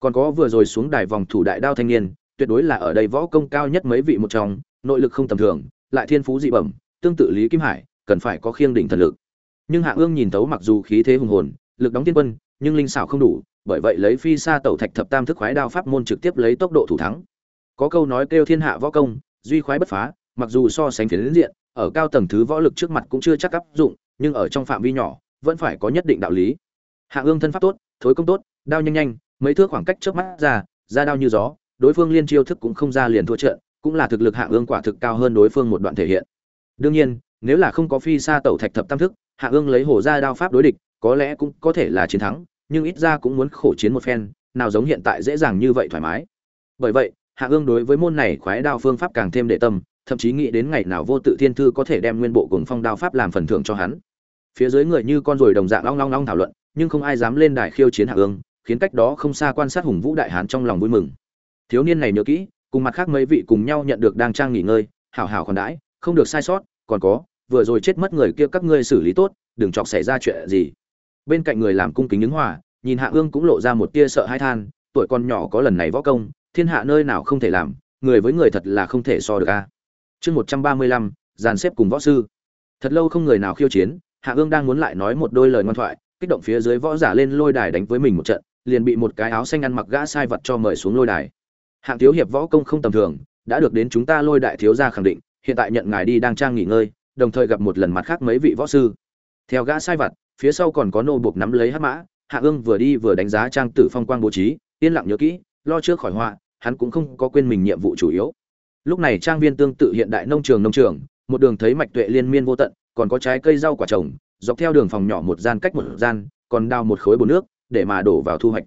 còn có vừa rồi xuống đài vòng thủ đại đao thanh niên, tuyệt đối là ở đây võ công cao nhất mấy vị một trong, nội lực không tầm thường, lại thiên phú dị bẩm, tương tự lý kim hải, cần phải có khiêng đỉnh thần lực. Nhưng hạ ương nhìn thấu mặc dù khí thế hùng hồn, lực đóng tiên quân, nhưng linh xảo không đủ, bởi vậy lấy phi xa tẩu thạch thập tam thức khoái đao pháp môn trực tiếp lấy tốc độ thủ thắng. Có câu nói kêu thiên hạ võ công, duy khoái bất phá, mặc dù so sánh phiến diện, ở cao tầng thứ võ lực trước mặt cũng chưa chắc áp dụng, nhưng ở trong phạm vi nhỏ, vẫn phải có nhất định đạo lý. Hạ ương thân pháp tốt, thối công tốt, đao nhanh nhanh mấy thước khoảng cách trước mắt ra ra đao như gió, đối phương liên chiêu thức cũng không ra liền thua trận, cũng là thực lực hạ ương quả thực cao hơn đối phương một đoạn thể hiện. Đương nhiên, nếu là không có phi xa tẩu thạch thập tam thức, hạ ương lấy hổ ra đao pháp đối địch, có lẽ cũng có thể là chiến thắng, nhưng ít ra cũng muốn khổ chiến một phen, nào giống hiện tại dễ dàng như vậy thoải mái. Bởi vậy, hạ ương đối với môn này khoái đao phương pháp càng thêm đệ tâm, thậm chí nghĩ đến ngày nào vô tự thiên thư có thể đem nguyên bộ cùng phong đao pháp làm phần thưởng cho hắn. Phía dưới người như con ruồi đồng dạng long long long thảo luận, nhưng không ai dám lên đài khiêu chiến hạ ương khiến cách đó không xa quan sát hùng vũ đại hán trong lòng vui mừng. Thiếu niên này nhớ kỹ, cùng mặt khác mấy vị cùng nhau nhận được đang trang nghỉ ngơi, hảo hảo còn đãi, không được sai sót, còn có, vừa rồi chết mất người kia các ngươi xử lý tốt, đừng chọc xảy ra chuyện gì. Bên cạnh người làm cung kính ứng hòa, nhìn hạ ương cũng lộ ra một tia sợ hãi than, tuổi con nhỏ có lần này võ công, thiên hạ nơi nào không thể làm, người với người thật là không thể so được a. Chương một trăm ba mươi lăm, dàn xếp cùng võ sư. Thật lâu không người nào khiêu chiến, hạ ương đang muốn lại nói một đôi lời ngoan thoại, kích động phía dưới võ giả lên lôi đài đánh với mình một trận liền bị một cái áo xanh ăn mặc gã sai vật cho mời xuống lôi đài. Hạng thiếu hiệp võ công không tầm thường, đã được đến chúng ta lôi đại thiếu gia khẳng định, hiện tại nhận ngài đi đang trang nghỉ ngơi, đồng thời gặp một lần mặt khác mấy vị võ sư. Theo gã sai vật, phía sau còn có nô buộc nắm lấy hắc mã, hạ ương vừa đi vừa đánh giá trang tử phong quang bố trí, yên lặng nhớ kỹ, lo trước khỏi họa, hắn cũng không có quên mình nhiệm vụ chủ yếu. Lúc này trang viên tương tự hiện đại nông trường nông trường, một đường thấy mạch tuệ liên miên vô tận, còn có trái cây rau quả trồng, dọc theo đường phòng nhỏ một gian cách một gian, còn đào một khối bồn nước để mà đổ vào thu hoạch.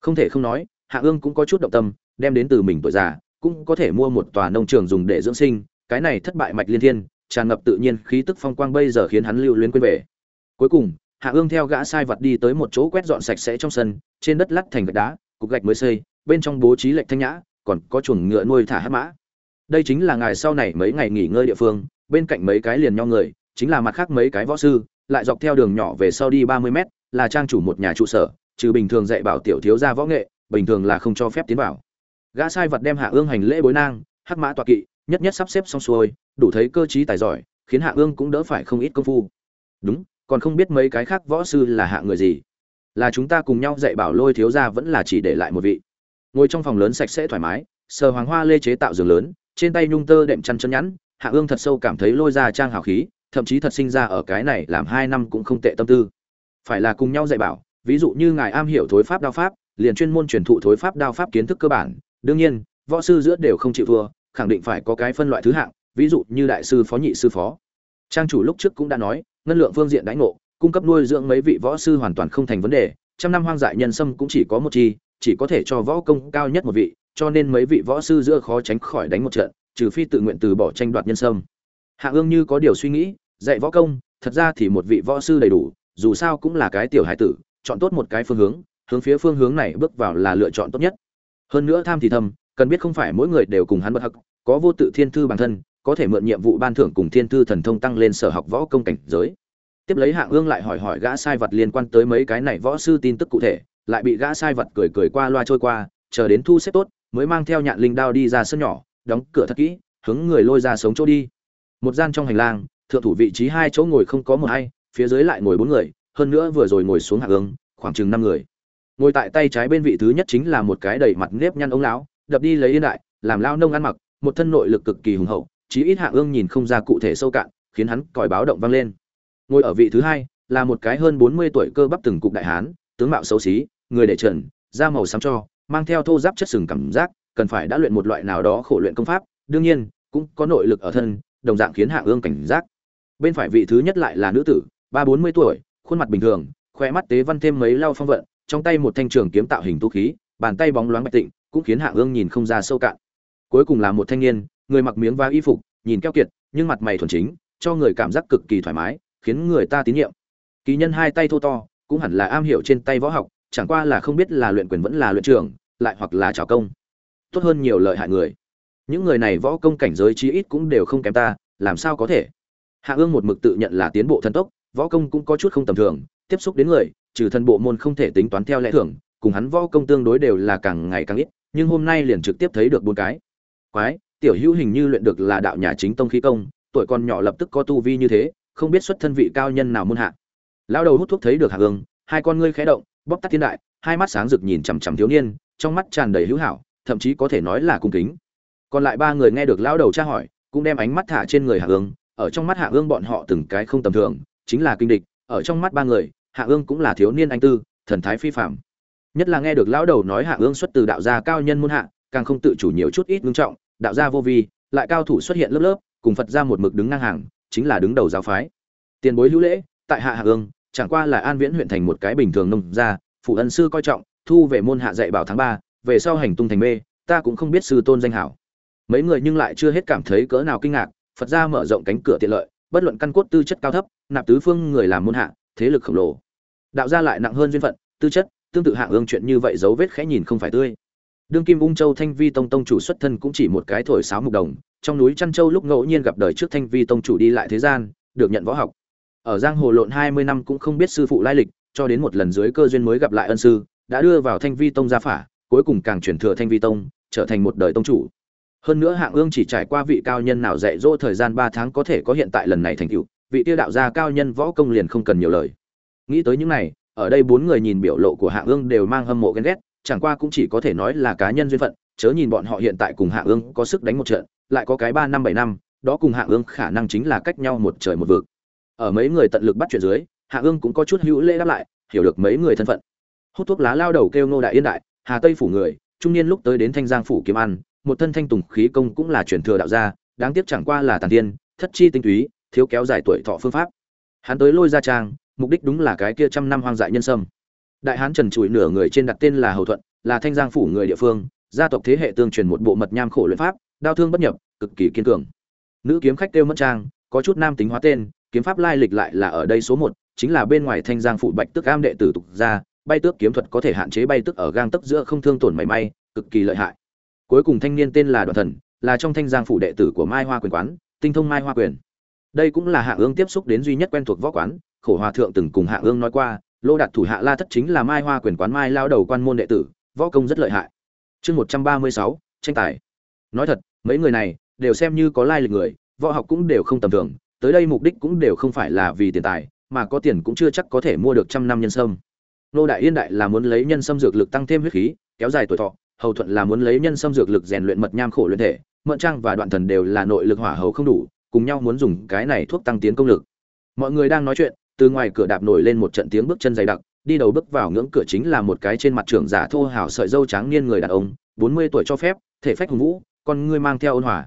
Không thể không nói, hạ ương cũng có chút động tâm, đem đến từ mình tuổi già, cũng có thể mua một tòa nông trường dùng để dưỡng sinh, cái này thất bại mạch liên thiên, tràn ngập tự nhiên khí tức phong quang bây giờ khiến hắn lưu luyến quên về. Cuối cùng, hạ ương theo gã sai vật đi tới một chỗ quét dọn sạch sẽ trong sân, trên đất lắt thành gạch đá, cục gạch mới xây, bên trong bố trí lệch thanh nhã, còn có chuồng ngựa nuôi thả hát mã. Đây chính là ngài sau này mấy ngày nghỉ ngơi địa phương, bên cạnh mấy cái liền nho người, chính là mặt khác mấy cái võ sư, lại dọc theo đường nhỏ về sau đi ba mươi mét, là trang chủ một nhà trụ sở trừ bình thường dạy bảo tiểu thiếu gia võ nghệ, bình thường là không cho phép tiến vào. Gã sai vật đem hạ ương hành lễ bối nang, hắc mã tọa kỵ, nhất nhất sắp xếp xong xuôi, đủ thấy cơ trí tài giỏi, khiến hạ ương cũng đỡ phải không ít công phu. Đúng, còn không biết mấy cái khác võ sư là hạ người gì. Là chúng ta cùng nhau dạy bảo lôi thiếu gia vẫn là chỉ để lại một vị. Ngồi trong phòng lớn sạch sẽ thoải mái, sờ hoàng hoa lê chế tạo giường lớn, trên tay nhung tơ đệm chăn chân nhẵn, hạ ương thật sâu cảm thấy lôi gia trang hào khí, thậm chí thật sinh ra ở cái này làm hai năm cũng không tệ tâm tư. Phải là cùng nhau dạy bảo ví dụ như ngài am hiểu thối pháp đao pháp, liền chuyên môn truyền thụ thối pháp đao pháp kiến thức cơ bản. Đương nhiên, võ sư giữa đều không chịu thua, khẳng định phải có cái phân loại thứ hạng, ví dụ như đại sư phó, nhị sư phó. Trang chủ lúc trước cũng đã nói, ngân lượng phương diện đãi ngộ, cung cấp nuôi dưỡng mấy vị võ sư hoàn toàn không thành vấn đề, trăm năm hoang dại nhân sâm cũng chỉ có một chi, chỉ có thể cho võ công cao nhất một vị, cho nên mấy vị võ sư giữa khó tránh khỏi đánh một trận, trừ phi tự nguyện từ bỏ tranh đoạt nhân sâm. Hạ ương như có điều suy nghĩ, dạy võ công, thật ra thì một vị võ sư đầy đủ, dù sao cũng là cái tiểu hải tử chọn tốt một cái phương hướng hướng phía phương hướng này bước vào là lựa chọn tốt nhất. Hơn nữa tham thì thầm, cần biết không phải mỗi người đều cùng hắn bất hắc, có vô tự thiên thư bản thân, có thể mượn nhiệm vụ ban thưởng cùng thiên thư thần thông tăng lên sở học võ công cảnh giới. Tiếp lấy hạng ương lại hỏi hỏi gã sai vật liên quan tới mấy cái này võ sư tin tức cụ thể, lại bị gã sai vật cười cười qua loa trôi qua, chờ đến thu xếp tốt, mới mang theo nhạn linh đao đi ra sân nhỏ, đóng cửa thật kỹ, hướng người lôi ra sống chỗ đi. Một gian trong hành lang, thượng thủ vị trí hai chỗ ngồi không có một ai, phía dưới lại ngồi bốn người hơn nữa vừa rồi ngồi xuống hạng ương khoảng chừng năm người. Ngồi tại tay trái bên vị thứ nhất chính là một cái đầy mặt nếp nhăn ống lão, đập đi lấy yên đại, làm lao nông ăn mặc, một thân nội lực cực kỳ hùng hậu, chí ít hạ ương nhìn không ra cụ thể sâu cạn, khiến hắn còi báo động vang lên. Ngồi ở vị thứ hai, là một cái hơn bốn mươi tuổi cơ bắp từng cục đại hán, tướng mạo xấu xí, người để trần, da màu xám cho, mang theo thô giáp chất sừng cảm giác, cần phải đã luyện một loại nào đó khổ luyện công pháp, đương nhiên, cũng có nội lực ở thân, đồng dạng khiến hạ ương cảnh giác. Bên phải vị thứ nhất lại là nữ tử, ba bốn mươi tuổi khuôn mặt bình thường khoe mắt tế văn thêm mấy lau phong vận, trong tay một thanh trường kiếm tạo hình tu khí, bàn tay bóng loáng bạch tịnh, cũng khiến hạ ương nhìn không ra sâu cạn. Cuối cùng là một thanh niên, người mặc miếng và y phục, nhìn keo kiệt, nhưng mặt mày thuần chính, cho người cảm giác cực kỳ thoải mái, khiến người ta tín nhiệm. Kỳ nhân hai tay thô to, cũng hẳn là am hiểu trên tay võ học, chẳng qua là không biết là luyện quyền vẫn là luyện trường, lại hoặc là trào công. Tốt hơn nhiều lợi hại người. Những người này võ công cảnh giới chí ít cũng đều không kém ta, làm sao có thể? Hạ ương một mực tự nhận là tiến bộ thần tốc võ công cũng có chút không tầm thường tiếp xúc đến người trừ thân bộ môn không thể tính toán theo lẽ thường cùng hắn võ công tương đối đều là càng ngày càng ít nhưng hôm nay liền trực tiếp thấy được bốn cái. Quái tiểu hữu hình như luyện được là đạo nhà chính tông khí công tuổi còn nhỏ lập tức có tu vi như thế không biết xuất thân vị cao nhân nào môn hạ. Lão đầu hút thuốc thấy được hạ Hương, hai con ngươi khẽ động bóc tắt thiên đại hai mắt sáng rực nhìn chằm chằm thiếu niên trong mắt tràn đầy hữu hảo thậm chí có thể nói là cung kính. Còn lại ba người nghe được lão đầu tra hỏi cũng đem ánh mắt thả trên người hạ Hương, ở trong mắt hạ Hương bọn họ từng cái không tầm thường chính là kinh địch, ở trong mắt ba người, hạ ương cũng là thiếu niên anh tư, thần thái phi phạm nhất là nghe được lão đầu nói hạ ương xuất từ đạo gia cao nhân môn hạ, càng không tự chủ nhiều chút ít ngưng trọng, đạo gia vô vi, lại cao thủ xuất hiện lớp lớp, cùng phật ra một mực đứng ngang hàng, chính là đứng đầu giáo phái. Tiền bối hữu lễ, tại hạ hạ ương, chẳng qua là an viễn huyện thành một cái bình thường nông gia, phụ ân sư coi trọng, thu về môn hạ dạy bảo tháng ba, về sau hành tung thành mê, ta cũng không biết sư tôn danh hảo. Mấy người nhưng lại chưa hết cảm thấy cỡ nào kinh ngạc, phật gia mở rộng cánh cửa tiện lợi bất luận căn cốt tư chất cao thấp, nạp tứ phương người làm môn hạ, thế lực khổng lồ. Đạo gia lại nặng hơn duyên phận, tư chất, tương tự hạng ương chuyện như vậy dấu vết khẽ nhìn không phải tươi. Đương kim ung châu thanh vi tông tông chủ xuất thân cũng chỉ một cái thổi sáo mục đồng, trong núi trăn châu lúc ngẫu nhiên gặp đời trước thanh vi tông chủ đi lại thế gian, được nhận võ học. Ở giang hồ lộn hai mươi năm cũng không biết sư phụ lai lịch, cho đến một lần dưới cơ duyên mới gặp lại ân sư, đã đưa vào thanh vi tông gia phả, cuối cùng càng chuyển thừa thanh vi tông, trở thành một đời tông chủ hơn nữa hạng ương chỉ trải qua vị cao nhân nào dạy dỗ thời gian ba tháng có thể có hiện tại lần này thành tựu, vị tiêu đạo gia cao nhân võ công liền không cần nhiều lời. Nghĩ tới những này, ở đây bốn người nhìn biểu lộ của hạng ương đều mang hâm mộ ghen ghét, chẳng qua cũng chỉ có thể nói là cá nhân duyên phận, chớ nhìn bọn họ hiện tại cùng hạng ương có sức đánh một trận, lại có cái ba năm bảy năm, đó cùng hạng ương khả năng chính là cách nhau một trời một vực. Ở mấy người tận lực bắt chuyện dưới, hạng ương cũng có chút hữu lễ đáp lại, hiểu được mấy người thân phận. Hút thuốc lá lao đầu kêu nô đại yên đại, hà tây phủ người, trung niên lúc tới đến thanh giang phủ kiếm ăn một thân thanh tùng khí công cũng là truyền thừa đạo gia, đáng tiếc chẳng qua là tàn tiên, thất chi tinh túy, thiếu kéo dài tuổi thọ phương pháp. Hắn tới lôi ra trang, mục đích đúng là cái kia trăm năm hoang dại nhân sâm. Đại hán trần trụi nửa người trên đặt tên là hầu thuận, là thanh giang phủ người địa phương, gia tộc thế hệ tương truyền một bộ mật nham khổ luyện pháp đao thương bất nhập, cực kỳ kiên cường. Nữ kiếm khách tiêu mất trang, có chút nam tính hóa tên, kiếm pháp lai lịch lại là ở đây số một, chính là bên ngoài thanh giang phụ bạch tức am đệ tử tục ra bay tước kiếm thuật có thể hạn chế bay tức ở gang tấc giữa không thương tổn mảy may, cực kỳ lợi hại cuối cùng thanh niên tên là đoàn thần, là trong thanh giang phủ đệ tử của mai hoa quyền quán, tinh thông mai hoa quyền. Đây cũng là hạ ương tiếp xúc đến duy nhất quen thuộc võ quán, khổ hòa thượng từng cùng hạ ương nói qua, lô đạt thủ hạ la thất chính là mai hoa quyền quán mai lao đầu quan môn đệ tử, võ công rất lợi hại. Chương một trăm ba mươi sáu, tranh tài. Nói thật, mấy người này đều xem như có lai lịch người, võ học cũng đều không tầm thường, tới đây mục đích cũng đều không phải là vì tiền tài, mà có tiền cũng chưa chắc có thể mua được trăm năm nhân sâm. Nô đại yên đại là muốn lấy nhân sâm dược lực tăng thêm huyết khí, kéo dài tuổi thọ hầu thuận là muốn lấy nhân sâm dược lực rèn luyện mật nham khổ luyện thể mận trang và đoạn thần đều là nội lực hỏa hầu không đủ, cùng nhau muốn dùng cái này thuốc tăng tiến công lực. Mọi người đang nói chuyện, từ ngoài cửa đạp nổi lên một trận tiếng bước chân dày đặc, đi đầu bước vào ngưỡng cửa chính là một cái trên mặt trưởng giả thô hào sợi dâu trắng niên người đàn ông, bốn mươi tuổi cho phép, thể phách hùng vũ, con ngươi mang theo ôn hòa.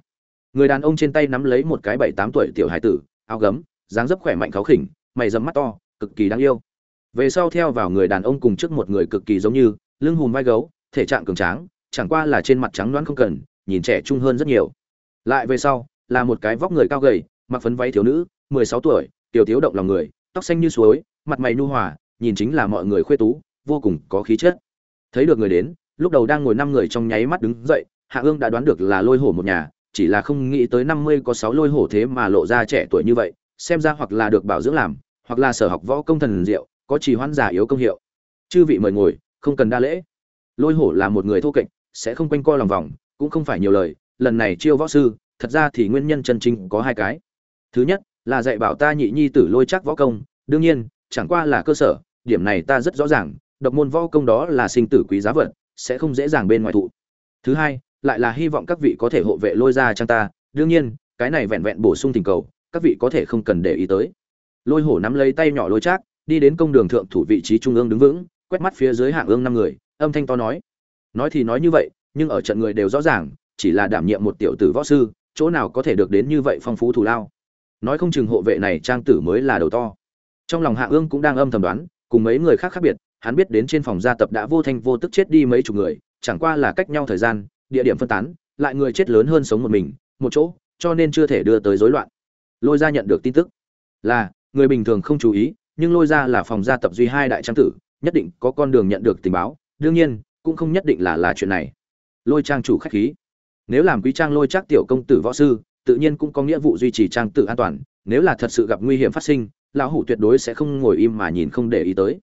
Người đàn ông trên tay nắm lấy một cái bảy tám tuổi tiểu hải tử, áo gấm, dáng dấp khỏe mạnh kháo khỉnh, mày dầm mắt to, cực kỳ đáng yêu. Về sau theo vào người đàn ông cùng trước một người cực kỳ giống như, lưng hùm vai gấu thể trạng cường tráng, chẳng qua là trên mặt trắng đoán không cần, nhìn trẻ trung hơn rất nhiều. Lại về sau, là một cái vóc người cao gầy, mặc phấn váy thiếu nữ, mười sáu tuổi, tiểu thiếu động lòng người, tóc xanh như suối, mặt mày nhu hòa, nhìn chính là mọi người khuê tú, vô cùng có khí chất. Thấy được người đến, lúc đầu đang ngồi năm người trong nháy mắt đứng dậy, hạ ương đã đoán được là lôi hổ một nhà, chỉ là không nghĩ tới năm mươi có sáu lôi hổ thế mà lộ ra trẻ tuổi như vậy, xem ra hoặc là được bảo dưỡng làm, hoặc là sở học võ công thần diệu, có trì hoãn giả yếu công hiệu. Chư vị mời ngồi, không cần đa lễ lôi hổ là một người thô kệch, sẽ không quanh co lòng vòng, cũng không phải nhiều lời, lần này chiêu võ sư, thật ra thì nguyên nhân chân chính có hai cái. Thứ nhất, là dạy bảo ta nhị nhi tử lôi chắc võ công, đương nhiên, chẳng qua là cơ sở, điểm này ta rất rõ ràng, độc môn võ công đó là sinh tử quý giá vật, sẽ không dễ dàng bên ngoài thụ. Thứ hai, lại là hy vọng các vị có thể hộ vệ lôi ra trang ta, đương nhiên, cái này vẹn vẹn bổ sung tình cầu, các vị có thể không cần để ý tới. Lôi hổ nắm lấy tay nhỏ lôi trác đi đến công đường thượng thủ vị trí trung ương đứng vững, quét mắt phía dưới hạng ương năm người âm thanh to nói. Nói thì nói như vậy, nhưng ở trận người đều rõ ràng, chỉ là đảm nhiệm một tiểu tử võ sư, chỗ nào có thể được đến như vậy phong phú thù lao. Nói không chừng hộ vệ này trang tử mới là đầu to. Trong lòng hạ ương cũng đang âm thầm đoán, cùng mấy người khác khác biệt, hắn biết đến trên phòng gia tập đã vô thanh vô tức chết đi mấy chục người, chẳng qua là cách nhau thời gian, địa điểm phân tán, lại người chết lớn hơn sống một mình, một chỗ, cho nên chưa thể đưa tới rối loạn. Lôi ra nhận được tin tức là, người bình thường không chú ý, nhưng lôi ra là phòng gia tập duy hai đại trang tử, nhất định có con đường nhận được tình báo đương nhiên, cũng không nhất định là là chuyện này. Lôi trang chủ khách khí. Nếu làm quý trang lôi trác tiểu công tử võ sư, tự nhiên cũng có nghĩa vụ duy trì trang tự an toàn, nếu là thật sự gặp nguy hiểm phát sinh, lão hủ tuyệt đối sẽ không ngồi im mà nhìn không để ý tới.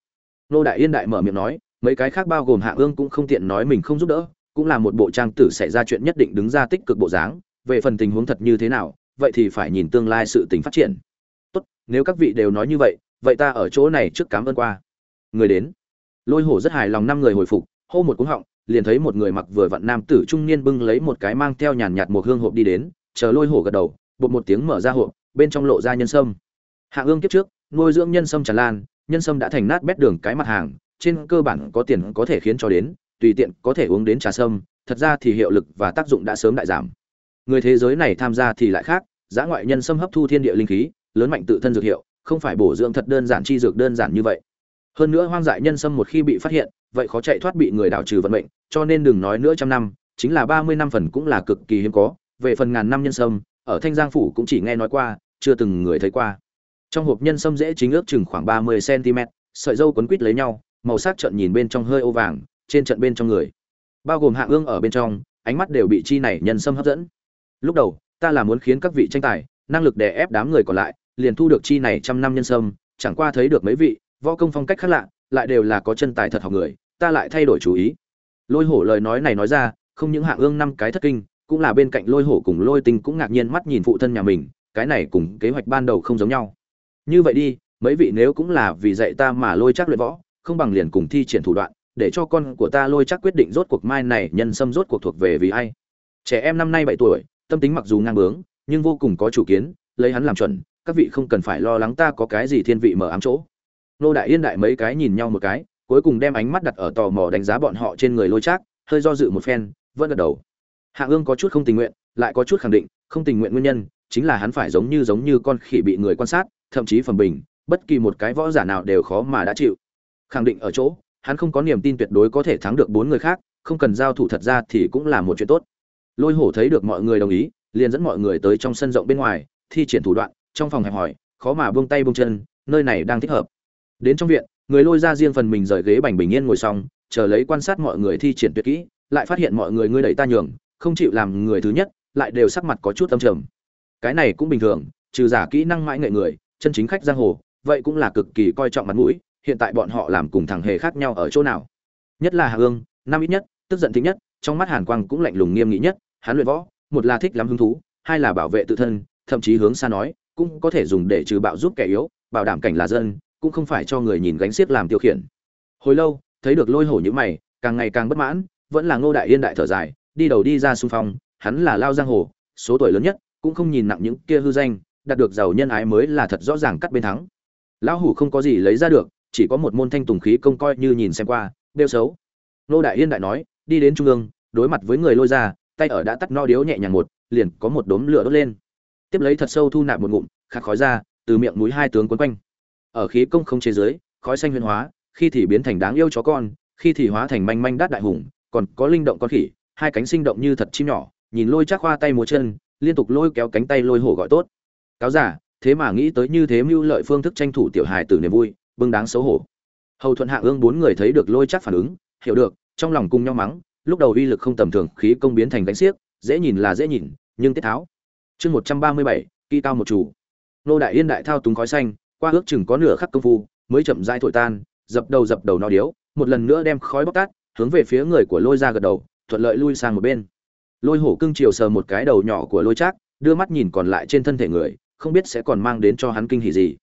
Nô đại yên đại mở miệng nói, mấy cái khác bao gồm hạ ương cũng không tiện nói mình không giúp đỡ, cũng là một bộ trang tử xảy ra chuyện nhất định đứng ra tích cực bộ dáng, về phần tình huống thật như thế nào, vậy thì phải nhìn tương lai sự tình phát triển. Tốt, nếu các vị đều nói như vậy vậy ta ở chỗ này trước cám ơn qua. Người đến lôi hổ rất hài lòng năm người hồi phục, hô một cúng họng, liền thấy một người mặc vừa vặn nam tử trung niên bưng lấy một cái mang theo nhàn nhạt một hương hộp đi đến, chờ lôi hổ gật đầu bột một tiếng mở ra hộp, bên trong lộ ra nhân sâm. Hạ ương kiếp trước, nuôi dưỡng nhân sâm tràn lan, nhân sâm đã thành nát bét đường cái mặt hàng, trên cơ bản có tiền có thể khiến cho đến, tùy tiện có thể uống đến trà sâm, thật ra thì hiệu lực và tác dụng đã sớm đại giảm. Người thế giới này tham gia thì lại khác giã ngoại nhân sâm hấp thu thiên địa linh khí, lớn mạnh tự thân dược hiệu, không phải bổ dưỡng thật đơn giản chi dược đơn giản như vậy hơn nữa hoang dại nhân sâm một khi bị phát hiện, vậy khó chạy thoát bị người đảo trừ vận mệnh, cho nên đừng nói nữa trăm năm, chính là ba mươi năm phần cũng là cực kỳ hiếm có, về phần ngàn năm nhân sâm, ở thanh giang phủ cũng chỉ nghe nói qua, chưa từng người thấy qua. Trong hộp nhân sâm dễ chính ước chừng khoảng ba mươi cm, sợi dâu quấn quít lấy nhau, màu sắc trận nhìn bên trong hơi ô vàng, trên trận bên trong người. Bao gồm hạ ương ở bên trong, ánh mắt đều bị chi này nhân sâm hấp dẫn. Lúc đầu, ta là muốn khiến các vị tranh tài, năng lực đè ép đám người còn lại, liền thu được chi này trăm năm nhân sâm, chẳng qua thấy được mấy vị võ công phong cách khác lạ, lại đều là có chân tài thật học người, ta lại thay đổi chú ý. Lôi hổ lời nói này nói ra, không những hạ ương năm cái thất kinh, cũng là bên cạnh lôi hổ cùng lôi tinh cũng ngạc nhiên mắt nhìn phụ thân nhà mình, cái này cùng kế hoạch ban đầu không giống nhau. Như vậy đi, mấy vị nếu cũng là vì dạy ta mà lôi chắc luyện võ, không bằng liền cùng thi triển thủ đoạn, để cho con của ta lôi chắc quyết định rốt cuộc mai này nhân sâm rốt cuộc thuộc về vì ai. Trẻ em năm nay bảy tuổi, tâm tính mặc dù ngang bướng, nhưng vô cùng có chủ kiến, lấy hắn làm chuẩn, các vị không cần phải lo lắng ta có cái gì thiên vị mở ám chỗ nô đại yên đại mấy cái nhìn nhau một cái cuối cùng đem ánh mắt đặt ở tò mò đánh giá bọn họ trên người lôi trác, hơi do dự một phen vẫn gật đầu. Hạ ương có chút không tình nguyện lại có chút khẳng định không tình nguyện nguyên nhân chính là hắn phải giống như giống như con khỉ bị người quan sát thậm chí phẩm bình bất kỳ một cái võ giả nào đều khó mà đã chịu. Khẳng định ở chỗ hắn không có niềm tin tuyệt đối có thể thắng được bốn người khác không cần giao thủ thật ra thì cũng là một chuyện tốt. Lôi hổ thấy được mọi người đồng ý liền dẫn mọi người tới trong sân rộng bên ngoài thi triển thủ đoạn trong phòng hẹp hỏi khó mà buông tay buông chân nơi này đang thích hợp đến trong viện, người lôi ra riêng phần mình rời ghế bành bình yên ngồi xong, chờ lấy quan sát mọi người thi triển tuyệt kỹ, lại phát hiện mọi người ngươi đẩy ta nhường, không chịu làm người thứ nhất, lại đều sắc mặt có chút tâm trầm. Cái này cũng bình thường, trừ giả kỹ năng mãi nghệ người, chân chính khách giang hồ, vậy cũng là cực kỳ coi trọng mặt mũi, hiện tại bọn họ làm cùng thằng hề khác nhau ở chỗ nào? Nhất là hà ương năm ít nhất, tức giận thích nhất, trong mắt hàn quang cũng lạnh lùng nghiêm nghị nhất Hán luyện võ, một là thích lắm hứng thú, hai là bảo vệ tự thân, thậm chí hướng xa nói, cũng có thể dùng để trừ bạo giúp kẻ yếu, bảo đảm cảnh là dân cũng không phải cho người nhìn gánh xiếc làm tiêu khiển. Hồi lâu, thấy được lôi hổ như mày, càng ngày càng bất mãn, vẫn là ngô đại yên đại thở dài, đi đầu đi ra xung phong, hắn là lao giang hồ, số tuổi lớn nhất, cũng không nhìn nặng những kia hư danh, đạt được giàu nhân ái mới là thật rõ ràng cắt bên thắng. Lão hủ không có gì lấy ra được, chỉ có một môn thanh tùng khí công coi như nhìn xem qua đeo xấu. Nô đại yên đại nói, đi đến trung ương, đối mặt với người lôi ra, tay ở đã tắt no điếu nhẹ nhàng một, liền có một đốm lửa đốt lên. Tiếp lấy thật sâu thu nạp một ngụm, khạc khói ra, từ miệng núi hai tướng quấn quanh ở khí công không chế giới, khói xanh huyền hóa, khi thì biến thành đáng yêu chó con, khi thì hóa thành manh manh đát đại hùng, còn có linh động con khỉ, hai cánh sinh động như thật chim nhỏ, nhìn lôi chắc khoa tay múa chân, liên tục lôi kéo cánh tay lôi hổ gọi tốt. Cáo giả, thế mà nghĩ tới như thế mưu lợi phương thức tranh thủ tiểu hài tử niềm vui, bưng đáng xấu hổ. Hầu thuận hạ ương bốn người thấy được lôi chắc phản ứng, hiểu được, trong lòng cùng nhau mắng, lúc đầu uy lực không tầm thường, khí công biến thành gánh xiếc, dễ nhìn là dễ nhìn, nhưng tiết tháo. Chương một trăm ba mươi bảy kỹ cao một chủ. Nô đại yên đại thao túng khói xanh qua ước chừng có nửa khắc công phu, mới chậm rãi thổi tan, dập đầu dập đầu no điếu, một lần nữa đem khói bóc tát, hướng về phía người của lôi ra gật đầu, thuận lợi lui sang một bên. Lôi hổ cưng chiều sờ một cái đầu nhỏ của lôi trác, đưa mắt nhìn còn lại trên thân thể người, không biết sẽ còn mang đến cho hắn kinh hỉ gì.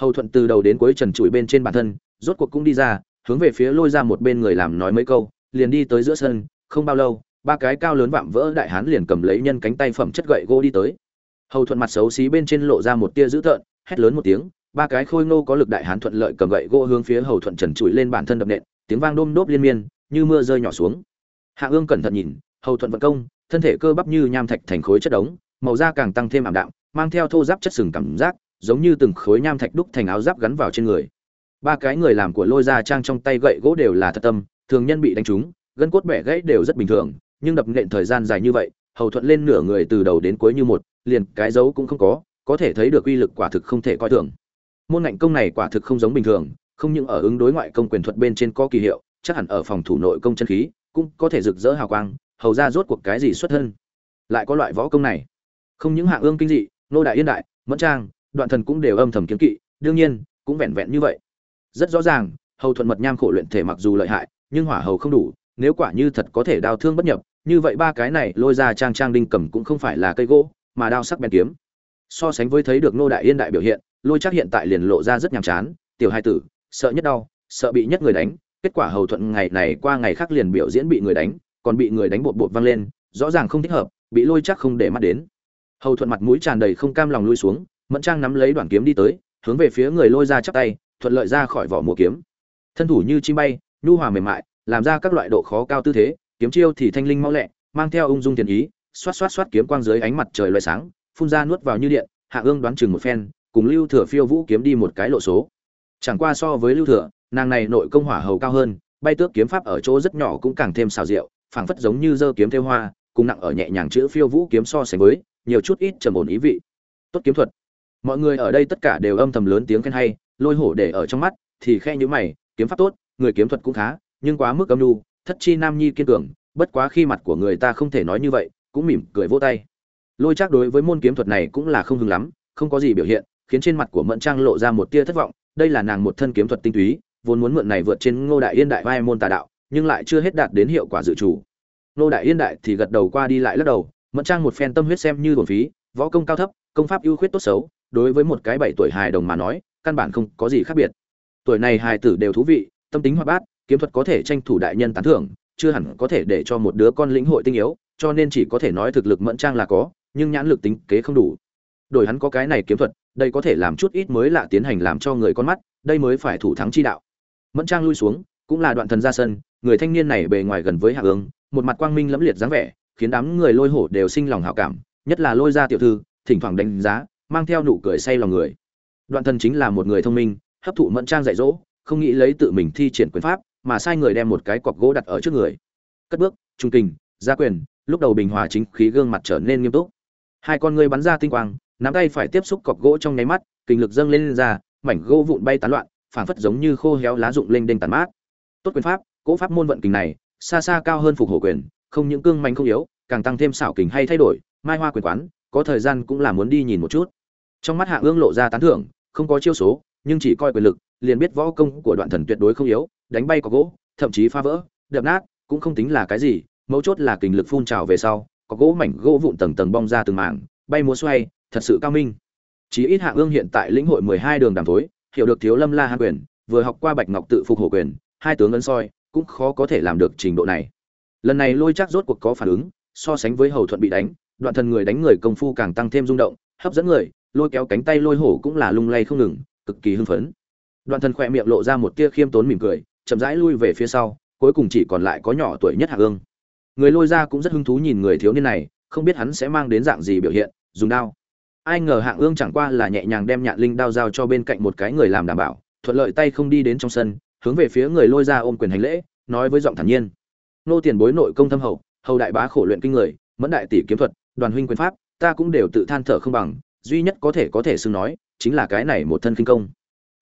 Hầu thuận từ đầu đến cuối trần trụi bên trên bản thân, rốt cuộc cũng đi ra, hướng về phía lôi ra một bên người làm nói mấy câu, liền đi tới giữa sân, không bao lâu, ba cái cao lớn vạm vỡ đại hán liền cầm lấy nhân cánh tay phẩm chất gậy gỗ đi tới. Hầu thuận mặt xấu xí bên trên lộ ra một tia dữ tợn, hét lớn một tiếng ba cái khôi ngô có lực đại hán thuận lợi cầm gậy gỗ hướng phía hầu thuận trần trụi lên bản thân đập nện, tiếng vang đôm đốp liên miên, như mưa rơi nhỏ xuống. Hạ ương cẩn thận nhìn, hầu thuận vận công, thân thể cơ bắp như nham thạch thành khối chất đống, màu da càng tăng thêm ảm đạm, mang theo thô giáp chất sừng cảm giác, giống như từng khối nham thạch đúc thành áo giáp gắn vào trên người. Ba cái người làm của lôi ra trang trong tay gậy gỗ đều là thật tâm, thường nhân bị đánh trúng, gân cốt bẻ gãy đều rất bình thường, nhưng đập nện thời gian dài như vậy, hầu thuận lên nửa người từ đầu đến cuối như một, liền cái dấu cũng không có có thể thấy được uy lực quả thực không thể coi thường môn ngạnh công này quả thực không giống bình thường, không những ở ứng đối ngoại công quyền thuật bên trên có kỳ hiệu, chắc hẳn ở phòng thủ nội công chân khí, cũng có thể rực rỡ hào quang, hầu ra rốt cuộc cái gì xuất thân. Lại có loại võ công này. Không những hạng ương kinh dị, nô đại yên đại, mẫn trang, đoạn thần cũng đều âm thầm kiếm kỵ, đương nhiên, cũng vẹn vẹn như vậy. Rất rõ ràng, hầu thuận mật nham khổ luyện thể mặc dù lợi hại, nhưng hỏa hầu không đủ, nếu quả như thật có thể đao thương bất nhập, như vậy ba cái này lôi ra trang trang đinh cầm cũng không phải là cây gỗ, mà đao sắc bèn kiếm. So sánh với thấy được nô đại yên đại biểu hiện lôi chắc hiện tại liền lộ ra rất nhàm chán, tiểu hai tử, sợ nhất đau, sợ bị nhất người đánh, kết quả hầu thuận ngày này qua ngày khác liền biểu diễn bị người đánh, còn bị người đánh bột bột văng lên, rõ ràng không thích hợp, bị lôi chắc không để mắt đến. Hầu thuận mặt mũi tràn đầy không cam lòng lui xuống, mẫn trang nắm lấy đoạn kiếm đi tới, hướng về phía người lôi ra chắp tay, thuận lợi ra khỏi vỏ mùa kiếm. Thân thủ như chim bay, nhu hòa mềm mại, làm ra các loại độ khó cao tư thế, kiếm chiêu thì thanh linh mau lẹ, mang theo ung dung tiền ý, xoát xoát xoát kiếm quang dưới ánh mặt trời loại sáng, phun ra nuốt vào như điện, hạ ương đoán chừng một phen cùng lưu thừa phiêu vũ kiếm đi một cái lộ số. Chẳng qua so với lưu thừa, nàng này nội công hỏa hầu cao hơn, bay tước kiếm pháp ở chỗ rất nhỏ cũng càng thêm xào rượu phảng phất giống như dơ kiếm theo hoa, cùng nặng ở nhẹ nhàng chữ phiêu vũ kiếm so sánh với, nhiều chút ít trầm ổn ý vị. Tốt kiếm thuật. Mọi người ở đây tất cả đều âm thầm lớn tiếng khen hay, lôi hổ để ở trong mắt, thì khe nhữ mày, kiếm pháp tốt, người kiếm thuật cũng khá, nhưng quá mức âm nhu, thất chi nam nhi kiên cường, bất quá khi mặt của người ta không thể nói như vậy, cũng mỉm cười vỗ tay. Lôi chắc đối với môn kiếm thuật này cũng là không hứng lắm, không có gì biểu hiện khiến trên mặt của mẫn trang lộ ra một tia thất vọng, đây là nàng một thân kiếm thuật tinh túy, vốn muốn mượn này vượt trên ngô đại yên đại vai môn tà đạo, nhưng lại chưa hết đạt đến hiệu quả dự chủ ngô đại yên đại thì gật đầu qua đi lại lắc đầu, mẫn trang một phen tâm huyết xem như thuần phí, võ công cao thấp, công pháp ưu khuyết tốt xấu, đối với một cái bảy tuổi hài đồng mà nói, căn bản không có gì khác biệt. Tuổi này hài tử đều thú vị, tâm tính hoạt bát, kiếm thuật có thể tranh thủ đại nhân tán thưởng, chưa hẳn có thể để cho một đứa con lĩnh hội tinh yếu, cho nên chỉ có thể nói thực lực mẫn trang là có, nhưng nhãn lực tính kế không đủ đổi hắn có cái này kiếm thuật, đây có thể làm chút ít mới lạ tiến hành làm cho người con mắt, đây mới phải thủ thắng chi đạo. Mẫn trang lui xuống, cũng là đoạn thần ra sân, người thanh niên này bề ngoài gần với hạ ương, một mặt quang minh lẫm liệt dáng vẻ, khiến đám người lôi hổ đều sinh lòng hảo cảm, nhất là lôi ra tiểu thư, thỉnh thoảng đánh giá, mang theo nụ cười say lòng người. Đoạn thần chính là một người thông minh, hấp thụ mẫn trang dạy dỗ, không nghĩ lấy tự mình thi triển quyền pháp, mà sai người đem một cái cọc gỗ đặt ở trước người. Cất bước, trung kình, gia quyền, lúc đầu bình hòa chính khí gương mặt trở nên nghiêm túc. Hai con ngươi bắn ra tinh quang nắm tay phải tiếp xúc cọc gỗ trong nháy mắt kinh lực dâng lên, lên ra mảnh gỗ vụn bay tán loạn phảng phất giống như khô héo lá rụng lên đênh tàn mát. Tốt quyền pháp cỗ pháp môn vận kình này xa xa cao hơn phục hổ quyền không những cương mạnh không yếu càng tăng thêm xảo kình hay thay đổi mai hoa quyền quán có thời gian cũng là muốn đi nhìn một chút. Trong mắt hạ ương lộ ra tán thưởng không có chiêu số nhưng chỉ coi quyền lực liền biết võ công của đoạn thần tuyệt đối không yếu đánh bay có gỗ thậm chí phá vỡ đập nát cũng không tính là cái gì mấu chốt là kình lực phun trào về sau có gỗ mảnh gỗ vụn tầng tầng bong ra từng mảng bay múa xoay thật sự cao minh. Chí ít hạ ương hiện tại lĩnh hội mười hai đường đàm tối hiểu được thiếu lâm la hán quyền, vừa học qua bạch ngọc tự phục hổ quyền, hai tướng ấn soi, cũng khó có thể làm được trình độ này. Lần này lôi chắc rốt cuộc có phản ứng, so sánh với hầu thuận bị đánh, đoạn thần người đánh người công phu càng tăng thêm rung động, hấp dẫn người, lôi kéo cánh tay lôi hổ cũng là lung lay không ngừng, cực kỳ hưng phấn. Đoạn thần khỏe miệng lộ ra một tia khiêm tốn mỉm cười, chậm rãi lui về phía sau, cuối cùng chỉ còn lại có nhỏ tuổi nhất hạ ương. Người lôi ra cũng rất hứng thú nhìn người thiếu niên này, không biết hắn sẽ mang đến dạng gì biểu hiện, dùng đao ai ngờ hạng ương chẳng qua là nhẹ nhàng đem nhạn linh đao giao cho bên cạnh một cái người làm đảm bảo, thuận lợi tay không đi đến trong sân, hướng về phía người lôi ra ôm quyền hành lễ, nói với giọng thản nhiên. Nô tiền bối nội công thâm hậu, hầu đại bá khổ luyện kinh người, mẫn đại tỷ kiếm thuật, đoàn huynh quyền pháp, ta cũng đều tự than thở không bằng, duy nhất có thể có thể xưng nói, chính là cái này một thân kinh công.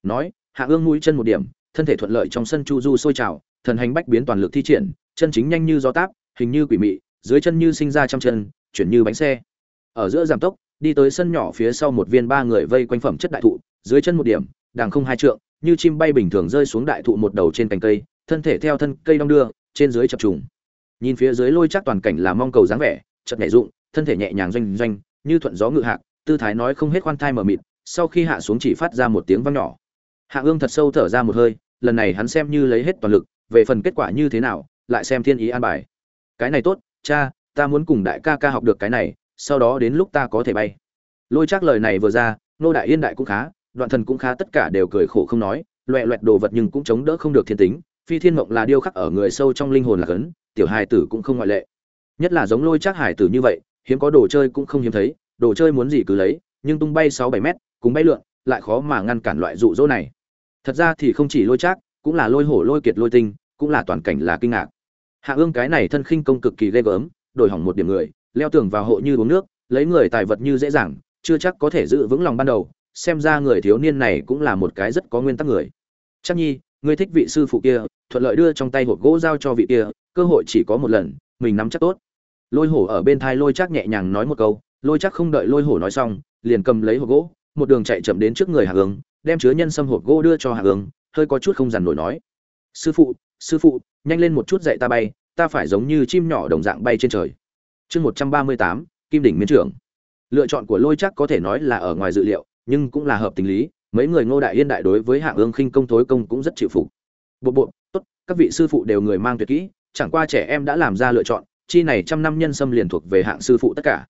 Nói hạ ương mũi chân một điểm, thân thể thuận lợi trong sân chu du sôi trào, thần hành bách biến toàn lực thi triển, chân chính nhanh như gió táp, hình như quỷ mị, dưới chân như sinh ra trăm chân, chuyển như bánh xe. Ở giữa giảm tốc đi tới sân nhỏ phía sau một viên ba người vây quanh phẩm chất đại thụ, dưới chân một điểm đàng không hai trượng, như chim bay bình thường rơi xuống đại thụ một đầu trên cành cây, thân thể theo thân cây đong đưa, trên dưới chập trùng. Nhìn phía dưới lôi chắc toàn cảnh là mong cầu dáng vẻ, chợt nhẹ dụng, thân thể nhẹ nhàng doanh doanh, như thuận gió ngự hạc, tư thái nói không hết khoan thai mở mịt, sau khi hạ xuống chỉ phát ra một tiếng vang nhỏ. Hạ ương thật sâu thở ra một hơi, lần này hắn xem như lấy hết toàn lực, về phần kết quả như thế nào, lại xem thiên ý an bài. Cái này tốt, cha, ta muốn cùng đại ca ca học được cái này sau đó đến lúc ta có thể bay. Lôi chắc lời này vừa ra, nô đại yên đại cũng khá, đoạn thần cũng khá, tất cả đều cười khổ không nói, loẹ loẹt đồ vật nhưng cũng chống đỡ không được thiên tính, phi thiên mộng là điêu khắc ở người sâu trong linh hồn là cấn tiểu hài tử cũng không ngoại lệ. Nhất là giống lôi chắc hải tử như vậy, hiếm có đồ chơi cũng không hiếm thấy, đồ chơi muốn gì cứ lấy, nhưng tung bay sáu bảy mét, cùng bay lượn, lại khó mà ngăn cản loại rụ rỗ này. Thật ra thì không chỉ lôi chắc cũng là lôi hổ, lôi kiệt, lôi tinh, cũng là toàn cảnh là kinh ngạc. Hạ ương cái này thân khinh công cực kỳ ghê gớm, đổi hỏng một điểm người leo tường vào hộ như uống nước, lấy người tài vật như dễ dàng, chưa chắc có thể giữ vững lòng ban đầu, xem ra người thiếu niên này cũng là một cái rất có nguyên tắc người. Chắc nhi, ngươi thích vị sư phụ kia, thuận lợi đưa trong tay hộp gỗ giao cho vị kia, cơ hội chỉ có một lần, mình nắm chắc tốt. Lôi hổ ở bên thai lôi chắc nhẹ nhàng nói một câu, lôi chắc không đợi lôi hổ nói xong, liền cầm lấy hộp gỗ, một đường chạy chậm đến trước người hạ hướng, đem chứa nhân sâm hộp gỗ đưa cho hạ hướng, hơi có chút không dằn nổi nói. Sư phụ sư phụ, nhanh lên một chút dạy ta bay, ta phải giống như chim nhỏ đồng dạng bay trên trời chương một trăm ba mươi tám, kim đỉnh miến trưởng. Lựa chọn của lôi chắc có thể nói là ở ngoài dự liệu, nhưng cũng là hợp tình lý, mấy người ngô đại yên đại đối với hạng ương khinh công thối công cũng rất chịu phục. Bộ bộ, tốt, các vị sư phụ đều người mang tuyệt kỹ, chẳng qua trẻ em đã làm ra lựa chọn, chi này trăm năm nhân xâm liền thuộc về hạng sư phụ tất cả.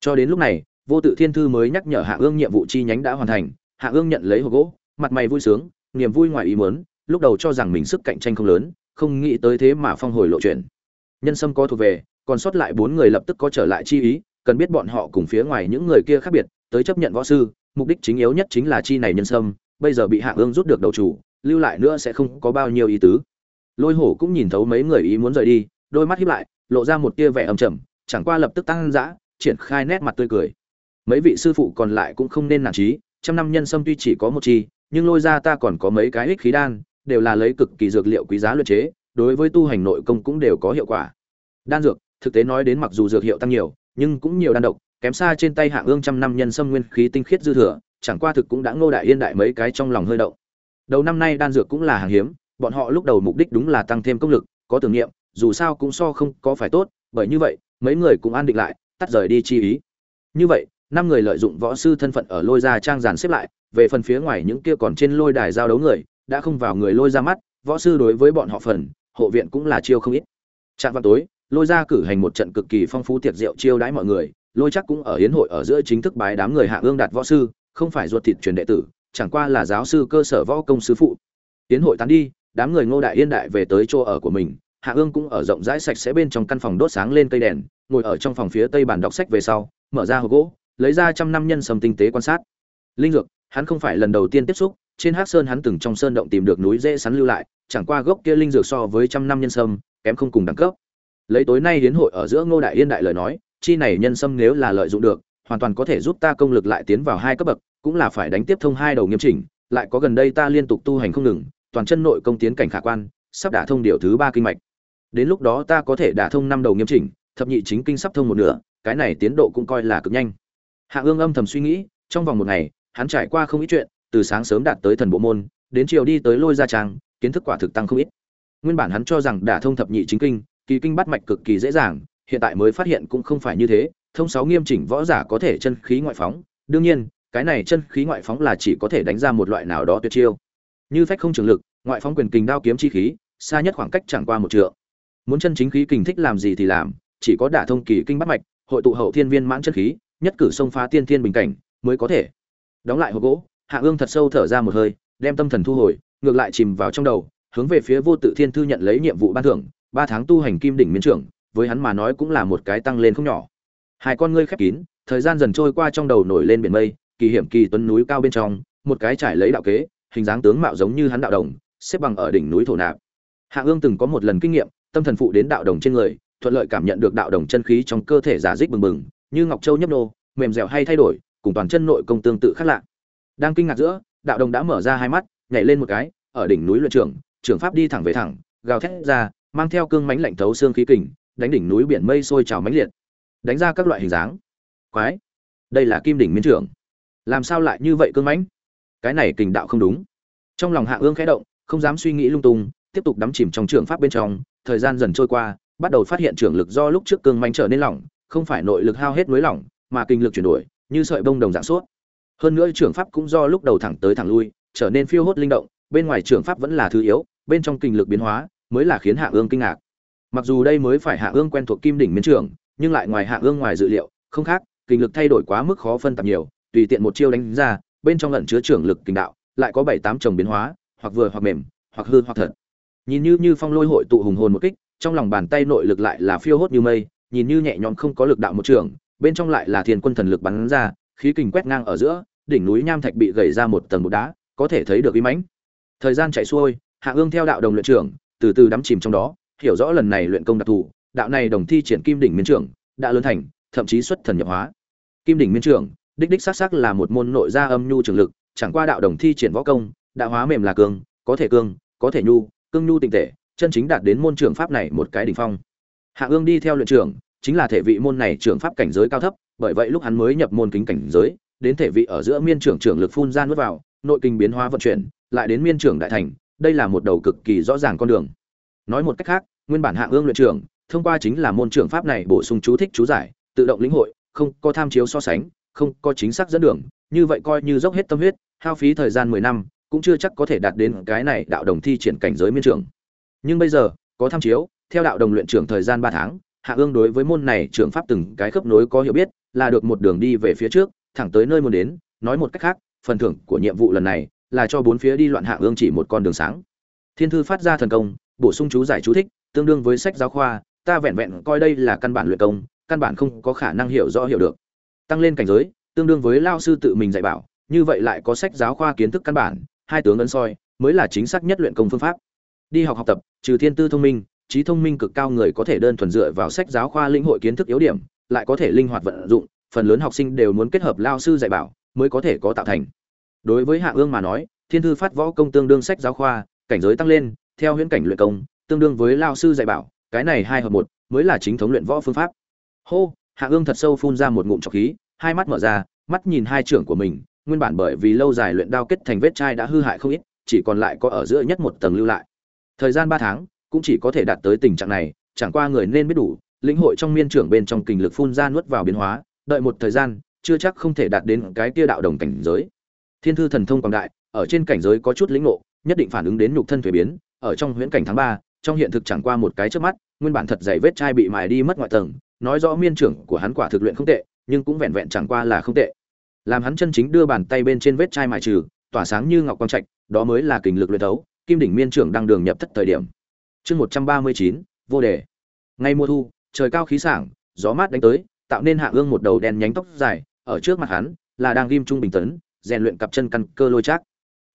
Cho đến lúc này, vô tự thiên thư mới nhắc nhở hạng ương nhiệm vụ chi nhánh đã hoàn thành, hạng ương nhận lấy hộp gỗ, mặt mày vui sướng, niềm vui ngoài ý muốn, lúc đầu cho rằng mình sức cạnh tranh không lớn, không nghĩ tới thế mà phong hồi lộ chuyện. Nhân sâm có thuộc về còn sót lại bốn người lập tức có trở lại chi ý, cần biết bọn họ cùng phía ngoài những người kia khác biệt, tới chấp nhận võ sư, mục đích chính yếu nhất chính là chi này nhân sâm, bây giờ bị hạ ương rút được đầu chủ, lưu lại nữa sẽ không có bao nhiêu ý tứ. Lôi hổ cũng nhìn thấu mấy người ý muốn rời đi, đôi mắt hiếp lại, lộ ra một tia vẻ âm trầm, chẳng qua lập tức tăng dã, triển khai nét mặt tươi cười. Mấy vị sư phụ còn lại cũng không nên nản trí trăm năm nhân sâm tuy chỉ có một chi, nhưng lôi ra ta còn có mấy cái ích khí đan, đều là lấy cực kỳ dược liệu quý giá luyện chế, đối với tu hành nội công cũng đều có hiệu quả. Đan dược thực tế nói đến mặc dù dược hiệu tăng nhiều, nhưng cũng nhiều đan độc, kém xa trên tay hạng ương trăm năm nhân sâm nguyên khí tinh khiết dư thừa, chẳng qua thực cũng đã ngô đại yên đại mấy cái trong lòng hơi động. Đầu năm nay đan dược cũng là hàng hiếm, bọn họ lúc đầu mục đích đúng là tăng thêm công lực, có tưởng niệm, dù sao cũng so không có phải tốt, bởi như vậy, mấy người cũng an định lại, tắt rời đi chi ý. Như vậy, năm người lợi dụng võ sư thân phận ở lôi ra trang giàn xếp lại, về phần phía ngoài những kia còn trên lôi đài giao đấu người, đã không vào người lôi ra mắt, võ sư đối với bọn họ phần, hộ viện cũng là chiêu không ít. Trạng vào tối lôi ra cử hành một trận cực kỳ phong phú tiệc rượu chiêu đãi mọi người, lôi chắc cũng ở hiến hội ở giữa chính thức bái đám người hạ ương đạt võ sư, không phải ruột thịt truyền đệ tử, chẳng qua là giáo sư cơ sở võ công sư phụ. Hiến hội tán đi, đám người ngô đại yên đại về tới chỗ ở của mình, hạ ương cũng ở rộng rãi sạch sẽ bên trong căn phòng đốt sáng lên cây đèn, ngồi ở trong phòng phía tây bàn đọc sách về sau, mở ra hộp gỗ, lấy ra trăm năm nhân sầm tinh tế quan sát. Linh dược, hắn không phải lần đầu tiên tiếp xúc, trên hắc sơn hắn từng trong sơn động tìm được núi dễ sắn lưu lại, chẳng qua gốc kia linh dược so với trăm năm nhân sâm, kém không cùng đẳng cấp lấy tối nay đến hội ở giữa ngô đại yên đại lời nói, chi này nhân sâm nếu là lợi dụng được, hoàn toàn có thể giúp ta công lực lại tiến vào hai cấp bậc, cũng là phải đánh tiếp thông hai đầu nghiêm chỉnh, lại có gần đây ta liên tục tu hành không ngừng, toàn chân nội công tiến cảnh khả quan, sắp đả thông điều thứ ba kinh mạch. Đến lúc đó ta có thể đả thông năm đầu nghiêm chỉnh, thập nhị chính kinh sắp thông một nửa, cái này tiến độ cũng coi là cực nhanh. Hạ ương âm thầm suy nghĩ, trong vòng một ngày, hắn trải qua không ít chuyện, từ sáng sớm đạt tới thần bộ môn, đến chiều đi tới lôi gia trang, kiến thức quả thực tăng không ít. Nguyên bản hắn cho rằng đả thông thập nhị chính kinh kỳ kinh bắt mạch cực kỳ dễ dàng, hiện tại mới phát hiện cũng không phải như thế, thông sáu nghiêm chỉnh võ giả có thể chân khí ngoại phóng. Đương nhiên, cái này chân khí ngoại phóng là chỉ có thể đánh ra một loại nào đó tuyệt chiêu. Như phách không trường lực, ngoại phóng quyền kình đao kiếm chi khí, xa nhất khoảng cách chẳng qua một trượng. Muốn chân chính khí kình thích làm gì thì làm, chỉ có đả thông kỳ kinh bắt mạch, hội tụ hậu thiên viên mãn chân khí, nhất cử xông phá tiên thiên bình cảnh, mới có thể. Đóng lại hộp gỗ, hạ ương thật sâu thở ra một hơi, đem tâm thần thu hồi, ngược lại chìm vào trong đầu, hướng về phía vô tự thiên thư nhận lấy nhiệm vụ ban thưởng ba tháng tu hành kim đỉnh miến trưởng, với hắn mà nói cũng là một cái tăng lên không nhỏ. Hai con ngươi khép kín, thời gian dần trôi qua trong đầu nổi lên biển mây, kỳ hiểm kỳ tuấn núi cao bên trong, một cái trải lấy đạo kế, hình dáng tướng mạo giống như hắn đạo đồng, xếp bằng ở đỉnh núi thổ nạp. Hạ ương từng có một lần kinh nghiệm, tâm thần phụ đến đạo đồng trên người, thuận lợi cảm nhận được đạo đồng chân khí trong cơ thể giả dích bừng bừng, như ngọc châu nhấp nô, mềm dẻo hay thay đổi, cùng toàn chân nội công tương tự khác lạ. Đang kinh ngạc giữa, đạo đồng đã mở ra hai mắt, nhảy lên một cái, ở đỉnh núi luyện trưởng trưởng pháp đi thẳng về thẳng, gào thét ra mang theo cương mánh lạnh thấu xương khí kình, đánh đỉnh núi biển mây sôi trào mãnh liệt, đánh ra các loại hình dáng. Quái, đây là kim đỉnh miên trưởng. Làm sao lại như vậy cương mãnh? Cái này kình đạo không đúng. Trong lòng hạ ương khẽ động, không dám suy nghĩ lung tung, tiếp tục đắm chìm trong trường pháp bên trong. Thời gian dần trôi qua, bắt đầu phát hiện trường lực do lúc trước cương manh trở nên lỏng, không phải nội lực hao hết núi lỏng, mà kinh lực chuyển đổi, như sợi bông đồng dạng suốt. Hơn nữa trưởng pháp cũng do lúc đầu thẳng tới thẳng lui, trở nên phiêu hốt linh động, bên ngoài trưởng pháp vẫn là thứ yếu, bên trong kinh lực biến hóa mới là khiến hạ ương kinh ngạc. Mặc dù đây mới phải hạ ương quen thuộc kim đỉnh miến trưởng, nhưng lại ngoài hạ ương ngoài dự liệu, không khác, kinh lực thay đổi quá mức khó phân tạp nhiều, tùy tiện một chiêu đánh ra, bên trong lẩn chứa trưởng lực kinh đạo, lại có bảy tám chồng biến hóa, hoặc vừa hoặc mềm, hoặc hư hoặc thật. Nhìn như như phong lôi hội tụ hùng hồn một kích, trong lòng bàn tay nội lực lại là phiêu hốt như mây, nhìn như nhẹ nhõm không có lực đạo một trường, bên trong lại là thiên quân thần lực bắn ra, khí kình quét ngang ở giữa, đỉnh núi nham thạch bị gầy ra một tầng bột đá, có thể thấy được uy mãnh. Thời gian chạy xuôi, hạ ương theo đạo đồng luyện trưởng từ từ đắm chìm trong đó, hiểu rõ lần này luyện công đặc thù, đạo này đồng thi triển kim đỉnh miên trưởng, đã lớn thành, thậm chí xuất thần nhập hóa. Kim đỉnh miên trưởng, đích đích xác xác là một môn nội gia âm nhu trường lực, chẳng qua đạo đồng thi triển võ công, đã hóa mềm là cương, có thể cương, có thể nhu, cương nhu tinh tệ, chân chính đạt đến môn trường pháp này một cái đỉnh phong. Hạ ương đi theo luyện trưởng, chính là thể vị môn này trường pháp cảnh giới cao thấp, bởi vậy lúc hắn mới nhập môn kính cảnh giới, đến thể vị ở giữa miên trưởng trưởng lực phun ra nuốt vào, nội kinh biến hóa vận chuyển, lại đến miên trưởng đại thành đây là một đầu cực kỳ rõ ràng con đường. Nói một cách khác, nguyên bản hạng ương luyện trưởng, thông qua chính là môn trưởng pháp này bổ sung chú thích chú giải, tự động lĩnh hội, không có tham chiếu so sánh, không có chính xác dẫn đường, như vậy coi như dốc hết tâm huyết, hao phí thời gian mười năm, cũng chưa chắc có thể đạt đến cái này đạo đồng thi triển cảnh giới miên trưởng. Nhưng bây giờ, có tham chiếu, theo đạo đồng luyện trưởng thời gian ba tháng hạ ương đối với môn này trưởng pháp từng cái khớp nối có hiểu biết, là được một đường đi về phía trước, thẳng tới nơi muốn đến, nói một cách khác, phần thưởng của nhiệm vụ lần này là cho bốn phía đi loạn hạ ương chỉ một con đường sáng. Thiên thư phát ra thần công, bổ sung chú giải chú thích, tương đương với sách giáo khoa, ta vẹn vẹn coi đây là căn bản luyện công, căn bản không có khả năng hiểu rõ hiểu được. Tăng lên cảnh giới, tương đương với lao sư tự mình dạy bảo, như vậy lại có sách giáo khoa kiến thức căn bản, hai tướng ấn soi, mới là chính xác nhất luyện công phương pháp. Đi học học tập, trừ thiên tư thông minh, trí thông minh cực cao người có thể đơn thuần dựa vào sách giáo khoa lĩnh hội kiến thức yếu điểm, lại có thể linh hoạt vận dụng, phần lớn học sinh đều muốn kết hợp lao sư dạy bảo, mới có thể có tạo thành đối với hạ ương mà nói, thiên thư phát võ công tương đương sách giáo khoa, cảnh giới tăng lên, theo huyễn cảnh luyện công, tương đương với lao sư dạy bảo, cái này hai hợp một mới là chính thống luyện võ phương pháp. Hô, hạ ương thật sâu phun ra một ngụm trọc khí, hai mắt mở ra, mắt nhìn hai trưởng của mình, nguyên bản bởi vì lâu dài luyện đao kết thành vết chai đã hư hại không ít, chỉ còn lại có ở giữa nhất một tầng lưu lại. Thời gian ba tháng, cũng chỉ có thể đạt tới tình trạng này, chẳng qua người nên biết đủ, lĩnh hội trong miên trưởng bên trong kình lực phun ra nuốt vào biến hóa, đợi một thời gian, chưa chắc không thể đạt đến cái kia đạo đồng cảnh giới thiên thư thần thông quảng đại, ở trên cảnh giới có chút lĩnh ngộ, nhất định phản ứng đến nhục thân thuế biến, ở trong huyễn cảnh tháng ba, trong hiện thực chẳng qua một cái trước mắt, nguyên bản thật dày vết chai bị mài đi mất ngoại tầng, nói rõ miên trưởng của hắn quả thực luyện không tệ, nhưng cũng vẹn vẹn chẳng qua là không tệ. Làm hắn chân chính đưa bàn tay bên trên vết chai mài trừ, tỏa sáng như ngọc quang trạch, đó mới là kình lực luyện thấu kim đỉnh miên trưởng đang đường nhập thất thời điểm. Chương một trăm ba mươi chín, vô đề. Ngay mùa thu, trời cao khí sảng, gió mát đánh tới, tạo nên hạ ương một đầu đen nhánh tóc dài, ở trước mặt hắn là đang ghim trung bình tấn rèn luyện cặp chân căn cơ lôi chắc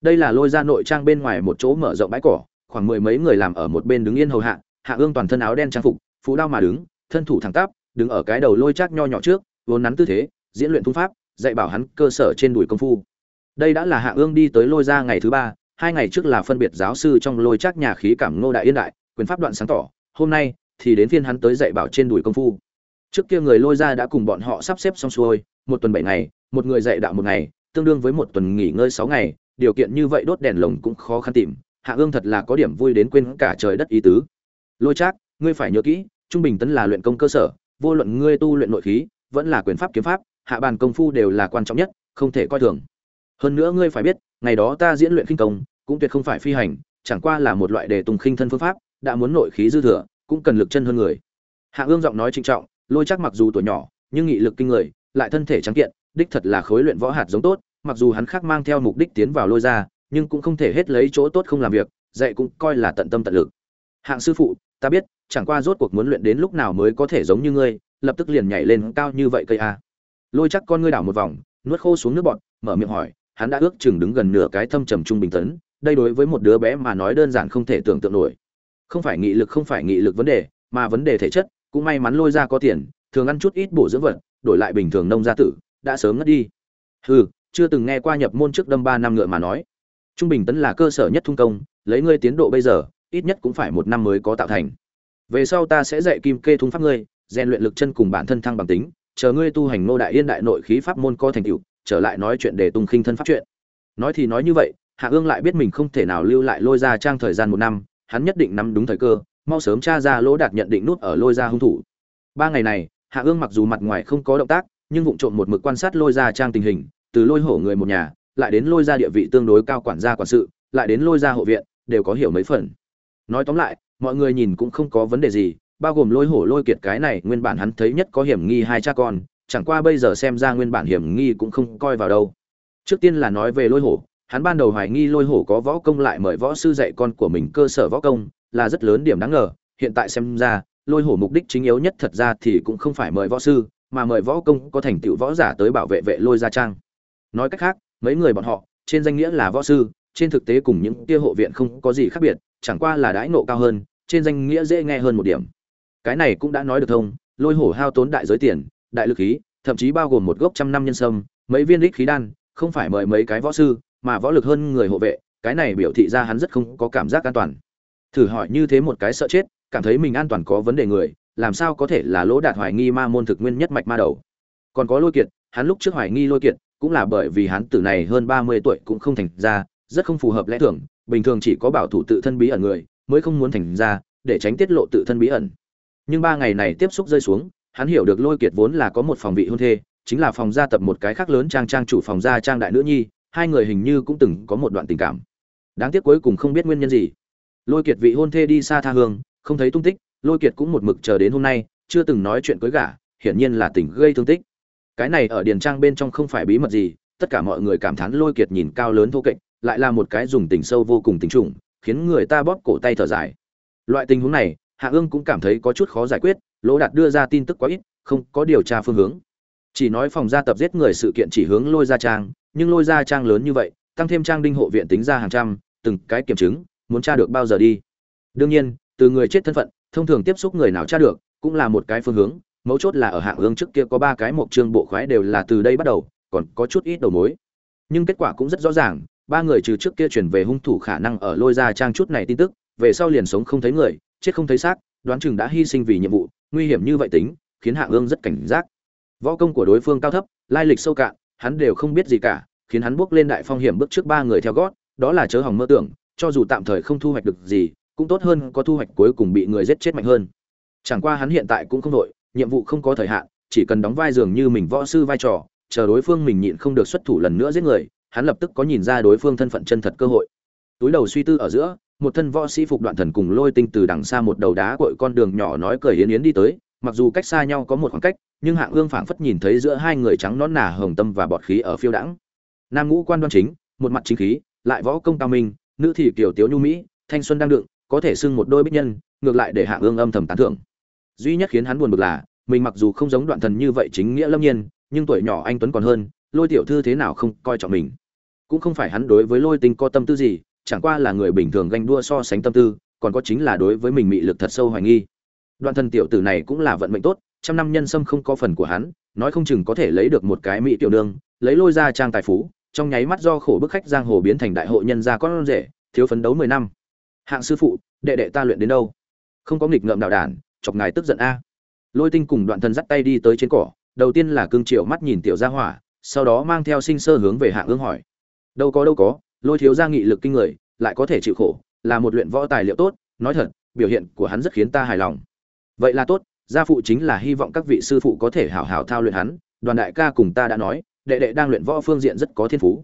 đây là lôi ra nội trang bên ngoài một chỗ mở rộng bãi cỏ, khoảng mười mấy người làm ở một bên đứng yên hầu hạ hạ ương toàn thân áo đen trang phục phú đao mà đứng, thân thủ thẳng tắp, đứng ở cái đầu lôi chắc nho nhỏ trước, vốn nắn tư thế, diễn luyện thung pháp, dạy bảo hắn cơ sở trên đùi công phu. Đây đã là hạ ương đi tới lôi ra ngày thứ ba, hai ngày trước là phân biệt giáo sư trong lôi chắc nhà khí cảm ngô đại yên đại, quyền pháp đoạn sáng tỏ, hôm nay thì đến phiên hắn tới dạy bảo trên đùi công phu. Trước kia người lôi ra đã cùng bọn họ sắp xếp xong xuôi, một tuần bảy ngày, một người dạy đạo một ngày tương đương với một tuần nghỉ ngơi sáu ngày, điều kiện như vậy đốt đèn lồng cũng khó khăn tìm, hạ ương thật là có điểm vui đến quên cả trời đất ý tứ. Lôi trác, ngươi phải nhớ kỹ, trung bình tấn là luyện công cơ sở, vô luận ngươi tu luyện nội khí, vẫn là quyền pháp kiếm pháp, hạ bàn công phu đều là quan trọng nhất, không thể coi thường. Hơn nữa ngươi phải biết, ngày đó ta diễn luyện khinh công, cũng tuyệt không phải phi hành, chẳng qua là một loại đề tùng khinh thân phương pháp, đã muốn nội khí dư thừa, cũng cần lực chân hơn người. Hạ ương giọng nói trịnh trọng, lôi trác mặc dù tuổi nhỏ, nhưng nghị lực kinh người, lại thân thể trắng kiện đích thật là khối luyện võ hạt giống tốt mặc dù hắn khác mang theo mục đích tiến vào lôi ra nhưng cũng không thể hết lấy chỗ tốt không làm việc dạy cũng coi là tận tâm tận lực. Hạng sư phụ ta biết chẳng qua rốt cuộc muốn luyện đến lúc nào mới có thể giống như ngươi lập tức liền nhảy lên cao như vậy cây a. Lôi chắc con ngươi đảo một vòng nuốt khô xuống nước bọt, mở miệng hỏi hắn đã ước chừng đứng gần nửa cái thâm trầm trung bình tấn đây đối với một đứa bé mà nói đơn giản không thể tưởng tượng nổi. Không phải nghị lực không phải nghị lực vấn đề mà vấn đề thể chất cũng may mắn lôi ra có tiền thường ăn chút ít bổ dưỡng vật đổi lại bình thường nông gia tử đã sớm ngất đi. Hừ, chưa từng nghe qua nhập môn trước đâm ba năm ngựa mà nói. Trung bình tấn là cơ sở nhất thung công, lấy ngươi tiến độ bây giờ, ít nhất cũng phải một năm mới có tạo thành. Về sau ta sẽ dạy kim kê thung pháp ngươi, rèn luyện lực chân cùng bản thân thăng bằng tính, chờ ngươi tu hành nô đại yên đại nội khí pháp môn co thành tựu, trở lại nói chuyện để tung khinh thân pháp chuyện. Nói thì nói như vậy, hạ ương lại biết mình không thể nào lưu lại lôi ra trang thời gian một năm, hắn nhất định nắm đúng thời cơ, mau sớm tra ra lỗ đạt nhận định nút ở lôi ra hung thủ. Ba ngày này, hạ ương mặc dù mặt ngoài không có động tác nhưng vụng trộm một mực quan sát lôi ra trang tình hình, từ lôi hổ người một nhà, lại đến lôi ra địa vị tương đối cao quản gia quản sự, lại đến lôi ra hộ viện, đều có hiểu mấy phần. Nói tóm lại, mọi người nhìn cũng không có vấn đề gì, bao gồm lôi hổ lôi kiệt cái này nguyên bản hắn thấy nhất có hiểm nghi hai cha con, chẳng qua bây giờ xem ra nguyên bản hiểm nghi cũng không coi vào đâu. Trước tiên là nói về lôi hổ, hắn ban đầu hoài nghi lôi hổ có võ công lại mời võ sư dạy con của mình cơ sở võ công, là rất lớn điểm đáng ngờ, hiện tại xem ra, lôi hổ mục đích chính yếu nhất thật ra thì cũng không phải mời võ sư mà mời võ công có thành tựu võ giả tới bảo vệ vệ lôi gia trang. Nói cách khác, mấy người bọn họ, trên danh nghĩa là võ sư, trên thực tế cùng những kia hộ viện không có gì khác biệt, chẳng qua là đãi nộ cao hơn, trên danh nghĩa dễ nghe hơn một điểm. Cái này cũng đã nói được thông, lôi hổ hao tốn đại giới tiền, đại lực khí, thậm chí bao gồm một gốc trăm năm nhân sâm, mấy viên đích khí đan, không phải mời mấy cái võ sư, mà võ lực hơn người hộ vệ, cái này biểu thị ra hắn rất không có cảm giác an toàn. Thử hỏi như thế một cái sợ chết, cảm thấy mình an toàn có vấn đề người làm sao có thể là lỗ đạt hoài nghi ma môn thực nguyên nhất mạch ma đầu? Còn có lôi kiệt, hắn lúc trước hoài nghi lôi kiệt, cũng là bởi vì hắn tử này hơn ba mươi tuổi cũng không thành ra, rất không phù hợp lẽ thường, bình thường chỉ có bảo thủ tự thân bí ẩn người, mới không muốn thành ra, để tránh tiết lộ tự thân bí ẩn. Nhưng ba ngày này tiếp xúc rơi xuống, hắn hiểu được lôi kiệt vốn là có một phòng vị hôn thê, chính là phòng gia tập một cái khác lớn trang trang chủ phòng gia trang đại nữ nhi, hai người hình như cũng từng có một đoạn tình cảm. Đáng tiếc cuối cùng không biết nguyên nhân gì. Lôi kiệt vị hôn thê đi xa tha hương, không thấy tung tích lôi kiệt cũng một mực chờ đến hôm nay, chưa từng nói chuyện cưới gả, hiển nhiên là tình gây thương tích. Cái này ở điền trang bên trong không phải bí mật gì, tất cả mọi người cảm thán lôi kiệt nhìn cao lớn thô kệch, lại là một cái dùng tình sâu vô cùng tình trùng, khiến người ta bóp cổ tay thở dài. Loại tình huống này, hạ ương cũng cảm thấy có chút khó giải quyết, lỗ đạt đưa ra tin tức quá ít, không có điều tra phương hướng. Chỉ nói phòng gia tập giết người sự kiện chỉ hướng lôi gia trang, nhưng lôi gia trang lớn như vậy, tăng thêm trang đinh hộ viện tính ra hàng trăm, từng cái kiểm chứng, muốn tra được bao giờ đi. Đương nhiên, từ người chết thân phận thông thường tiếp xúc người nào tra được, cũng là một cái phương hướng, mấu chốt là ở hạng ương trước kia có ba cái mộc trương bộ khoái đều là từ đây bắt đầu, còn có chút ít đầu mối. Nhưng kết quả cũng rất rõ ràng, ba người trừ trước kia chuyển về hung thủ khả năng ở lôi ra trang chút này tin tức, về sau liền sống không thấy người, chết không thấy xác, đoán chừng đã hy sinh vì nhiệm vụ, nguy hiểm như vậy tính, khiến hạng ương rất cảnh giác. Võ công của đối phương cao thấp, lai lịch sâu cạn, hắn đều không biết gì cả, khiến hắn bước lên đại phong hiểm bước trước ba người theo gót, đó là chớ hỏng mơ tưởng, cho dù tạm thời không thu hoạch được gì cũng tốt hơn có thu hoạch cuối cùng bị người giết chết mạnh hơn. Chẳng qua hắn hiện tại cũng không đội, nhiệm vụ không có thời hạn, chỉ cần đóng vai dường như mình võ sư vai trò, chờ đối phương mình nhịn không được xuất thủ lần nữa giết người, hắn lập tức có nhìn ra đối phương thân phận chân thật cơ hội. Túi đầu suy tư ở giữa, một thân võ sĩ phục đoạn thần cùng lôi tinh từ đằng xa một đầu đá cội con đường nhỏ nói cười yến yến đi tới, mặc dù cách xa nhau có một khoảng cách, nhưng hạng ương phảng phất nhìn thấy giữa hai người trắng nón nà hồng tâm và bọt khí ở phiêu đãng. Nam ngũ quan đoan chính, một mặt chính khí, lại võ công cao minh, nữ thì kiểu tiếu nhu mỹ, thanh xuân đang đựng có thể xưng một đôi bích nhân, ngược lại để hạ ương âm thầm tán thưởng. Duy nhất khiến hắn buồn bực là, mình mặc dù không giống đoạn thần như vậy chính nghĩa lâm nhiên, nhưng tuổi nhỏ anh tuấn còn hơn, lôi tiểu thư thế nào không coi trọng mình. Cũng không phải hắn đối với lôi tinh có tâm tư gì, chẳng qua là người bình thường ganh đua so sánh tâm tư, còn có chính là đối với mình mị lực thật sâu hoài nghi. Đoạn thần tiểu tử này cũng là vận mệnh tốt, trăm năm nhân sâm không có phần của hắn, nói không chừng có thể lấy được một cái mỹ tiểu nương, lấy lôi ra trang tài phú, trong nháy mắt do khổ bức khách giang hồ biến thành đại hội nhân gia con rể, thiếu phấn đấu mười năm hạng sư phụ, đệ đệ ta luyện đến đâu? Không có nghịch ngợm đạo đản chọc ngài tức giận a. Lôi tinh cùng đoạn thần dắt tay đi tới trên cỏ, đầu tiên là cương triệu mắt nhìn tiểu gia hỏa, sau đó mang theo sinh sơ hướng về hạng ương hỏi. Đâu có đâu có, lôi thiếu gia nghị lực kinh người, lại có thể chịu khổ, là một luyện võ tài liệu tốt, nói thật, biểu hiện của hắn rất khiến ta hài lòng. Vậy là tốt, gia phụ chính là hy vọng các vị sư phụ có thể hảo hảo thao luyện hắn, đoàn đại ca cùng ta đã nói, đệ đệ đang luyện võ phương diện rất có thiên phú.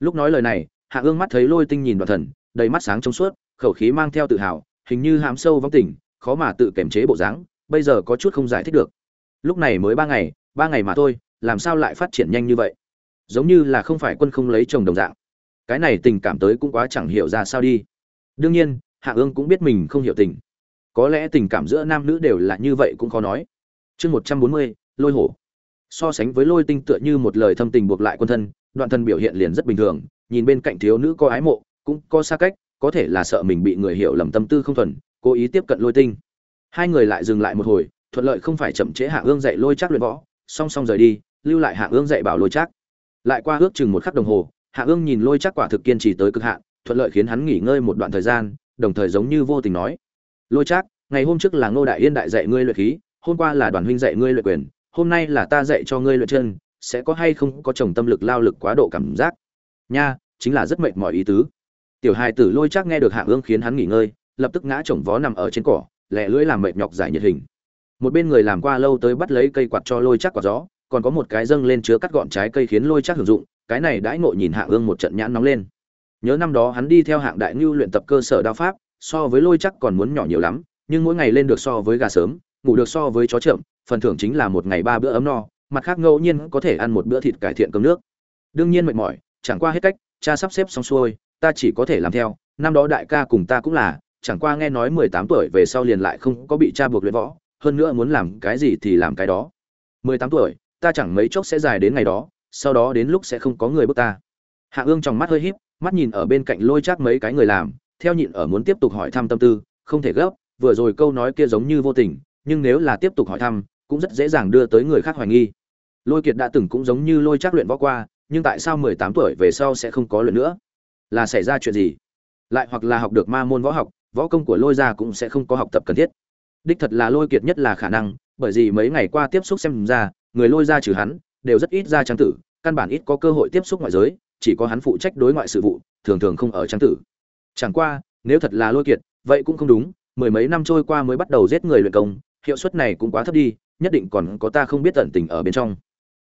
Lúc nói lời này hạ ương mắt thấy lôi tinh nhìn đoàn thần đầy mắt sáng trong suốt, khẩu khí mang theo tự hào, hình như hám sâu vong tình, khó mà tự kiềm chế bộ dáng, bây giờ có chút không giải thích được. Lúc này mới ba ngày ba ngày mà thôi, làm sao lại phát triển nhanh như vậy? Giống như là không phải quân không lấy chồng đồng dạng. Cái này tình cảm tới cũng quá chẳng hiểu ra sao đi. Đương nhiên, hạ ương cũng biết mình không hiểu tình. Có lẽ tình cảm giữa nam nữ đều là như vậy cũng khó nói. Chương một trăm bốn mươi, lôi hổ. So sánh với lôi tinh tựa như một lời thâm tình buộc lại quân thân, đoạn thân biểu hiện liền rất bình thường, nhìn bên cạnh thiếu nữ có ái mộ cũng có xa cách, có thể là sợ mình bị người hiểu lầm tâm tư không thuần, cố ý tiếp cận lôi tinh. Hai người lại dừng lại một hồi, thuận lợi không phải chậm trễ hạ ương dạy lôi chắc luyện võ, song song rời đi, lưu lại hạ ương dạy bảo lôi chắc. Lại qua ước chừng một khắc đồng hồ, hạ ương nhìn lôi chắc quả thực kiên trì tới cực hạn, thuận lợi khiến hắn nghỉ ngơi một đoạn thời gian, đồng thời giống như vô tình nói, lôi chắc, ngày hôm trước là ngô đại yên đại dạy ngươi luyện khí, hôm qua là đoàn huynh dạy ngươi luyện quyền, hôm nay là ta dạy cho ngươi luyện chân, sẽ có hay không có chồng tâm lực, lao lực quá độ cảm giác? Nha, chính là rất mệt mỏi ý tứ tiểu hài tử lôi chắc nghe được hạ ương khiến hắn nghỉ ngơi, lập tức ngã chồng vó nằm ở trên cỏ, lẹ lưỡi làm mệt nhọc giải nhiệt hình. Một bên người làm qua lâu tới bắt lấy cây quạt cho lôi chắc quạt gió, còn có một cái dâng lên chứa cắt gọn trái cây khiến lôi chắc hưởng dụng, cái này đãi ngộ nhìn hạ ương một trận nhãn nóng lên. Nhớ năm đó hắn đi theo hạng đại ngưu luyện tập cơ sở đao pháp, so với lôi chắc còn muốn nhỏ nhiều lắm, nhưng mỗi ngày lên được so với gà sớm, ngủ được so với chó chậm, phần thưởng chính là một ngày ba bữa ấm no, mặt khác ngẫu nhiên có thể ăn một bữa thịt cải thiện cơm nước. Đương nhiên mệt mỏi, chẳng qua hết cách, cha sắp xếp xong xuôi ta chỉ có thể làm theo, năm đó đại ca cùng ta cũng là, chẳng qua nghe nói mười tám tuổi về sau liền lại không có bị cha buộc luyện võ, hơn nữa muốn làm cái gì thì làm cái đó. mười tám tuổi, ta chẳng mấy chốc sẽ dài đến ngày đó, sau đó đến lúc sẽ không có người bước ta. Hạ ương trong mắt hơi híp, mắt nhìn ở bên cạnh lôi chắc mấy cái người làm, theo nhịn ở muốn tiếp tục hỏi thăm tâm tư, không thể gấp, vừa rồi câu nói kia giống như vô tình, nhưng nếu là tiếp tục hỏi thăm, cũng rất dễ dàng đưa tới người khác hoài nghi. Lôi kiệt đã từng cũng giống như lôi chắc luyện võ qua, nhưng tại sao mười tám tuổi về sau sẽ không có luyện nữa? Là xảy ra chuyện gì? Lại hoặc là học được ma môn võ học, võ công của lôi gia cũng sẽ không có học tập cần thiết. Đích thật là lôi kiệt nhất là khả năng, bởi vì mấy ngày qua tiếp xúc xem ra, người lôi gia trừ hắn, đều rất ít ra trang tử, căn bản ít có cơ hội tiếp xúc ngoại giới, chỉ có hắn phụ trách đối ngoại sự vụ, thường thường không ở trang tử. Chẳng qua, nếu thật là lôi kiệt, vậy cũng không đúng, mười mấy năm trôi qua mới bắt đầu giết người luyện công, hiệu suất này cũng quá thấp đi, nhất định còn có ta không biết tận tình ở bên trong.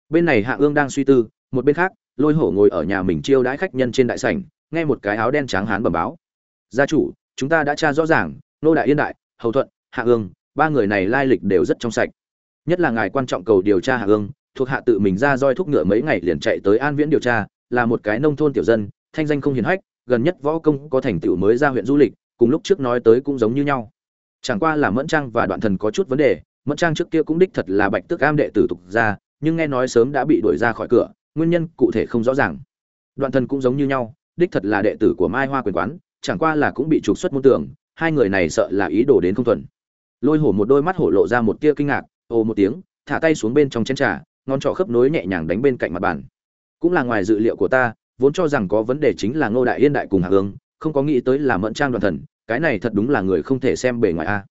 Bên này hạ ương đang suy tư, một bên khác, lôi hổ ngồi ở nhà mình chiêu đãi khách nhân trên đại sảnh nghe một cái áo đen trắng hán bẩm báo. Gia chủ, chúng ta đã tra rõ ràng, nô đại yên đại, hầu thuận, hạ ương, ba người này lai lịch đều rất trong sạch. Nhất là ngài quan trọng cầu điều tra hạ ương, thuộc hạ tự mình ra roi thúc ngựa mấy ngày liền chạy tới an viễn điều tra, là một cái nông thôn tiểu dân, thanh danh không hiền hách, gần nhất võ công có thành tựu mới ra huyện du lịch, cùng lúc trước nói tới cũng giống như nhau. Chẳng qua là mẫn trang và đoạn thần có chút vấn đề, mẫn trang trước kia cũng đích thật là bạch tước am đệ tử tục ra nhưng nghe nói sớm đã bị đuổi ra khỏi cửa, nguyên nhân cụ thể không rõ ràng. Đoạn thần cũng giống như nhau đích thật là đệ tử của mai hoa quyền quán, chẳng qua là cũng bị trục xuất môn tưởng hai người này sợ là ý đồ đến không thuận. lôi hổ một đôi mắt hổ lộ ra một tia kinh ngạc, ồ một tiếng, thả tay xuống bên trong chén trà, ngón trỏ khớp nối nhẹ nhàng đánh bên cạnh mặt bàn. Cũng là ngoài dự liệu của ta, vốn cho rằng có vấn đề chính là ngô đại yên đại cùng hạ hương, không có nghĩ tới là mẫn trang đoàn thần, cái này thật đúng là người không thể xem bề ngoài a.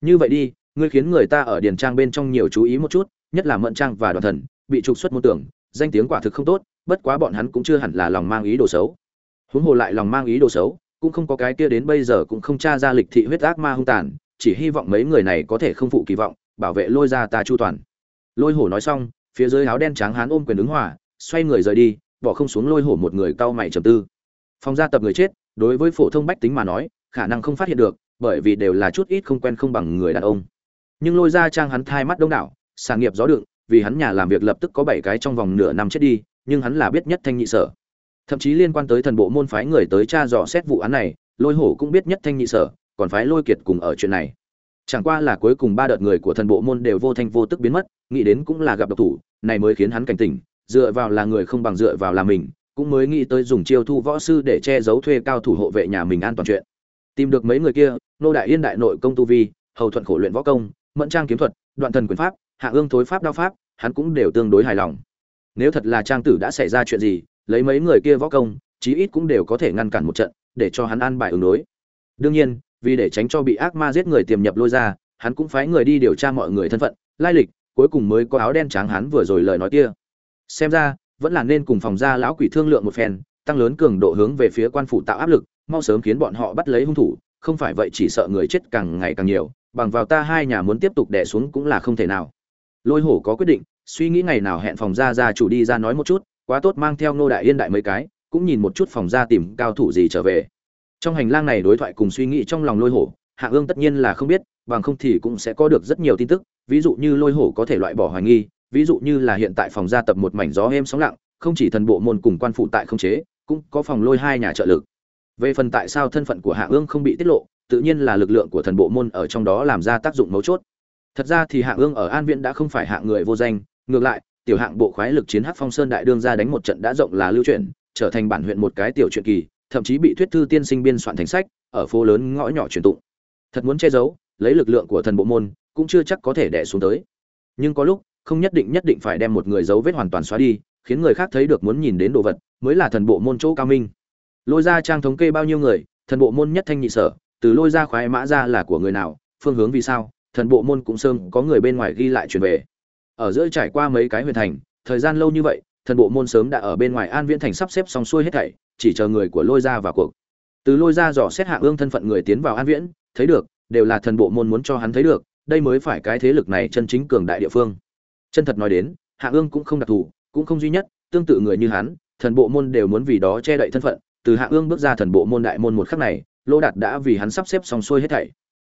Như vậy đi, ngươi khiến người ta ở điền trang bên trong nhiều chú ý một chút, nhất là mẫn trang và đoàn thần, bị trục xuất môn tưởng danh tiếng quả thực không tốt, bất quá bọn hắn cũng chưa hẳn là lòng mang ý đồ xấu huống hồ lại lòng mang ý đồ xấu, cũng không có cái kia đến bây giờ cũng không tra ra lịch thị huyết ác ma hung tàn, chỉ hy vọng mấy người này có thể không phụ kỳ vọng, bảo vệ lôi ra ta chu toàn. Lôi hổ nói xong, phía dưới áo đen trắng hán ôm quyền ứng hỏa xoay người rời đi, bỏ không xuống lôi hổ một người cau mày trầm tư. Phòng gia tập người chết, đối với phổ thông bách tính mà nói, khả năng không phát hiện được, bởi vì đều là chút ít không quen không bằng người đàn ông. Nhưng lôi ra trang hắn thai mắt đông đảo, sản nghiệp gió đựng, vì hắn nhà làm việc lập tức có bảy cái trong vòng nửa năm chết đi, nhưng hắn là biết nhất thanh nhị sở thậm chí liên quan tới thần bộ môn phái người tới tra dò xét vụ án này, lôi hổ cũng biết nhất thanh nhị sở, còn phái lôi kiệt cùng ở chuyện này. Chẳng qua là cuối cùng ba đợt người của thần bộ môn đều vô thanh vô tức biến mất, nghĩ đến cũng là gặp độc thủ, này mới khiến hắn cảnh tỉnh, dựa vào là người không bằng dựa vào là mình, cũng mới nghĩ tới dùng chiêu thu võ sư để che giấu thuê cao thủ hộ vệ nhà mình an toàn chuyện. Tìm được mấy người kia, nô đại yên đại nội công tu vi, hầu thuận khổ luyện võ công, mẫn trang kiếm thuật, đoạn thần quyền pháp, hạ ương thối pháp đao pháp, hắn cũng đều tương đối hài lòng. Nếu thật là trang tử đã xảy ra chuyện gì lấy mấy người kia võ công, chí ít cũng đều có thể ngăn cản một trận, để cho hắn an bài ứng đối. Đương nhiên, vì để tránh cho bị ác ma giết người tiềm nhập lôi ra, hắn cũng phái người đi điều tra mọi người thân phận, lai lịch, cuối cùng mới có áo đen trắng hắn vừa rồi lời nói kia. Xem ra, vẫn là nên cùng phòng gia lão quỷ thương lượng một phen, tăng lớn cường độ hướng về phía quan phủ tạo áp lực, mau sớm khiến bọn họ bắt lấy hung thủ, không phải vậy chỉ sợ người chết càng ngày càng nhiều, bằng vào ta hai nhà muốn tiếp tục đè xuống cũng là không thể nào. Lôi hổ có quyết định, suy nghĩ ngày nào hẹn phòng gia gia chủ đi ra nói một chút quá tốt mang theo ngô đại yên đại mấy cái, cũng nhìn một chút phòng gia tìm cao thủ gì trở về. Trong hành lang này đối thoại cùng suy nghĩ trong lòng lôi hổ, hạ ương tất nhiên là không biết, bằng không thì cũng sẽ có được rất nhiều tin tức, ví dụ như lôi hổ có thể loại bỏ hoài nghi, ví dụ như là hiện tại phòng gia tập một mảnh gió êm sóng lặng, không chỉ thần bộ môn cùng quan phụ tại không chế, cũng có phòng lôi hai nhà trợ lực. Về phần tại sao thân phận của hạ ương không bị tiết lộ, tự nhiên là lực lượng của thần bộ môn ở trong đó làm ra tác dụng mấu chốt. Thật ra thì hạ ương ở an viễn đã không phải hạng người vô danh, ngược lại tiểu hạng bộ khoái lực chiến hắc phong sơn đại đương ra đánh một trận đã rộng là lưu truyền trở thành bản huyện một cái tiểu truyện kỳ, thậm chí bị thuyết thư tiên sinh biên soạn thành sách, ở phố lớn ngõ nhỏ truyền tụng. Thật muốn che giấu, lấy lực lượng của thần bộ môn, cũng chưa chắc có thể đẻ xuống tới. Nhưng có lúc, không nhất định nhất định phải đem một người dấu vết hoàn toàn xóa đi, khiến người khác thấy được muốn nhìn đến đồ vật, mới là thần bộ môn chỗ cao minh. Lôi ra trang thống kê bao nhiêu người, thần bộ môn nhất thanh nhị sở, từ lôi ra khoái mã ra là của người nào, phương hướng vì sao, thần bộ môn cũng sớm có người bên ngoài ghi lại truyền về ở giữa trải qua mấy cái huyền thành, thời gian lâu như vậy, thần bộ môn sớm đã ở bên ngoài an viễn thành sắp xếp xong xuôi hết thảy, chỉ chờ người của lôi ra vào cuộc. Từ lôi ra dò xét hạ ương thân phận người tiến vào an viễn, thấy được, đều là thần bộ môn muốn cho hắn thấy được, đây mới phải cái thế lực này chân chính cường đại địa phương. Chân thật nói đến hạ ương cũng không đặc thù, cũng không duy nhất, tương tự người như hắn, thần bộ môn đều muốn vì đó che đậy thân phận, từ hạ ương bước ra thần bộ môn đại môn một khắc này, lô đạt đã vì hắn sắp xếp xong xuôi hết thảy.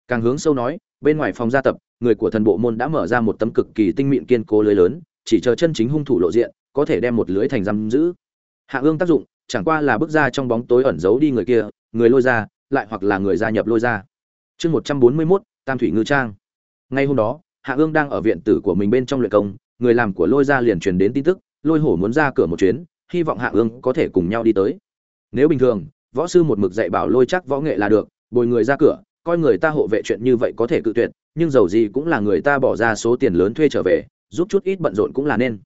Càng hướng sâu nói, bên ngoài phòng gia tập người của thần bộ môn đã mở ra một tấm cực kỳ tinh mịn kiên cố lưới lớn, chỉ chờ chân chính hung thủ lộ diện, có thể đem một lưới thành giam giữ. Hạ ương tác dụng, chẳng qua là bước ra trong bóng tối ẩn giấu đi người kia, người lôi ra, lại hoặc là người gia nhập lôi ra. Chương một trăm bốn mươi mốt, tam thủy ngư trang. Ngay hôm đó, hạ ương đang ở viện tử của mình bên trong luyện công, người làm của lôi ra liền truyền đến tin tức, lôi hổ muốn ra cửa một chuyến, hy vọng hạ ương có thể cùng nhau đi tới. Nếu bình thường, võ sư một mực dạy bảo lôi chắc võ nghệ là được, bồi người ra cửa coi người ta hộ vệ chuyện như vậy có thể cự tuyệt, nhưng dầu gì cũng là người ta bỏ ra số tiền lớn thuê trở về, giúp chút ít bận rộn cũng là nên.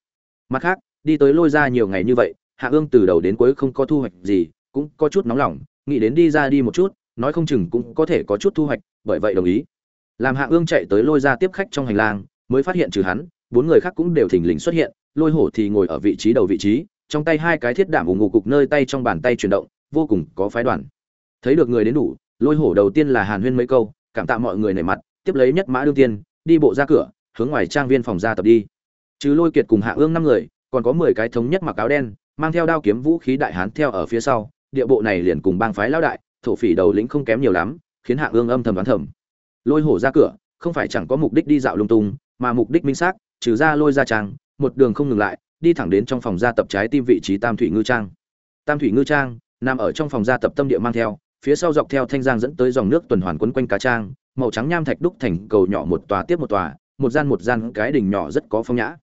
Mặt khác, đi tới lôi ra nhiều ngày như vậy, hạ ương từ đầu đến cuối không có thu hoạch gì, cũng có chút nóng lòng, nghĩ đến đi ra đi một chút, nói không chừng cũng có thể có chút thu hoạch, bởi vậy đồng ý. Làm hạ ương chạy tới lôi ra tiếp khách trong hành lang, mới phát hiện trừ hắn, bốn người khác cũng đều thình lình xuất hiện, lôi hổ thì ngồi ở vị trí đầu vị trí, trong tay hai cái thiết đảm ủng ngục cục nơi tay trong bàn tay chuyển động, vô cùng có phái đoàn. Thấy được người đến đủ lôi hổ đầu tiên là hàn huyên mấy câu, cảm tạ mọi người nể mặt, tiếp lấy nhất mã đương tiên, đi bộ ra cửa, hướng ngoài trang viên phòng ra tập đi. Chứ lôi kiệt cùng hạ ương năm người, còn có mười cái thống nhất mặc áo đen, mang theo đao kiếm vũ khí đại hán theo ở phía sau, địa bộ này liền cùng bang phái lão đại, thổ phỉ đầu lĩnh không kém nhiều lắm, khiến hạ ương âm thầm đoán thầm. Lôi hổ ra cửa, không phải chẳng có mục đích đi dạo lung tung, mà mục đích minh xác, trừ ra lôi ra trang, một đường không ngừng lại, đi thẳng đến trong phòng gia tập trái tim vị trí tam thủy ngư trang. Tam thủy ngư trang, nằm ở trong phòng gia tập tâm địa mang theo phía sau dọc theo thanh giang dẫn tới dòng nước tuần hoàn quấn quanh cá trang, màu trắng nham thạch đúc thành cầu nhỏ một tòa tiếp một tòa, một gian một gian cái đỉnh nhỏ rất có phong nhã.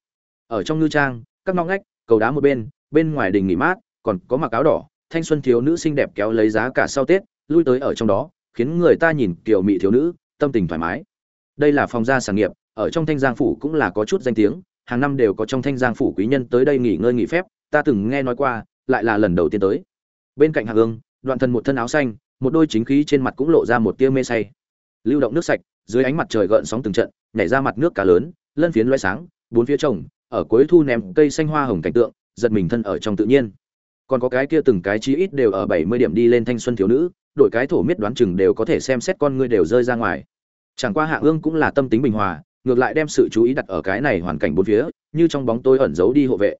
Ở trong ngư trang, các ngõ ngách, cầu đá một bên bên ngoài đình nghỉ mát, còn có mặc áo đỏ, thanh xuân thiếu nữ xinh đẹp kéo lấy giá cả sau tết, lui tới ở trong đó, khiến người ta nhìn kiểu mỹ thiếu nữ, tâm tình thoải mái. Đây là phòng gia sản nghiệp, ở trong thanh giang phủ cũng là có chút danh tiếng, hàng năm đều có trong thanh giang phủ quý nhân tới đây nghỉ ngơi nghỉ phép, ta từng nghe nói qua, lại là lần đầu tiên tới. Bên cạnh hạ ương đoạn thần một thân áo xanh một đôi chính khí trên mặt cũng lộ ra một tia mê say. Lưu động nước sạch, dưới ánh mặt trời gợn sóng từng trận, nhảy ra mặt nước cá lớn, lân phiến loay sáng, bốn phía trồng, ở cuối thu ném cây xanh hoa hồng cảnh tượng, giật mình thân ở trong tự nhiên. Còn có cái kia từng cái chí ít đều ở bảy mươi điểm đi lên thanh xuân thiếu nữ, đổi cái thổ miết đoán chừng đều có thể xem xét con ngươi đều rơi ra ngoài. Chẳng qua hạ ương cũng là tâm tính bình hòa, ngược lại đem sự chú ý đặt ở cái này hoàn cảnh bốn phía, như trong bóng tôi ẩn giấu đi hộ vệ.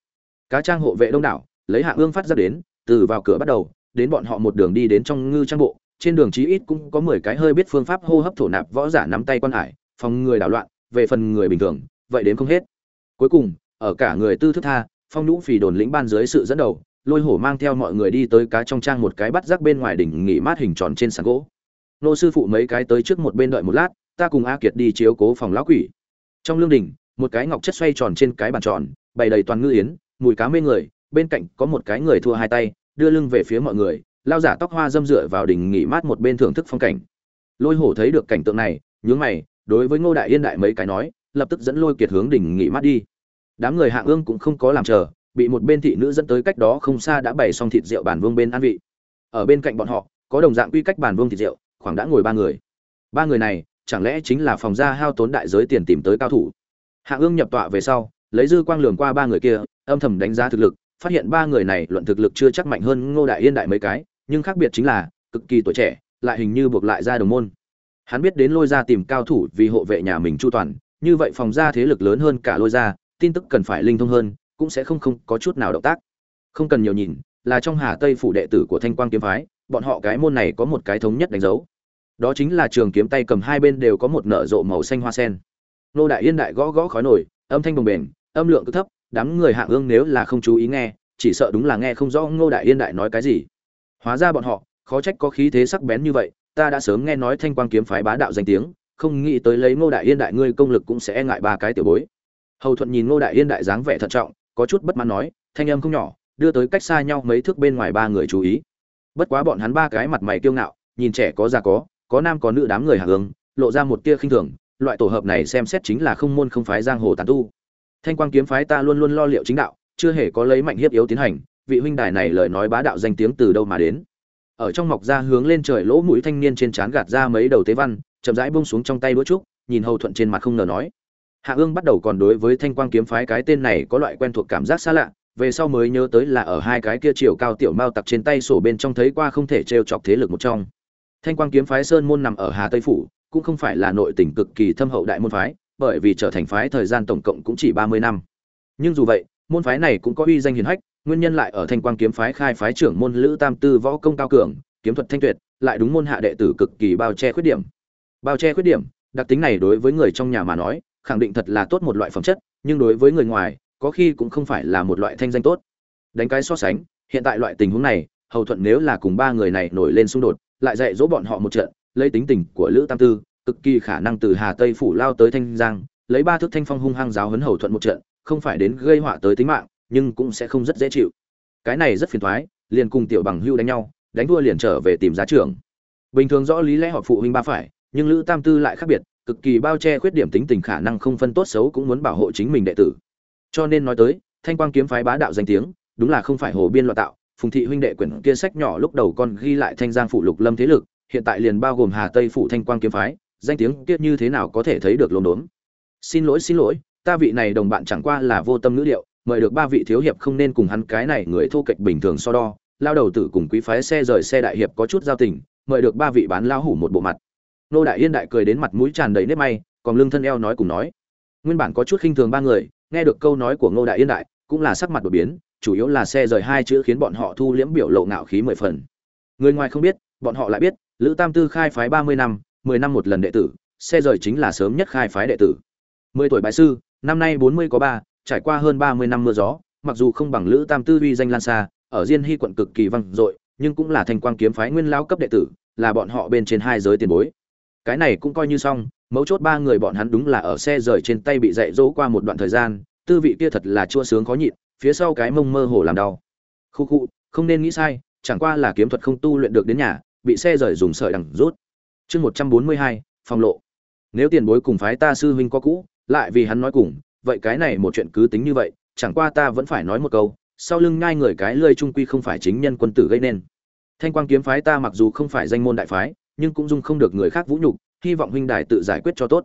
Cá trang hộ vệ đông đảo, lấy hạ ương phát ra đến, từ vào cửa bắt đầu đến bọn họ một đường đi đến trong ngư trang bộ, trên đường chí ít cũng có mười cái hơi biết phương pháp hô hấp thổ nạp võ giả nắm tay quan hải, phòng người đảo loạn, về phần người bình thường, vậy đến không hết. Cuối cùng, ở cả người tư thức tha, phong nhũ phì đồn lĩnh ban dưới sự dẫn đầu, lôi hổ mang theo mọi người đi tới cá trong trang một cái bắt rác bên ngoài đỉnh nghỉ mát hình tròn trên sàn gỗ. Nô sư phụ mấy cái tới trước một bên đợi một lát, ta cùng a kiệt đi chiếu cố phòng lão quỷ. Trong lương đình một cái ngọc chất xoay tròn trên cái bàn tròn, bày đầy toàn ngư yến, mùi cá mê người, bên cạnh có một cái người thua hai tay đưa lưng về phía mọi người, lao giả tóc hoa dâm dựa vào đỉnh nghỉ mát một bên thưởng thức phong cảnh. Lôi hổ thấy được cảnh tượng này, nhướng mày, đối với ngô đại yên đại mấy cái nói, lập tức dẫn lôi kiệt hướng đỉnh nghỉ mát đi. Đám người hạ ương cũng không có làm chờ, bị một bên thị nữ dẫn tới cách đó không xa đã bày xong thịt rượu bàn vương bên ăn vị. Ở bên cạnh bọn họ, có đồng dạng quy cách bàn vương thịt rượu, khoảng đã ngồi ba người. Ba người này, chẳng lẽ chính là phòng gia hao tốn đại giới tiền tìm tới cao thủ? Hạ ương nhập tọa về sau, lấy dư quang lường qua ba người kia, âm thầm đánh giá thực lực phát hiện ba người này luận thực lực chưa chắc mạnh hơn ngô đại yên đại mấy cái, nhưng khác biệt chính là, cực kỳ tuổi trẻ, lại hình như buộc lại ra đồng môn. Hắn biết đến lôi Gia tìm cao thủ vì hộ vệ nhà mình chu toàn, như vậy phòng gia thế lực lớn hơn cả lôi Gia. tin tức cần phải linh thông hơn, cũng sẽ không không có chút nào động tác. Không cần nhiều nhìn, là trong hà tây phủ đệ tử của thanh quang kiếm phái, bọn họ cái môn này có một cái thống nhất đánh dấu. Đó chính là trường kiếm tay cầm hai bên đều có một nở rộ màu xanh hoa sen. Lô đại yên đại gõ gõ khói nổi âm thanh bồng bềnh, âm lượng cứ thấp đám người hạ ương nếu là không chú ý nghe, chỉ sợ đúng là nghe không rõ ngô đại yên đại nói cái gì. Hóa ra bọn họ, khó trách có khí thế sắc bén như vậy, ta đã sớm nghe nói thanh quang kiếm phái bá đạo danh tiếng, không nghĩ tới lấy ngô đại yên đại ngươi công lực cũng sẽ e ngại ba cái tiểu bối. Hầu thuận nhìn ngô đại yên đại dáng vẻ thận trọng, có chút bất mãn nói, thanh âm không nhỏ, đưa tới cách xa nhau mấy thước bên ngoài ba người chú ý. Bất quá bọn hắn ba cái mặt mày kiêu ngạo, nhìn trẻ có già có có nam có nữ đám người hạ hướng lộ ra một tia khinh thường, loại tổ hợp này xem xét chính là không môn không phái giang hồ tàn tu thanh quang kiếm phái ta luôn luôn lo liệu chính đạo, chưa hề có lấy mạnh hiếp yếu tiến hành, vị huynh đài này lời nói bá đạo danh tiếng từ đâu mà đến. Ở trong mọc ra hướng lên trời lỗ mũi thanh niên trên trán gạt ra mấy đầu tế văn, chậm rãi buông xuống trong tay đũa trúc, nhìn hầu thuận trên mặt không ngờ nói. Hạ ương bắt đầu còn đối với thanh quang kiếm phái cái tên này có loại quen thuộc cảm giác xa lạ, về sau mới nhớ tới là ở hai cái kia chiều cao tiểu mao tặc trên tay sổ bên trong thấy qua không thể trêu chọc thế lực một trong. Thanh quang kiếm phái sơn môn nằm ở hà tây phủ, cũng không phải là nội tỉnh cực kỳ thâm hậu đại môn phái bởi vì trở thành phái thời gian tổng cộng cũng chỉ ba mươi năm. Nhưng dù vậy, môn phái này cũng có uy danh hiển hách, nguyên nhân lại ở thanh quang kiếm phái khai phái trưởng môn lữ tam tư võ công cao cường, kiếm thuật thanh tuyệt, lại đúng môn hạ đệ tử cực kỳ bao che khuyết điểm. Bao che khuyết điểm, đặc tính này đối với người trong nhà mà nói, khẳng định thật là tốt một loại phẩm chất, nhưng đối với người ngoài, có khi cũng không phải là một loại thanh danh tốt. Đánh cái so sánh, hiện tại loại tình huống này, hầu thuận nếu là cùng ba người này nổi lên xung đột, lại dạy dỗ bọn họ một trận, lấy tính tình của lữ tam tư cực kỳ khả năng từ hà tây phủ lao tới thanh giang, lấy ba thước thanh phong hung hăng giáo huấn hầu thuận một trận, không phải đến gây họa tới tính mạng, nhưng cũng sẽ không rất dễ chịu. Cái này rất phiền toái, liền cùng tiểu bằng hưu đánh nhau, đánh đua liền trở về tìm giá trưởng. Bình thường rõ lý lẽ họ phụ huynh ba phải, nhưng lữ tam tư lại khác biệt, cực kỳ bao che khuyết điểm tính tình khả năng không phân tốt xấu cũng muốn bảo hộ chính mình đệ tử. Cho nên nói tới, thanh quang kiếm phái bá đạo danh tiếng, đúng là không phải hồ biên loạn tạo, phùng thị huynh đệ quyển kia sách nhỏ lúc đầu còn ghi lại thanh giang phủ lục lâm thế lực, hiện tại liền bao gồm hà tây phủ thanh quang kiếm phái danh tiếng kia như thế nào có thể thấy được lồn đốm. Xin lỗi xin lỗi, ta vị này đồng bạn chẳng qua là vô tâm nữ điệu, mời được ba vị thiếu hiệp không nên cùng hắn cái này người thô kệch bình thường so đo. Lao đầu tử cùng quý phái xe rời xe đại hiệp có chút giao tình, mời được ba vị bán lao hủ một bộ mặt. Nô đại yên đại cười đến mặt mũi tràn đầy nếp may, còn lưng thân eo nói cùng nói. Nguyên bản có chút khinh thường ba người, nghe được câu nói của ngô đại yên đại, cũng là sắc mặt đột biến, chủ yếu là xe rời hai chữ khiến bọn họ thu liễm biểu lộ ngạo khí mười phần. Người ngoài không biết, bọn họ lại biết, lữ tam tư khai phái ba mươi năm mười năm một lần đệ tử, xe rời chính là sớm nhất khai phái đệ tử. Mười tuổi bái sư, năm nay bốn mươi có ba, trải qua hơn ba mươi năm mưa gió, mặc dù không bằng lữ tam tư uy danh lan xa, ở diên hy quận cực kỳ vang dội, nhưng cũng là thành quang kiếm phái nguyên lao cấp đệ tử, là bọn họ bên trên hai giới tiền bối. Cái này cũng coi như xong, mấu chốt ba người bọn hắn đúng là ở xe rời trên tay bị dạy dỗ qua một đoạn thời gian, tư vị kia thật là chua sướng khó nhịn, phía sau cái mông mơ hồ làm đau. Khu khu, không nên nghĩ sai, chẳng qua là kiếm thuật không tu luyện được đến nhà, bị xe rời dùng sợi đằng rút chương một trăm bốn mươi hai, phòng lộ. Nếu tiền bối cùng phái ta sư huynh có cũ, lại vì hắn nói cùng, vậy cái này một chuyện cứ tính như vậy, chẳng qua ta vẫn phải nói một câu, sau lưng ngai người cái lơi trung quy không phải chính nhân quân tử gây nên. Thanh quang kiếm phái ta mặc dù không phải danh môn đại phái, nhưng cũng dung không được người khác vũ nhục, hy vọng huynh đài tự giải quyết cho tốt.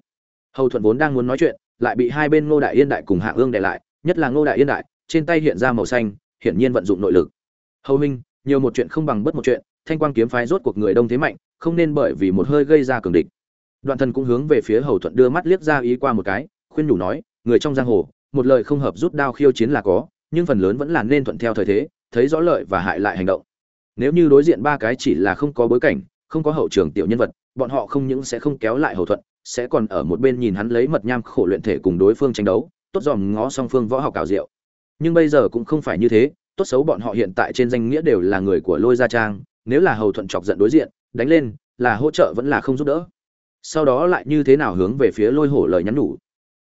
Hầu thuận vốn đang muốn nói chuyện, lại bị hai bên ngô đại yên đại cùng hạ ương để lại, nhất là ngô đại yên đại, trên tay hiện ra màu xanh, hiển nhiên vận dụng nội lực. Hầu huynh, nhiều một chuyện không bằng bất một chuyện thanh quang kiếm phái rốt cuộc người đông thế mạnh, không nên bởi vì một hơi gây ra cường địch. Đoạn thần cũng hướng về phía hầu thuận đưa mắt liếc ra ý qua một cái, khuyên nhủ nói, người trong giang hồ, một lời không hợp rút đao khiêu chiến là có, nhưng phần lớn vẫn là nên thuận theo thời thế, thấy rõ lợi và hại lại hành động. Nếu như đối diện ba cái chỉ là không có bối cảnh, không có hậu trường tiểu nhân vật, bọn họ không những sẽ không kéo lại hầu thuận, sẽ còn ở một bên nhìn hắn lấy mật nham khổ luyện thể cùng đối phương tranh đấu, tốt dòm ngó song phương võ học cào diệu. Nhưng bây giờ cũng không phải như thế, tốt xấu bọn họ hiện tại trên danh nghĩa đều là người của lôi gia trang nếu là hầu thuận chọc giận đối diện, đánh lên, là hỗ trợ vẫn là không giúp đỡ. Sau đó lại như thế nào hướng về phía lôi hổ lời nhắn nhủ.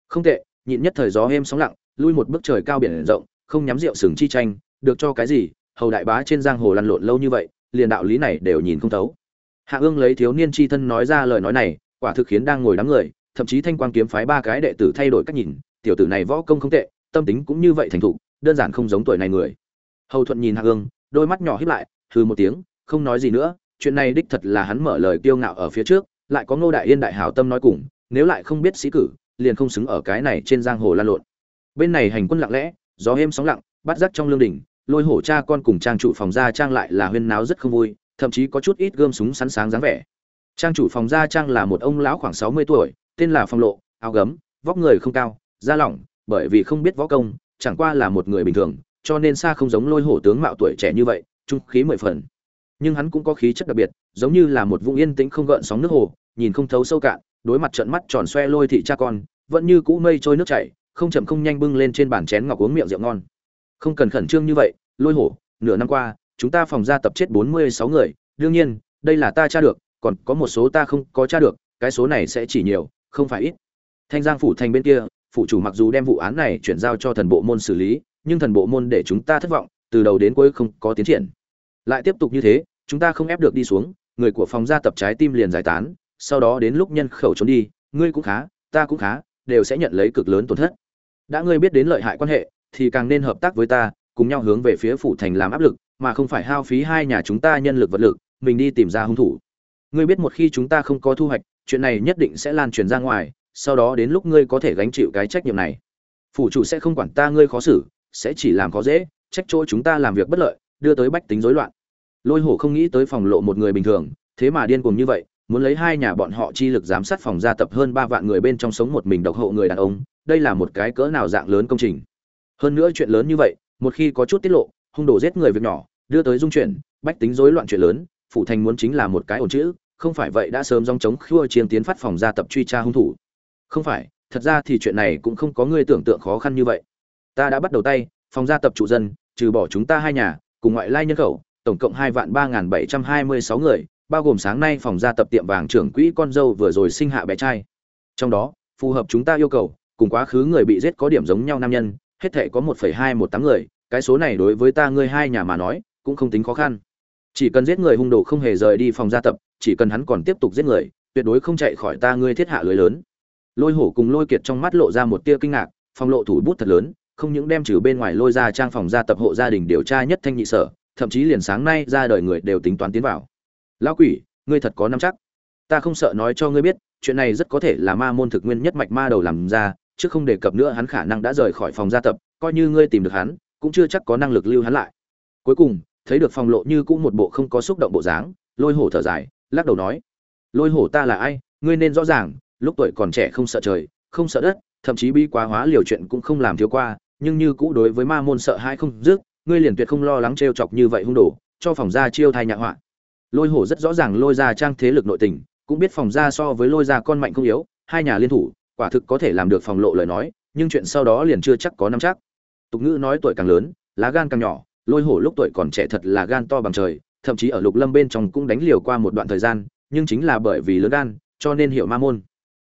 Không tệ, nhịn nhất thời gió êm sóng lặng, lui một bước trời cao biển rộng, không nhắm rượu sừng chi tranh, được cho cái gì, hầu đại bá trên giang hồ lăn lộn lâu như vậy, liền đạo lý này đều nhìn không thấu. Hạ ương lấy thiếu niên chi thân nói ra lời nói này, quả thực khiến đang ngồi đám người, thậm chí thanh quang kiếm phái ba cái đệ tử thay đổi cách nhìn, tiểu tử này võ công không tệ, tâm tính cũng như vậy thành thục, đơn giản không giống tuổi này người. Hầu thuận nhìn hạ ương, đôi mắt nhỏ híp lại, hừ một tiếng không nói gì nữa, chuyện này đích thật là hắn mở lời kiêu ngạo ở phía trước, lại có ngô đại yên đại hảo tâm nói cùng, nếu lại không biết sĩ cử, liền không xứng ở cái này trên giang hồ lan lộn. Bên này hành quân lặng lẽ, gió êm sóng lặng, bắt rắc trong lương đỉnh, lôi hổ cha con cùng trang chủ phòng gia trang lại là huyên náo rất không vui, thậm chí có chút ít gươm súng sẵn sáng dáng vẻ. Trang chủ phòng gia trang là một ông lão khoảng sáu mươi tuổi, tên là phong lộ, áo gấm, vóc người không cao, da lỏng, bởi vì không biết võ công, chẳng qua là một người bình thường, cho nên xa không giống lôi hổ tướng mạo tuổi trẻ như vậy, trung khí mười phần nhưng hắn cũng có khí chất đặc biệt, giống như là một vùng yên tĩnh không gợn sóng nước hồ, nhìn không thấu sâu cạn, đối mặt trận mắt tròn xoe lôi thị cha con, vẫn như cũ mây trôi nước chảy, không chậm không nhanh bưng lên trên bàn chén ngọc uống miệng rượu ngon. Không cần khẩn trương như vậy, lôi hổ, nửa năm qua, chúng ta phòng ra tập chết bốn mươi sáu người, đương nhiên, đây là ta tra được, còn có một số ta không có tra được, cái số này sẽ chỉ nhiều, không phải ít. Thanh giang phủ thành bên kia, phủ chủ mặc dù đem vụ án này chuyển giao cho thần bộ môn xử lý, nhưng thần bộ môn để chúng ta thất vọng, từ đầu đến cuối không có tiến triển. Lại tiếp tục như thế chúng ta không ép được đi xuống, người của phòng gia tập trái tim liền giải tán, sau đó đến lúc nhân khẩu trốn đi, ngươi cũng khá, ta cũng khá, đều sẽ nhận lấy cực lớn tổn thất. Đã ngươi biết đến lợi hại quan hệ, thì càng nên hợp tác với ta, cùng nhau hướng về phía phủ thành làm áp lực, mà không phải hao phí hai nhà chúng ta nhân lực vật lực, mình đi tìm ra hung thủ. Ngươi biết một khi chúng ta không có thu hoạch, chuyện này nhất định sẽ lan truyền ra ngoài, sau đó đến lúc ngươi có thể gánh chịu cái trách nhiệm này. Phủ chủ sẽ không quản ta ngươi khó xử, sẽ chỉ làm khó dễ, trách chỗ chúng ta làm việc bất lợi, đưa tới bách tính rối loạn lôi hổ không nghĩ tới phòng lộ một người bình thường, thế mà điên cuồng như vậy, muốn lấy hai nhà bọn họ chi lực giám sát phòng gia tập hơn ba vạn người bên trong sống một mình độc hộ người đàn ông, đây là một cái cỡ nào dạng lớn công trình. Hơn nữa chuyện lớn như vậy, một khi có chút tiết lộ, hung đồ giết người việc nhỏ, đưa tới dung chuyển, bách tính rối loạn chuyện lớn phụ thành muốn chính là một cái ổn chữ, không phải vậy đã sớm dòng chống khua chiến tiến phát phòng gia tập truy tra hung thủ. Không phải, thật ra thì chuyện này cũng không có người tưởng tượng khó khăn như vậy. Ta đã bắt đầu tay, phòng gia tập trụ dân, trừ bỏ chúng ta hai nhà, cùng ngoại lai nhân khẩu tổng cộng hai vạn ba nghìn bảy trăm hai mươi sáu người, bao gồm sáng nay phòng gia tập tiệm vàng trưởng quỹ con dâu vừa rồi sinh hạ bé trai. Trong đó, phù hợp chúng ta yêu cầu, cùng quá khứ người bị giết có điểm giống nhau nam nhân, hết thể có một phẩy hai một tám người, cái số này đối với ta ngươi hai nhà mà nói, cũng không tính khó khăn. Chỉ cần giết người hung đồ không hề rời đi phòng gia tập, chỉ cần hắn còn tiếp tục giết người, tuyệt đối không chạy khỏi ta ngươi thiết hạ lưới lớn. Lôi hổ cùng lôi kiệt trong mắt lộ ra một tia kinh ngạc, phòng lộ thủ bút thật lớn, không những đem trừ bên ngoài lôi ra trang phòng gia tập hộ gia đình điều tra nhất thanh nhị sở thậm chí liền sáng nay ra đời người đều tính toán tiến vào. Lão quỷ, ngươi thật có năm chắc. Ta không sợ nói cho ngươi biết, chuyện này rất có thể là ma môn thực nguyên nhất mạch ma đầu làm ra, chứ không đề cập nữa hắn khả năng đã rời khỏi phòng gia tập, coi như ngươi tìm được hắn, cũng chưa chắc có năng lực lưu hắn lại. Cuối cùng, thấy được phòng lộ như cũng một bộ không có xúc động bộ dáng, lôi hổ thở dài, lắc đầu nói, lôi hổ ta là ai? Ngươi nên rõ ràng, lúc tuổi còn trẻ không sợ trời, không sợ đất, thậm chí bi quá hóa liều chuyện cũng không làm thiếu qua, nhưng như cũ đối với ma môn sợ hãi không dứt ngươi liền tuyệt không lo lắng trêu chọc như vậy hung đổ cho phòng gia chiêu thai nhạ họa. Lôi hổ rất rõ ràng lôi ra trang thế lực nội tình, cũng biết phòng gia so với lôi ra con mạnh không yếu, hai nhà liên thủ, quả thực có thể làm được phòng lộ lời nói, nhưng chuyện sau đó liền chưa chắc có năm chắc. Tục ngữ nói tuổi càng lớn, lá gan càng nhỏ, lôi hổ lúc tuổi còn trẻ thật là gan to bằng trời, thậm chí ở lục lâm bên trong cũng đánh liều qua một đoạn thời gian, nhưng chính là bởi vì lớn gan, cho nên hiểu ma môn.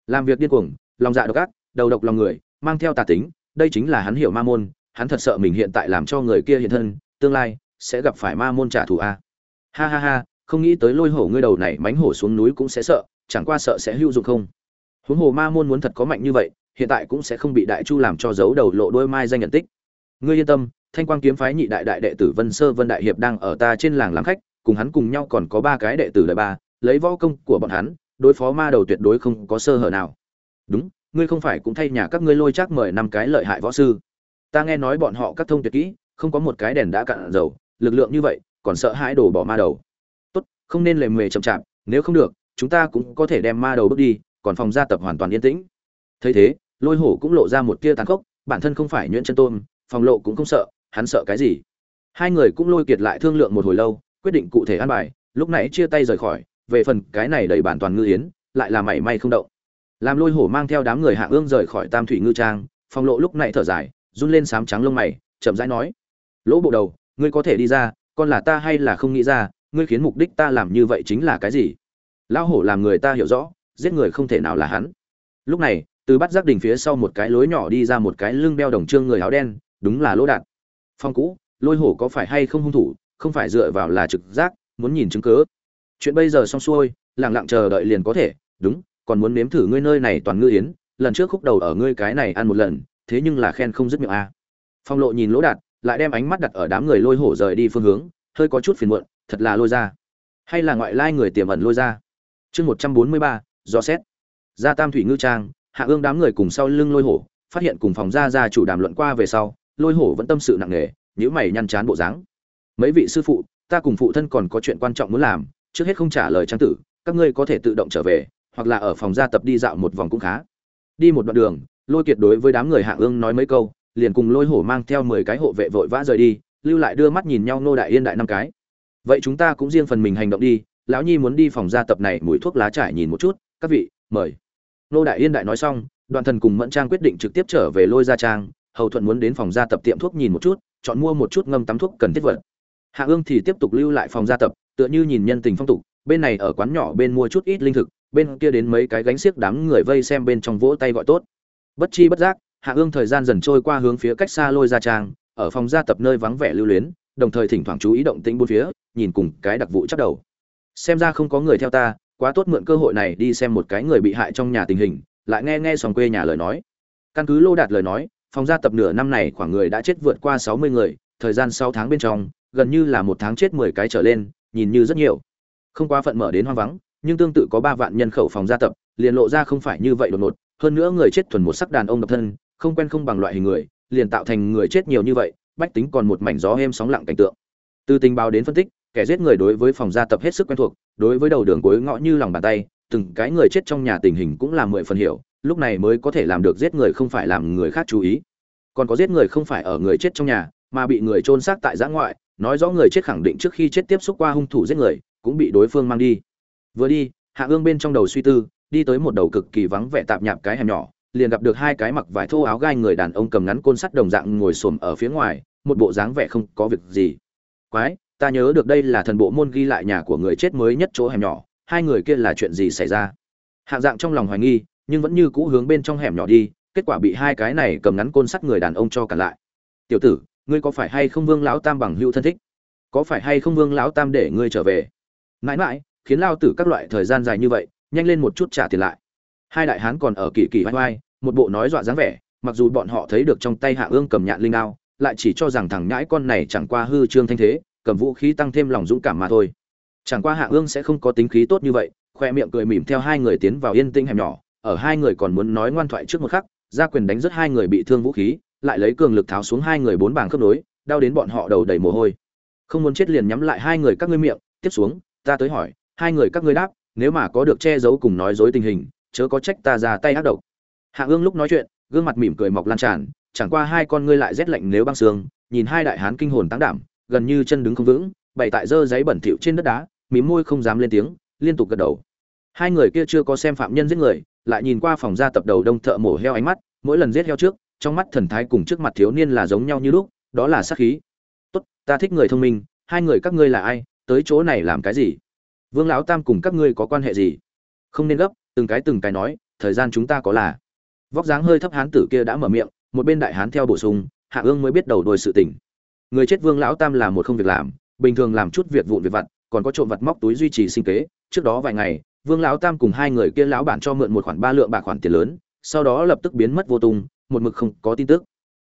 Làm việc điên cuồng, lòng dạ độc ác, đầu độc lòng người, mang theo tà tính, đây chính là hắn hiểu ma môn hắn thật sợ mình hiện tại làm cho người kia hiện thân, tương lai sẽ gặp phải ma môn trả thù a. Ha ha ha, không nghĩ tới lôi hổ ngươi đầu này mánh hổ xuống núi cũng sẽ sợ, chẳng qua sợ sẽ hữu dụng không? Huống hồ ma môn muốn thật có mạnh như vậy, hiện tại cũng sẽ không bị đại chu làm cho giấu đầu lộ đôi mai danh nhận tích. Ngươi yên tâm, thanh quang kiếm phái nhị đại đại đệ tử vân sơ vân đại hiệp đang ở ta trên làng làm khách, cùng hắn cùng nhau còn có ba cái đệ tử đời ba, lấy võ công của bọn hắn, đối phó ma đầu tuyệt đối không có sơ hở nào. Đúng, ngươi không phải cũng thay nhà các ngươi lôi chắc mời năm cái lợi hại võ sư ta nghe nói bọn họ các thông tuyệt kỹ, không có một cái đèn đã cạn dầu, lực lượng như vậy, còn sợ hãi đổ bỏ ma đầu. Tốt, không nên lề mề chậm chạp, nếu không được, chúng ta cũng có thể đem ma đầu bước đi, còn phòng gia tập hoàn toàn yên tĩnh. Thấy thế, lôi hổ cũng lộ ra một tia tàn khốc, bản thân không phải nhuyễn chân tôn, phòng lộ cũng không sợ, hắn sợ cái gì? Hai người cũng lôi kiệt lại thương lượng một hồi lâu, quyết định cụ thể an bài, lúc nãy chia tay rời khỏi, về phần cái này đầy bản toàn ngư yến, lại là mảy may không động. Làm lôi hổ mang theo đám người hạ ương rời khỏi tam thủy ngư trang, phòng lộ lúc nãy thở dài run lên sám trắng lông mày, chậm rãi nói, lỗ bộ đầu, ngươi có thể đi ra, con là ta hay là không nghĩ ra, ngươi khiến mục đích ta làm như vậy chính là cái gì? Lão hổ làm người ta hiểu rõ, giết người không thể nào là hắn. Lúc này, từ bắt giác đình phía sau một cái lối nhỏ đi ra một cái lưng đeo đồng trương người áo đen, đúng là lỗ đạt phong cũ, lôi hổ có phải hay không hung thủ, không phải dựa vào là trực giác, muốn nhìn chứng cứ. chuyện bây giờ xong xuôi lẳng lặng chờ đợi liền có thể, đúng, còn muốn nếm thử ngươi nơi này toàn ngư yến, lần trước khúc đầu ở ngươi cái này ăn một lần thế nhưng là khen không dứt miệng a. Phong lộ nhìn lỗ đạt lại đem ánh mắt đặt ở đám người lôi hổ rời đi phương hướng, hơi có chút phiền muộn, thật là lôi ra. Hay là ngoại lai người tiềm ẩn lôi ra. Chương một trăm bốn mươi ba do xét. Ra tam thủy ngư trang, hạ ương đám người cùng sau lưng lôi hổ, phát hiện cùng phòng gia gia chủ đàm luận qua về sau, lôi hổ vẫn tâm sự nặng nề, nhíu mày nhăn chán bộ dáng. Mấy vị sư phụ, ta cùng phụ thân còn có chuyện quan trọng muốn làm, trước hết không trả lời trang tử, các ngươi có thể tự động trở về, hoặc là ở phòng gia tập đi dạo một vòng cũng khá. Đi một đoạn đường lôi kiệt đối với đám người hạ ương nói mấy câu, liền cùng lôi hổ mang theo mười cái hộ vệ vội vã rời đi, lưu lại đưa mắt nhìn nhau nô đại yên đại năm cái. Vậy chúng ta cũng riêng phần mình hành động đi, lão nhi muốn đi phòng gia tập này mùi thuốc lá trải nhìn một chút, các vị, mời. Nô đại yên đại nói xong đoàn thần cùng mẫn trang quyết định trực tiếp trở về lôi gia trang, hầu thuận muốn đến phòng gia tập tiệm thuốc nhìn một chút, chọn mua một chút ngâm tắm thuốc cần thiết vật. Hạ ương thì tiếp tục lưu lại phòng gia tập, tựa như nhìn nhân tình phong tục, bên này ở quán nhỏ bên mua chút ít linh thực, bên kia đến mấy cái gánh xiếc đám người vây xem bên trong vỗ tay gọi tốt bất chi bất giác, hạ ương thời gian dần trôi qua hướng phía cách xa lôi ra trang, ở phòng gia tập nơi vắng vẻ lưu luyến, đồng thời thỉnh thoảng chú ý động tĩnh bốn phía, nhìn cùng cái đặc vụ chắc đầu. Xem ra không có người theo ta, quá tốt mượn cơ hội này đi xem một cái người bị hại trong nhà tình hình, lại nghe nghe sòng quê nhà lời nói. Căn cứ lô đạt lời nói, phòng gia tập nửa năm này khoảng người đã chết vượt qua sáu mươi người, thời gian sáu tháng bên trong, gần như là một tháng chết mười cái trở lên, nhìn như rất nhiều. Không quá phận mở đến hoang vắng, nhưng tương tự có ba vạn nhân khẩu phòng gia tập, liền lộ ra không phải như vậy đột ngột hơn nữa người chết thuần một sắc đàn ông độc thân, không quen không bằng loại hình người, liền tạo thành người chết nhiều như vậy, bách tính còn một mảnh gió êm sóng lặng cảnh tượng. Từ tình báo đến phân tích, kẻ giết người đối với phòng gia tập hết sức quen thuộc, đối với đầu đường cuối ngõ như lòng bàn tay, từng cái người chết trong nhà tình hình cũng là mười phần hiểu, lúc này mới có thể làm được giết người không phải làm người khác chú ý. Còn có giết người không phải ở người chết trong nhà, mà bị người trôn xác tại giã ngoại, nói rõ người chết khẳng định trước khi chết tiếp xúc qua hung thủ giết người, cũng bị đối phương mang đi. Vừa đi, hạ ương bên trong đầu suy tư đi tới một đầu cực kỳ vắng vẻ tạp nhạp cái hẻm nhỏ, liền gặp được hai cái mặc vải thô áo gai người đàn ông cầm ngắn côn sắt đồng dạng ngồi xổm ở phía ngoài, một bộ dáng vẻ không có việc gì. Quái, ta nhớ được đây là thần bộ môn ghi lại nhà của người chết mới nhất chỗ hẻm nhỏ, hai người kia là chuyện gì xảy ra? Hạng dạng trong lòng hoài nghi, nhưng vẫn như cũ hướng bên trong hẻm nhỏ đi, kết quả bị hai cái này cầm ngắn côn sắt người đàn ông cho cản lại. Tiểu tử, ngươi có phải hay không vương lão tam bằng hữu thân thích? Có phải hay không vương lão tam để ngươi trở về? Mãi mãi, khiến lao tử các loại thời gian dài như vậy nhanh lên một chút trả tiền lại. Hai đại hán còn ở kỳ kỳ vai vai một bộ nói dọa dáng vẻ, mặc dù bọn họ thấy được trong tay hạ ương cầm nhạn linh đao, lại chỉ cho rằng thằng nhãi con này chẳng qua hư trương thanh thế, cầm vũ khí tăng thêm lòng dũng cảm mà thôi. Chẳng qua hạ ương sẽ không có tính khí tốt như vậy, khoe miệng cười mỉm theo hai người tiến vào yên tĩnh hẻm nhỏ, ở hai người còn muốn nói ngoan thoại trước một khắc, ra quyền đánh rất hai người bị thương vũ khí, lại lấy cường lực tháo xuống hai người bốn bảng khớp nối, đau đến bọn họ đầu đầy mồ hôi. Không muốn chết liền nhắm lại hai người các ngươi miệng, tiếp xuống, ta tới hỏi, hai người các ngươi đáp nếu mà có được che giấu cùng nói dối tình hình, chớ có trách ta ra tay ác độc. Hạ ương lúc nói chuyện, gương mặt mỉm cười mọc lan tràn, chẳng qua hai con ngươi lại rét lạnh nếu băng xương, nhìn hai đại hán kinh hồn tăng đảm, gần như chân đứng không vững, bày tại dơ giấy bẩn thỉu trên đất đá, mím môi không dám lên tiếng, liên tục gật đầu. Hai người kia chưa có xem phạm nhân giết người, lại nhìn qua phòng ra tập đầu đông thợ mổ heo ánh mắt, mỗi lần giết heo trước, trong mắt thần thái cùng trước mặt thiếu niên là giống nhau như lúc, đó là sát khí. Tốt, ta thích người thông minh, hai người các ngươi là ai, tới chỗ này làm cái gì? Vương lão tam cùng các ngươi có quan hệ gì? Không nên gấp, từng cái từng cái nói, thời gian chúng ta có là. Vóc dáng hơi thấp hán tử kia đã mở miệng, một bên đại hán theo bổ sung, hạ ương mới biết đầu đôi sự tình. Người chết vương lão tam là một không việc làm, bình thường làm chút việc vụn việc vặt, còn có trộm vặt móc túi duy trì sinh kế. Trước đó vài ngày, vương lão tam cùng hai người kia lão bản cho mượn một khoản ba lượng bạc khoản tiền lớn, sau đó lập tức biến mất vô tung, một mực không có tin tức.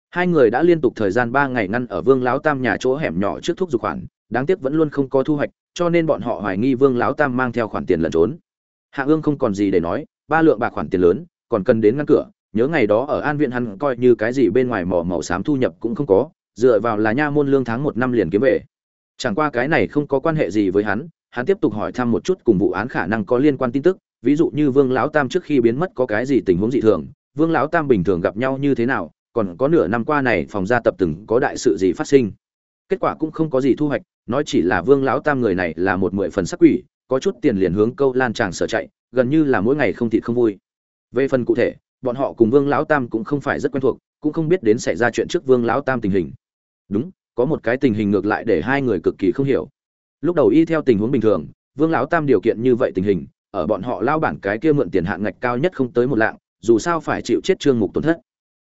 Hai người đã liên tục thời gian ba ngày ngăn ở vương lão tam nhà chỗ hẻm nhỏ trước thuốc dục khoản, đáng tiếc vẫn luôn không có thu hoạch cho nên bọn họ hoài nghi vương lão tam mang theo khoản tiền lẩn trốn. Hạ ương không còn gì để nói, ba lượng bạc khoản tiền lớn, còn cần đến ngăn cửa, nhớ ngày đó ở an viện hắn coi như cái gì bên ngoài mỏ màu xám thu nhập cũng không có, dựa vào là nha môn lương tháng một năm liền kiếm về. Chẳng qua cái này không có quan hệ gì với hắn hắn tiếp tục hỏi thăm một chút cùng vụ án khả năng có liên quan tin tức, ví dụ như vương lão tam trước khi biến mất có cái gì tình huống dị thường, vương lão tam bình thường gặp nhau như thế nào, còn có nửa năm qua này phòng gia tập từng có đại sự gì phát sinh kết quả cũng không có gì thu hoạch, nói chỉ là vương lão tam người này là một mười phần sắc quỷ, có chút tiền liền hướng câu lan tràng sở chạy, gần như là mỗi ngày không thịt không vui. Về phần cụ thể, bọn họ cùng vương lão tam cũng không phải rất quen thuộc, cũng không biết đến xảy ra chuyện trước vương lão tam tình hình. Đúng, có một cái tình hình ngược lại để hai người cực kỳ không hiểu. Lúc đầu y theo tình huống bình thường, vương lão tam điều kiện như vậy tình hình, ở bọn họ lao bản cái kia mượn tiền hạn ngạch cao nhất không tới một lạng, dù sao phải chịu chết trương mục tổn thất.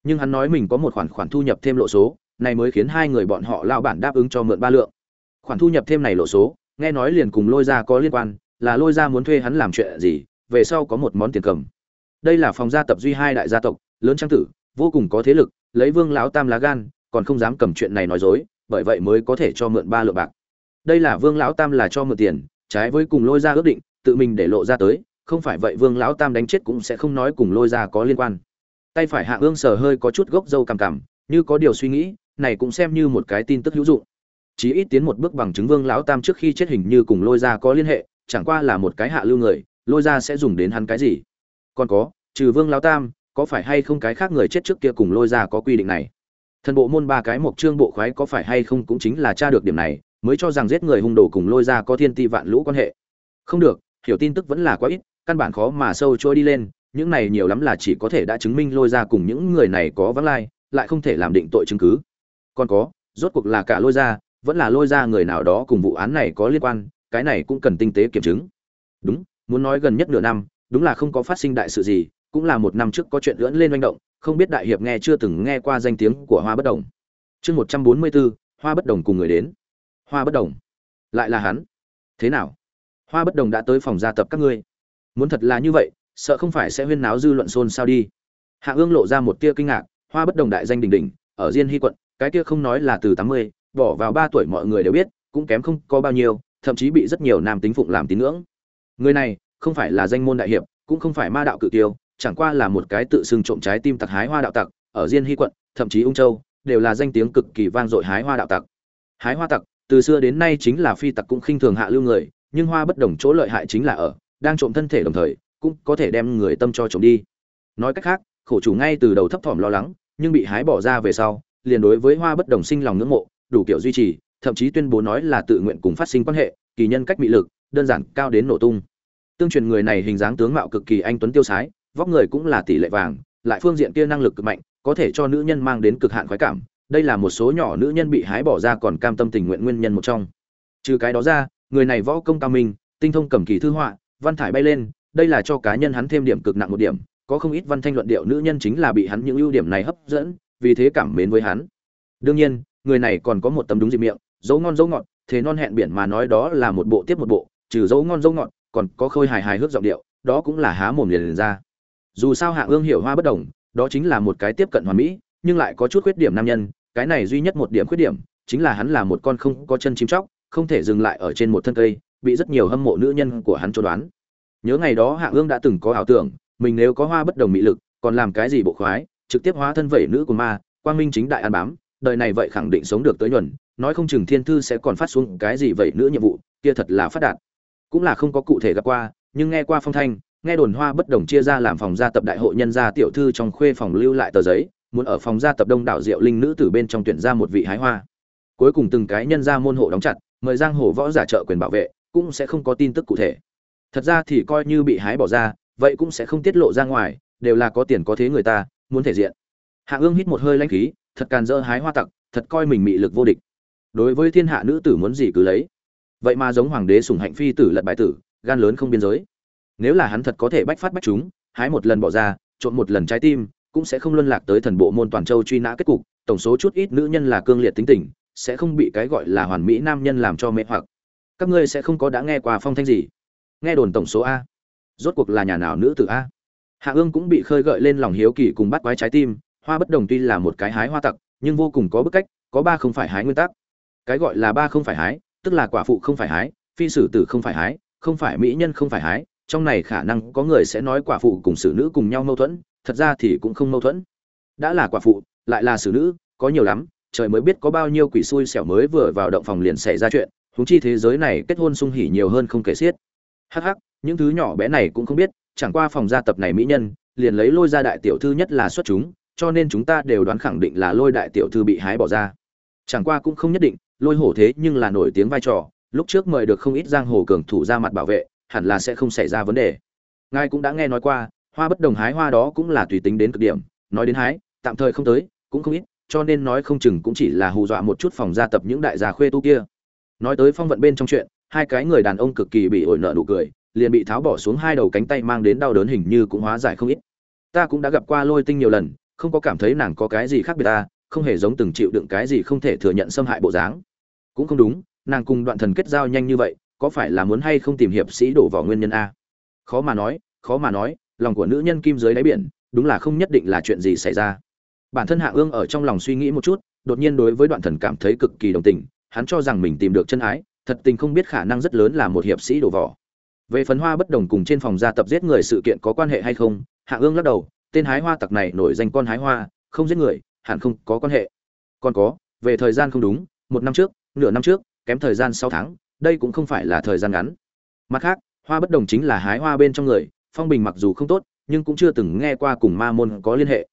Nhưng hắn nói mình có một khoản khoản thu nhập thêm lộ số này mới khiến hai người bọn họ lao bản đáp ứng cho mượn ba lượng. Khoản thu nhập thêm này lộ số, nghe nói liền cùng lôi ra có liên quan, là lôi ra muốn thuê hắn làm chuyện gì, về sau có một món tiền cầm. Đây là phòng gia tập duy hai đại gia tộc, lớn trang tử, vô cùng có thế lực, lấy vương lão tam lá gan, còn không dám cầm chuyện này nói dối, bởi vậy mới có thể cho mượn ba lượng bạc. Đây là vương lão tam là cho mượn tiền, trái với cùng lôi ra ước định, tự mình để lộ ra tới, không phải vậy vương lão tam đánh chết cũng sẽ không nói cùng lôi ra có liên quan. Tay phải hạ ương sờ hơi có chút gốc dâu cằm cằm, như có điều suy nghĩ này cũng xem như một cái tin tức hữu dụng. Chí ít tiến một bước bằng chứng vương lão tam trước khi chết hình như cùng lôi ra có liên hệ, chẳng qua là một cái hạ lưu người, lôi ra sẽ dùng đến hắn cái gì? Còn có, trừ vương lão tam, có phải hay không cái khác người chết trước kia cùng lôi ra có quy định này? Thần bộ môn ba cái mộc trương bộ khoái có phải hay không cũng chính là tra được điểm này, mới cho rằng giết người hung đồ cùng lôi ra có thiên ti vạn lũ quan hệ. Không được, hiểu tin tức vẫn là quá ít, căn bản khó mà sâu trôi đi lên, những này nhiều lắm là chỉ có thể đã chứng minh lôi ra cùng những người này có vắng lai, lại không thể làm định tội chứng cứ còn có, rốt cuộc là cả lôi ra vẫn là lôi ra người nào đó cùng vụ án này có liên quan, cái này cũng cần tinh tế kiểm chứng. Đúng, muốn nói gần nhất nửa năm, đúng là không có phát sinh đại sự gì, cũng là một năm trước có chuyện lưỡn lên manh động, không biết đại hiệp nghe chưa từng nghe qua danh tiếng của hoa bất đồng. Chương một trăm bốn mươi bốn hoa bất đồng cùng người đến. Hoa bất đồng. Lại là hắn. Thế nào? Hoa bất đồng đã tới phòng gia tập các ngươi. Muốn thật là như vậy, sợ không phải sẽ huyên náo dư luận xôn xao đi. Hạ ương lộ ra một tia kinh ngạc, hoa bất đồng đại danh đình đình ở diên hy quận cái kia không nói là từ tám mươi, bỏ vào ba tuổi mọi người đều biết, cũng kém không có bao nhiêu, thậm chí bị rất nhiều nam tính phụng làm tín ngưỡng. Người này, không phải là danh môn đại hiệp, cũng không phải ma đạo cự tiêu, chẳng qua là một cái tự xưng trộm trái tim tặc hái hoa đạo tặc, ở diên hy quận, thậm chí ung châu, đều là danh tiếng cực kỳ vang dội hái hoa đạo tặc. Hái hoa tặc, từ xưa đến nay chính là phi tặc cũng khinh thường hạ lưu người, nhưng hoa bất đồng chỗ lợi hại chính là ở, đang trộm thân thể đồng thời, cũng có thể đem người tâm cho trộm đi. Nói cách khác, khổ chủ ngay từ đầu thấp thỏm lo lắng, nhưng bị hái bỏ ra về sau liền đối với hoa bất đồng sinh lòng ngưỡng mộ, đủ kiểu duy trì, thậm chí tuyên bố nói là tự nguyện cùng phát sinh quan hệ, kỳ nhân cách bị lực, đơn giản, cao đến nổ tung. Tương truyền người này hình dáng tướng mạo cực kỳ anh tuấn tiêu sái, vóc người cũng là tỷ lệ vàng, lại phương diện kia năng lực cực mạnh, có thể cho nữ nhân mang đến cực hạn khoái cảm. Đây là một số nhỏ nữ nhân bị hái bỏ ra còn cam tâm tình nguyện nguyên nhân một trong. Trừ cái đó ra, người này võ công cao minh, tinh thông cầm kỳ thư họa, văn thải bay lên, đây là cho cá nhân hắn thêm điểm cực nặng một điểm, có không ít văn thanh luận điệu nữ nhân chính là bị hắn những ưu điểm này hấp dẫn vì thế cảm mến với hắn. Đương nhiên người này còn có một tấm đúng dịp miệng dấu ngon dấu ngọt thế non hẹn biển mà nói đó là một bộ tiếp một bộ trừ dấu ngon dấu ngọt còn có khôi hài hài hước giọng điệu đó cũng là há mồm liền, liền ra. Dù sao hạ ương hiểu hoa bất đồng đó chính là một cái tiếp cận hoàn mỹ nhưng lại có chút khuyết điểm nam nhân cái này duy nhất một điểm khuyết điểm chính là hắn là một con không có chân chim chóc không thể dừng lại ở trên một thân cây bị rất nhiều hâm mộ nữ nhân của hắn cho đoán. Nhớ ngày đó hạ ương đã từng có ảo tưởng mình nếu có hoa bất đồng mỹ lực còn làm cái gì bộ khoái trực tiếp hóa thân vẩy nữ của ma, quang minh chính đại an bám, đời này vậy khẳng định sống được tới nhuần, nói không chừng thiên thư sẽ còn phát xuống cái gì vậy nữa nhiệm vụ, kia thật là phát đạt. Cũng là không có cụ thể gặp qua, nhưng nghe qua phong thanh, nghe đồn hoa bất đồng chia ra làm phòng gia tập đại hội nhân gia tiểu thư trong khuê phòng lưu lại tờ giấy, muốn ở phòng gia tập đông đảo diệu linh nữ từ bên trong tuyển ra một vị hái hoa. Cuối cùng từng cái nhân gia môn hộ đóng chặt, mời giang hồ võ giả trợ quyền bảo vệ, cũng sẽ không có tin tức cụ thể. Thật ra thì coi như bị hái bỏ ra, vậy cũng sẽ không tiết lộ ra ngoài, đều là có tiền có thế người ta muốn thể diện. Hạ ương hít một hơi lanh khí, thật càn dỡ hái hoa tặc, thật coi mình mị lực vô địch. Đối với thiên hạ nữ tử muốn gì cứ lấy. Vậy mà giống hoàng đế sùng hạnh phi tử lật bài tử, gan lớn không biên giới. Nếu là hắn thật có thể bách phát bách chúng, hái một lần bỏ ra, trộn một lần trái tim, cũng sẽ không luân lạc tới thần bộ môn toàn châu truy nã kết cục, tổng số chút ít nữ nhân là cương liệt tính tình, sẽ không bị cái gọi là hoàn mỹ nam nhân làm cho mê hoặc. Các ngươi sẽ không có đã nghe qua phong thanh gì. Nghe đồn tổng số a. Rốt cuộc là nhà nào nữ tử a? Hạ ương cũng bị khơi gợi lên lòng hiếu kỳ cùng bắt quái trái tim, hoa bất đồng tuy là một cái hái hoa tặc, nhưng vô cùng có bức cách, có ba không phải hái nguyên tắc. Cái gọi là ba không phải hái, tức là quả phụ không phải hái, phi sử tử không phải hái, không phải mỹ nhân không phải hái, trong này khả năng có người sẽ nói quả phụ cùng xử nữ cùng nhau mâu thuẫn, thật ra thì cũng không mâu thuẫn. Đã là quả phụ, lại là xử nữ, có nhiều lắm, trời mới biết có bao nhiêu quỷ xui xẻo mới vừa vào động phòng liền xảy ra chuyện, huống chi thế giới này kết hôn sung hỉ nhiều hơn không kể xiết. Hắc hắc, những thứ nhỏ bé này cũng không biết chẳng qua phòng gia tập này mỹ nhân, liền lấy lôi ra đại tiểu thư nhất là xuất chúng, cho nên chúng ta đều đoán khẳng định là lôi đại tiểu thư bị hái bỏ ra. Chẳng qua cũng không nhất định, lôi hổ thế nhưng là nổi tiếng vai trò, lúc trước mời được không ít giang hồ cường thủ ra mặt bảo vệ, hẳn là sẽ không xảy ra vấn đề. Ngài cũng đã nghe nói qua, hoa bất đồng hái hoa đó cũng là tùy tính đến cực điểm, nói đến hái, tạm thời không tới, cũng không ít, cho nên nói không chừng cũng chỉ là hù dọa một chút phòng gia tập những đại gia khuê tu kia. Nói tới phong vận bên trong chuyện, hai cái người đàn ông cực kỳ bị ổi nợ nụ cười liền bị tháo bỏ xuống hai đầu cánh tay mang đến đau đớn hình như cũng hóa giải không ít. Ta cũng đã gặp qua lôi tinh nhiều lần, không có cảm thấy nàng có cái gì khác biệt ta, không hề giống từng chịu đựng cái gì không thể thừa nhận xâm hại bộ dáng. Cũng không đúng, nàng cùng đoạn thần kết giao nhanh như vậy, có phải là muốn hay không tìm hiệp sĩ đổ vào nguyên nhân a? Khó mà nói, khó mà nói, lòng của nữ nhân kim dưới đáy biển, đúng là không nhất định là chuyện gì xảy ra. Bản thân hạ ương ở trong lòng suy nghĩ một chút, đột nhiên đối với đoạn thần cảm thấy cực kỳ đồng tình, hắn cho rằng mình tìm được chân ái, thật tình không biết khả năng rất lớn là một hiệp sĩ đổ vỏ về phần hoa bất đồng cùng trên phòng gia tập giết người sự kiện có quan hệ hay không, hạ ương lắc đầu, tên hái hoa tặc này nổi danh con hái hoa, không giết người, hẳn không có quan hệ. Còn có, về thời gian không đúng, một năm trước, nửa năm trước, kém thời gian sáu tháng, đây cũng không phải là thời gian ngắn. Mặt khác, hoa bất đồng chính là hái hoa bên trong người, phong bình mặc dù không tốt, nhưng cũng chưa từng nghe qua cùng ma môn có liên hệ.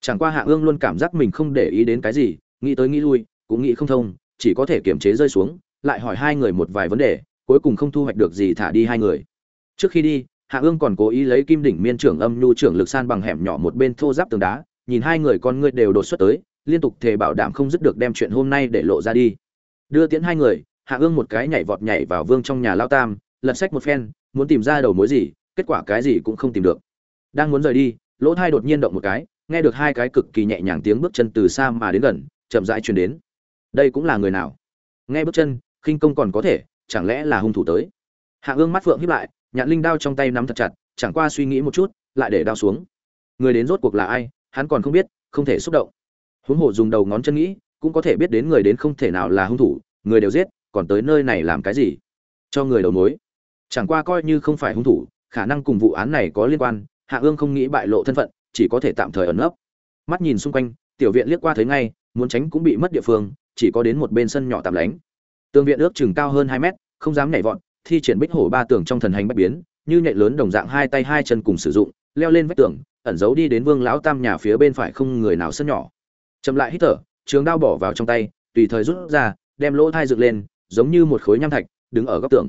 Chẳng qua hạ ương luôn cảm giác mình không để ý đến cái gì, nghĩ tới nghĩ lui, cũng nghĩ không thông, chỉ có thể kiềm chế rơi xuống, lại hỏi hai người một vài vấn đề cuối cùng không thu hoạch được gì thả đi hai người. Trước khi đi, hạ ương còn cố ý lấy kim đỉnh miên trưởng âm nhu trưởng lực san bằng hẻm nhỏ một bên thô giáp tường đá, nhìn hai người con ngươi đều đột xuất tới, liên tục thề bảo đảm không dứt được đem chuyện hôm nay để lộ ra đi. Đưa tiễn hai người, hạ ương một cái nhảy vọt nhảy vào vương trong nhà lao tam, lật sách một phen, muốn tìm ra đầu mối gì, kết quả cái gì cũng không tìm được. Đang muốn rời đi, lỗ thai đột nhiên động một cái, nghe được hai cái cực kỳ nhẹ nhàng tiếng bước chân từ xa mà đến gần, chậm rãi truyền đến. Đây cũng là người nào? Nghe bước chân, khinh công còn có thể chẳng lẽ là hung thủ tới? Hạ ương mắt phượng hiếp lại, nhạn linh đao trong tay nắm thật chặt, chẳng qua suy nghĩ một chút, lại để đao xuống. Người đến rốt cuộc là ai, hắn còn không biết, không thể xúc động. Huống hồ dùng đầu ngón chân nghĩ, cũng có thể biết đến người đến không thể nào là hung thủ, người đều giết, còn tới nơi này làm cái gì? Cho người đầu mối. Chẳng qua coi như không phải hung thủ, khả năng cùng vụ án này có liên quan, hạ ương không nghĩ bại lộ thân phận, chỉ có thể tạm thời ẩn nấp. Mắt nhìn xung quanh, tiểu viện liếc qua thấy ngay, muốn tránh cũng bị mất địa phương, chỉ có đến một bên sân nhỏ tạm lánh tường viện ước chừng cao hơn hai mét, không dám nhảy vọt, thi triển bích hổ ba tường trong thần hành bách biến, như nhạy lớn đồng dạng hai tay hai chân cùng sử dụng, leo lên vách tường, ẩn giấu đi đến vương lão tam nhà phía bên phải không người nào sân nhỏ. Chậm lại hít thở, trường đao bỏ vào trong tay, tùy thời rút ra, đem lỗ thai dựng lên, giống như một khối nham thạch, đứng ở góc tường.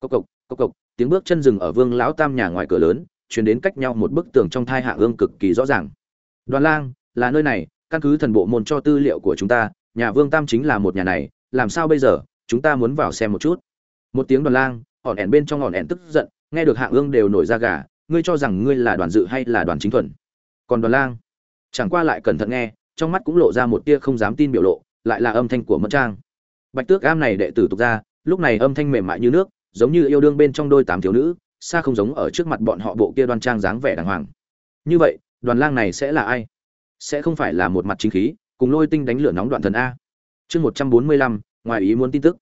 Cộc cộc cộc cộc tiếng bước chân rừng ở vương lão tam nhà ngoài cửa lớn, chuyển đến cách nhau một bức tường trong thai hạ ương cực kỳ rõ ràng. Đoàn lang, là nơi này, căn cứ thần bộ môn cho tư liệu của chúng ta, nhà vương tam chính là một nhà này, làm sao bây giờ? Chúng ta muốn vào xem một chút. Một tiếng đoàn lang hòn ẻn bên trong hòn ẻn tức giận, nghe được hạ ương đều nổi ra gà, ngươi cho rằng ngươi là đoàn dự hay là đoàn chính thuần? Còn đoàn lang, chẳng qua lại cẩn thận nghe, trong mắt cũng lộ ra một tia không dám tin biểu lộ, lại là âm thanh của mất trang. Bạch tước am này đệ tử tục ra, lúc này âm thanh mềm mại như nước, giống như yêu đương bên trong đôi tám thiếu nữ, xa không giống ở trước mặt bọn họ bộ kia đoan trang dáng vẻ đàng hoàng. Như vậy, đoàn lang này sẽ là ai? Sẽ không phải là một mặt chính khí, cùng lôi tinh đánh lửa nóng đoạn thần a. Chương một trăm bốn mươi lăm ngoài ý muốn tin tức.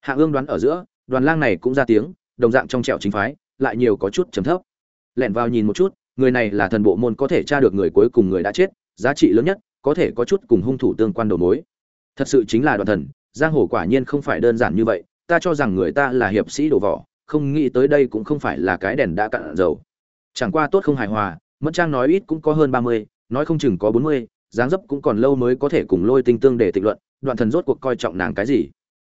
Hạ ương đoán ở giữa, đoàn lang này cũng ra tiếng, đồng dạng trong trẻo chính phái, lại nhiều có chút chấm thấp. Lẻn vào nhìn một chút, người này là thần bộ môn có thể tra được người cuối cùng người đã chết, giá trị lớn nhất, có thể có chút cùng hung thủ tương quan đầu mối. Thật sự chính là đoàn thần, giang hồ quả nhiên không phải đơn giản như vậy, ta cho rằng người ta là hiệp sĩ đổ vỏ không nghĩ tới đây cũng không phải là cái đèn đã cạn dầu. Chẳng qua tốt không hài hòa, mẫn trang nói ít cũng có hơn ba mươi, nói không chừng có bốn mươi dáng dấp cũng còn lâu mới có thể cùng lôi tinh tương để tịnh luận, đoạn thần rốt cuộc coi trọng nàng cái gì.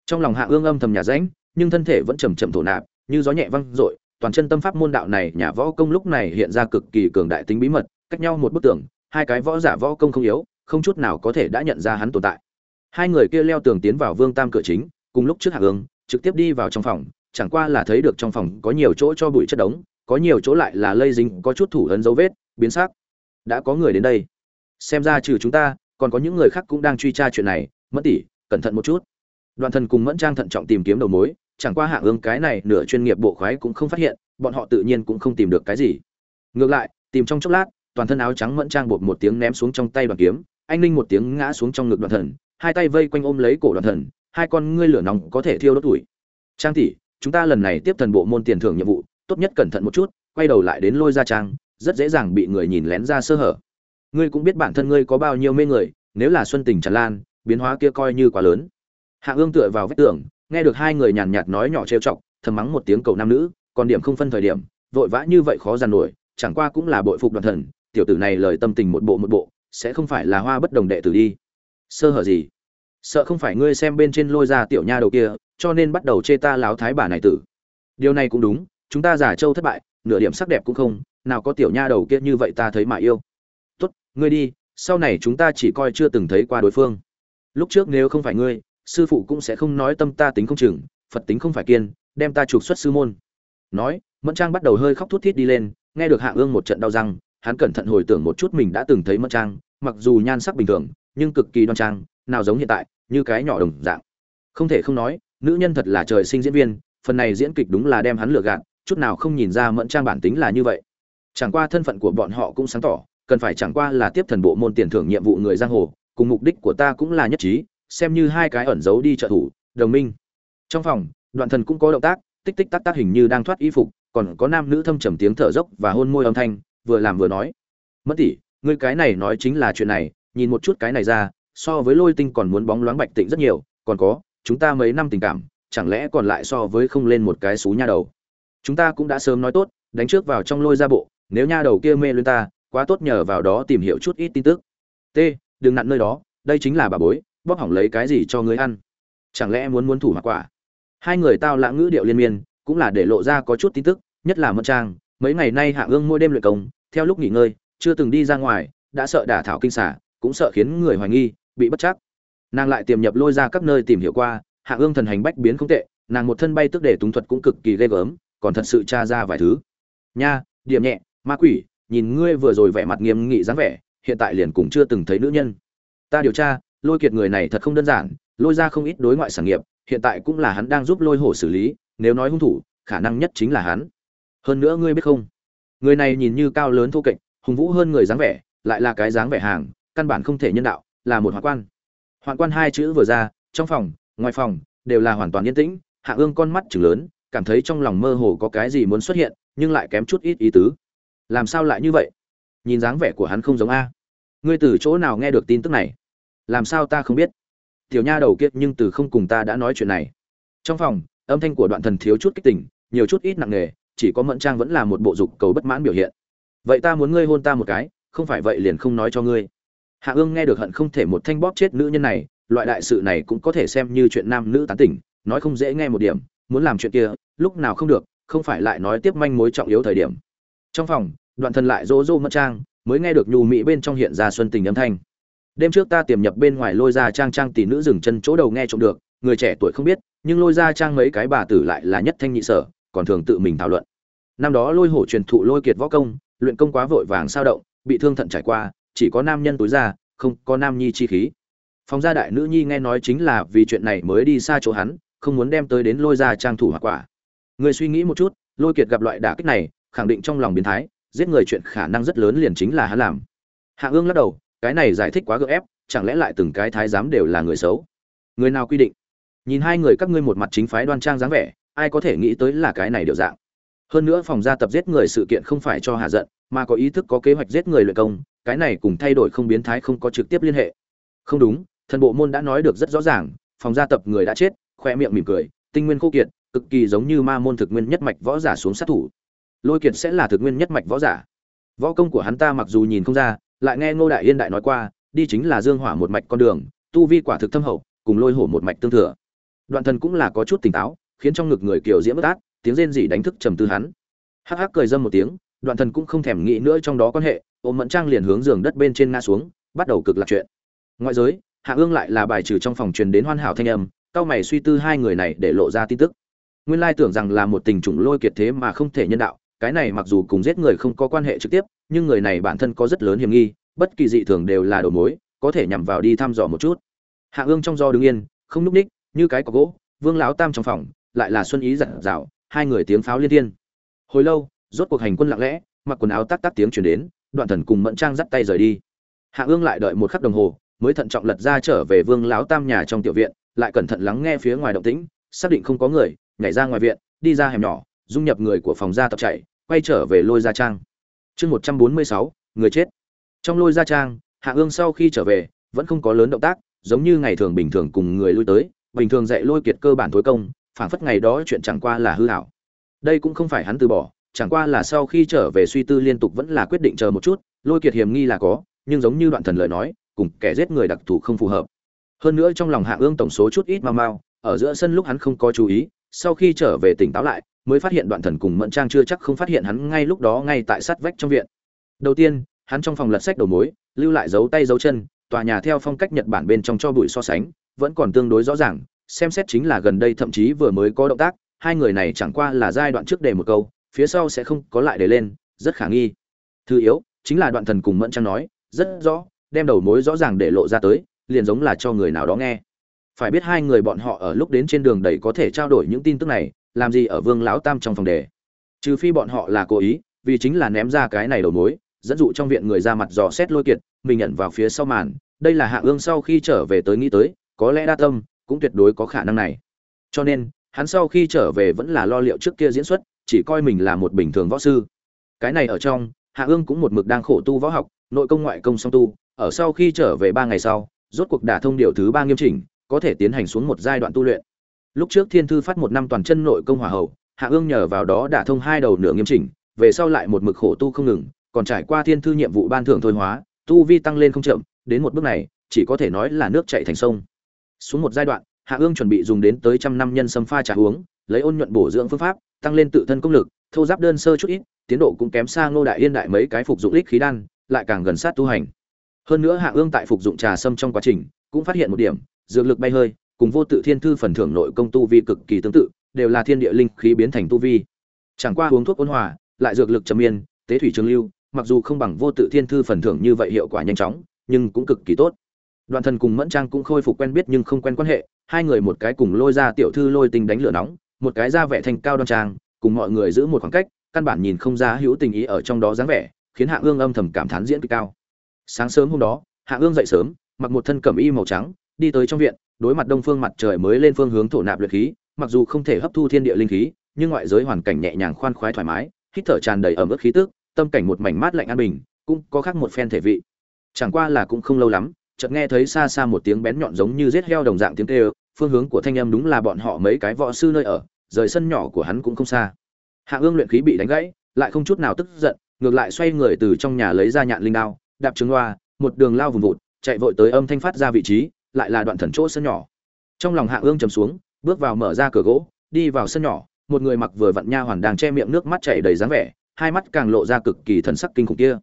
Trong lòng hạ ương âm thầm nhà rãnh, nhưng thân thể vẫn chầm chậm thổ nạp, như gió nhẹ văng dội toàn chân tâm pháp môn đạo này, nhà võ công lúc này hiện ra cực kỳ cường đại tính bí mật, cách nhau một bức tường, hai cái võ giả võ công không yếu, không chút nào có thể đã nhận ra hắn tồn tại. Hai người kia leo tường tiến vào vương tam cửa chính, cùng lúc trước hạ ương, trực tiếp đi vào trong phòng, chẳng qua là thấy được trong phòng có nhiều chỗ cho bụi chất đống, có nhiều chỗ lại là lây dính, có chút thủ ấn dấu vết, biến sắc. Đã có người đến đây xem ra trừ chúng ta, còn có những người khác cũng đang truy tra chuyện này. Mẫn tỷ, cẩn thận một chút. Đoàn thần cùng mẫn trang thận trọng tìm kiếm đầu mối. Chẳng qua hạ ương cái này nửa chuyên nghiệp bộ khoái cũng không phát hiện, bọn họ tự nhiên cũng không tìm được cái gì. Ngược lại, tìm trong chốc lát, toàn thân áo trắng mẫn trang bột một tiếng ném xuống trong tay đoàn kiếm. Anh ninh một tiếng ngã xuống trong ngực đoàn thần. Hai tay vây quanh ôm lấy cổ đoàn thần. Hai con ngươi lửa nóng có thể thiêu đốt tuổi trang tỷ, chúng ta lần này tiếp thần bộ môn tiền thưởng nhiệm vụ, tốt nhất cẩn thận một chút, quay đầu lại đến lôi ra trang, rất dễ dàng bị người nhìn lén ra sơ hở ngươi cũng biết bản thân ngươi có bao nhiêu mê người, nếu là xuân tình tràn lan, biến hóa kia coi như quá lớn. Hạ ương tựa vào vách tường, nghe được hai người nhàn nhạt nói nhỏ trêu chọc, thầm mắng một tiếng cầu nam nữ, còn điểm không phân thời điểm, vội vã như vậy khó giàn nổi, chẳng qua cũng là bội phục đoàn thần, tiểu tử này lời tâm tình một bộ một bộ, sẽ không phải là hoa bất đồng đệ tử đi. Sơ hở gì? Sợ không phải ngươi xem bên trên lôi ra tiểu nha đầu kia, cho nên bắt đầu chê ta láo thái bà này tử. Điều này cũng đúng, chúng ta giả châu thất bại, nửa điểm sắc đẹp cũng không, nào có tiểu nha đầu kia như vậy ta thấy mà yêu ngươi đi, sau này chúng ta chỉ coi chưa từng thấy qua đối phương. Lúc trước nếu không phải ngươi, sư phụ cũng sẽ không nói tâm ta tính không chừng, phật tính không phải kiên, đem ta trục xuất sư môn. Nói, mẫn trang bắt đầu hơi khóc thút thít đi lên, nghe được hạ ương một trận đau răng, hắn cẩn thận hồi tưởng một chút mình đã từng thấy mẫn trang, mặc dù nhan sắc bình thường, nhưng cực kỳ đoan trang, nào giống hiện tại, như cái nhỏ đồng dạng. Không thể không nói, nữ nhân thật là trời sinh diễn viên, phần này diễn kịch đúng là đem hắn lừa gạt, chút nào không nhìn ra mẫn trang bản tính là như vậy. Chẳng qua thân phận của bọn họ cũng sáng tỏ cần phải chẳng qua là tiếp thần bộ môn tiền thưởng nhiệm vụ người giang hồ, cùng mục đích của ta cũng là nhất trí, xem như hai cái ẩn giấu đi trợ thủ, đồng minh. Trong phòng, đoạn thần cũng có động tác, tích tích tắc tắc hình như đang thoát y phục, còn có nam nữ thâm trầm tiếng thở dốc và hôn môi âm thanh, vừa làm vừa nói. Mất tỷ, ngươi cái này nói chính là chuyện này, nhìn một chút cái này ra, so với lôi tinh còn muốn bóng loáng bạch tịnh rất nhiều, còn có, chúng ta mấy năm tình cảm, chẳng lẽ còn lại so với không lên một cái xú nha đầu? Chúng ta cũng đã sớm nói tốt, đánh trước vào trong lôi ra bộ, nếu nha đầu kia mê lên ta quá tốt nhờ vào đó tìm hiểu chút ít tin tức. T, đừng nặn nơi đó, đây chính là bà bối, bóp hỏng lấy cái gì cho ngươi ăn? Chẳng lẽ muốn muốn thủ mặc quả? Hai người tao lãng ngữ điệu liên miên, cũng là để lộ ra có chút tin tức, nhất là mẫn trang, mấy ngày nay hạ ương mỗi đêm luyện công, theo lúc nghỉ ngơi, chưa từng đi ra ngoài, đã sợ đả thảo kinh xả, cũng sợ khiến người hoài nghi, bị bất chắc. Nàng lại tiềm nhập lôi ra các nơi tìm hiểu qua, hạ ương thần hành bách biến không tệ, nàng một thân bay tức để túng thuật cũng cực kỳ ghê gớm, còn thật sự tra ra vài thứ. Nha, điểm nhẹ, ma quỷ nhìn ngươi vừa rồi vẻ mặt nghiêm nghị dáng vẻ, hiện tại liền cũng chưa từng thấy nữ nhân. Ta điều tra, lôi kiệt người này thật không đơn giản, lôi ra không ít đối ngoại sản nghiệp, hiện tại cũng là hắn đang giúp lôi hổ xử lý, nếu nói hung thủ, khả năng nhất chính là hắn. Hơn nữa ngươi biết không? Người này nhìn như cao lớn thô kệch, hùng vũ hơn người dáng vẻ, lại là cái dáng vẻ hàng, căn bản không thể nhân đạo, là một hoạn quan. Hoạn quan hai chữ vừa ra, trong phòng, ngoài phòng, đều là hoàn toàn yên tĩnh, hạ ương con mắt chừng lớn, cảm thấy trong lòng mơ hồ có cái gì muốn xuất hiện, nhưng lại kém chút ít ý tứ làm sao lại như vậy? Nhìn dáng vẻ của hắn không giống a. Ngươi từ chỗ nào nghe được tin tức này? Làm sao ta không biết? Tiểu nha đầu kiệt nhưng từ không cùng ta đã nói chuyện này. Trong phòng, âm thanh của đoạn thần thiếu chút kích tỉnh nhiều chút ít nặng nề, chỉ có mẫn trang vẫn là một bộ dục cầu bất mãn biểu hiện. Vậy ta muốn ngươi hôn ta một cái, không phải vậy liền không nói cho ngươi. Hạ ương nghe được hận không thể một thanh bóp chết nữ nhân này, loại đại sự này cũng có thể xem như chuyện nam nữ tán tỉnh, nói không dễ nghe một điểm, muốn làm chuyện kia, lúc nào không được, không phải lại nói tiếp manh mối trọng yếu thời điểm trong phòng, đoạn thần lại rô rô mất trang, mới nghe được nhu mỹ bên trong hiện ra xuân tình âm thanh. Đêm trước ta tiềm nhập bên ngoài lôi ra trang trang tỷ nữ dừng chân chỗ đầu nghe trộm được, người trẻ tuổi không biết, nhưng lôi ra trang mấy cái bà tử lại là nhất thanh nhị sở, còn thường tự mình thảo luận. Năm đó lôi hổ truyền thụ lôi kiệt võ công, luyện công quá vội vàng sao động, bị thương thận trải qua, chỉ có nam nhân tối ra không có nam nhi chi khí. Phòng gia đại nữ nhi nghe nói chính là vì chuyện này mới đi xa chỗ hắn, không muốn đem tới đến lôi ra trang thủ hoặc quả. Người suy nghĩ một chút, lôi kiệt gặp loại đả kích này khẳng định trong lòng biến thái, giết người chuyện khả năng rất lớn liền chính là hắn làm. Hạ ương lắc đầu, cái này giải thích quá gượng ép, chẳng lẽ lại từng cái thái giám đều là người xấu? Người nào quy định? Nhìn hai người các ngươi một mặt chính phái đoan trang dáng vẻ, ai có thể nghĩ tới là cái này điều dạng? Hơn nữa phòng gia tập giết người sự kiện không phải cho hạ giận, mà có ý thức có kế hoạch giết người luyện công, cái này cùng thay đổi không biến thái không có trực tiếp liên hệ. Không đúng, thần bộ môn đã nói được rất rõ ràng, phòng gia tập người đã chết, khoe miệng mỉm cười, tinh nguyên khô kiệt, cực kỳ giống như ma môn thực nguyên nhất mạch võ giả xuống sát thủ lôi kiệt sẽ là thực nguyên nhất mạch võ giả. Võ công của hắn ta mặc dù nhìn không ra, lại nghe ngô đại yên đại nói qua, đi chính là dương hỏa một mạch con đường, tu vi quả thực thâm hậu, cùng lôi hổ một mạch tương thừa. Đoạn thần cũng là có chút tỉnh táo, khiến trong ngực người kiều diễm bất át tiếng rên rỉ đánh thức trầm tư hắn. Hắc hắc cười dâm một tiếng, đoạn thần cũng không thèm nghĩ nữa trong đó quan hệ, ôm mẫn trang liền hướng giường đất bên trên ngã xuống, bắt đầu cực lạc chuyện. Ngoại giới, hạ ương lại là bài trừ trong phòng truyền đến hoàn hảo thanh âm cao mày suy tư hai người này để lộ ra tin tức. Nguyên lai tưởng rằng là một tình trùng lôi kiệt thế mà không thể nhân đạo cái này mặc dù cùng giết người không có quan hệ trực tiếp, nhưng người này bản thân có rất lớn hiểm nghi, bất kỳ dị thường đều là đầu mối, có thể nhằm vào đi thăm dò một chút. Hạ ương trong do đứng yên, không núp ních, như cái có gỗ, vương lão tam trong phòng, lại là xuân ý giận dạo, hai người tiếng pháo liên thiên. Hồi lâu, rốt cuộc hành quân lặng lẽ, mặc quần áo tắc tắc tiếng chuyển đến, đoạn thần cùng mẫn trang dắt tay rời đi. Hạ ương lại đợi một khắc đồng hồ, mới thận trọng lật ra trở về vương lão tam nhà trong tiểu viện, lại cẩn thận lắng nghe phía ngoài động tĩnh, xác định không có người, nhảy ra ngoài viện, đi ra hẻm nhỏ dung nhập người của phòng gia tập chạy, quay trở về lôi gia trang. Chương một trăm bốn mươi sáu, người chết. Trong lôi gia trang, hạ ương sau khi trở về, vẫn không có lớn động tác, giống như ngày thường bình thường cùng người lui tới, bình thường dạy lôi kiệt cơ bản tối công phản phất ngày đó chuyện chẳng qua là hư ảo. đây cũng không phải hắn từ bỏ, chẳng qua là sau khi trở về suy tư liên tục vẫn là quyết định chờ một chút, lôi kiệt hiểm nghi là có, nhưng giống như đoạn thần lời nói, cùng kẻ giết người đặc thù không phù hợp. Hơn nữa trong lòng hạ ương tổng số chút ít mau mau, ở giữa sân lúc hắn không có chú ý, sau khi trở về tỉnh táo lại mới phát hiện đoạn thần cùng mẫn trang chưa chắc không phát hiện hắn ngay lúc đó ngay tại sát vách trong viện. Đầu tiên, hắn trong phòng lật sách đầu mối, lưu lại dấu tay dấu chân, tòa nhà theo phong cách nhật bản bên trong cho bụi so sánh, vẫn còn tương đối rõ ràng, xem xét chính là gần đây thậm chí vừa mới có động tác, hai người này chẳng qua là giai đoạn trước đề một câu, phía sau sẽ không có lại để lên, rất khả nghi. Thứ yếu, chính là đoạn thần cùng mẫn trang nói, rất rõ, đem đầu mối rõ ràng để lộ ra tới, liền giống là cho người nào đó nghe. Phải biết hai người bọn họ ở lúc đến trên đường đầy có thể trao đổi những tin tức này làm gì ở vương lão tam trong phòng đề? Trừ phi bọn họ là cố ý, vì chính là ném ra cái này đầu mối, dẫn dụ trong viện người ra mặt dò xét lôi kiệt, mình nhận vào phía sau màn, đây là hạ ương sau khi trở về tới nghĩ tới, có lẽ đa tâm, cũng tuyệt đối có khả năng này. Cho nên, hắn sau khi trở về vẫn là lo liệu trước kia diễn xuất, chỉ coi mình là một bình thường võ sư. Cái này ở trong, hạ ương cũng một mực đang khổ tu võ học, nội công ngoại công song tu, ở sau khi trở về ba ngày sau, rốt cuộc đả thông điều thứ ba nghiêm chỉnh, có thể tiến hành xuống một giai đoạn tu luyện lúc trước thiên thư phát một năm toàn chân nội công hỏa hậu, hạ ương nhờ vào đó đã thông hai đầu nửa nghiêm chỉnh, về sau lại một mực khổ tu không ngừng, còn trải qua thiên thư nhiệm vụ ban thưởng thôi hóa, tu vi tăng lên không chậm, đến một bước này, chỉ có thể nói là nước chảy thành sông. Xuống một giai đoạn, hạ ương chuẩn bị dùng đến tới trăm năm nhân sâm pha trà uống, lấy ôn nhuận bổ dưỡng phương pháp, tăng lên tự thân công lực, thô giáp đơn sơ chút ít, tiến độ cũng kém xa ngô đại yên đại mấy cái phục dụng lích khí đan, lại càng gần sát tu hành. Hơn nữa hạ ương tại phục dụng trà sâm trong quá trình, cũng phát hiện một điểm, dược lực bay hơi cùng vô tự thiên thư phần thưởng nội công tu vi cực kỳ tương tự, đều là thiên địa linh khí biến thành tu vi. Chẳng qua uống thuốc ôn hòa, lại dược lực trầm yên, tế thủy trường lưu, mặc dù không bằng vô tự thiên thư phần thưởng như vậy hiệu quả nhanh chóng, nhưng cũng cực kỳ tốt. Đoàn thần cùng mẫn trang cũng khôi phục quen biết nhưng không quen quan hệ, hai người một cái cùng lôi ra tiểu thư lôi tình đánh lửa nóng, một cái ra vẻ thành cao đoan trang, cùng mọi người giữ một khoảng cách, căn bản nhìn không ra hữu tình ý ở trong đó dáng vẻ, khiến hạ ương âm thầm cảm thán diễn kịch cao. Sáng sớm hôm đó, hạ ương dậy sớm, mặc một thân cẩm y màu trắng, đi tới trong viện đối mặt đông phương mặt trời mới lên phương hướng thổ nạp luyện khí, mặc dù không thể hấp thu thiên địa linh khí, nhưng ngoại giới hoàn cảnh nhẹ nhàng khoan khoái thoải mái, hít thở tràn đầy ẩm ướt khí tức, tâm cảnh một mảnh mát lạnh an bình, cũng có khác một phen thể vị. Chẳng qua là cũng không lâu lắm, chợt nghe thấy xa xa một tiếng bén nhọn giống như rết heo đồng dạng tiếng kêu, phương hướng của thanh âm đúng là bọn họ mấy cái võ sư nơi ở, rời sân nhỏ của hắn cũng không xa. Hạ ương luyện khí bị đánh gãy, lại không chút nào tức giận, ngược lại xoay người từ trong nhà lấy ra nhạn linh đao, đạp trứng loa, một đường lao vùng vụt, chạy vội tới âm thanh phát ra vị trí lại là đoạn thần chỗ sân nhỏ. Trong lòng hạ ương trầm xuống, bước vào mở ra cửa gỗ, đi vào sân nhỏ, một người mặc vừa vặn nha hoàn đang che miệng nước mắt chảy đầy dáng vẻ, hai mắt càng lộ ra cực kỳ thần sắc kinh khủng kia.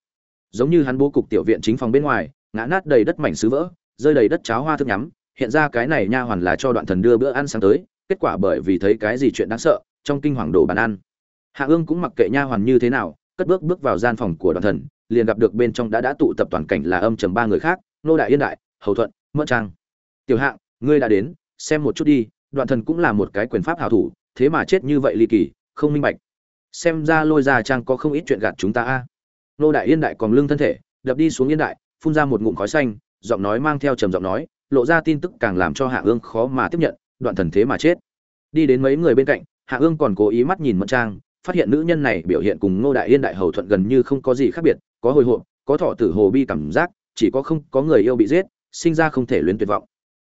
Giống như hắn bố cục tiểu viện chính phòng bên ngoài, ngã nát đầy đất mảnh sứ vỡ, rơi đầy đất cháo hoa thức nhắm, hiện ra cái này nha hoàn là cho đoạn thần đưa bữa ăn sáng tới, kết quả bởi vì thấy cái gì chuyện đáng sợ, trong kinh hoàng đổ bàn ăn. Hạ ương cũng mặc kệ nha hoàn như thế nào, cất bước bước vào gian phòng của đoạn thần, liền gặp được bên trong đã đã tụ tập toàn cảnh là âm trầm ba người khác, nô đại yên đại, hầu thuận mất trang tiểu hạng, ngươi đã đến, xem một chút đi, đoạn thần cũng là một cái quyền pháp hảo thủ, thế mà chết như vậy ly kỳ, không minh bạch. Xem ra lôi ra trang có không ít chuyện gạt chúng ta a. Nô đại yên đại còn lưng thân thể, đập đi xuống yên đại, phun ra một ngụm khói xanh, giọng nói mang theo trầm giọng nói, lộ ra tin tức càng làm cho hạ ương khó mà tiếp nhận, đoạn thần thế mà chết. Đi đến mấy người bên cạnh, hạ ương còn cố ý mắt nhìn mẫn trang, phát hiện nữ nhân này biểu hiện cùng ngô đại yên đại hầu thuận gần như không có gì khác biệt, có hồi hộp, có thọ tử hồ bi cảm giác, chỉ có không có người yêu bị giết, sinh ra không thể luyến tuyệt vọng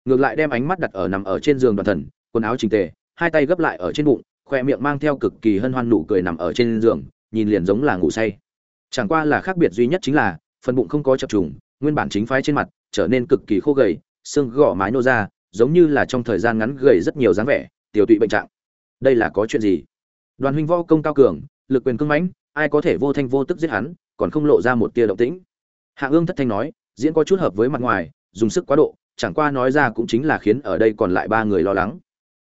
ngược lại đem ánh mắt đặt ở nằm ở trên giường đoàn thần, quần áo chỉnh tề, hai tay gấp lại ở trên bụng, khoe miệng mang theo cực kỳ hân hoan nụ cười nằm ở trên giường, nhìn liền giống là ngủ say. Chẳng qua là khác biệt duy nhất chính là, phần bụng không có chập trùng, nguyên bản chính phái trên mặt, trở nên cực kỳ khô gầy, xương gò mái nô ra, giống như là trong thời gian ngắn gầy rất nhiều dáng vẻ, tiểu tụy bệnh trạng. Đây là có chuyện gì? Đoàn huynh võ công cao cường, lực quyền cưng mãnh, ai có thể vô thanh vô tức giết hắn, còn không lộ ra một tia động tĩnh. Hạ ương thất thanh nói, diễn có chút hợp với mặt ngoài, dùng sức quá độ chẳng qua nói ra cũng chính là khiến ở đây còn lại ba người lo lắng.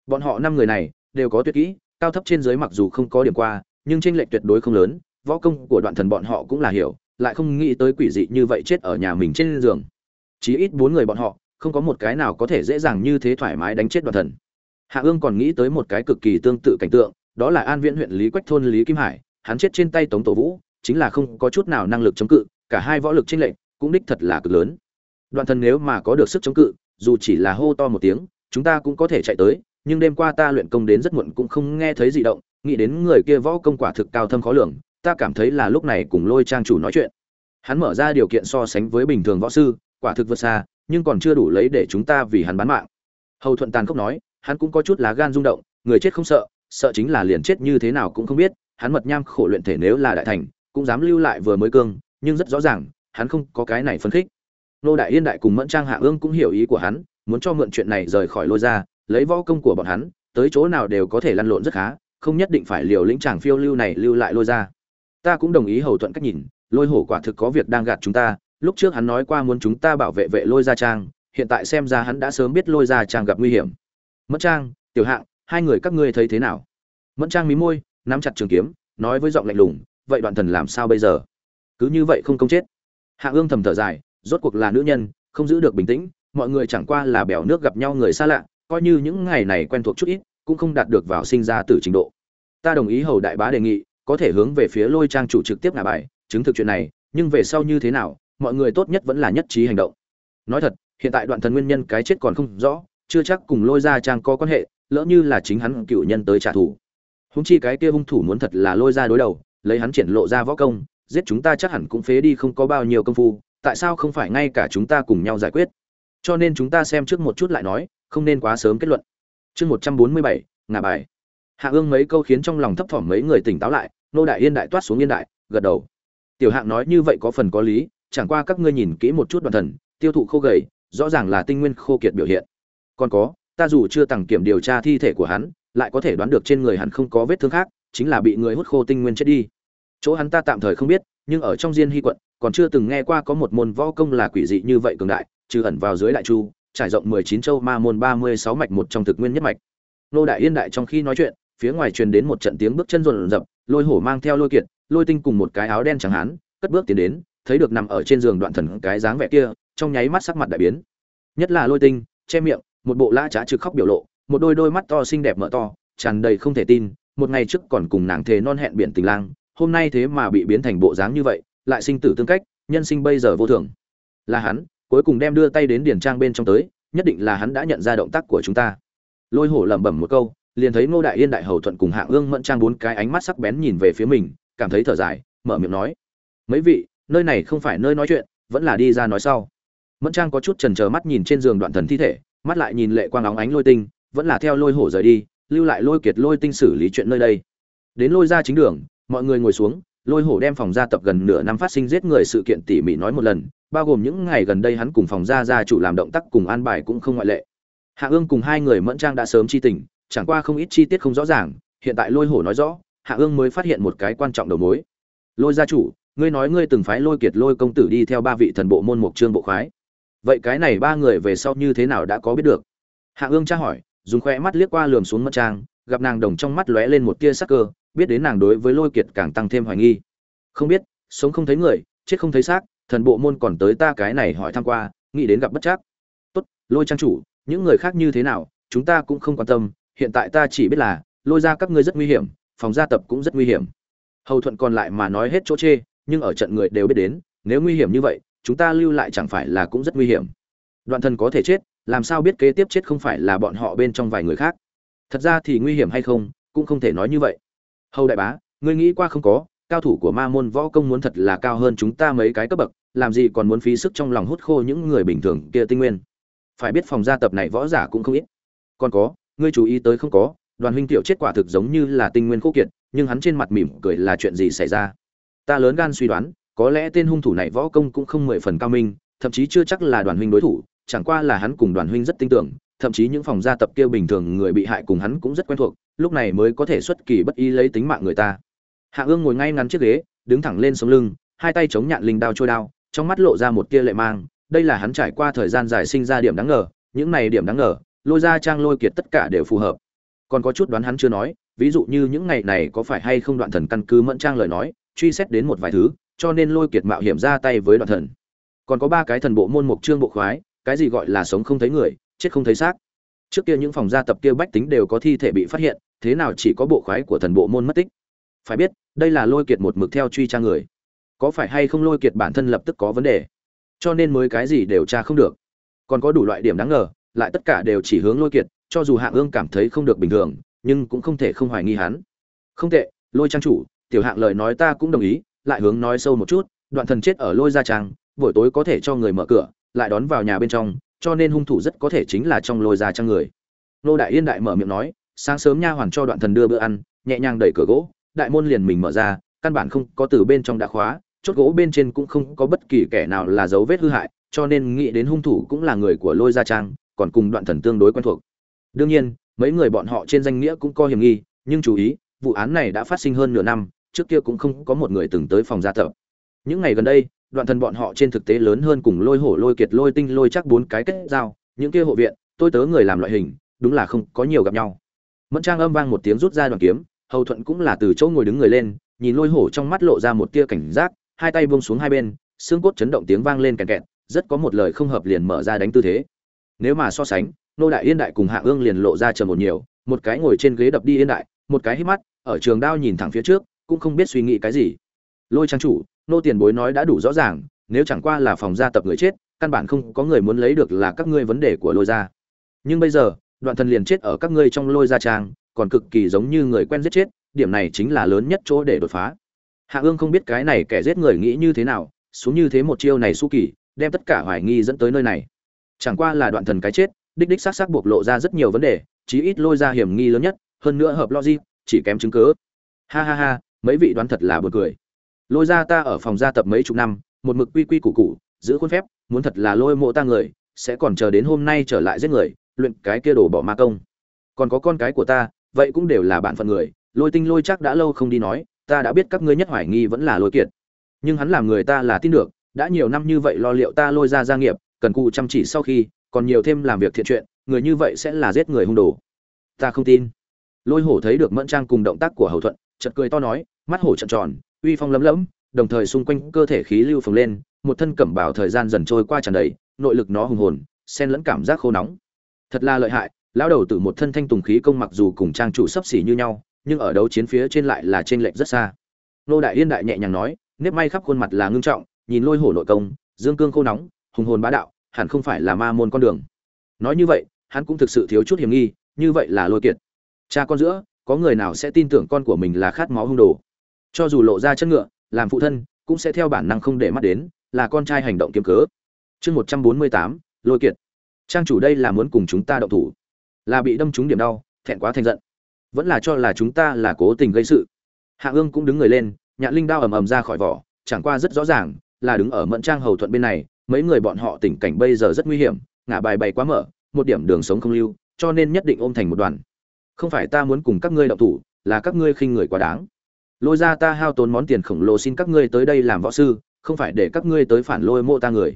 Bọn họ năm người này, đều có tuyệt kỹ, cao thấp trên dưới mặc dù không có điểm qua, nhưng tranh lệch tuyệt đối không lớn, võ công của đoạn thần bọn họ cũng là hiểu, lại không nghĩ tới quỷ dị như vậy chết ở nhà mình trên giường. Chí ít bốn người bọn họ, không có một cái nào có thể dễ dàng như thế thoải mái đánh chết đoạn thần. Hạ ương còn nghĩ tới một cái cực kỳ tương tự cảnh tượng, đó là an viễn huyện lý quách thôn lý kim hải, hắn chết trên tay tống tổ vũ, chính là không có chút nào năng lực chống cự, cả hai võ lực chênh lệch, cũng đích thật là cực lớn đoạn thần nếu mà có được sức chống cự, dù chỉ là hô to một tiếng, chúng ta cũng có thể chạy tới, nhưng đêm qua ta luyện công đến rất muộn cũng không nghe thấy gì động, nghĩ đến người kia võ công quả thực cao thâm khó lường, ta cảm thấy là lúc này cùng lôi trang chủ nói chuyện. Hắn mở ra điều kiện so sánh với bình thường võ sư, quả thực vượt xa, nhưng còn chưa đủ lấy để chúng ta vì hắn bán mạng. Hầu thuận tàn khốc nói, hắn cũng có chút lá gan rung động, người chết không sợ sợ chính là liền chết như thế nào cũng không biết, hắn mật nham khổ luyện thể nếu là đại thành, cũng dám lưu lại vừa mới cương, nhưng rất rõ ràng, hắn không có cái này phấn khích nô đại yên đại cùng mẫn trang hạ ương cũng hiểu ý của hắn, muốn cho mượn chuyện này rời khỏi lôi ra lấy võ công của bọn hắn, tới chỗ nào đều có thể lăn lộn rất khá, không nhất định phải liều lĩnh chàng phiêu lưu này lưu lại lôi ra ta cũng đồng ý hầu thuận cách nhìn, lôi hổ quả thực có việc đang gạt chúng ta, lúc trước hắn nói qua muốn chúng ta bảo vệ vệ lôi ra trang, hiện tại xem ra hắn đã sớm biết lôi ra trang gặp nguy hiểm. Mẫn trang, tiểu hạng, hai người các ngươi thấy thế nào? Mẫn trang mí môi, nắm chặt trường kiếm, nói với giọng lạnh lùng, vậy đoạn thần làm sao bây giờ? Cứ như vậy không công chết. Hạ ương thầm thở dài rốt cuộc là nữ nhân, không giữ được bình tĩnh, mọi người chẳng qua là bèo nước gặp nhau người xa lạ, coi như những ngày này quen thuộc chút ít, cũng không đạt được vào sinh ra từ trình độ. Ta đồng ý hầu đại bá đề nghị, có thể hướng về phía lôi trang chủ trực tiếp ngả bài, chứng thực chuyện này, nhưng về sau như thế nào, mọi người tốt nhất vẫn là nhất trí hành động. Nói thật, hiện tại đoạn thần nguyên nhân cái chết còn không rõ, chưa chắc cùng lôi ra trang có quan hệ, lỡ như là chính hắn cựu nhân tới trả thù. Húng chi cái kia hung thủ muốn thật là lôi ra đối đầu, lấy hắn triển lộ ra võ công, giết chúng ta chắc hẳn cũng phế đi không có bao nhiêu công phu tại sao không phải ngay cả chúng ta cùng nhau giải quyết? Cho nên chúng ta xem trước một chút lại nói, không nên quá sớm kết luận. Chương một trăm bốn mươi bảy, ngả bài. Hạ ương mấy câu khiến trong lòng thấp thỏm mấy người tỉnh táo lại, nô đại yên đại toát xuống yên đại, gật đầu. Tiểu hạng nói như vậy có phần có lý, chẳng qua các ngươi nhìn kỹ một chút đoàn thần, tiêu thụ khô gầy, rõ ràng là tinh nguyên khô kiệt biểu hiện. Còn có, ta dù chưa tặng kiểm điều tra thi thể của hắn, lại có thể đoán được trên người hắn không có vết thương khác, chính là bị người hút khô tinh nguyên chết đi chỗ hắn ta tạm thời không biết, nhưng ở trong diên hy quận, còn chưa từng nghe qua có một môn võ công là quỷ dị như vậy cường đại, trừ ẩn vào dưới đại chu, trải rộng mười chín châu ma môn ba mươi sáu mạch một trong thực nguyên nhất mạch. Nô đại yên đại trong khi nói chuyện, phía ngoài truyền đến một trận tiếng bước chân rộn rập, lôi hổ mang theo lôi kiệt, lôi tinh cùng một cái áo đen chẳng hán, cất bước tiến đến, thấy được nằm ở trên giường đoạn thần cái dáng vẻ kia, trong nháy mắt sắc mặt đại biến. Nhất là lôi tinh, che miệng, một bộ lã trá trực khóc biểu lộ, một đôi đôi mắt to xinh đẹp mở to, tràn đầy không thể tin, một ngày trước còn cùng nàng thề non hẹn biển tình lang hôm nay thế mà bị biến thành bộ dáng như vậy, lại sinh tử tương cách, nhân sinh bây giờ vô thường. Là hắn, cuối cùng đem đưa tay đến điển trang bên trong tới, nhất định là hắn đã nhận ra động tác của chúng ta. Lôi hổ lẩm bẩm một câu, liền thấy ngô đại yên, đại hầu thuận cùng hạng ương mẫn trang bốn cái ánh mắt sắc bén nhìn về phía mình, cảm thấy thở dài, mở miệng nói, mấy vị, nơi này không phải nơi nói chuyện, vẫn là đi ra nói sau. Mẫn trang có chút trần trờ mắt nhìn trên giường đoạn thần thi thể, mắt lại nhìn lệ quang óng ánh lôi tinh, vẫn là theo lôi hổ rời đi, lưu lại lôi kiệt lôi tinh xử lý chuyện nơi đây. Đến lôi ra chính đường mọi người ngồi xuống, lôi hổ đem phòng gia tập gần nửa năm phát sinh giết người sự kiện tỉ mỉ nói một lần, bao gồm những ngày gần đây hắn cùng phòng gia gia chủ làm động tác cùng an bài cũng không ngoại lệ. Hạ ương cùng hai người mẫn trang đã sớm chi tình, chẳng qua không ít chi tiết không rõ ràng, hiện tại lôi hổ nói rõ, hạ ương mới phát hiện một cái quan trọng đầu mối. Lôi gia chủ, ngươi nói ngươi từng phái lôi kiệt lôi công tử đi theo ba vị thần bộ môn mục trương bộ khoái. Vậy cái này ba người về sau như thế nào đã có biết được? Hạ ương tra hỏi, dùng khoe mắt liếc qua lườm xuống mẫn trang, gặp nàng đồng trong mắt lóe lên một tia sắc cơ biết đến nàng đối với lôi kiệt càng tăng thêm hoài nghi. Không biết, sống không thấy người, chết không thấy xác, thần bộ môn còn tới ta cái này hỏi thăm qua, nghĩ đến gặp bất chắc. Tốt, lôi trang chủ, những người khác như thế nào, chúng ta cũng không quan tâm, hiện tại ta chỉ biết là, lôi ra các ngươi rất nguy hiểm, phòng gia tập cũng rất nguy hiểm. Hầu thuận còn lại mà nói hết chỗ chê, nhưng ở trận người đều biết đến, nếu nguy hiểm như vậy, chúng ta lưu lại chẳng phải là cũng rất nguy hiểm. Đoạn thần có thể chết, làm sao biết kế tiếp chết không phải là bọn họ bên trong vài người khác? Thật ra thì nguy hiểm hay không, cũng không thể nói như vậy hầu đại bá, ngươi nghĩ qua không có, cao thủ của ma môn võ công muốn thật là cao hơn chúng ta mấy cái cấp bậc, làm gì còn muốn phí sức trong lòng hút khô những người bình thường kia tinh nguyên. Phải biết phòng gia tập này võ giả cũng không ít. Còn có, ngươi chú ý tới không có, đoàn huynh tiểu chết quả thực giống như là tinh nguyên khô kiệt, nhưng hắn trên mặt mỉm cười là chuyện gì xảy ra? Ta lớn gan suy đoán, có lẽ tên hung thủ này võ công cũng không mười phần cao minh, thậm chí chưa chắc là đoàn huynh đối thủ, chẳng qua là hắn cùng đoàn huynh rất tin tưởng, thậm chí những phòng gia tập kia bình thường người bị hại cùng hắn cũng rất quen thuộc lúc này mới có thể xuất kỳ bất ý lấy tính mạng người ta. Hạ ương ngồi ngay ngắn chiếc ghế, đứng thẳng lên sống lưng, hai tay chống nhạn linh đao trôi đao, trong mắt lộ ra một tia lệ mang, đây là hắn trải qua thời gian dài sinh ra điểm đáng ngờ, những này điểm đáng ngờ, lôi ra trang lôi kiệt tất cả đều phù hợp. Còn có chút đoán hắn chưa nói, ví dụ như những ngày này có phải hay không đoạn thần căn cứ mẫn trang lời nói, truy xét đến một vài thứ, cho nên lôi kiệt mạo hiểm ra tay với đoạn thần. Còn có ba cái thần bộ môn mục trương bộ khoái, cái gì gọi là sống không thấy người, chết không thấy xác trước kia những phòng gia tập kia bách tính đều có thi thể bị phát hiện, thế nào chỉ có bộ khoái của thần bộ môn mất tích? Phải biết, đây là lôi kiệt một mực theo truy tra người. Có phải hay không lôi kiệt bản thân lập tức có vấn đề? Cho nên mới cái gì đều tra không được. Còn có đủ loại điểm đáng ngờ, lại tất cả đều chỉ hướng lôi kiệt, cho dù hạng ương cảm thấy không được bình thường, nhưng cũng không thể không hoài nghi hắn. Không tệ, lôi trang chủ, tiểu hạng lời nói ta cũng đồng ý, lại hướng nói sâu một chút, đoạn thần chết ở lôi gia trang, buổi tối có thể cho người mở cửa, lại đón vào nhà bên trong cho nên hung thủ rất có thể chính là trong lôi gia trang người. Nô đại yên đại mở miệng nói, sáng sớm nha hoàn cho đoạn thần đưa bữa ăn, nhẹ nhàng đẩy cửa gỗ, đại môn liền mình mở ra, căn bản không có từ bên trong đã khóa, chốt gỗ bên trên cũng không có bất kỳ kẻ nào là dấu vết hư hại, cho nên nghĩ đến hung thủ cũng là người của lôi gia trang, còn cùng đoạn thần tương đối quen thuộc. Đương nhiên, mấy người bọn họ trên danh nghĩa cũng có hiểm nghi, nhưng chú ý, vụ án này đã phát sinh hơn nửa năm, trước kia cũng không có một người từng tới phòng gia tập những ngày gần đây, đoạn thần bọn họ trên thực tế lớn hơn cùng lôi hổ, lôi kiệt, lôi tinh, lôi chắc bốn cái kết giao. Những kia hộ viện, tôi tớ người làm loại hình, đúng là không có nhiều gặp nhau. Mẫn trang âm vang một tiếng rút ra đoàn kiếm, hầu thuận cũng là từ chỗ ngồi đứng người lên, nhìn lôi hổ trong mắt lộ ra một tia cảnh giác, hai tay buông xuống hai bên, xương cốt chấn động tiếng vang lên kèn kẹt, rất có một lời không hợp liền mở ra đánh tư thế. Nếu mà so sánh, nô đại yên đại cùng hạ ương liền lộ ra chờ một nhiều, một cái ngồi trên ghế đập đi yên đại, một cái hít mắt, ở trường đao nhìn thẳng phía trước, cũng không biết suy nghĩ cái gì. Lôi trang chủ nô tiền bối nói đã đủ rõ ràng, nếu chẳng qua là phòng gia tập người chết, căn bản không có người muốn lấy được là các ngươi vấn đề của lôi gia. Nhưng bây giờ, đoạn thần liền chết ở các ngươi trong lôi gia trang, còn cực kỳ giống như người quen giết chết, điểm này chính là lớn nhất chỗ để đột phá. Hạ ương không biết cái này kẻ giết người nghĩ như thế nào, xuống như thế một chiêu này su kỳ, đem tất cả hoài nghi dẫn tới nơi này. Chẳng qua là đoạn thần cái chết, đích đích xác xác bộc lộ ra rất nhiều vấn đề, chí ít lôi ra hiểm nghi lớn nhất, hơn nữa hợp logic, chỉ kém chứng cứ. Ha ha ha, mấy vị đoán thật là buồn cười lôi ra ta ở phòng gia tập mấy chục năm, một mực quy quy củ củ, giữ khuôn phép, muốn thật là lôi mộ ta người, sẽ còn chờ đến hôm nay trở lại giết người, luyện cái kia đổ bỏ ma công. Còn có con cái của ta, vậy cũng đều là bạn phận người, lôi tinh lôi chắc đã lâu không đi nói, ta đã biết các ngươi nhất hoài nghi vẫn là lôi kiệt. Nhưng hắn làm người ta là tin được, đã nhiều năm như vậy lo liệu ta lôi ra gia nghiệp, cần cù chăm chỉ sau khi, còn nhiều thêm làm việc thiện chuyện, người như vậy sẽ là giết người hung đồ. Ta không tin. Lôi hổ thấy được mẫn trang cùng động tác của hầu thuận, chợt cười to nói, mắt hổ trận tròn uy phong lấm lấm đồng thời xung quanh cơ thể khí lưu phồng lên, một thân cẩm bảo thời gian dần trôi qua tràn đầy, nội lực nó hùng hồn, xen lẫn cảm giác khô nóng. Thật là lợi hại, lão đầu tử một thân thanh tùng khí công mặc dù cùng trang chủ sấp xỉ như nhau, nhưng ở đấu chiến phía trên lại là trên lệch rất xa. Nô đại yên đại nhẹ nhàng nói, nếp may khắp khuôn mặt là ngưng trọng, nhìn lôi hổ nội công, dương cương khô nóng, hùng hồn bá đạo, hẳn không phải là ma môn con đường. Nói như vậy, hắn cũng thực sự thiếu chút hiểm nghi, như vậy là lôi kiệt. Cha con giữa, có người nào sẽ tin tưởng con của mình là khát máu hung đồ? Cho dù lộ ra chân ngựa, làm phụ thân, cũng sẽ theo bản năng không để mắt đến, là con trai hành động kiếm cớ. Chương một trăm bốn mươi tám, lôi kiệt. Trang chủ đây là muốn cùng chúng ta động thủ. Là bị đâm trúng điểm đau, thẹn quá thành giận. Vẫn là cho là chúng ta là cố tình gây sự. Hạ ương cũng đứng người lên nhạn linh đao ầm ầm ra khỏi vỏ, chẳng qua rất rõ ràng, là đứng ở mẫn trang hầu thuận bên này, mấy người bọn họ tình cảnh bây giờ rất nguy hiểm, ngả bài bày quá mở, một điểm đường sống không lưu, cho nên nhất định ôm thành một đoàn. Không phải ta muốn cùng các ngươi động thủ, là các ngươi khinh người quá đáng lôi ra ta hao tốn món tiền khổng lồ xin các ngươi tới đây làm võ sư, không phải để các ngươi tới phản lôi mộ ta người.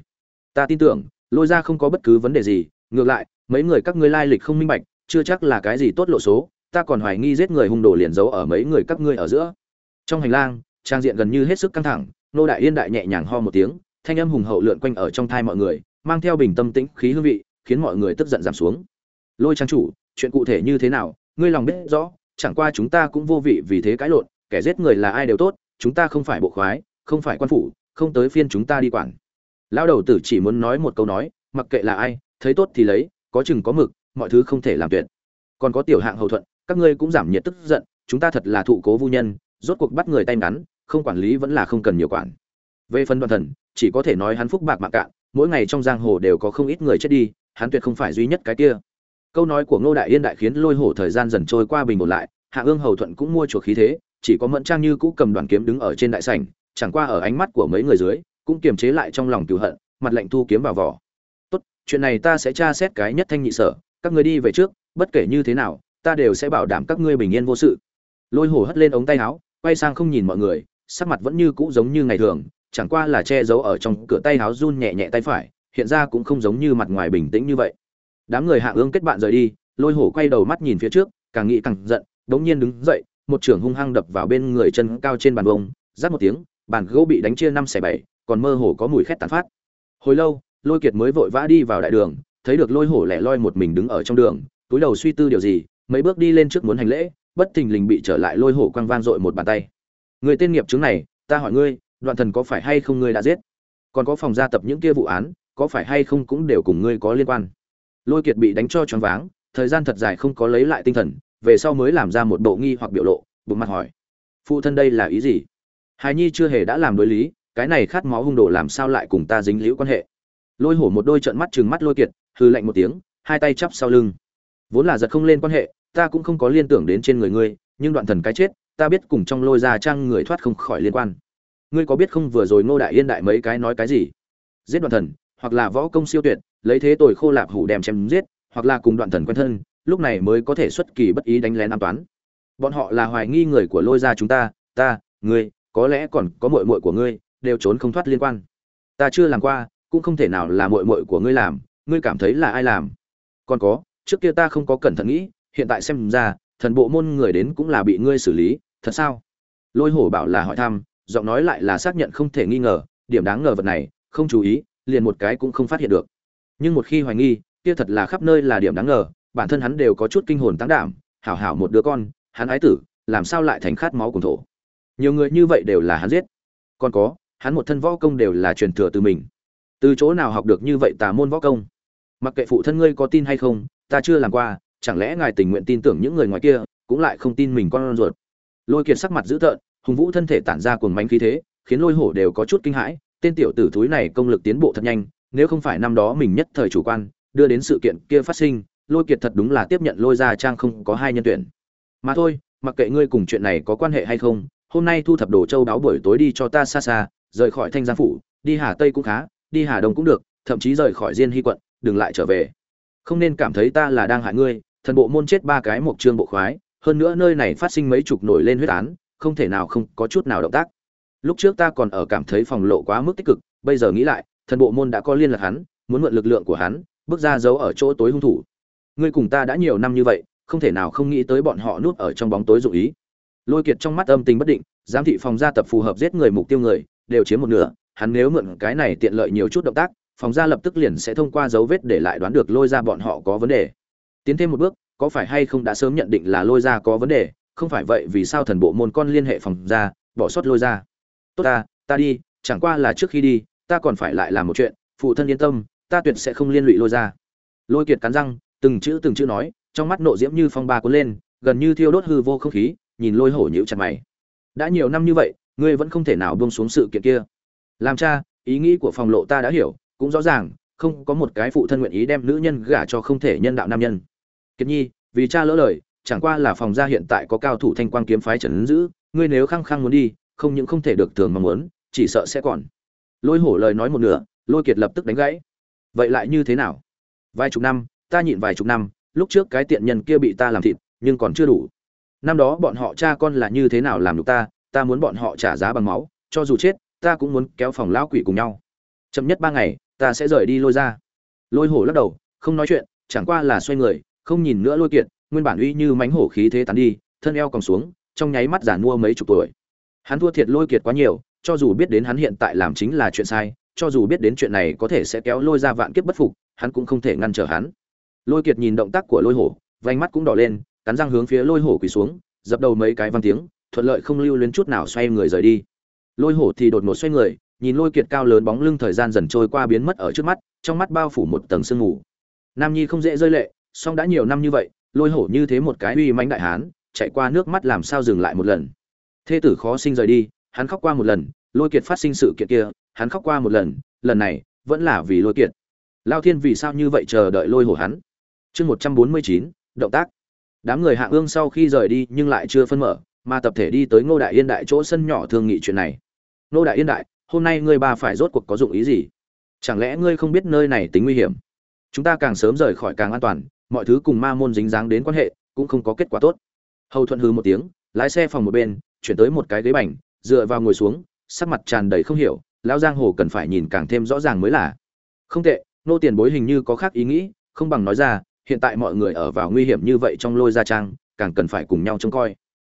Ta tin tưởng, lôi ra không có bất cứ vấn đề gì, ngược lại, mấy người các ngươi lai lịch không minh bạch, chưa chắc là cái gì tốt lộ số, ta còn hoài nghi giết người hung đồ liền giấu ở mấy người các ngươi ở giữa. Trong hành lang, trang diện gần như hết sức căng thẳng, nô đại yên đại nhẹ nhàng ho một tiếng, thanh âm hùng hậu lượn quanh ở trong thai mọi người, mang theo bình tâm tĩnh khí hương vị, khiến mọi người tức giận giảm xuống. Lôi trang chủ, chuyện cụ thể như thế nào, ngươi lòng biết rõ, chẳng qua chúng ta cũng vô vị vì thế cãi lộn kẻ giết người là ai đều tốt, chúng ta không phải bộ khoái, không phải quan phủ, không tới phiên chúng ta đi quản. Lão đầu tử chỉ muốn nói một câu nói, mặc kệ là ai, thấy tốt thì lấy, có chừng có mực, mọi thứ không thể làm tuyệt. Còn có tiểu hạng hậu thuận, các ngươi cũng giảm nhiệt tức giận, chúng ta thật là thụ cố vu nhân, rốt cuộc bắt người tay ngắn, không quản lý vẫn là không cần nhiều quản. Về phần đoàn thần, chỉ có thể nói hắn phúc bạc mạng cạn, mỗi ngày trong giang hồ đều có không ít người chết đi, hắn tuyệt không phải duy nhất cái kia. Câu nói của ngô đại yên đại khiến lôi hổ thời gian dần trôi qua bình ổn lại, hạ ương hầu thuận cũng mua chuộc khí thế chỉ có mẫn trang như cũ cầm đoàn kiếm đứng ở trên đại sảnh, chẳng qua ở ánh mắt của mấy người dưới, cũng kiềm chế lại trong lòng cựu hận, mặt lạnh thu kiếm vào vỏ. Tốt, chuyện này ta sẽ tra xét cái nhất thanh nhị sở, các ngươi đi về trước, bất kể như thế nào, ta đều sẽ bảo đảm các ngươi bình yên vô sự. Lôi hổ hất lên ống tay áo, quay sang không nhìn mọi người, sắc mặt vẫn như cũ giống như ngày thường, chẳng qua là che giấu ở trong cửa tay áo run nhẹ nhẹ tay phải, hiện ra cũng không giống như mặt ngoài bình tĩnh như vậy. Đám người hạ ương kết bạn rời đi, lôi hổ quay đầu mắt nhìn phía trước, càng nghĩ càng giận, đống nhiên đứng dậy một trưởng hung hăng đập vào bên người chân cao trên bàn bông rát một tiếng, bàn gỗ bị đánh chia năm xẻ bảy, còn mơ hồ có mùi khét tàn phát. Hồi lâu, lôi kiệt mới vội vã đi vào đại đường, thấy được lôi hổ lẻ loi một mình đứng ở trong đường, túi đầu suy tư điều gì, mấy bước đi lên trước muốn hành lễ, bất thình lình bị trở lại lôi hổ quang vang dội một bàn tay. Người tên nghiệp chứng này, ta hỏi ngươi, đoạn thần có phải hay không ngươi đã giết? Còn có phòng gia tập những kia vụ án, có phải hay không cũng đều cùng ngươi có liên quan? Lôi kiệt bị đánh cho choáng váng, thời gian thật dài không có lấy lại tinh thần về sau mới làm ra một bộ nghi hoặc biểu lộ, bụng mặt hỏi, phụ thân đây là ý gì? Hài nhi chưa hề đã làm đối lý, cái này khát máu hung đồ làm sao lại cùng ta dính liễu quan hệ? Lôi hổ một đôi trận mắt chừng mắt lôi kiệt hư lạnh một tiếng, hai tay chắp sau lưng. Vốn là giật không lên quan hệ, ta cũng không có liên tưởng đến trên người ngươi, nhưng đoạn thần cái chết, ta biết cùng trong lôi ra trang người thoát không khỏi liên quan. Ngươi có biết không vừa rồi ngô đại yên đại mấy cái nói cái gì? Giết đoạn thần, hoặc là võ công siêu tuyệt, lấy thế tội khô lạp hủ đem chém giết, hoặc là cùng đoạn thần quen thân lúc này mới có thể xuất kỳ bất ý đánh lén an toán. Bọn họ là hoài nghi người của lôi ra chúng ta ta, ngươi, có lẽ còn có mội mội của ngươi, đều trốn không thoát liên quan. Ta chưa làm qua, cũng không thể nào là mội mội của ngươi làm, ngươi cảm thấy là ai làm? Còn có, trước kia ta không có cẩn thận nghĩ, hiện tại xem ra, thần bộ môn người đến cũng là bị ngươi xử lý, thật sao? Lôi hổ bảo là hỏi thăm, giọng nói lại là xác nhận không thể nghi ngờ, điểm đáng ngờ vật này, không chú ý, liền một cái cũng không phát hiện được. Nhưng một khi hoài nghi, kia thật là khắp nơi là điểm đáng ngờ bản thân hắn đều có chút kinh hồn tăng đảm, hảo hảo một đứa con, hắn ái tử, làm sao lại thành khát máu cùng thổ? Nhiều người như vậy đều là hắn giết. Còn có, hắn một thân võ công đều là truyền thừa từ mình. Từ chỗ nào học được như vậy tà môn võ công? Mặc kệ phụ thân ngươi có tin hay không, ta chưa làm qua, chẳng lẽ ngài tình nguyện tin tưởng những người ngoài kia, cũng lại không tin mình con ruột? Lôi kiệt sắc mặt dữ tợn, hùng vũ thân thể tản ra cuồng mánh khí thế, khiến lôi hổ đều có chút kinh hãi, tên tiểu tử thúi này công lực tiến bộ thật nhanh, nếu không phải năm đó mình nhất thời chủ quan, đưa đến sự kiện kia phát sinh lôi kiệt thật đúng là tiếp nhận lôi ra trang không có hai nhân tuyển. Mà thôi, mặc kệ ngươi cùng chuyện này có quan hệ hay không, hôm nay thu thập đồ châu đáo buổi tối đi cho ta xa xa, rời khỏi thanh giang phủ, đi hà tây cũng khá, đi hà đông cũng được, thậm chí rời khỏi diên hy quận, đừng lại trở về. Không nên cảm thấy ta là đang hại ngươi, thần bộ môn chết ba cái một trương bộ khoái, hơn nữa nơi này phát sinh mấy chục nổi lên huyết án, không thể nào không có chút nào động tác. Lúc trước ta còn ở cảm thấy phòng lộ quá mức tích cực, bây giờ nghĩ lại, thần bộ môn đã có liên lạc hắn, muốn mượn lực lượng của hắn, bước ra giấu ở chỗ tối hung thủ ngươi cùng ta đã nhiều năm như vậy, không thể nào không nghĩ tới bọn họ núp ở trong bóng tối dụ ý. Lôi kiệt trong mắt âm tình bất định, giám thị phòng gia tập phù hợp giết người mục tiêu người, đều chiếm một nửa, hắn nếu mượn cái này tiện lợi nhiều chút động tác, phòng gia lập tức liền sẽ thông qua dấu vết để lại đoán được lôi ra bọn họ có vấn đề. Tiến thêm một bước, có phải hay không đã sớm nhận định là lôi ra có vấn đề, không phải vậy vì sao thần bộ môn con liên hệ phòng gia, bỏ sót lôi ra. Tốt ta ta đi, chẳng qua là trước khi đi, ta còn phải lại làm một chuyện, phụ thân yên tâm, ta tuyệt sẽ không liên lụy lôi ra. Lôi kiệt cắn răng từng chữ từng chữ nói, trong mắt nộ diễm như phong ba cuốn lên, gần như thiêu đốt hư vô không khí, nhìn lôi hổ nhữ chặt mày. Đã nhiều năm như vậy, ngươi vẫn không thể nào buông xuống sự kiện kia. Làm cha, ý nghĩ của phòng lộ ta đã hiểu, cũng rõ ràng, không có một cái phụ thân nguyện ý đem nữ nhân gả cho không thể nhân đạo nam nhân. Kiệt nhi, vì cha lỡ lời, chẳng qua là phòng gia hiện tại có cao thủ thanh quang kiếm phái trần giữ, ngươi nếu khăng khăng muốn đi, không những không thể được thường mà muốn, chỉ sợ sẽ còn. Lôi hổ lời nói một nửa, lôi kiệt lập tức đánh gãy. Vậy lại như thế nào? Vài chục năm ta nhịn vài chục năm, lúc trước cái tiện nhân kia bị ta làm thịt, nhưng còn chưa đủ. Năm đó bọn họ cha con là như thế nào làm được ta ta muốn bọn họ trả giá bằng máu, cho dù chết, ta cũng muốn kéo phòng lão quỷ cùng nhau. Chậm nhất ba ngày, ta sẽ rời đi lôi ra. Lôi hổ lắc đầu, không nói chuyện, chẳng qua là xoay người, không nhìn nữa lôi kiệt, nguyên bản uy như mánh hổ khí thế tán đi, thân eo còn xuống, trong nháy mắt giản mua mấy chục tuổi. Hắn thua thiệt lôi kiệt quá nhiều, cho dù biết đến hắn hiện tại làm chính là chuyện sai, cho dù biết đến chuyện này có thể sẽ kéo lôi ra vạn kiếp bất phục, hắn cũng không thể ngăn trở hắn lôi kiệt nhìn động tác của lôi hổ, vành mắt cũng đỏ lên, cắn răng hướng phía lôi hổ quỳ xuống, dập đầu mấy cái văn tiếng, thuận lợi không lưu luyến chút nào xoay người rời đi. Lôi hổ thì đột ngột xoay người, nhìn lôi kiệt cao lớn bóng lưng thời gian dần trôi qua biến mất ở trước mắt, trong mắt bao phủ một tầng sương mù. Nam nhi không dễ rơi lệ, song đã nhiều năm như vậy, lôi hổ như thế một cái uy mãnh đại hán, chạy qua nước mắt làm sao dừng lại một lần. Thê tử khó sinh rời đi, hắn khóc qua một lần, lôi kiệt phát sinh sự kiện kia, hắn khóc qua một lần lần này vẫn là vì lôi kiệt. Lao thiên vì sao như vậy chờ đợi lôi hổ hắn? Chương một trăm bốn mươi chín, động tác. Đám người hạ ương sau khi rời đi nhưng lại chưa phân mở, mà tập thể đi tới ngô đại yên đại chỗ sân nhỏ thương nghị chuyện này. Ngô đại yên đại, hôm nay ngươi ba phải rốt cuộc có dụng ý gì? Chẳng lẽ ngươi không biết nơi này tính nguy hiểm? Chúng ta càng sớm rời khỏi càng an toàn, mọi thứ cùng ma môn dính dáng đến quan hệ cũng không có kết quả tốt. Hầu thuận hư một tiếng, lái xe phòng một bên, chuyển tới một cái ghế bành, dựa vào ngồi xuống, sắc mặt tràn đầy không hiểu, lão giang hồ cần phải nhìn càng thêm rõ ràng mới là. Không tệ nô tiền bối hình như có khác ý nghĩ, không bằng nói ra hiện tại mọi người ở vào nguy hiểm như vậy trong lôi gia trang, càng cần phải cùng nhau trông coi.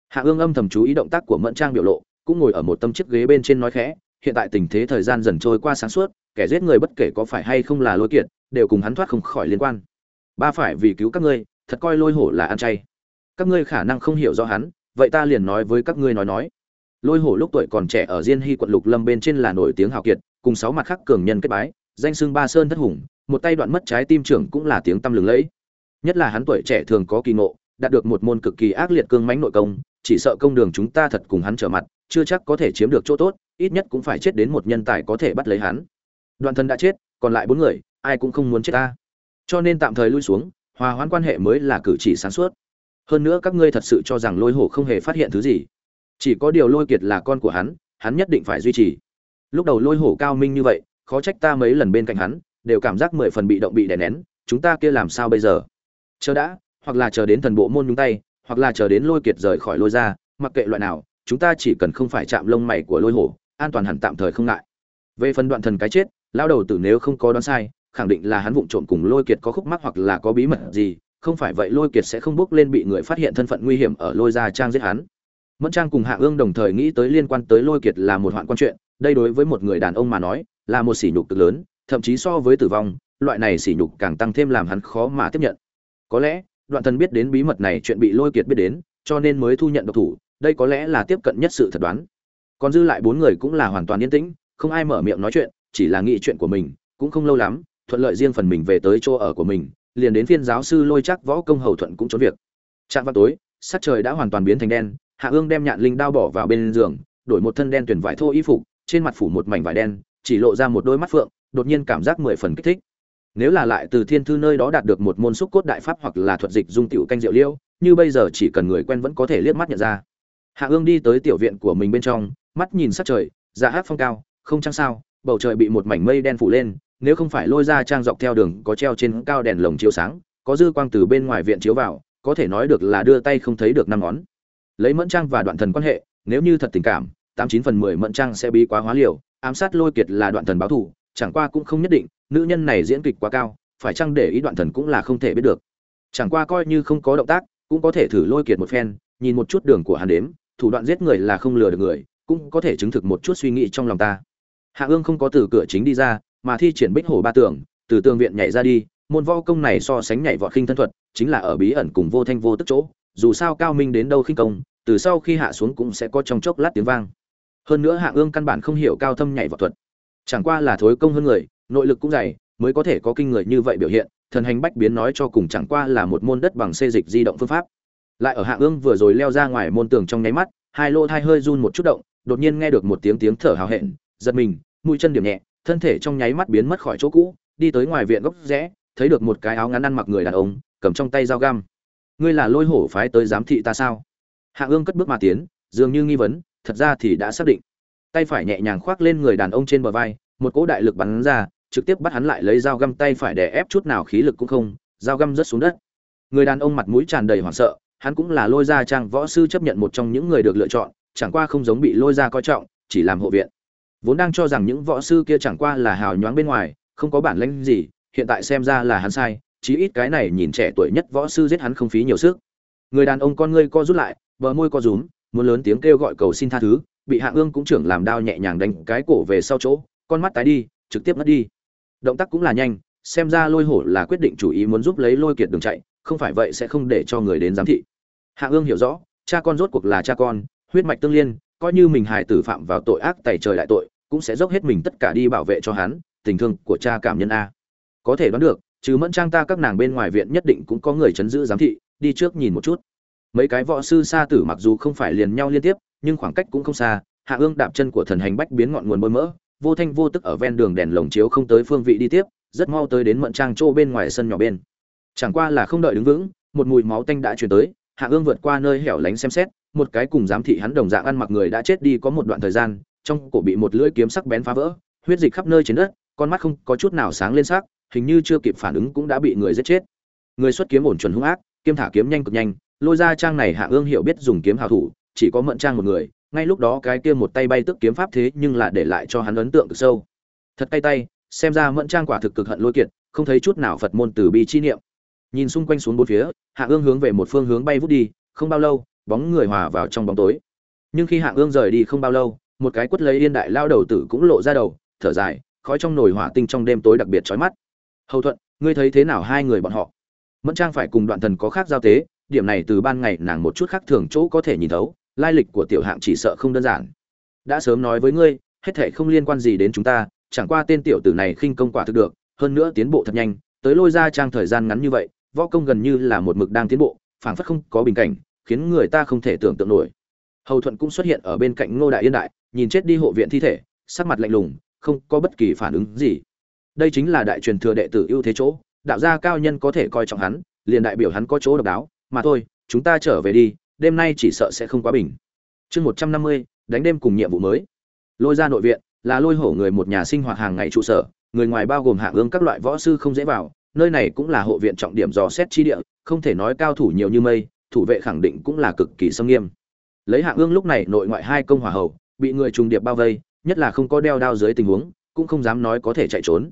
Hạ ương âm thầm chú ý động tác của mẫn trang biểu lộ, cũng ngồi ở một tâm chiếc ghế bên trên nói khẽ, hiện tại tình thế thời gian dần trôi qua sáng suốt, kẻ giết người bất kể có phải hay không là lôi kiệt, đều cùng hắn thoát không khỏi liên quan. Ba phải vì cứu các ngươi, thật coi lôi hổ là ăn chay. Các ngươi khả năng không hiểu rõ hắn, vậy ta liền nói với các ngươi nói nói. Lôi hổ lúc tuổi còn trẻ ở diên hy quận lục lâm bên trên là nổi tiếng hào kiệt, cùng sáu mặt khắc cường nhân kết bái, danh xưng ba sơn thất hùng, một tay đoạn mất trái tim trưởng cũng là tiếng tăm lừng lẫy nhất là hắn tuổi trẻ thường có kỳ ngộ, đạt được một môn cực kỳ ác liệt cương mãnh nội công, chỉ sợ công đường chúng ta thật cùng hắn trở mặt, chưa chắc có thể chiếm được chỗ tốt, ít nhất cũng phải chết đến một nhân tài có thể bắt lấy hắn. Đoạn thân đã chết, còn lại bốn người, ai cũng không muốn chết ta. Cho nên tạm thời lui xuống, hòa hoãn quan hệ mới là cử chỉ sáng suốt. Hơn nữa các ngươi thật sự cho rằng lôi hổ không hề phát hiện thứ gì. Chỉ có điều lôi kiệt là con của hắn hắn nhất định phải duy trì. Lúc đầu lôi hổ cao minh như vậy, khó trách ta mấy lần bên cạnh hắn, đều cảm giác mười phần bị động bị đè nén, chúng ta kia làm sao bây giờ? Chờ đã, hoặc là chờ đến thần bộ môn nhúng tay, hoặc là chờ đến lôi kiệt rời khỏi lôi ra, mặc kệ loại nào, chúng ta chỉ cần không phải chạm lông mày của lôi hổ, an toàn hẳn tạm thời không ngại. Về phần đoạn thần cái chết lao đầu tử nếu không có đoán sai, khẳng định là hắn vụng trộm cùng lôi kiệt có khúc mắc hoặc là có bí mật gì, không phải vậy lôi kiệt sẽ không bước lên bị người phát hiện thân phận nguy hiểm ở lôi gia trang giết hắn. Mẫn trang cùng hạ ương đồng thời nghĩ tới liên quan tới lôi kiệt là một hoạn quan chuyện, đây đối với một người đàn ông mà nói, là một sỉ nhục cực lớn, thậm chí so với tử vong, loại này sỉ nhục càng tăng thêm làm hắn khó mà tiếp nhận có lẽ, đoạn thần biết đến bí mật này chuyện bị lôi kiệt biết đến, cho nên mới thu nhận độc thủ, đây có lẽ là tiếp cận nhất sự thật đoán. Còn dư lại bốn người cũng là hoàn toàn yên tĩnh, không ai mở miệng nói chuyện, chỉ là nghĩ chuyện của mình, cũng không lâu lắm, thuận lợi riêng phần mình về tới chỗ ở của mình, liền đến phiên giáo sư lôi chắc võ công hầu thuận cũng trốn việc. Trạm vào tối, sắc trời đã hoàn toàn biến thành đen, hạ ương đem nhạn linh đao bỏ vào bên giường, đổi một thân đen tuyển vải thô y phục, trên mặt phủ một mảnh vải đen, chỉ lộ ra một đôi mắt phượng, đột nhiên cảm giác mười phần kích thích nếu là lại từ thiên thư nơi đó đạt được một môn xúc cốt đại pháp hoặc là thuật dịch dung tiểu canh rượu liêu, như bây giờ chỉ cần người quen vẫn có thể liếc mắt nhận ra. Hạ ương đi tới tiểu viện của mình bên trong, mắt nhìn sắc trời dạ hát phong cao, không chăng sao, bầu trời bị một mảnh mây đen phủ lên, nếu không phải lôi ra trang dọc theo đường có treo trên cao đèn lồng chiếu sáng, có dư quang từ bên ngoài viện chiếu vào, có thể nói được là đưa tay không thấy được năm ngón. Lấy mẫn trang và đoạn thần quan hệ, nếu như thật tình cảm, tám chín phần mười mẫn trang sẽ bí quá hóa liều, ám sát lôi kiệt là đoạn thần báo thù chẳng qua cũng không nhất định, nữ nhân này diễn kịch quá cao, phải chăng để ý đoạn thần cũng là không thể biết được. Chẳng qua coi như không có động tác, cũng có thể thử lôi kiệt một phen, nhìn một chút đường của hắn đếm, thủ đoạn giết người là không lừa được người, cũng có thể chứng thực một chút suy nghĩ trong lòng ta. Hạ ương không có từ cửa chính đi ra, mà thi triển bích hổ ba tường, từ tường viện nhảy ra đi, môn võ công này so sánh nhảy vọt khinh thân thuật, chính là ở bí ẩn cùng vô thanh vô tức chỗ, dù sao cao minh đến đâu khinh công, từ sau khi hạ xuống cũng sẽ có trong chốc lát tiếng vang. Hơn nữa hạ ương căn bản không hiểu cao thâm nhảy vọt thuật chẳng qua là thối công hơn người, nội lực cũng dày, mới có thể có kinh người như vậy biểu hiện, thần hành bách biến nói cho cùng chẳng qua là một môn đất bằng xê dịch di động phương pháp. Lại ở hạ ương vừa rồi leo ra ngoài môn tường trong nháy mắt, hai lô thai hơi run một chút động, đột nhiên nghe được một tiếng tiếng thở hào hẹn, giật mình, mũi chân điểm nhẹ, thân thể trong nháy mắt biến mất khỏi chỗ cũ, đi tới ngoài viện góc rẽ, thấy được một cái áo ngắn ăn mặc người đàn ông, cầm trong tay dao găm. Ngươi là lôi hổ phái tới giám thị ta sao? Hạ ương cất bước mà tiến, dường như nghi vấn, thật ra thì đã xác định tay phải nhẹ nhàng khoác lên người đàn ông trên bờ vai, một cỗ đại lực bắn ra, trực tiếp bắt hắn lại lấy dao găm tay phải để ép chút nào khí lực cũng không, dao găm rớt xuống đất. Người đàn ông mặt mũi tràn đầy hoảng sợ, hắn cũng là lôi ra trang võ sư chấp nhận một trong những người được lựa chọn, chẳng qua không giống bị lôi ra coi trọng, chỉ làm hộ viện. Vốn đang cho rằng những võ sư kia chẳng qua là hào nhoáng bên ngoài, không có bản lĩnh gì, hiện tại xem ra là hắn sai, chí ít cái này nhìn trẻ tuổi nhất võ sư giết hắn không phí nhiều sức. Người đàn ông con ngươi co rút lại, bờ môi co rúm, muốn lớn tiếng kêu gọi cầu xin tha thứ bị hạ ương cũng trưởng làm đao nhẹ nhàng đánh cái cổ về sau chỗ, con mắt tái đi, trực tiếp mất đi. Động tác cũng là nhanh, xem ra lôi hổ là quyết định chủ ý muốn giúp lấy lôi kiệt đường chạy, không phải vậy sẽ không để cho người đến giám thị. Hạ ương hiểu rõ, cha con rốt cuộc là cha con, huyết mạch tương liên, coi như mình hài tử phạm vào tội ác tày trời đại tội, cũng sẽ dốc hết mình tất cả đi bảo vệ cho hắn, tình thương của cha cảm nhân a. Có thể đoán được chứ mẫn trang ta các nàng bên ngoài viện nhất định cũng có người chấn giữ giám thị, đi trước nhìn một chút. Mấy cái võ sư xa tử mặc dù không phải liền nhau liên tiếp nhưng khoảng cách cũng không xa, hạ ương đạp chân của thần hành bách biến ngọn nguồn bôi mỡ, vô thanh vô tức ở ven đường đèn lồng chiếu không tới phương vị đi tiếp, rất mau tới đến mận trang chỗ bên ngoài sân nhỏ bên. Chẳng qua là không đợi đứng vững, một mùi máu tanh đã chuyển tới, hạ ương vượt qua nơi hẻo lánh xem xét, một cái cùng giám thị hắn đồng dạng ăn mặc người đã chết đi có một đoạn thời gian, trong cổ bị một lưỡi kiếm sắc bén phá vỡ, huyết dịch khắp nơi trên đất, con mắt không có chút nào sáng lên sắc, hình như chưa kịp phản ứng cũng đã bị người giết chết. Người xuất kiếm ổn chuẩn hung ác, kiếm thả kiếm nhanh cực nhanh, lôi ra trang này hạ ương hiểu biết dùng kiếm hào thủ chỉ có mận trang một người, ngay lúc đó cái kia một tay bay tức kiếm pháp thế nhưng là để lại cho hắn ấn tượng cực sâu. Thật tay tay, xem ra mẫn trang quả thực cực hận lôi kiệt, không thấy chút nào phật môn từ bi chi niệm. Nhìn xung quanh xuống bốn phía, hạ ương hướng về một phương hướng bay vút đi, không bao lâu, bóng người hòa vào trong bóng tối. Nhưng khi hạ ương rời đi không bao lâu, một cái quất lấy yên đại lao đầu tử cũng lộ ra đầu, thở dài, khói trong nồi hỏa tinh trong đêm tối đặc biệt chói mắt. Hầu thuận, ngươi thấy thế nào hai người bọn họ? Mẫn trang phải cùng đoạn thần có khác giao tế, điểm này từ ban ngày nàng một chút khác thường chỗ có thể nhìn thấu lai lịch của tiểu hạng chỉ sợ không đơn giản. Đã sớm nói với ngươi, hết thể không liên quan gì đến chúng ta, chẳng qua tên tiểu tử này khinh công quả thực được, hơn nữa tiến bộ thật nhanh, tới lôi ra trang thời gian ngắn như vậy, võ công gần như là một mực đang tiến bộ, phảng phất không có bình cảnh, khiến người ta không thể tưởng tượng nổi. Hầu thuận cũng xuất hiện ở bên cạnh ngô đại yên đại, nhìn chết đi hộ viện thi thể, sắc mặt lạnh lùng, không có bất kỳ phản ứng gì. Đây chính là đại truyền thừa đệ tử ưu thế chỗ, đạo gia cao nhân có thể coi trọng hắn, liền đại biểu hắn có chỗ độc đáo, mà thôi, chúng ta trở về đi đêm nay chỉ sợ sẽ không quá bình. Chương một trăm năm mươi, đánh đêm cùng nhiệm vụ mới. Lôi ra nội viện, là lôi hổ người một nhà sinh hoạt hàng ngày trụ sở, người ngoài bao gồm hạ ương các loại võ sư không dễ vào, nơi này cũng là hộ viện trọng điểm dò xét chi địa, không thể nói cao thủ nhiều như mây, thủ vệ khẳng định cũng là cực kỳ sâm nghiêm. Lấy hạ ương lúc này nội ngoại hai công hòa hầu, bị người trùng điệp bao vây, nhất là không có đeo đao dưới tình huống, cũng không dám nói có thể chạy trốn.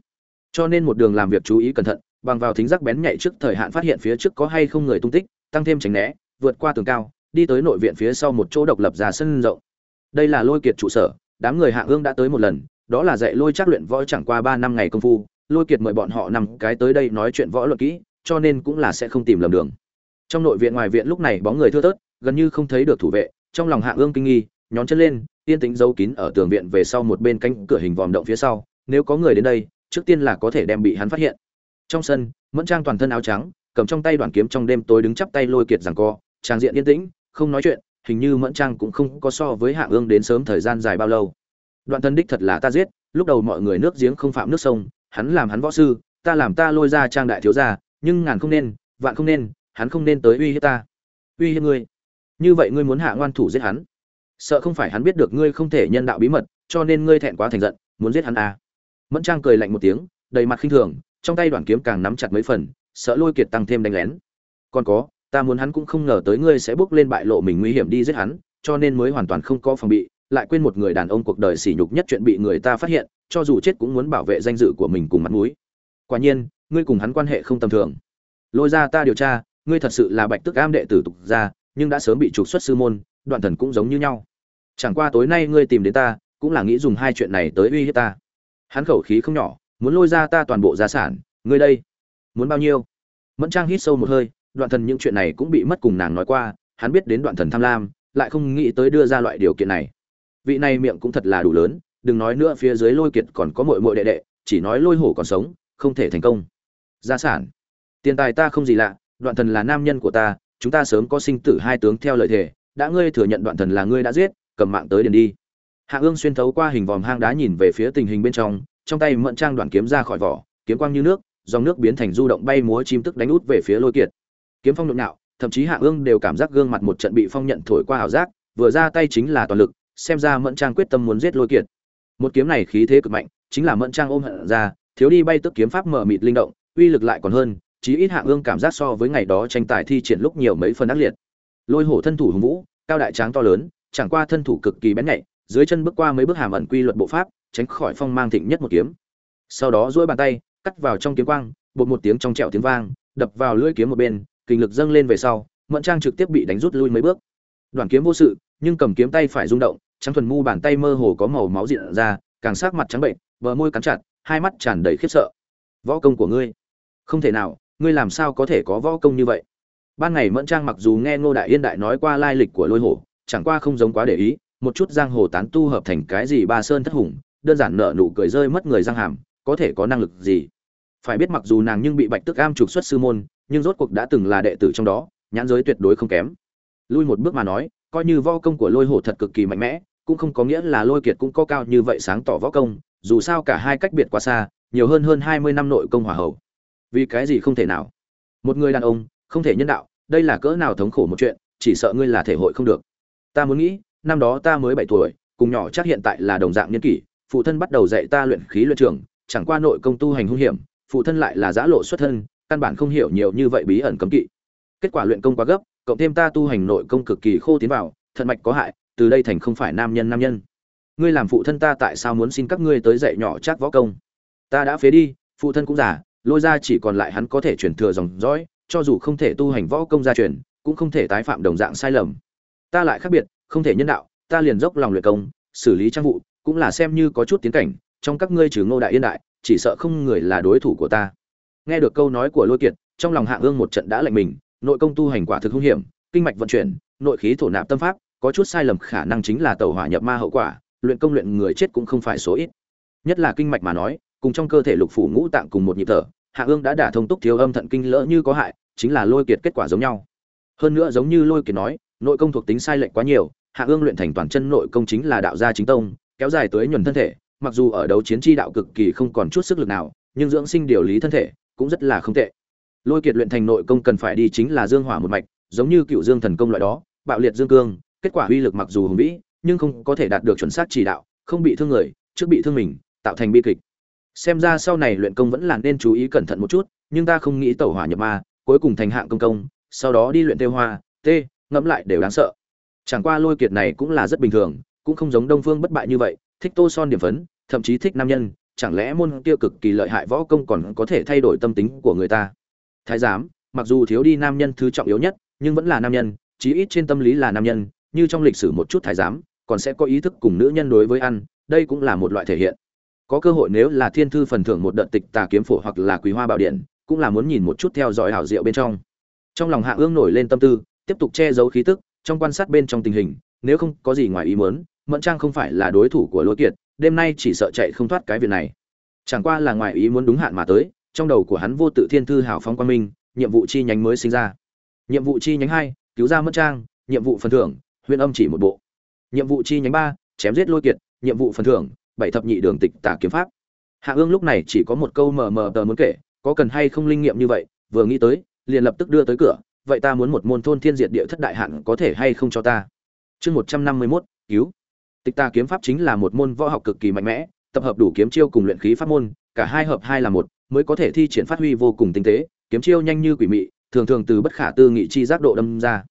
Cho nên một đường làm việc chú ý cẩn thận, bằng vào thính giác bén nhạy trước thời hạn phát hiện phía trước có hay không người tung tích, tăng thêm tránh né, vượt qua tường cao đi tới nội viện phía sau một chỗ độc lập ra sân rộng. Đây là lôi kiệt trụ sở, đám người hạng ương đã tới một lần, đó là dạy lôi trác luyện võ chẳng qua ba năm ngày công phu, lôi kiệt mời bọn họ năm cái tới đây nói chuyện võ luật kỹ, cho nên cũng là sẽ không tìm lầm đường. Trong nội viện ngoài viện lúc này bóng người thưa thớt, gần như không thấy được thủ vệ, trong lòng hạng ương kinh nghi, nhón chân lên, yên tĩnh giấu kín ở tường viện về sau một bên cánh cửa hình vòm động phía sau, nếu có người đến đây, trước tiên là có thể đem bị hắn phát hiện. Trong sân, mẫn trang toàn thân áo trắng, cầm trong tay đoàn kiếm trong đêm tối đứng chắp tay lôi kiệt rằng co, trang diện yên tĩnh không nói chuyện, hình như mẫn trang cũng không có so với Hạ ương đến sớm thời gian dài bao lâu. Đoạn thân đích thật là ta giết, lúc đầu mọi người nước giếng không phạm nước sông, hắn làm hắn võ sư, ta làm ta lôi ra trang đại thiếu gia, nhưng ngàn không nên, vạn không nên, hắn không nên tới uy hiếp ta. Uy hiếp ngươi? Như vậy ngươi muốn hạ ngoan thủ giết hắn? Sợ không phải hắn biết được ngươi không thể nhân đạo bí mật, cho nên ngươi thẹn quá thành giận, muốn giết hắn à. mẫn trang cười lạnh một tiếng, đầy mặt khinh thường, trong tay đoạn kiếm càng nắm chặt mấy phần, sợ lôi kiệt tăng thêm đánh lén. Còn có ta muốn hắn cũng không ngờ tới ngươi sẽ bước lên bại lộ mình nguy hiểm đi giết hắn, cho nên mới hoàn toàn không có phòng bị, lại quên một người đàn ông cuộc đời sỉ nhục nhất chuyện bị người ta phát hiện, cho dù chết cũng muốn bảo vệ danh dự của mình cùng mặt mũi. Quả nhiên, ngươi cùng hắn quan hệ không tầm thường. Lôi ra ta điều tra, ngươi thật sự là bạch tức am đệ tử tục gia, nhưng đã sớm bị trục xuất sư môn, đoạn thần cũng giống như nhau. Chẳng qua tối nay ngươi tìm đến ta, cũng là nghĩ dùng hai chuyện này tới uy hiếp ta. Hắn khẩu khí không nhỏ, muốn lôi ra ta toàn bộ gia sản, ngươi đây, muốn bao nhiêu? Mẫn trang hít sâu một hơi đoạn thần những chuyện này cũng bị mất cùng nàng nói qua, hắn biết đến đoạn thần tham lam, lại không nghĩ tới đưa ra loại điều kiện này. Vị này miệng cũng thật là đủ lớn, đừng nói nữa phía dưới lôi kiệt còn có mội mội đệ đệ, chỉ nói lôi hổ còn sống, không thể thành công. Gia sản. Tiền tài ta không gì lạ, đoạn thần là nam nhân của ta, chúng ta sớm có sinh tử hai tướng theo lời thề, đã ngươi thừa nhận đoạn thần là ngươi đã giết, cầm mạng tới điền đi. Hạ ương xuyên thấu qua hình vòm hang đá nhìn về phía tình hình bên trong trong tay mận trang đoạn kiếm ra khỏi vỏ, kiếm quang như nước, dòng nước biến thành du động bay múa chim tức đánh út về phía lôi kiệt kiếm phong nhộn nhạo thậm chí hạ ương đều cảm giác gương mặt một trận bị phong nhận thổi qua ảo giác, vừa ra tay chính là toàn lực, xem ra mẫn trang quyết tâm muốn giết lôi kiệt. Một kiếm này khí thế cực mạnh, chính là mẫn trang ôm hận ra, thiếu đi bay tức kiếm pháp mở mịt linh động, uy lực lại còn hơn, chí ít hạ ương cảm giác so với ngày đó tranh tài thi triển lúc nhiều mấy phần ác liệt. Lôi hổ thân thủ hùng vũ, cao đại tráng to lớn, chẳng qua thân thủ cực kỳ bén nhạy, dưới chân bước qua mấy bước hàm ẩn quy luật bộ pháp, tránh khỏi phong mang thịnh nhất một kiếm. Sau đó duỗi bàn tay, cắt vào trong kiếm quang, bột một tiếng trong trẹo tiếng vang, đập vào lưỡi kiếm một bên kinh lực dâng lên về sau, mẫn trang trực tiếp bị đánh rút lui mấy bước. Đoàn kiếm vô sự, nhưng cầm kiếm tay phải rung động, trắng thuần mu bàn tay mơ hồ có màu máu diện ra, càng sắc mặt trắng bệnh, bờ môi cắn chặt, hai mắt tràn đầy khiếp sợ. Võ công của ngươi? Không thể nào, ngươi làm sao có thể có võ công như vậy? Ban ngày mẫn trang mặc dù nghe ngô đại yên đại nói qua lai lịch của lôi hổ, chẳng qua không giống quá để ý, một chút giang hồ tán tu hợp thành cái gì ba sơn thất hùng, đơn giản nợ nụ cười rơi mất người giang hàm, có thể có năng lực gì? Phải biết mặc dù nàng nhưng bị bạch tức am trục xuất sư môn nhưng rốt cuộc đã từng là đệ tử trong đó, nhãn giới tuyệt đối không kém. Lui một bước mà nói, coi như võ công của lôi hổ thật cực kỳ mạnh mẽ, cũng không có nghĩa là lôi kiệt cũng có cao như vậy sáng tỏ võ công, dù sao cả hai cách biệt quá xa, nhiều hơn hơn hai mươi năm nội công hỏa hậu vì cái gì không thể nào? Một người đàn ông, không thể nhân đạo, đây là cỡ nào thống khổ một chuyện, chỉ sợ ngươi là thể hội không được. Ta muốn nghĩ, năm đó ta mới bảy tuổi, cùng nhỏ chắc hiện tại là đồng dạng nhân kỷ, phụ thân bắt đầu dạy ta luyện khí luyện trường chẳng qua nội công tu hành hung hiểm, phụ thân lại là giã lộ xuất thân căn bản không hiểu nhiều như vậy bí ẩn cấm kỵ. Kết quả luyện công quá gấp, cộng thêm ta tu hành nội công cực kỳ khô tiến vào thận mạch có hại, từ đây thành không phải nam nhân nam nhân. Ngươi làm phụ thân ta tại sao muốn xin các ngươi tới dạy nhỏ chắc võ công? Ta đã phế đi, phụ thân cũng già, lôi ra chỉ còn lại hắn có thể chuyển thừa dòng dõi, cho dù không thể tu hành võ công gia truyền, cũng không thể tái phạm đồng dạng sai lầm. Ta lại khác biệt, không thể nhân đạo, ta liền dốc lòng luyện công, xử lý trang vụ, cũng là xem như có chút tiến cảnh, trong các ngươi trừ ngô đại yên đại, chỉ sợ không người là đối thủ của ta nghe được câu nói của lôi kiệt, trong lòng hạ ương một trận đã lạnh mình, nội công tu hành quả thực hung hiểm, kinh mạch vận chuyển, nội khí thổ nạp tâm pháp, có chút sai lầm khả năng chính là tẩu hỏa nhập ma hậu quả, luyện công luyện người chết cũng không phải số ít. Nhất là kinh mạch mà nói, cùng trong cơ thể lục phủ ngũ tạng cùng một nhịp thở, hạ ương đã đả thông túc thiếu âm thận kinh lỡ như có hại, chính là lôi kiệt kết quả giống nhau. Hơn nữa giống như lôi kiệt nói, nội công thuộc tính sai lệch quá nhiều, hạ ương luyện thành toàn chân nội công chính là đạo gia chính tông, kéo dài tới nhuần thân thể, mặc dù ở đấu chiến tri đạo cực kỳ không còn chút sức lực nào, nhưng dưỡng sinh điều lý thân thể cũng rất là không tệ. Lôi kiệt luyện thành nội công cần phải đi chính là dương hỏa một mạch, giống như cựu dương thần công loại đó, bạo liệt dương cương, kết quả uy lực mặc dù hùng vĩ, nhưng không có thể đạt được chuẩn xác chỉ đạo, không bị thương người, trước bị thương mình, tạo thành bi kịch. Xem ra sau này luyện công vẫn là nên chú ý cẩn thận một chút, nhưng ta không nghĩ tẩu hỏa nhập ma, cuối cùng thành hạng công công, sau đó đi luyện tê hoa, tê, ngẫm lại đều đáng sợ. Chẳng qua lôi kiệt này cũng là rất bình thường, cũng không giống đông phương bất bại như vậy, thích tô son điểm phấn, thậm chí thích nam nhân chẳng lẽ môn kia cực kỳ lợi hại võ công còn có thể thay đổi tâm tính của người ta? Thái giám, mặc dù thiếu đi nam nhân thứ trọng yếu nhất, nhưng vẫn là nam nhân, chí ít trên tâm lý là nam nhân, như trong lịch sử một chút thái giám, còn sẽ có ý thức cùng nữ nhân đối với ăn, đây cũng là một loại thể hiện. Có cơ hội nếu là thiên thư phần thưởng một đợt tịch tà kiếm phổ hoặc là quý hoa bảo điện, cũng là muốn nhìn một chút theo dõi hảo diệu bên trong. Trong lòng hạ ương nổi lên tâm tư, tiếp tục che giấu khí tức, trong quan sát bên trong tình hình, nếu không có gì ngoài ý muốn, mẫn trang không phải là đối thủ của lôi kiệt đêm nay chỉ sợ chạy không thoát cái việc này. Chẳng qua là ngoài ý muốn đúng hạn mà tới, trong đầu của hắn vô tự thiên thư hảo phong quan minh, nhiệm vụ chi nhánh mới sinh ra. Nhiệm vụ chi nhánh hai, cứu ra mất trang, nhiệm vụ phần thưởng huyện âm chỉ một bộ. Nhiệm vụ chi nhánh ba, chém giết lôi kiệt, nhiệm vụ phần thưởng, bảy thập nhị đường tịch tả kiếm pháp. Hạ ương lúc này chỉ có một câu mờ mờ tờ muốn kể, có cần hay không linh nghiệm như vậy, vừa nghĩ tới, liền lập tức đưa tới cửa, vậy ta muốn một môn thôn thiên diệt địa thất đại hạn có thể hay không cho ta? Chương một trăm năm mươi mốt, cứu tịch tà kiếm pháp chính là một môn võ học cực kỳ mạnh mẽ, tập hợp đủ kiếm chiêu cùng luyện khí pháp môn, cả hai hợp hai là một, mới có thể thi triển phát huy vô cùng tinh tế, kiếm chiêu nhanh như quỷ mị, thường thường từ bất khả tư nghị chi giác độ đâm ra.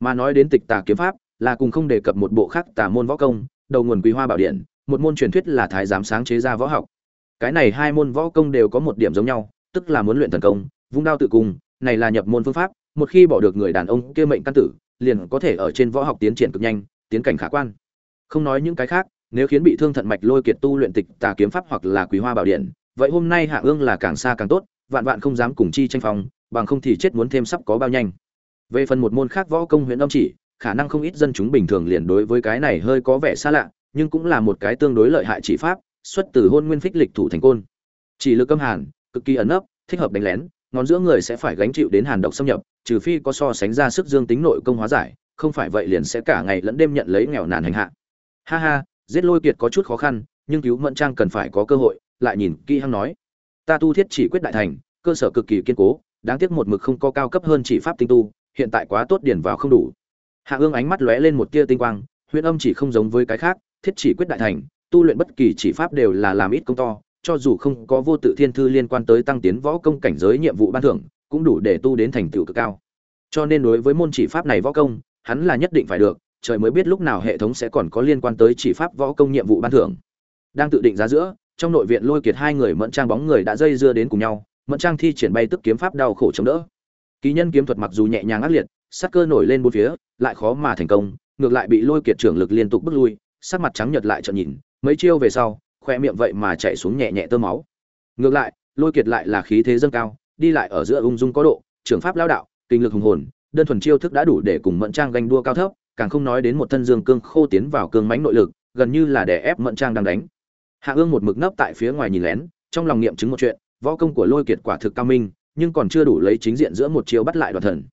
Mà nói đến tịch tà kiếm pháp, là cùng không đề cập một bộ khác tà môn võ công, đầu nguồn quý hoa bảo điện, một môn truyền thuyết là thái giám sáng chế ra võ học. Cái này hai môn võ công đều có một điểm giống nhau, tức là muốn luyện thần công, vung đao tự cung, này là nhập môn phương pháp, một khi bỏ được người đàn ông kia mệnh căn tử, liền có thể ở trên võ học tiến triển cực nhanh, tiến cảnh khả quan không nói những cái khác, nếu khiến bị thương thận mạch lôi kiệt tu luyện tịch tà kiếm pháp hoặc là quý hoa bảo điện, vậy hôm nay hạ ương là càng xa càng tốt, vạn vạn không dám cùng chi tranh phong, bằng không thì chết muốn thêm sắp có bao nhanh. Về phần một môn khác võ công huyện âm chỉ, khả năng không ít dân chúng bình thường liền đối với cái này hơi có vẻ xa lạ, nhưng cũng là một cái tương đối lợi hại chỉ pháp, xuất từ hôn nguyên phích lịch thủ thành côn. Chỉ lực âm hàn, cực kỳ ẩn ấp thích hợp đánh lén, ngón giữa người sẽ phải gánh chịu đến hàn độc xâm nhập, trừ phi có so sánh ra sức dương tính nội công hóa giải, không phải vậy liền sẽ cả ngày lẫn đêm nhận lấy nghèo nàn hành hạ ha ha, giết lôi kiệt có chút khó khăn, nhưng cứu mẫn trang cần phải có cơ hội, lại nhìn kỹ hăng nói. Ta tu thiết chỉ quyết đại thành, cơ sở cực kỳ kiên cố, đáng tiếc một mực không có cao cấp hơn chỉ pháp tinh tu, hiện tại quá tốt điển vào không đủ. Hạ ương ánh mắt lóe lên một tia tinh quang huyện âm chỉ không giống với cái khác, thiết chỉ quyết đại thành, tu luyện bất kỳ chỉ pháp đều là làm ít công to, cho dù không có vô tự thiên thư liên quan tới tăng tiến võ công cảnh giới nhiệm vụ ban thưởng, cũng đủ để tu đến thành tựu cực cao. Cho nên đối với môn chỉ pháp này võ công, hắn là nhất định phải được trời mới biết lúc nào hệ thống sẽ còn có liên quan tới chỉ pháp võ công nhiệm vụ ban thưởng. Đang tự định giá giữa, trong nội viện lôi kiệt hai người mẫn trang bóng người đã dây dưa đến cùng nhau, mẫn trang thi triển bay tức kiếm pháp đau khổ chống đỡ. Ký nhân kiếm thuật mặc dù nhẹ nhàng ác liệt, sát cơ nổi lên bốn phía, lại khó mà thành công, ngược lại bị lôi kiệt trưởng lực liên tục bước lui, sắc mặt trắng nhợt lại trợn nhìn, mấy chiêu về sau, khoe miệng vậy mà chạy xuống nhẹ nhẹ tơ máu. Ngược lại, lôi kiệt lại là khí thế dâng cao, đi lại ở giữa ung dung có độ, trưởng pháp lao đạo, kinh lực hùng hồn, đơn thuần chiêu thức đã đủ để cùng mẫn trang ganh đua cao thấp càng không nói đến một thân dương cương khô tiến vào cương mãnh nội lực, gần như là đè ép mẫn trang đang đánh. Hạ ương một mực nấp tại phía ngoài nhìn lén, trong lòng nghiệm chứng một chuyện, võ công của lôi kiệt quả thực cao minh, nhưng còn chưa đủ lấy chính diện giữa một chiêu bắt lại đoàn thần.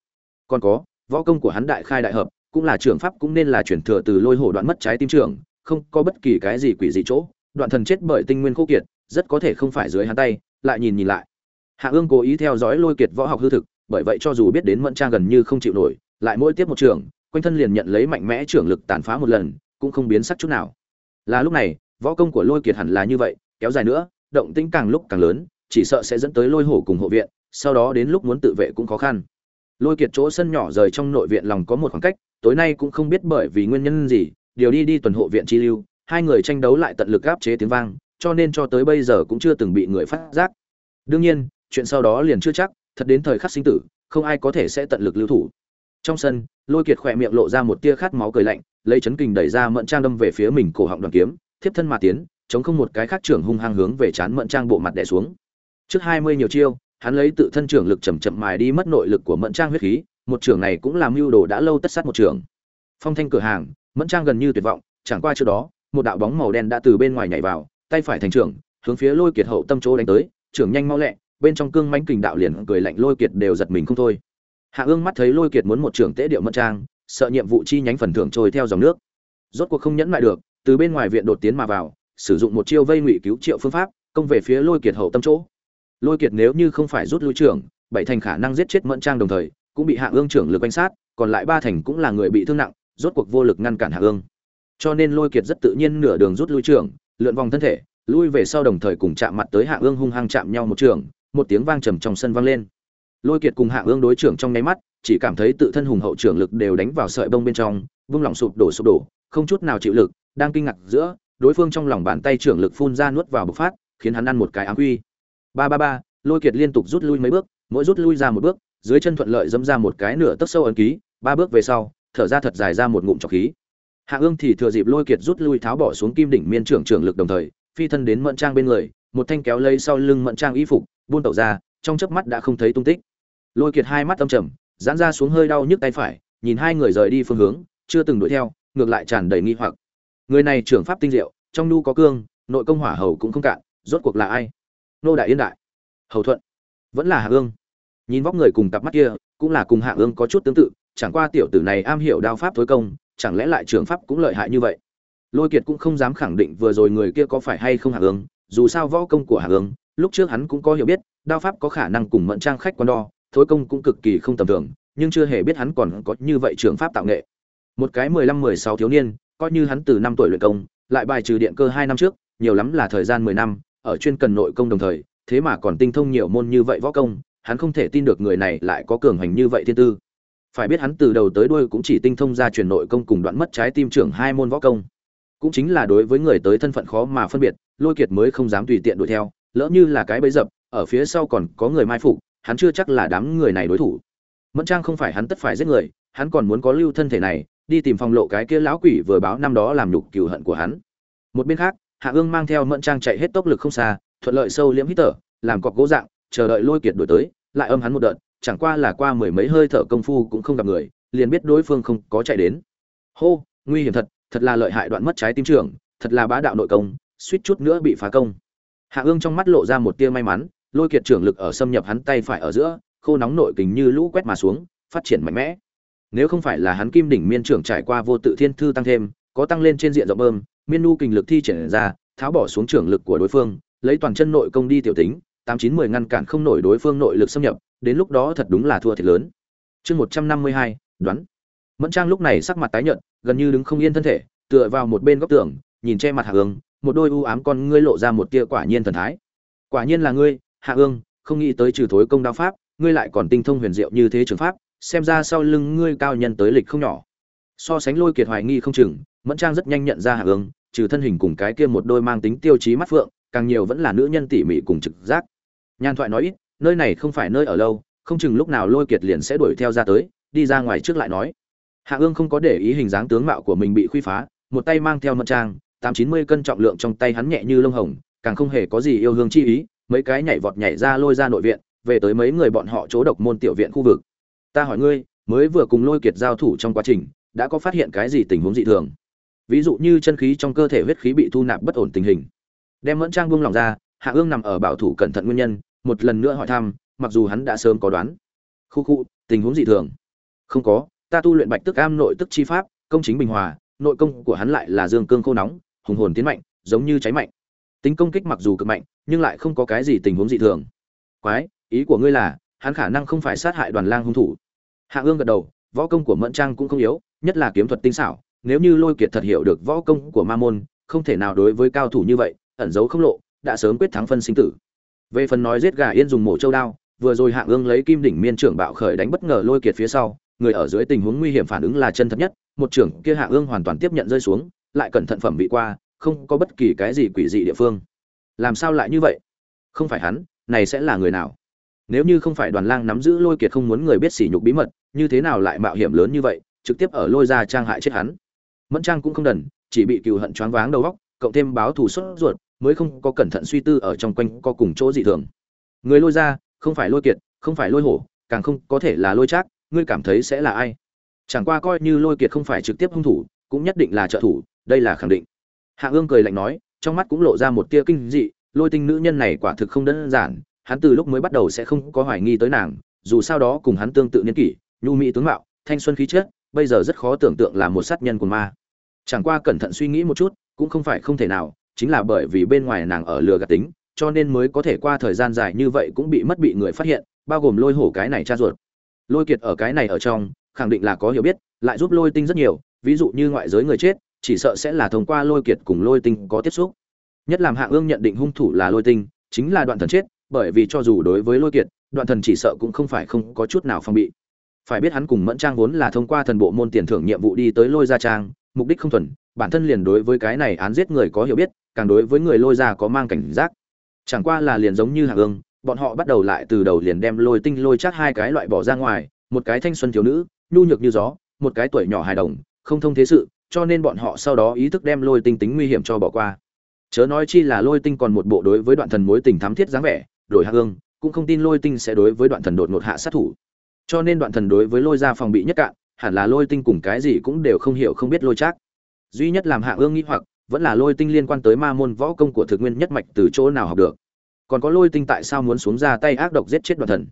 Còn có, võ công của hắn đại khai đại hợp, cũng là trưởng pháp cũng nên là chuyển thừa từ lôi hổ đoạn mất trái tim trưởng không có bất kỳ cái gì quỷ gì chỗ, đoạn thần chết bởi tinh nguyên khô kiệt, rất có thể không phải dưới hắn tay, lại nhìn nhìn lại. Hạ ương cố ý theo dõi lôi kiệt võ học hư thực, bởi vậy cho dù biết đến mẫn trang gần như không chịu nổi, lại mỗi tiếp một trường quanh thân liền nhận lấy mạnh mẽ trưởng lực tàn phá một lần, cũng không biến sắc chút nào. Là lúc này, võ công của lôi kiệt hẳn là như vậy, kéo dài nữa, động tĩnh càng lúc càng lớn, chỉ sợ sẽ dẫn tới lôi hổ cùng hộ viện, sau đó đến lúc muốn tự vệ cũng khó khăn. Lôi kiệt chỗ sân nhỏ rời trong nội viện lòng có một khoảng cách, tối nay cũng không biết bởi vì nguyên nhân gì, điều đi đi tuần hộ viện chi lưu, hai người tranh đấu lại tận lực áp chế tiếng vang, cho nên cho tới bây giờ cũng chưa từng bị người phát giác. Đương nhiên, chuyện sau đó liền chưa chắc, thật đến thời khắc sinh tử, không ai có thể sẽ tận lực lưu thủ trong sân, lôi kiệt khỏe miệng lộ ra một tia khát máu cười lạnh, lấy chấn kình đẩy ra mẫn trang đâm về phía mình cổ họng đoàn kiếm, thiếp thân mà tiến, chống không một cái khác trưởng hung hăng hướng về chán mẫn trang bộ mặt đè xuống. Trước hai mươi nhiều chiêu, hắn lấy tự thân trưởng lực chậm chậm mài đi mất nội lực của mẫn trang huyết khí, một trưởng này cũng làm mưu đồ đã lâu tất sát một trưởng. Phong thanh cửa hàng mẫn trang gần như tuyệt vọng, chẳng qua trước đó, một đạo bóng màu đen đã từ bên ngoài nhảy vào, tay phải thành trưởng, hướng phía lôi kiệt hậu tâm chỗ đánh tới, trưởng nhanh mau lẹ, bên trong cương mãnh kình đạo liền cười lạnh lôi kiệt đều giật mình không thôi hạ ương mắt thấy lôi kiệt muốn một trưởng tế điệu mẫn trang, sợ nhiệm vụ chi nhánh phần thưởng trôi theo dòng nước. Rốt cuộc không nhẫn lại được, từ bên ngoài viện đột tiến mà vào, sử dụng một chiêu vây ngụy cứu triệu phương pháp, công về phía lôi kiệt hậu tâm chỗ. Lôi kiệt nếu như không phải rút lui trưởng, bảy thành khả năng giết chết mẫn trang đồng thời, cũng bị hạ ương trưởng lực quanh sát, còn lại ba thành cũng là người bị thương nặng, rốt cuộc vô lực ngăn cản hạ ương. Cho nên lôi kiệt rất tự nhiên nửa đường rút lui trưởng, lượn vòng thân thể, lui về sau đồng thời cùng chạm mặt tới hạ ương hung hăng chạm nhau một trường, một tiếng vang trầm trong sân vang lên lôi kiệt cùng hạ ương đối trưởng trong nháy mắt, chỉ cảm thấy tự thân hùng hậu trưởng lực đều đánh vào sợi bông bên trong, vung lòng sụp đổ sụp đổ, không chút nào chịu lực, đang kinh ngạc giữa, đối phương trong lòng bàn tay trưởng lực phun ra nuốt vào bộc phát, khiến hắn ăn một cái ám quy. Ba ba ba, lôi kiệt liên tục rút lui mấy bước, mỗi rút lui ra một bước, dưới chân thuận lợi dẫm ra một cái nửa tấc sâu ấn ký, ba bước về sau, thở ra thật dài ra một ngụm trọc khí. Hạ ương thì thừa dịp lôi kiệt rút lui tháo bỏ xuống kim đỉnh miên trưởng trưởng lực đồng thời, phi thân đến mận trang bên người, một thanh kéo lấy sau lưng mận trang y phục buôn tẩu ra, trong chớp mắt đã không thấy tung tích lôi kiệt hai mắt âm trầm, giãn ra xuống hơi đau nhức tay phải, nhìn hai người rời đi phương hướng, chưa từng đuổi theo, ngược lại tràn đầy nghi hoặc. Người này trưởng pháp tinh diệu, trong nu có cương, nội công hỏa hầu cũng không cạn, rốt cuộc là ai? Nô đại yên đại. Hầu thuận. Vẫn là hạ ương. Nhìn vóc người cùng cặp mắt kia, cũng là cùng hạ ương có chút tương tự, chẳng qua tiểu tử này am hiểu đao pháp thối công, chẳng lẽ lại trưởng pháp cũng lợi hại như vậy? Lôi kiệt cũng không dám khẳng định vừa rồi người kia có phải hay không hạ ương, dù sao võ công của hạ ương, lúc trước hắn cũng có hiểu biết, đao pháp có khả năng cùng mận trang khách quan đo thối công cũng cực kỳ không tầm thường, nhưng chưa hề biết hắn còn có như vậy trường pháp tạo nghệ. Một cái mười lăm mười sáu thiếu niên, coi như hắn từ năm tuổi luyện công, lại bài trừ điện cơ hai năm trước, nhiều lắm là thời gian mười năm, ở chuyên cần nội công đồng thời, thế mà còn tinh thông nhiều môn như vậy võ công, hắn không thể tin được người này lại có cường hành như vậy thiên tư. Phải biết hắn từ đầu tới đuôi cũng chỉ tinh thông ra truyền nội công cùng đoạn mất trái tim trưởng hai môn võ công. Cũng chính là đối với người tới thân phận khó mà phân biệt, lôi kiệt mới không dám tùy tiện đuổi theo, lỡ như là cái bẫy dập, ở phía sau còn có người mai phục hắn chưa chắc là đám người này đối thủ. Mẫn trang không phải hắn tất phải giết người, hắn còn muốn có lưu thân thể này, đi tìm phòng lộ cái kia lão quỷ vừa báo năm đó làm nhục cừu hận của hắn. Một bên khác, hạ ương mang theo mẫn trang chạy hết tốc lực không xa, thuận lợi sâu liễm hít thở, làm cọc gỗ dạng, chờ đợi lôi kiệt đổi tới, lại âm hắn một đợt, chẳng qua là qua mười mấy hơi thở công phu cũng không gặp người, liền biết đối phương không có chạy đến. Hô, nguy hiểm thật thật là lợi hại đoạn mất trái tim trưởng thật là bá đạo nội công, suýt chút nữa bị phá công. Hạ ương trong mắt lộ ra một tia may mắn lôi kiệt trưởng lực ở xâm nhập hắn tay phải ở giữa, khô nóng nội kình như lũ quét mà xuống, phát triển mạnh mẽ. Nếu không phải là hắn kim đỉnh miên trưởng trải qua vô tự thiên thư tăng thêm, có tăng lên trên diện rộng bơm, miên nu kình lực thi triển ra, tháo bỏ xuống trưởng lực của đối phương, lấy toàn chân nội công đi tiểu tính, tám chín mười ngăn cản không nổi đối phương nội lực xâm nhập, đến lúc đó thật đúng là thua thiệt lớn. Chương một trăm năm mươi hai, đoán. Mẫn trang lúc này sắc mặt tái nhợt, gần như đứng không yên thân thể, tựa vào một bên góc tường, nhìn che mặt hạ ương một đôi u ám con ngươi lộ ra một tia quả nhiên thần thái. Quả nhiên là ngươi hạ ương, không nghĩ tới trừ thối công đao pháp, ngươi lại còn tinh thông huyền diệu như thế trường pháp, xem ra sau lưng ngươi cao nhân tới lịch không nhỏ. So sánh lôi kiệt hoài nghi không chừng, mẫn trang rất nhanh nhận ra hạ ương, trừ thân hình cùng cái kia một đôi mang tính tiêu chí mắt phượng, càng nhiều vẫn là nữ nhân tỉ mỉ cùng trực giác. Nhan thoại nói ít, nơi này không phải nơi ở lâu, không chừng lúc nào lôi kiệt liền sẽ đuổi theo ra tới, đi ra ngoài trước lại nói. Hạ ương không có để ý hình dáng tướng mạo của mình bị khuy phá, một tay mang theo Mẫn trang, tám chín mươi cân trọng lượng trong tay hắn nhẹ như lông hồng, càng không hề có gì yêu hương chi ý mấy cái nhảy vọt nhảy ra lôi ra nội viện, về tới mấy người bọn họ chỗ độc môn tiểu viện khu vực. Ta hỏi ngươi, mới vừa cùng lôi kiệt giao thủ trong quá trình, đã có phát hiện cái gì tình huống dị thường? Ví dụ như chân khí trong cơ thể huyết khí bị thu nạp bất ổn tình hình. Đem mẫn trang buông lòng ra, hạ ương nằm ở bảo thủ cẩn thận nguyên nhân, một lần nữa hỏi thăm, mặc dù hắn đã sớm có đoán. Khu khu, tình huống dị thường. Không có, ta tu luyện bạch tức am nội tức chi pháp, công chính bình hòa, nội công của hắn lại là dương cương khô nóng, hùng hồn tiến mạnh, giống như cháy mạnh tính công kích mặc dù cực mạnh, nhưng lại không có cái gì tình huống dị thường. Quái, ý của ngươi là, hắn khả năng không phải sát hại đoàn lang hung thủ. Hạ ương gật đầu, võ công của mẫn trang cũng không yếu, nhất là kiếm thuật tinh xảo, nếu như lôi kiệt thật hiểu được võ công của ma môn, không thể nào đối với cao thủ như vậy, ẩn giấu không lộ, đã sớm quyết thắng phân sinh tử. Về phần nói giết gà yên dùng mổ châu đao, vừa rồi hạ ương lấy kim đỉnh miên trưởng bạo khởi đánh bất ngờ lôi kiệt phía sau, người ở dưới tình huống nguy hiểm phản ứng là chân thật nhất, một trưởng kia hạ ương hoàn toàn tiếp nhận rơi xuống, lại cẩn thận phẩm bị qua không có bất kỳ cái gì quỷ dị địa phương. Làm sao lại như vậy? Không phải hắn, này sẽ là người nào? Nếu như không phải đoàn lang nắm giữ lôi kiệt không muốn người biết sỉ nhục bí mật, như thế nào lại mạo hiểm lớn như vậy, trực tiếp ở lôi ra trang hại chết hắn? Mẫn trang cũng không đần, chỉ bị cừu hận choáng váng đầu óc, cộng thêm báo thù xuất ruột, mới không có cẩn thận suy tư ở trong quanh có cùng chỗ dị thường. Người lôi ra, không phải lôi kiệt, không phải lôi hổ, càng không có thể là lôi trác, ngươi cảm thấy sẽ là ai? Chẳng qua coi như lôi kiệt không phải trực tiếp hung thủ, cũng nhất định là trợ thủ, đây là khẳng định hạ ương cười lạnh nói, trong mắt cũng lộ ra một tia kinh dị, lôi tinh nữ nhân này quả thực không đơn giản, hắn từ lúc mới bắt đầu sẽ không có hoài nghi tới nàng, dù sao đó cùng hắn tương tự niên kỷ, nhu mỹ tướng mạo, thanh xuân khí chất, bây giờ rất khó tưởng tượng là một sát nhân của ma. Chẳng qua cẩn thận suy nghĩ một chút, cũng không phải không thể nào, chính là bởi vì bên ngoài nàng ở lừa gạt tính, cho nên mới có thể qua thời gian dài như vậy cũng bị mất bị người phát hiện, bao gồm lôi hổ cái này cha ruột. Lôi kiệt ở cái này ở trong, khẳng định là có hiểu biết, lại giúp lôi tinh rất nhiều, ví dụ như ngoại giới người chết chỉ sợ sẽ là thông qua lôi kiệt cùng lôi tinh có tiếp xúc. Nhất làm hạ ương nhận định hung thủ là lôi tinh, chính là đoạn thần chết, bởi vì cho dù đối với lôi kiệt, đoạn thần chỉ sợ cũng không phải không có chút nào phong bị. Phải biết hắn cùng mẫn trang vốn là thông qua thần bộ môn tiền thưởng nhiệm vụ đi tới lôi gia trang, mục đích không thuần, bản thân liền đối với cái này án giết người có hiểu biết, càng đối với người lôi gia có mang cảnh giác. Chẳng qua là liền giống như hạ ương, bọn họ bắt đầu lại từ đầu liền đem lôi tinh lôi chắc hai cái loại bỏ ra ngoài, một cái thanh xuân thiếu nữ, nhu nhược như gió, một cái tuổi nhỏ hài đồng, không thông thế sự cho nên bọn họ sau đó ý thức đem lôi tinh tính nguy hiểm cho bỏ qua. Chớ nói chi là lôi tinh còn một bộ đối với đoạn thần mối tình thắm thiết dáng vẻ, đổi hạ hương, cũng không tin lôi tinh sẽ đối với đoạn thần đột ngột hạ sát thủ. Cho nên đoạn thần đối với lôi ra phòng bị nhất cạn, hẳn là lôi tinh cùng cái gì cũng đều không hiểu không biết lôi chắc duy nhất làm hạ ương nghĩ hoặc, vẫn là lôi tinh liên quan tới ma môn võ công của thực nguyên nhất mạch từ chỗ nào học được. Còn có lôi tinh tại sao muốn xuống ra tay ác độc giết chết đoạn thần?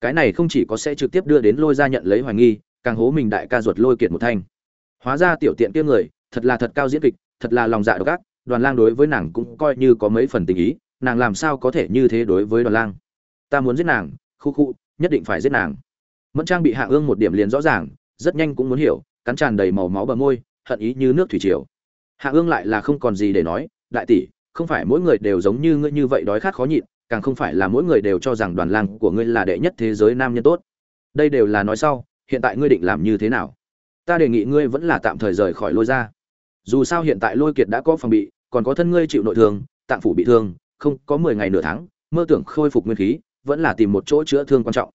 Cái này không chỉ có sẽ trực tiếp đưa đến lôi ra nhận lấy hoài nghi, càng hố mình đại ca ruột lôi kiệt một thanh hóa ra tiểu tiện kia người, thật là thật cao diễn kịch, thật là lòng dạ độc ác, đoàn lang đối với nàng cũng coi như có mấy phần tình ý, nàng làm sao có thể như thế đối với đoàn lang? Ta muốn giết nàng, khu khu, nhất định phải giết nàng. Mẫn trang bị hạ ương một điểm liền rõ ràng, rất nhanh cũng muốn hiểu, cắn tràn đầy màu máu bờ môi, hận ý như nước thủy triều. Hạ ương lại là không còn gì để nói, đại tỷ, không phải mỗi người đều giống như ngươi như vậy đói khát khó nhịn, càng không phải là mỗi người đều cho rằng đoàn lang của ngươi là đệ nhất thế giới nam nhân tốt. Đây đều là nói sau, hiện tại ngươi định làm như thế nào? Ta đề nghị ngươi vẫn là tạm thời rời khỏi lôi ra dù sao hiện tại lôi kiệt đã có phòng bị, còn có thân ngươi chịu nội thương, tạng phủ bị thương, không có mười ngày nửa tháng, mơ tưởng khôi phục nguyên khí, vẫn là tìm một chỗ chữa thương quan trọng.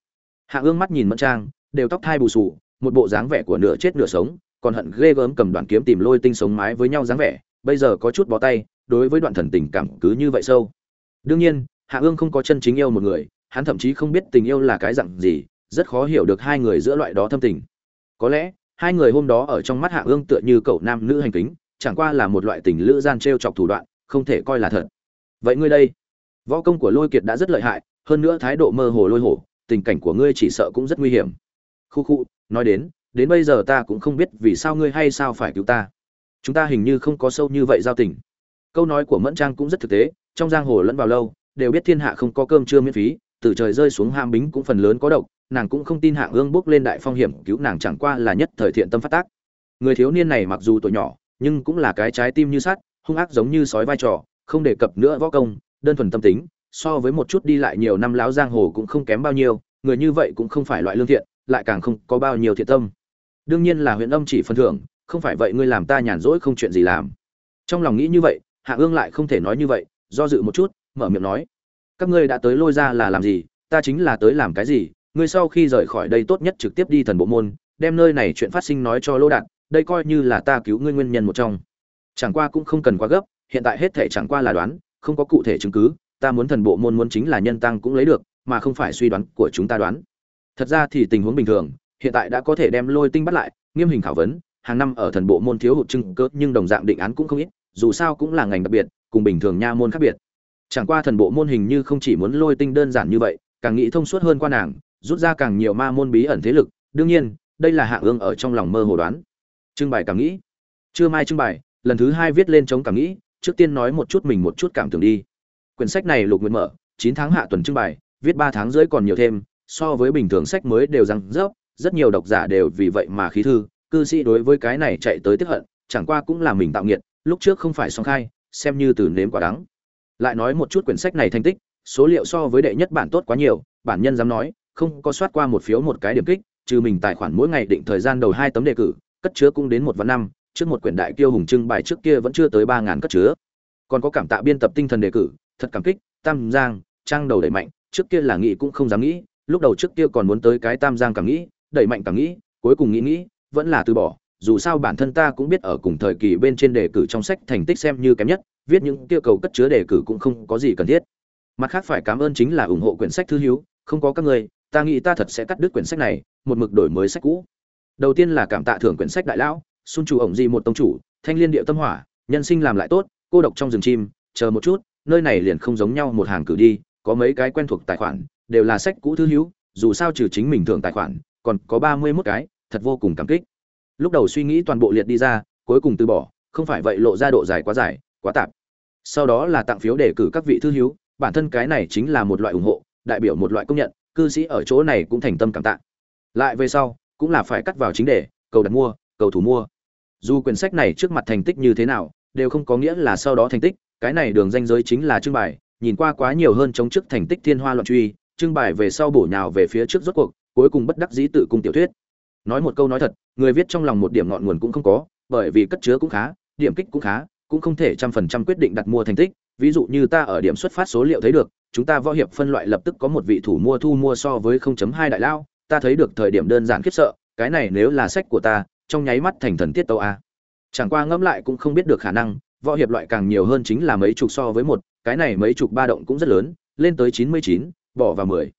Hạ ương mắt nhìn mẫn trang, đều tóc thai bù sù một bộ dáng vẻ của nửa chết nửa sống, còn hận ghê gớm cầm đoạn kiếm tìm lôi tinh sống mái với nhau dáng vẻ, bây giờ có chút bó tay, đối với đoạn thần tình cảm cứ như vậy sâu. Đương nhiên, hạ ương không có chân chính yêu một người, hắn thậm chí không biết tình yêu là cái dặn gì, rất khó hiểu được hai người giữa loại đó thâm tình. Có lẽ hai người hôm đó ở trong mắt hạ ương tựa như cậu nam nữ hành kính, chẳng qua là một loại tình lữ gian t r e o chọc thủ đoạn, không thể coi là thật. Vậy ngươi đây? Võ công của lôi kiệt đã rất lợi hại, hơn nữa thái độ mơ hồ lôi hổ, tình cảnh của ngươi chỉ sợ cũng rất nguy hiểm. Khu khu, nói đến đến bây giờ ta cũng không biết vì sao ngươi hay sao phải cứu ta. Chúng ta hình như không có sâu như vậy giao tình. Câu nói của mẫn trang cũng rất thực tế, trong giang hồ lẫn vào lâu, đều biết thiên hạ không có cơm trưa miễn phí, từ trời rơi xuống ham bính cũng phần lớn có độc nàng cũng không tin hạ ương bước lên đại phong hiểm cứu nàng chẳng qua là nhất thời thiện tâm phát tác. Người thiếu niên này mặc dù tuổi nhỏ, nhưng cũng là cái trái tim như sắt, hung ác giống như sói vai trò, không đề cập nữa võ công, đơn thuần tâm tính, so với một chút đi lại nhiều năm láo giang hồ cũng không kém bao nhiêu, người như vậy cũng không phải loại lương thiện, lại càng không có bao nhiêu thiện tâm. Đương nhiên là huyện âm chỉ phần thưởng, không phải vậy ngươi làm ta nhàn rỗi không chuyện gì làm. Trong lòng nghĩ như vậy, hạ ương lại không thể nói như vậy, do dự một chút, mở miệng nói, các ngươi đã tới lôi ra là làm gì? Ta chính là tới làm cái gì? Ngươi sau khi rời khỏi đây tốt nhất trực tiếp đi thần bộ môn, đem nơi này chuyện phát sinh nói cho lô đạt, đây coi như là ta cứu ngươi nguyên nhân một trong. Chẳng qua cũng không cần quá gấp, hiện tại hết thể chẳng qua là đoán, không có cụ thể chứng cứ, ta muốn thần bộ môn muốn chính là nhân tăng cũng lấy được, mà không phải suy đoán của chúng ta đoán. Thật ra thì tình huống bình thường, hiện tại đã có thể đem lôi tinh bắt lại, nghiêm hình khảo vấn, hàng năm ở thần bộ môn thiếu hụt chứng cớ nhưng đồng dạng định án cũng không ít, dù sao cũng là ngành đặc biệt, cùng bình thường nha môn khác biệt. Chẳng qua thần bộ môn hình như không chỉ muốn lôi tinh đơn giản như vậy, càng nghĩ thông suốt hơn qua nàng rút ra càng nhiều ma môn bí ẩn thế lực, đương nhiên, đây là hạ ương ở trong lòng mơ hồ đoán. Trưng bày cảm nghĩ. Chưa mai trưng bày, lần thứ hai viết lên chống cảm nghĩ, trước tiên nói một chút mình một chút cảm tưởng đi. Quyển sách này lục nguyện mở, chín tháng hạ tuần trưng bày, viết ba tháng rưỡi còn nhiều thêm, so với bình thường sách mới đều răng rớp, rất nhiều độc giả đều vì vậy mà khí thư, cư sĩ đối với cái này chạy tới tiếp hận, chẳng qua cũng là mình tạo nghiệt, lúc trước không phải song khai, xem như từ nếm quả đắng. Lại nói một chút quyển sách này thành tích, số liệu so với đệ nhất bản tốt quá nhiều, bản nhân dám nói không có soát qua một phiếu một cái điểm kích, trừ mình tài khoản mỗi ngày định thời gian đầu hai tấm đề cử, cất chứa cũng đến một vạn năm, trước một quyển đại kiêu hùng trưng bài trước kia vẫn chưa tới ba ngàn cất chứa. Còn có cảm tạ biên tập tinh thần đề cử, thật cảm kích, tam giang, trang đầu đẩy mạnh, trước kia là nghĩ cũng không dám nghĩ, lúc đầu trước kia còn muốn tới cái tam giang cảm nghĩ, đẩy mạnh cảm nghĩ, cuối cùng nghĩ nghĩ, vẫn là từ bỏ, dù sao bản thân ta cũng biết ở cùng thời kỳ bên trên đề cử trong sách thành tích xem như kém nhất, viết những tiêu cầu cất chứa đề cử cũng không có gì cần thiết. Mặt khác phải cảm ơn chính là ủng hộ quyển sách thư hiếu, không có các người ta nghĩ ta thật sẽ cắt đứt quyển sách này, một mực đổi mới sách cũ. Đầu tiên là cảm tạ thưởng quyển sách đại lão xung chủ ổng di một tông chủ, thanh liên điệu tâm hỏa, nhân sinh làm lại tốt, cô độc trong rừng chim, chờ một chút, nơi này liền không giống nhau một hàng cử đi, có mấy cái quen thuộc tài khoản, đều là sách cũ thư hữu, dù sao trừ chính mình thưởng tài khoản, còn có ba mươi mốt cái, thật vô cùng cảm kích. Lúc đầu suy nghĩ toàn bộ liệt đi ra, cuối cùng từ bỏ, không phải vậy lộ ra độ dài quá dài, quá tạp. Sau đó là tặng phiếu đề cử các vị thư hữu, bản thân cái này chính là một loại ủng hộ, đại biểu một loại công nhận cư sĩ ở chỗ này cũng thành tâm cảm tạ. Lại về sau, cũng là phải cắt vào chính đề, cầu đặt mua, cầu thủ mua. Dù quyển sách này trước mặt thành tích như thế nào, đều không có nghĩa là sau đó thành tích, cái này đường danh giới chính là trưng bày, nhìn qua quá nhiều hơn chống trước thành tích thiên hoa loạn truy, trưng bày về sau bổ nhào về phía trước rốt cuộc, cuối cùng bất đắc dĩ tự cung tiểu thuyết. Nói một câu nói thật, người viết trong lòng một điểm ngọn nguồn cũng không có, bởi vì cất chứa cũng khá, điểm kích cũng khá, cũng không thể trăm phần trăm quyết định đặt mua thành tích. Ví dụ như ta ở điểm xuất phát số liệu thấy được chúng ta võ hiệp phân loại lập tức có một vị thủ mua thu mua so với 0.2 đại lao ta thấy được thời điểm đơn giản khiếp sợ cái này nếu là sách của ta trong nháy mắt thành thần tiết tâu a. Chẳng qua ngẫm lại cũng không biết được khả năng võ hiệp loại càng nhiều hơn chính là mấy chục so với một cái này mấy chục ba động cũng rất lớn lên tới 99, bỏ vào 10.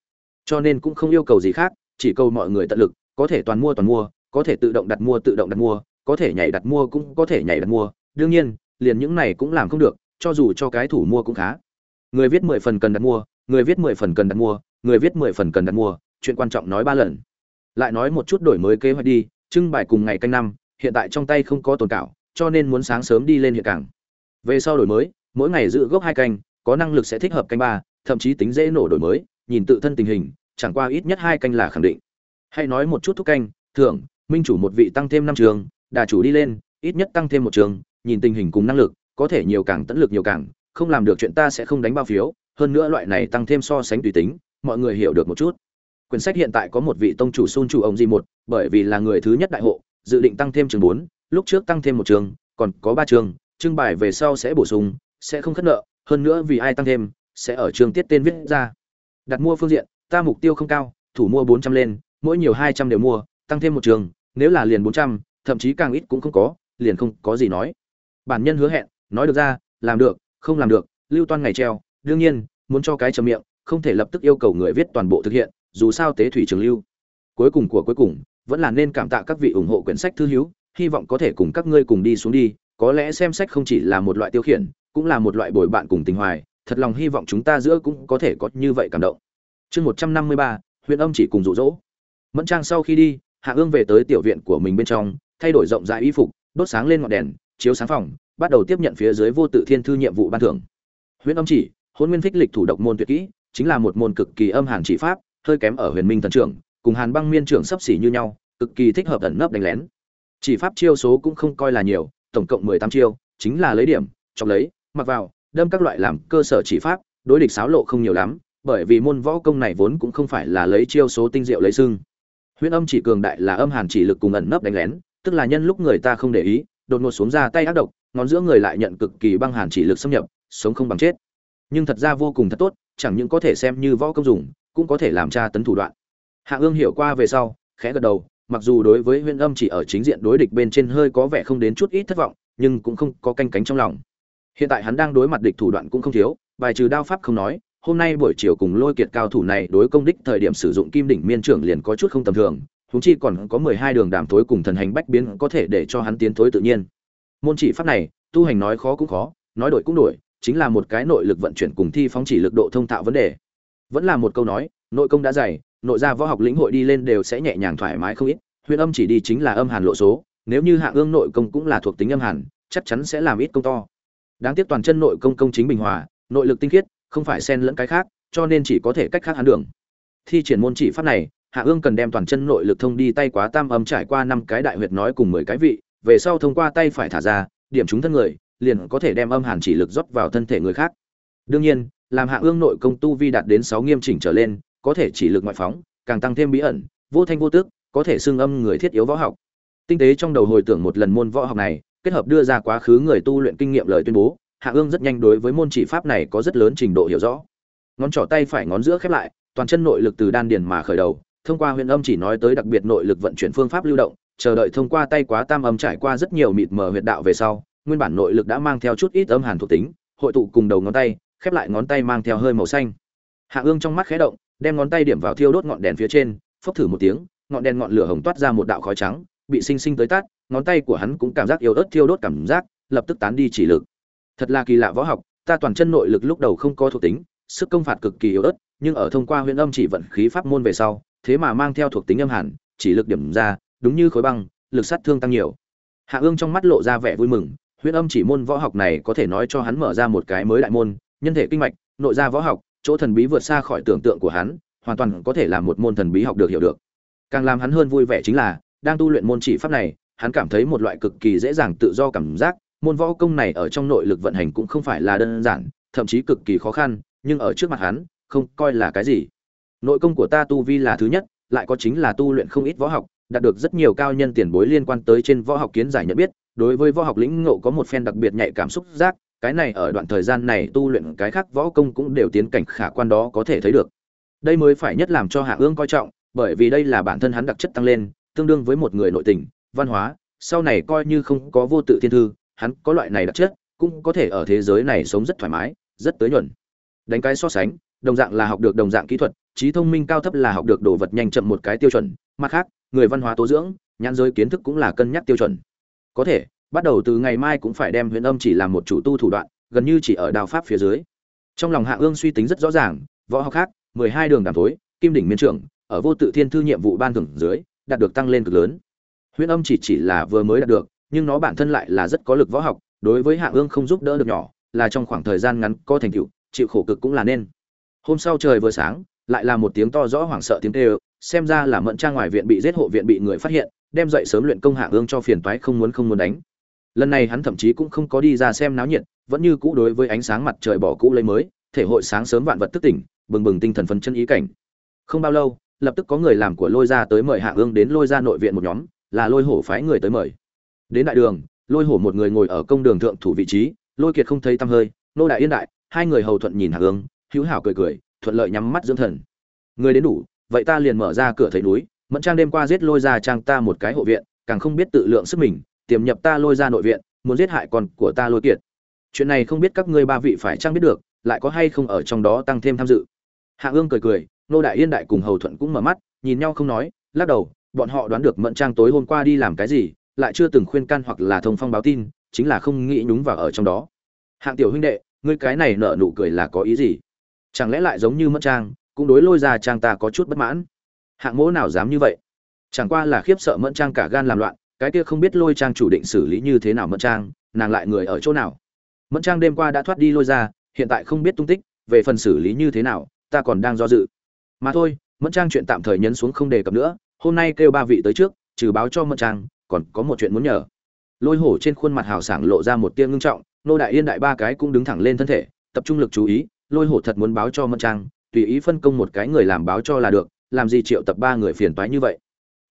cho nên cũng không yêu cầu gì khác chỉ cầu mọi người tận lực có thể toàn mua toàn mua có thể tự động đặt mua tự động đặt mua có thể nhảy đặt mua cũng có thể nhảy đặt mua. Đương nhiên liền những này cũng làm không được cho dù cho cái thủ mua cũng khá người viết mười phần cần đặt mua, người viết mười phần cần đặt mua, người viết mười phần cần đặt mua, chuyện quan trọng nói ba lần. Lại nói một chút đổi mới kế hoạch đi, trưng bài cùng ngày canh năm, hiện tại trong tay không có tồn cảo, cho nên muốn sáng sớm đi lên hiện cảng. Về sau đổi mới, mỗi ngày giữ gốc hai canh, có năng lực sẽ thích hợp canh ba, thậm chí tính dễ nổ đổi mới, nhìn tự thân tình hình, chẳng qua ít nhất hai canh là khẳng định. Hay nói một chút thúc canh, thưởng, minh chủ một vị tăng thêm năm trường, đà chủ đi lên, ít nhất tăng thêm một trường, nhìn tình hình cùng năng lực, có thể nhiều càng tận lực nhiều càng không làm được chuyện ta sẽ không đánh bao phiếu, hơn nữa loại này tăng thêm so sánh tùy tính, mọi người hiểu được một chút. Quyển sách hiện tại có một vị tông chủ sun chủ ông di một, bởi vì là người thứ nhất đại hộ, dự định tăng thêm trường bốn, lúc trước tăng thêm một trường còn có ba trường trưng bài về sau sẽ bổ sung, sẽ không khất nợ, hơn nữa vì ai tăng thêm, sẽ ở trường tiết tên viết ra. Đặt mua phương diện, ta mục tiêu không cao, thủ mua bốn trăm lên, mỗi nhiều hai trăm đều mua, tăng thêm một trường nếu là liền bốn trăm, thậm chí càng ít cũng không có, liền không có gì nói. Bản nhân hứa hẹn, nói được ra, làm được không làm được, lưu toan ngày treo, đương nhiên, muốn cho cái trầm miệng, không thể lập tức yêu cầu người viết toàn bộ thực hiện, dù sao tế thủy trường lưu. Cuối cùng của cuối cùng, vẫn là nên cảm tạ các vị ủng hộ quyển sách thư hiếu, hy vọng có thể cùng các ngươi cùng đi xuống đi, có lẽ xem sách không chỉ là một loại tiêu khiển, cũng là một loại bồi bạn cùng tình hoài, thật lòng hy vọng chúng ta giữa cũng có thể có như vậy cảm động. Chương một trăm năm mươi ba huyện âm chỉ cùng rụ rỗ mẫn trang sau khi đi, hạ ương về tới tiểu viện của mình bên trong, thay đổi rộng rãi y phục, đốt sáng lên ngọn đèn, chiếu sáng phòng bắt đầu tiếp nhận phía dưới vô tự thiên thư nhiệm vụ ban thưởng. Huyền âm chỉ hôn nguyên phích lịch thủ độc môn tuyệt kỹ, chính là một môn cực kỳ âm hàn chỉ pháp, hơi kém ở huyền minh thần trưởng, cùng hàn băng miên trưởng sấp xỉ như nhau, cực kỳ thích hợp ẩn nấp đánh lén. Chỉ pháp chiêu số cũng không coi là nhiều, tổng cộng mười tám chiêu, chính là lấy điểm, chọc lấy, mặc vào, đâm các loại làm cơ sở chỉ pháp, đối địch xáo lộ không nhiều lắm, bởi vì môn võ công này vốn cũng không phải là lấy chiêu số tinh diệu lấy xưng. Huyền âm chỉ cường đại là âm hàn chỉ lực cùng ẩn nấp đánh lén, tức là nhân lúc người ta không để ý, đột ngột xuống ra tay ác độc ngón giữa người lại nhận cực kỳ băng hàn chỉ lực xâm nhập, sống không bằng chết. Nhưng thật ra vô cùng thật tốt, chẳng những có thể xem như võ công dùng, cũng có thể làm tra tấn thủ đoạn. Hạ ương hiểu qua về sau, khẽ gật đầu, mặc dù đối với Huyền âm chỉ ở chính diện đối địch bên trên hơi có vẻ không đến chút ít thất vọng, nhưng cũng không có canh cánh trong lòng. Hiện tại hắn đang đối mặt địch thủ đoạn cũng không thiếu, bài trừ đao pháp không nói, hôm nay buổi chiều cùng lôi kiệt cao thủ này đối công đích thời điểm sử dụng kim đỉnh miên trưởng liền có chút không tầm thường, huống chi còn có mười hai đường đàm tối cùng thần hành bách biến có thể để cho hắn tiến tối tự nhiên môn chỉ pháp này, tu hành nói khó cũng khó, nói đổi cũng đổi, chính là một cái nội lực vận chuyển cùng thi phóng chỉ lực độ thông thạo vấn đề. Vẫn là một câu nói, nội công đã dày, nội gia võ học lĩnh hội đi lên đều sẽ nhẹ nhàng thoải mái không ít, huyền âm chỉ đi chính là âm hàn lộ số, nếu như hạ ương nội công cũng là thuộc tính âm hàn, chắc chắn sẽ làm ít công to. Đáng tiếc toàn chân nội công công chính bình hòa, nội lực tinh khiết, không phải xen lẫn cái khác, cho nên chỉ có thể cách khác hắn đường. Thi triển môn chỉ pháp này hạ ương cần đem toàn chân nội lực thông đi tay quá tam âm trải qua năm cái đại huyệt nói cùng mười cái vị về sau thông qua tay phải thả ra, điểm trúng thân người, liền có thể đem âm hàn chỉ lực rót vào thân thể người khác. Đương nhiên, làm hạ ương nội công tu vi đạt đến sáu nghiêm chỉnh trở lên, có thể chỉ lực ngoại phóng, càng tăng thêm bí ẩn, vô thanh vô tước, có thể xưng âm người thiết yếu võ học. Tinh tế trong đầu hồi tưởng một lần môn võ học này, kết hợp đưa ra quá khứ người tu luyện kinh nghiệm lời tuyên bố hạ ương rất nhanh đối với môn chỉ pháp này có rất lớn trình độ hiểu rõ. Ngón trỏ tay phải ngón giữa khép lại, toàn chân nội lực từ đan điền mà khởi đầu, thông qua huyền âm chỉ nói tới đặc biệt nội lực vận chuyển phương pháp lưu động chờ đợi thông qua tay quá tam âm trải qua rất nhiều mịt mờ huyệt đạo về sau, nguyên bản nội lực đã mang theo chút ít âm hàn thuộc tính, hội tụ cùng đầu ngón tay, khép lại ngón tay mang theo hơi màu xanh. Hạ ương trong mắt khẽ động, đem ngón tay điểm vào thiêu đốt ngọn đèn phía trên, phốc thử một tiếng, ngọn đèn ngọn lửa hồng toát ra một đạo khói trắng, bị sinh sinh tới tắt ngón tay của hắn cũng cảm giác yếu ớt thiêu đốt cảm giác, lập tức tán đi chỉ lực. Thật là kỳ lạ võ học, ta toàn chân nội lực lúc đầu không có thuộc tính, sức công phạt cực kỳ yếu ớt, nhưng ở thông qua huyền âm chỉ vận khí pháp môn về sau, thế mà mang theo thuộc tính âm hàn, chỉ lực điểm ra đúng như khối băng, lực sát thương tăng nhiều. Hạ ương trong mắt lộ ra vẻ vui mừng, Huyễn âm chỉ môn võ học này có thể nói cho hắn mở ra một cái mới đại môn, nhân thể kinh mạch, nội gia võ học, chỗ thần bí vượt xa khỏi tưởng tượng của hắn, hoàn toàn có thể làm một môn thần bí học được hiểu được. Càng làm hắn hơn vui vẻ chính là, đang tu luyện môn chỉ pháp này, hắn cảm thấy một loại cực kỳ dễ dàng tự do cảm giác, môn võ công này ở trong nội lực vận hành cũng không phải là đơn giản, thậm chí cực kỳ khó khăn, nhưng ở trước mặt hắn, không coi là cái gì. Nội công của ta tu vi là thứ nhất, lại có chính là tu luyện không ít võ học đạt được rất nhiều cao nhân tiền bối liên quan tới trên võ học kiến giải nhận biết, đối với võ học lĩnh ngộ có một phen đặc biệt nhạy cảm xúc giác, cái này ở đoạn thời gian này tu luyện cái khác võ công cũng đều tiến cảnh khả quan đó có thể thấy được. Đây mới phải nhất làm cho hạ ương coi trọng, bởi vì đây là bản thân hắn đặc chất tăng lên, tương đương với một người nội tình, văn hóa, sau này coi như không có vô tự thiên thư, hắn có loại này đặc chất, cũng có thể ở thế giới này sống rất thoải mái, rất tới nhuận. Đánh cái so sánh, đồng dạng là học được đồng dạng kỹ thuật, trí thông minh cao thấp là học được đồ vật nhanh chậm một cái tiêu chuẩn, mặt khác người văn hóa tố dưỡng nhãn giới kiến thức cũng là cân nhắc tiêu chuẩn. Có thể bắt đầu từ ngày mai cũng phải đem huyền âm chỉ làm một chủ tu thủ đoạn gần như chỉ ở đào pháp phía dưới. Trong lòng hạ ương suy tính rất rõ ràng võ học khác mười hai đường đàm tối, kim đỉnh miên trưởng ở vô tự thiên thư nhiệm vụ ban thưởng dưới đạt được tăng lên cực lớn. Huyền âm chỉ chỉ là vừa mới đạt được nhưng nó bản thân lại là rất có lực võ học đối với hạ ương không giúp đỡ được nhỏ là trong khoảng thời gian ngắn có thành tựu chịu khổ cực cũng là nên. Hôm sau trời vừa sáng lại là một tiếng to rõ hoảng sợ tiếng kêu xem ra là mận trang ngoài viện bị giết hộ viện bị người phát hiện, đem dậy sớm luyện công hạ ương cho phiền toái không muốn không muốn đánh. Lần này hắn thậm chí cũng không có đi ra xem náo nhiệt, vẫn như cũ đối với ánh sáng mặt trời bỏ cũ lấy mới, thể hội sáng sớm vạn vật thức tỉnh, bừng bừng tinh thần phấn chân ý cảnh. Không bao lâu, lập tức có người làm của lôi ra tới mời hạ ương đến lôi ra nội viện một nhóm, là lôi hổ phái người tới mời. Đến đại đường, lôi hổ một người ngồi ở công đường thượng thủ vị trí, lôi kiệt không thấy tăm hơi, nô đại yên đại, hai người hầu thuận nhìn hạ ương, hữu hảo cười cười, thuận lợi nhắm mắt dưỡng thần. Người đến đủ vậy ta liền mở ra cửa thấy núi, mẫn trang đêm qua giết lôi ra trang ta một cái hộ viện, càng không biết tự lượng sức mình, tiềm nhập ta lôi ra nội viện, muốn giết hại con của ta lôi kiệt. Chuyện này không biết các ngươi ba vị phải trang biết được, lại có hay không ở trong đó tăng thêm tham dự. Hạ ương cười cười, nô đại yên đại cùng hầu thuận cũng mở mắt, nhìn nhau không nói, lắc đầu, bọn họ đoán được mẫn trang tối hôm qua đi làm cái gì, lại chưa từng khuyên can hoặc là thông phong báo tin, chính là không nghĩ nhúng vào ở trong đó. Hạng tiểu huynh đệ, ngươi cái này nở nụ cười là có ý gì? Chẳng lẽ lại giống như mẫn trang cũng đối lôi ra trang ta có chút bất mãn. Hạng mỗ nào dám như vậy? Chẳng qua là khiếp sợ mẫn trang cả gan làm loạn, cái kia không biết lôi trang chủ định xử lý như thế nào mẫn trang, nàng lại người ở chỗ nào? Mẫn trang đêm qua đã thoát đi lôi ra, hiện tại không biết tung tích, về phần xử lý như thế nào, ta còn đang do dự. Mà thôi, mẫn trang chuyện tạm thời nhấn xuống không đề cập nữa, hôm nay kêu ba vị tới trước, trừ báo cho mẫn trang, còn có một chuyện muốn nhờ. Lôi hổ trên khuôn mặt hào sảng lộ ra một tia ngưng trọng, nô đại yên đại ba cái cũng đứng thẳng lên thân thể, tập trung lực chú ý, lôi hổ thật muốn báo cho mẫn trang tùy ý phân công một cái người làm báo cho là được, làm gì triệu tập ba người phiền toái như vậy?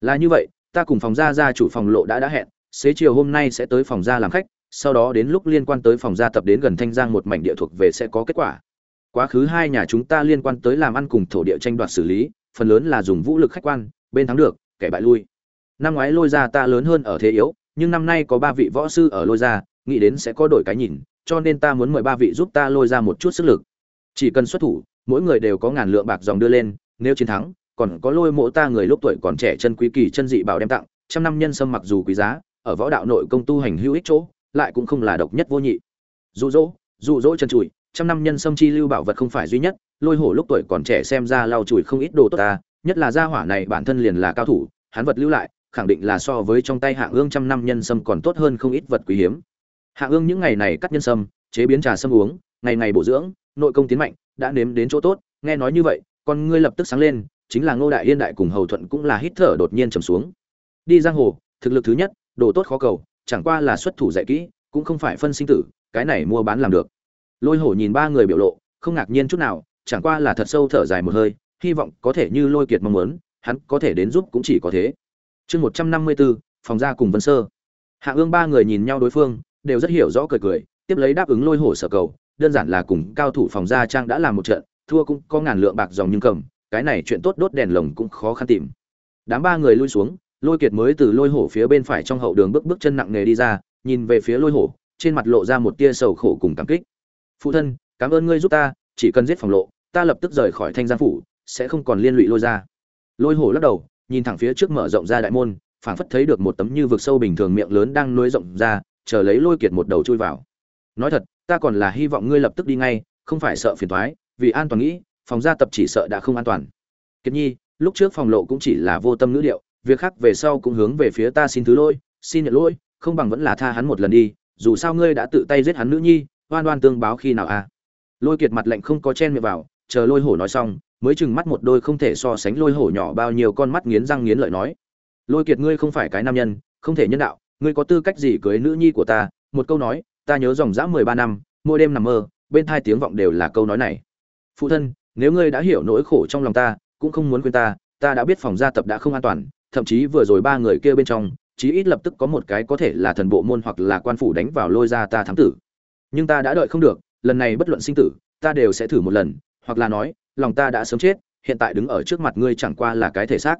Là như vậy, ta cùng phòng gia gia chủ phòng lộ đã đã hẹn, xế chiều hôm nay sẽ tới phòng gia làm khách, sau đó đến lúc liên quan tới phòng gia tập đến gần thanh giang một mảnh địa thuộc về sẽ có kết quả. Quá khứ hai nhà chúng ta liên quan tới làm ăn cùng thổ địa tranh đoạt xử lý, phần lớn là dùng vũ lực khách quan, bên thắng được, kẻ bại lui. Năm ngoái lôi ra ta lớn hơn ở thế yếu, nhưng năm nay có ba vị võ sư ở lôi ra nghĩ đến sẽ có đổi cái nhìn, cho nên ta muốn mời ba vị giúp ta lôi ra một chút sức lực. Chỉ cần xuất thủ mỗi người đều có ngàn lượng bạc dòng đưa lên, nếu chiến thắng, còn có lôi mộ ta người lúc tuổi còn trẻ chân quý kỳ chân dị bảo đem tặng, trăm năm nhân sâm mặc dù quý giá, ở võ đạo nội công tu hành hữu ích chỗ, lại cũng không là độc nhất vô nhị. Dụ dỗ dụ dỗ chân chùi, trăm năm nhân sâm chi lưu bảo vật không phải duy nhất, lôi hổ lúc tuổi còn trẻ xem ra lau chùi không ít đồ tốt ta, nhất là gia hỏa này bản thân liền là cao thủ, hắn vật lưu lại, khẳng định là so với trong tay hạ ương trăm năm nhân sâm còn tốt hơn không ít vật quý hiếm. Hạ ương những ngày này cắt nhân sâm, chế biến trà sâm uống, ngày ngày bổ dưỡng, nội công tiến mạnh đã nếm đến chỗ tốt, nghe nói như vậy, con ngươi lập tức sáng lên, chính là ngô đại yên đại cùng hầu thuận cũng là hít thở đột nhiên trầm xuống. Đi giang hồ, thực lực thứ nhất, đồ tốt khó cầu, chẳng qua là xuất thủ dạy kỹ, cũng không phải phân sinh tử, cái này mua bán làm được. Lôi hổ nhìn ba người biểu lộ, không ngạc nhiên chút nào, chẳng qua là thật sâu thở dài một hơi, hy vọng có thể như lôi kiệt mong muốn, hắn có thể đến giúp cũng chỉ có thế. Chương một trăm năm mươi bốn, phòng ra cùng vân sơ. Hạ ương ba người nhìn nhau đối phương, đều rất hiểu rõ cười cười, tiếp lấy đáp ứng lôi hổ sở cầu đơn giản là cùng cao thủ phòng gia trang đã làm một trận, thua cũng có ngàn lượng bạc dòng nhưng cầm, cái này chuyện tốt đốt đèn lồng cũng khó khăn tìm. Đám ba người lui xuống, lôi kiệt mới từ lôi hổ phía bên phải trong hậu đường bước bước chân nặng nề đi ra, nhìn về phía lôi hổ, trên mặt lộ ra một tia sầu khổ cùng cảm kích. Phụ thân, cảm ơn ngươi giúp ta, chỉ cần giết phòng lộ, ta lập tức rời khỏi thanh giang phủ, sẽ không còn liên lụy lôi ra. Lôi hổ lắc đầu, nhìn thẳng phía trước mở rộng ra đại môn, phảng phất thấy được một tấm như vực sâu bình thường miệng lớn đang nuôi rộng ra, chờ lấy lôi kiệt một đầu chui vào. Nói thật ta còn là hy vọng ngươi lập tức đi ngay, không phải sợ phiền thoái vì an toàn nghĩ, phòng gia tập chỉ sợ đã không an toàn. Kiệt nhi, lúc trước phòng lộ cũng chỉ là vô tâm ngữ điệu, việc khác về sau cũng hướng về phía ta xin thứ lỗi, xin nhận lỗi, không bằng vẫn là tha hắn một lần đi, dù sao ngươi đã tự tay giết hắn nữ nhi, oan oan tương báo khi nào a à? lôi kiệt mặt lạnh không có chen miệng vào, chờ lôi hổ nói xong, mới chừng mắt một đôi không thể so sánh lôi hổ nhỏ bao nhiêu con mắt nghiến răng nghiến lợi nói. Lôi kiệt ngươi không phải cái nam nhân, không thể nhân đạo, ngươi có tư cách gì cưới nữ nhi của ta? Một câu nói ta nhớ dòng dã mười ba năm, mỗi đêm nằm mơ, bên thai tiếng vọng đều là câu nói này. Phụ thân, nếu ngươi đã hiểu nỗi khổ trong lòng ta, cũng không muốn quên ta ta đã biết phòng gia tập đã không an toàn, thậm chí vừa rồi ba người kia bên trong, chí ít lập tức có một cái có thể là thần bộ môn hoặc là quan phủ đánh vào lôi ra ta thắng tử. Nhưng ta đã đợi không được, lần này bất luận sinh tử, ta đều sẽ thử một lần, hoặc là nói, lòng ta đã sớm chết, hiện tại đứng ở trước mặt ngươi chẳng qua là cái thể xác.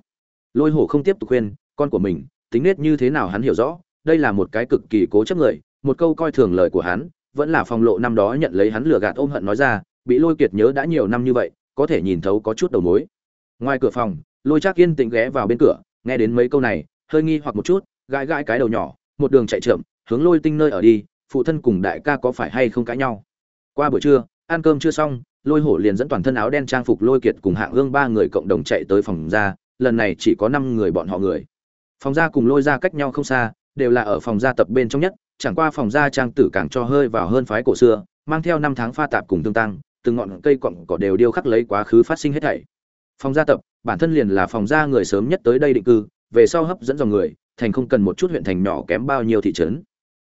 Lôi hổ không tiếp tục khuyên, con của mình, tính nết như thế nào hắn hiểu rõ, đây là một cái cực kỳ cố chấp người một câu coi thường lời của hắn, vẫn là phong lộ năm đó nhận lấy hắn lừa gạt ôm hận nói ra, bị lôi kiệt nhớ đã nhiều năm như vậy, có thể nhìn thấu có chút đầu mối. Ngoài cửa phòng, lôi trác yên tĩnh ghé vào bên cửa, nghe đến mấy câu này, hơi nghi hoặc một chút, gãi gãi cái đầu nhỏ, một đường chạy chậm, hướng lôi tinh nơi ở đi, phụ thân cùng đại ca có phải hay không cãi nhau. Qua buổi trưa, ăn cơm chưa xong, lôi hổ liền dẫn toàn thân áo đen trang phục lôi kiệt cùng hạng ương ba người cộng đồng chạy tới phòng ra, lần này chỉ có năm người bọn họ người. Phòng ra cùng lôi ra cách nhau không xa, đều là ở phòng gia tập bên trong nhất chẳng qua phòng gia trang tử càng cho hơi vào hơn phái cổ xưa, mang theo năm tháng pha tạp cùng tương tăng, từng ngọn cây cọng cỏ đều điêu khắc lấy quá khứ phát sinh hết thảy. Phòng gia tập, bản thân liền là phòng gia người sớm nhất tới đây định cư, về sau hấp dẫn dòng người, thành không cần một chút huyện thành nhỏ kém bao nhiêu thị trấn.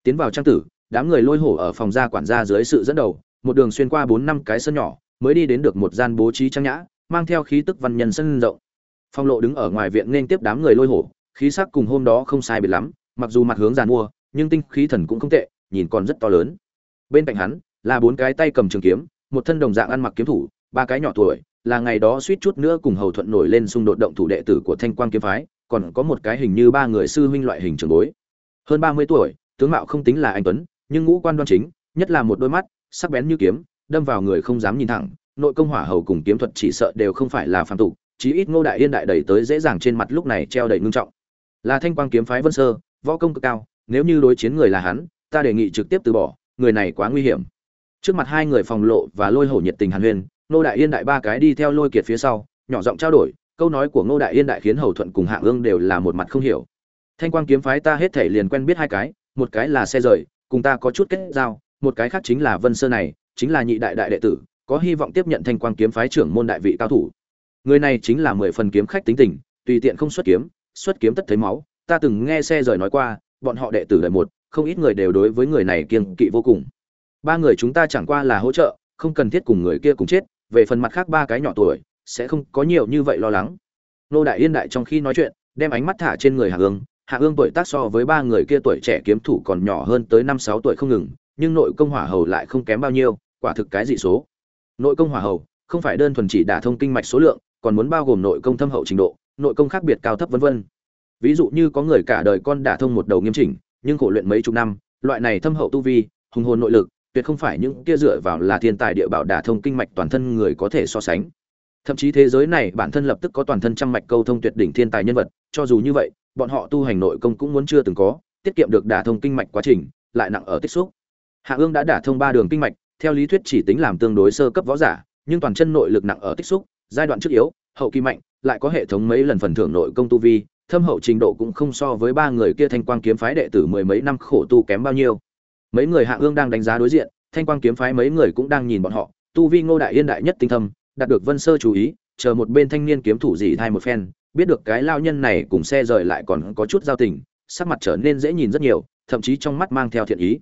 Tiến vào trang tử, đám người lôi hổ ở phòng gia quản gia dưới sự dẫn đầu, một đường xuyên qua bốn năm cái sân nhỏ, mới đi đến được một gian bố trí trang nhã, mang theo khí tức văn nhân sân rộng. Phong lộ đứng ở ngoài viện nên tiếp đám người lôi hổ, khí sắc cùng hôm đó không sai biệt lắm, mặc dù mặt hướng giàn mua nhưng tinh khí thần cũng không tệ, nhìn còn rất to lớn. Bên cạnh hắn, là bốn cái tay cầm trường kiếm, một thân đồng dạng ăn mặc kiếm thủ, ba cái nhỏ tuổi, là ngày đó suýt chút nữa cùng hầu thuận nổi lên xung đột động thủ đệ tử của thanh quang kiếm phái, còn có một cái hình như ba người sư huynh loại hình trưởng bối. Hơn ba mươi tuổi, tướng mạo không tính là anh tuấn, nhưng ngũ quan đoan chính, nhất là một đôi mắt, sắc bén như kiếm, đâm vào người không dám nhìn thẳng, nội công hỏa hầu cùng kiếm thuật chỉ sợ đều không phải là phàm tục, chí ít ngô đại yên đại đẩy tới dễ dàng trên mặt lúc này treo đầy ngưng trọng. Là thanh quang kiếm phái vân sơ, võ công cực cao nếu như đối chiến người là hắn, ta đề nghị trực tiếp từ bỏ, người này quá nguy hiểm. Trước mặt hai người phòng lộ và lôi hổ nhiệt tình hàn huyên, ngô đại yên đại ba cái đi theo lôi kiệt phía sau, nhỏ giọng trao đổi, câu nói của ngô đại yên đại khiến hầu thuận cùng hạ ương đều là một mặt không hiểu. Thanh quang kiếm phái ta hết thể liền quen biết hai cái, một cái là xe rời, cùng ta có chút kết giao, một cái khác chính là vân sơ này, chính là nhị đại đại đệ tử, có hy vọng tiếp nhận thanh quang kiếm phái trưởng môn đại vị cao thủ. Người này chính là mười phần kiếm khách tính tình, tùy tiện không xuất kiếm xuất kiếm tất thấy máu, ta từng nghe xe rời nói qua bọn họ đệ tử đời một, không ít người đều đối với người này kiêng kỵ vô cùng. Ba người chúng ta chẳng qua là hỗ trợ, không cần thiết cùng người kia cùng chết, về phần mặt khác ba cái nhỏ tuổi, sẽ không có nhiều như vậy lo lắng. Nô đại yên đại trong khi nói chuyện, đem ánh mắt thả trên người hạ ương. Hạ ương tuổi tác so với ba người kia tuổi trẻ kiếm thủ còn nhỏ hơn tới năm sáu tuổi không ngừng, nhưng nội công hỏa hầu lại không kém bao nhiêu, quả thực cái dị số. Nội công hỏa hầu, không phải đơn thuần chỉ đả thông kinh mạch số lượng, còn muốn bao gồm nội công thâm hậu trình độ, nội công khác biệt cao thấp vân vân ví dụ như có người cả đời con đả thông một đầu nghiêm chỉnh, nhưng khổ luyện mấy chục năm, loại này thâm hậu tu vi, hùng hồn nội lực, tuyệt không phải những kia dựa vào là thiên tài địa bảo đả thông kinh mạch toàn thân người có thể so sánh. Thậm chí thế giới này bản thân lập tức có toàn thân trăm mạch câu thông tuyệt đỉnh thiên tài nhân vật, cho dù như vậy, bọn họ tu hành nội công cũng muốn chưa từng có, tiết kiệm được đả thông kinh mạch quá trình, lại nặng ở tích xúc. Hạ ương đã đả thông ba đường kinh mạch, theo lý thuyết chỉ tính làm tương đối sơ cấp võ giả, nhưng toàn chân nội lực nặng ở tích xúc, giai đoạn trước yếu, hậu kỳ mạnh, lại có hệ thống mấy lần phần thưởng nội công tu vi thâm hậu trình độ cũng không so với ba người kia thanh quang kiếm phái đệ tử mười mấy năm khổ tu kém bao nhiêu. Mấy người hạ ương đang đánh giá đối diện, thanh quang kiếm phái mấy người cũng đang nhìn bọn họ, tu vi ngô đại yên đại nhất tinh thâm, đạt được vân sơ chú ý, chờ một bên thanh niên kiếm thủ dị thai một phen, biết được cái lao nhân này cùng xe rời lại còn có chút giao tình, sắc mặt trở nên dễ nhìn rất nhiều, thậm chí trong mắt mang theo thiện ý.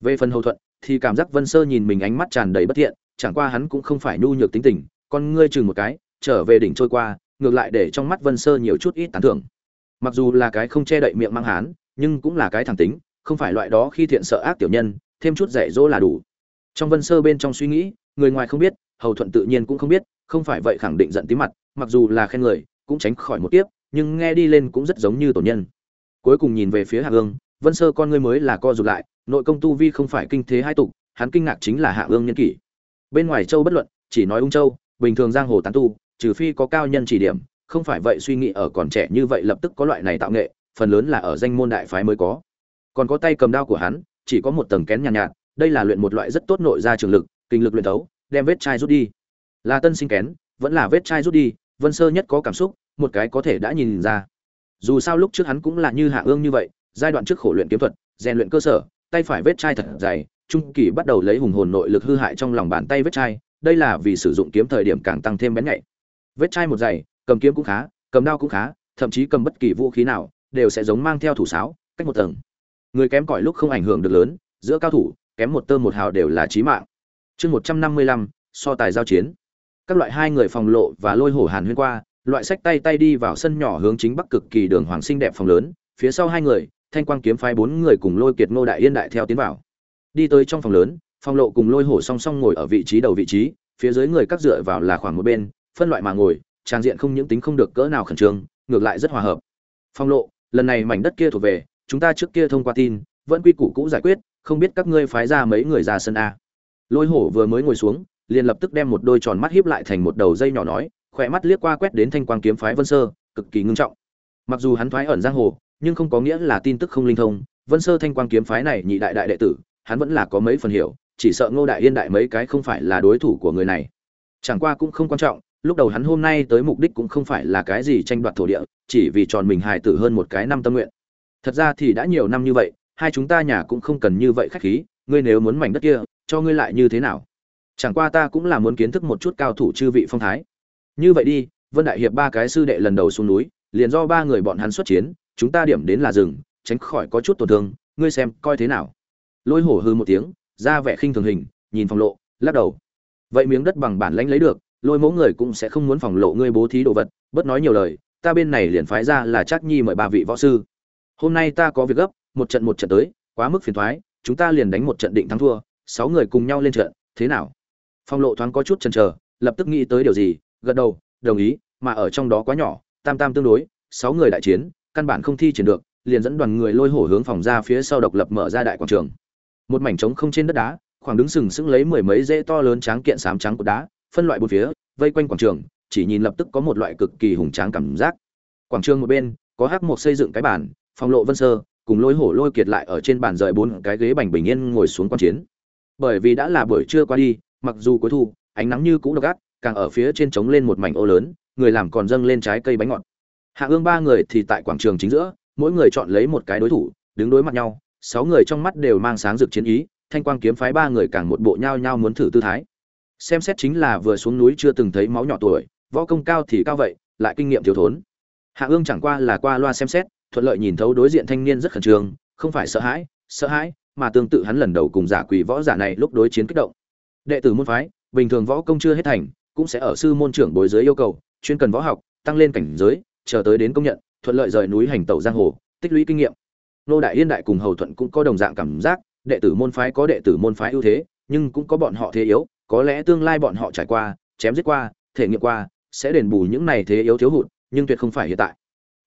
Về phần hầu thuận, thì cảm giác vân sơ nhìn mình ánh mắt tràn đầy bất thiện, chẳng qua hắn cũng không phải nhu nhược tính tình, con ngươi chừng một cái, trở về đỉnh trôi qua, ngược lại để trong mắt vân sơ nhiều chút ít tán thưởng mặc dù là cái không che đậy miệng mang hán, nhưng cũng là cái thẳng tính, không phải loại đó khi thiện sợ ác tiểu nhân, thêm chút dạy dỗ là đủ. Trong vân sơ bên trong suy nghĩ, người ngoài không biết, hầu thuận tự nhiên cũng không biết, không phải vậy khẳng định giận tí mặt, mặc dù là khen người, cũng tránh khỏi một tiếp nhưng nghe đi lên cũng rất giống như tổ nhân. Cuối cùng nhìn về phía hạ ương, vân sơ con ngươi mới là co rụt lại, nội công tu vi không phải kinh thế hai tục, hắn kinh ngạc chính là hạ ương nhân kỷ. Bên ngoài châu bất luận, chỉ nói ung châu, bình thường giang hồ tán tu, trừ phi có cao nhân chỉ điểm không phải vậy suy nghĩ ở còn trẻ như vậy lập tức có loại này tạo nghệ phần lớn là ở danh môn đại phái mới có. Còn có tay cầm đao của hắn chỉ có một tầng kén nhàn nhạt, nhạt đây là luyện một loại rất tốt nội ra trường lực kinh lực luyện tấu đem vết chai rút đi. Là tân sinh kén vẫn là vết chai rút đi vân sơ nhất có cảm xúc một cái có thể đã nhìn ra. Dù sao lúc trước hắn cũng là như hạ ương như vậy giai đoạn trước khổ luyện kiếm thuật rèn luyện cơ sở tay phải vết chai thật dày trung kỳ bắt đầu lấy hùng hồn nội lực hư hại trong lòng bàn tay vết chai đây là vì sử dụng kiếm thời điểm càng tăng thêm bén nhạy. Vết chai một dày cầm kiếm cũng khá, cầm đao cũng khá, thậm chí cầm bất kỳ vũ khí nào đều sẽ giống mang theo thủ sáo, cách một tầng. Người kém cỏi lúc không ảnh hưởng được lớn, giữa cao thủ, kém một tơ một hào đều là chí mạng. Chương một trăm năm mươi lăm, so tài giao chiến. Các loại hai người phòng lộ và lôi hổ hàn huyên qua, loại sách tay tay đi vào sân nhỏ hướng chính bắc cực kỳ đường hoàng sinh đẹp phòng lớn, phía sau hai người, thanh quang kiếm phái bốn người cùng lôi kiệt ngô đại yên đại theo tiến vào. Đi tới trong phòng lớn, phòng lộ cùng lôi hổ song song ngồi ở vị trí đầu vị trí, phía dưới người cắt dựa vào là khoảng một bên, phân loại mà ngồi trang diện không những tính không được cỡ nào khẩn trương, ngược lại rất hòa hợp. Phong lộ, lần này mảnh đất kia thuộc về, chúng ta trước kia thông qua tin, vẫn quy củ cũ giải quyết, không biết các ngươi phái ra mấy người ra sân a. Lôi hổ vừa mới ngồi xuống, liền lập tức đem một đôi tròn mắt hiếp lại thành một đầu dây nhỏ nói, khỏe mắt liếc qua quét đến thanh quang kiếm phái vân sơ, cực kỳ ngưng trọng. Mặc dù hắn thoái ẩn giang hồ, nhưng không có nghĩa là tin tức không linh thông, vân sơ thanh quang kiếm phái này nhị đại đại đệ tử, hắn vẫn là có mấy phần hiểu, chỉ sợ ngô đại yên đại mấy cái không phải là đối thủ của người này. Chẳng qua cũng không quan trọng lúc đầu hắn hôm nay tới mục đích cũng không phải là cái gì tranh đoạt thổ địa, chỉ vì tròn mình hài tử hơn một cái năm tâm nguyện. Thật ra thì đã nhiều năm như vậy, hai chúng ta nhà cũng không cần như vậy khách khí, ngươi nếu muốn mảnh đất kia, cho ngươi lại như thế nào? Chẳng qua ta cũng là muốn kiến thức một chút cao thủ chư vị phong thái. Như vậy đi, vân đại hiệp ba cái sư đệ lần đầu xuống núi, liền do ba người bọn hắn xuất chiến, chúng ta điểm đến là rừng, tránh khỏi có chút tổn thương, ngươi xem coi thế nào? Lôi hổ hư một tiếng, ra vẻ khinh thường hình, nhìn phòng lộ, lắc đầu. Vậy miếng đất bằng bản lãnh lấy được lôi mẫu người cũng sẽ không muốn phòng lộ ngươi bố thí đồ vật, bớt nói nhiều lời, ta bên này liền phái ra là chắc nhi mời ba vị võ sư. Hôm nay ta có việc gấp, một trận một trận tới, quá mức phiền thoái, chúng ta liền đánh một trận định thắng thua, sáu người cùng nhau lên trận, thế nào? Phong lộ thoáng có chút chần chờ, lập tức nghĩ tới điều gì, gật đầu, đồng ý, mà ở trong đó quá nhỏ, tam tam tương đối, sáu người đại chiến, căn bản không thi triển được, liền dẫn đoàn người lôi hổ hướng phòng ra phía sau độc lập mở ra đại quảng trường. Một mảnh trống không trên đất đá, khoảng đứng sừng sững lấy mười mấy dễ to lớn tráng kiện sám trắng của đá phân loại bốn phía vây quanh quảng trường chỉ nhìn lập tức có một loại cực kỳ hùng tráng cảm giác. Quảng trường một bên có hắc một xây dựng cái bàn, phòng lộ vân sơ cùng lôi hổ lôi kiệt lại ở trên bàn rời bốn cái ghế bành bình yên ngồi xuống quan chiến. Bởi vì đã là buổi trưa qua đi mặc dù cuối thu ánh nắng như cũ độc ác càng ở phía trên trống lên một mảnh ô lớn người làm còn dâng lên trái cây bánh ngọt. Hạ ương ba người thì tại quảng trường chính giữa mỗi người chọn lấy một cái đối thủ đứng đối mặt nhau sáu người trong mắt đều mang sáng rực chiến ý thanh quang kiếm phái ba người càng một bộ nhau nhau muốn thử tư thái xem xét chính là vừa xuống núi chưa từng thấy máu nhỏ tuổi, võ công cao thì cao vậy, lại kinh nghiệm thiếu thốn. Hạ ương chẳng qua là qua loa xem xét, thuận lợi nhìn thấu đối diện thanh niên rất khẩn trương, không phải sợ hãi sợ hãi, mà tương tự hắn lần đầu cùng giả quỷ võ giả này lúc đối chiến kích động. Đệ tử môn phái, bình thường võ công chưa hết thành, cũng sẽ ở sư môn trưởng bồi dưới yêu cầu, chuyên cần võ học, tăng lên cảnh giới, chờ tới đến công nhận, thuận lợi rời núi hành tẩu giang hồ, tích lũy kinh nghiệm. Nô đại yên đại cùng hầu thuận cũng có đồng dạng cảm giác, đệ tử môn phái có đệ tử môn phái ưu thế, nhưng cũng có bọn họ thế yếu có lẽ tương lai bọn họ trải qua, chém giết qua, thể nghiệm qua, sẽ đền bù những này thế yếu thiếu hụt, nhưng tuyệt không phải hiện tại.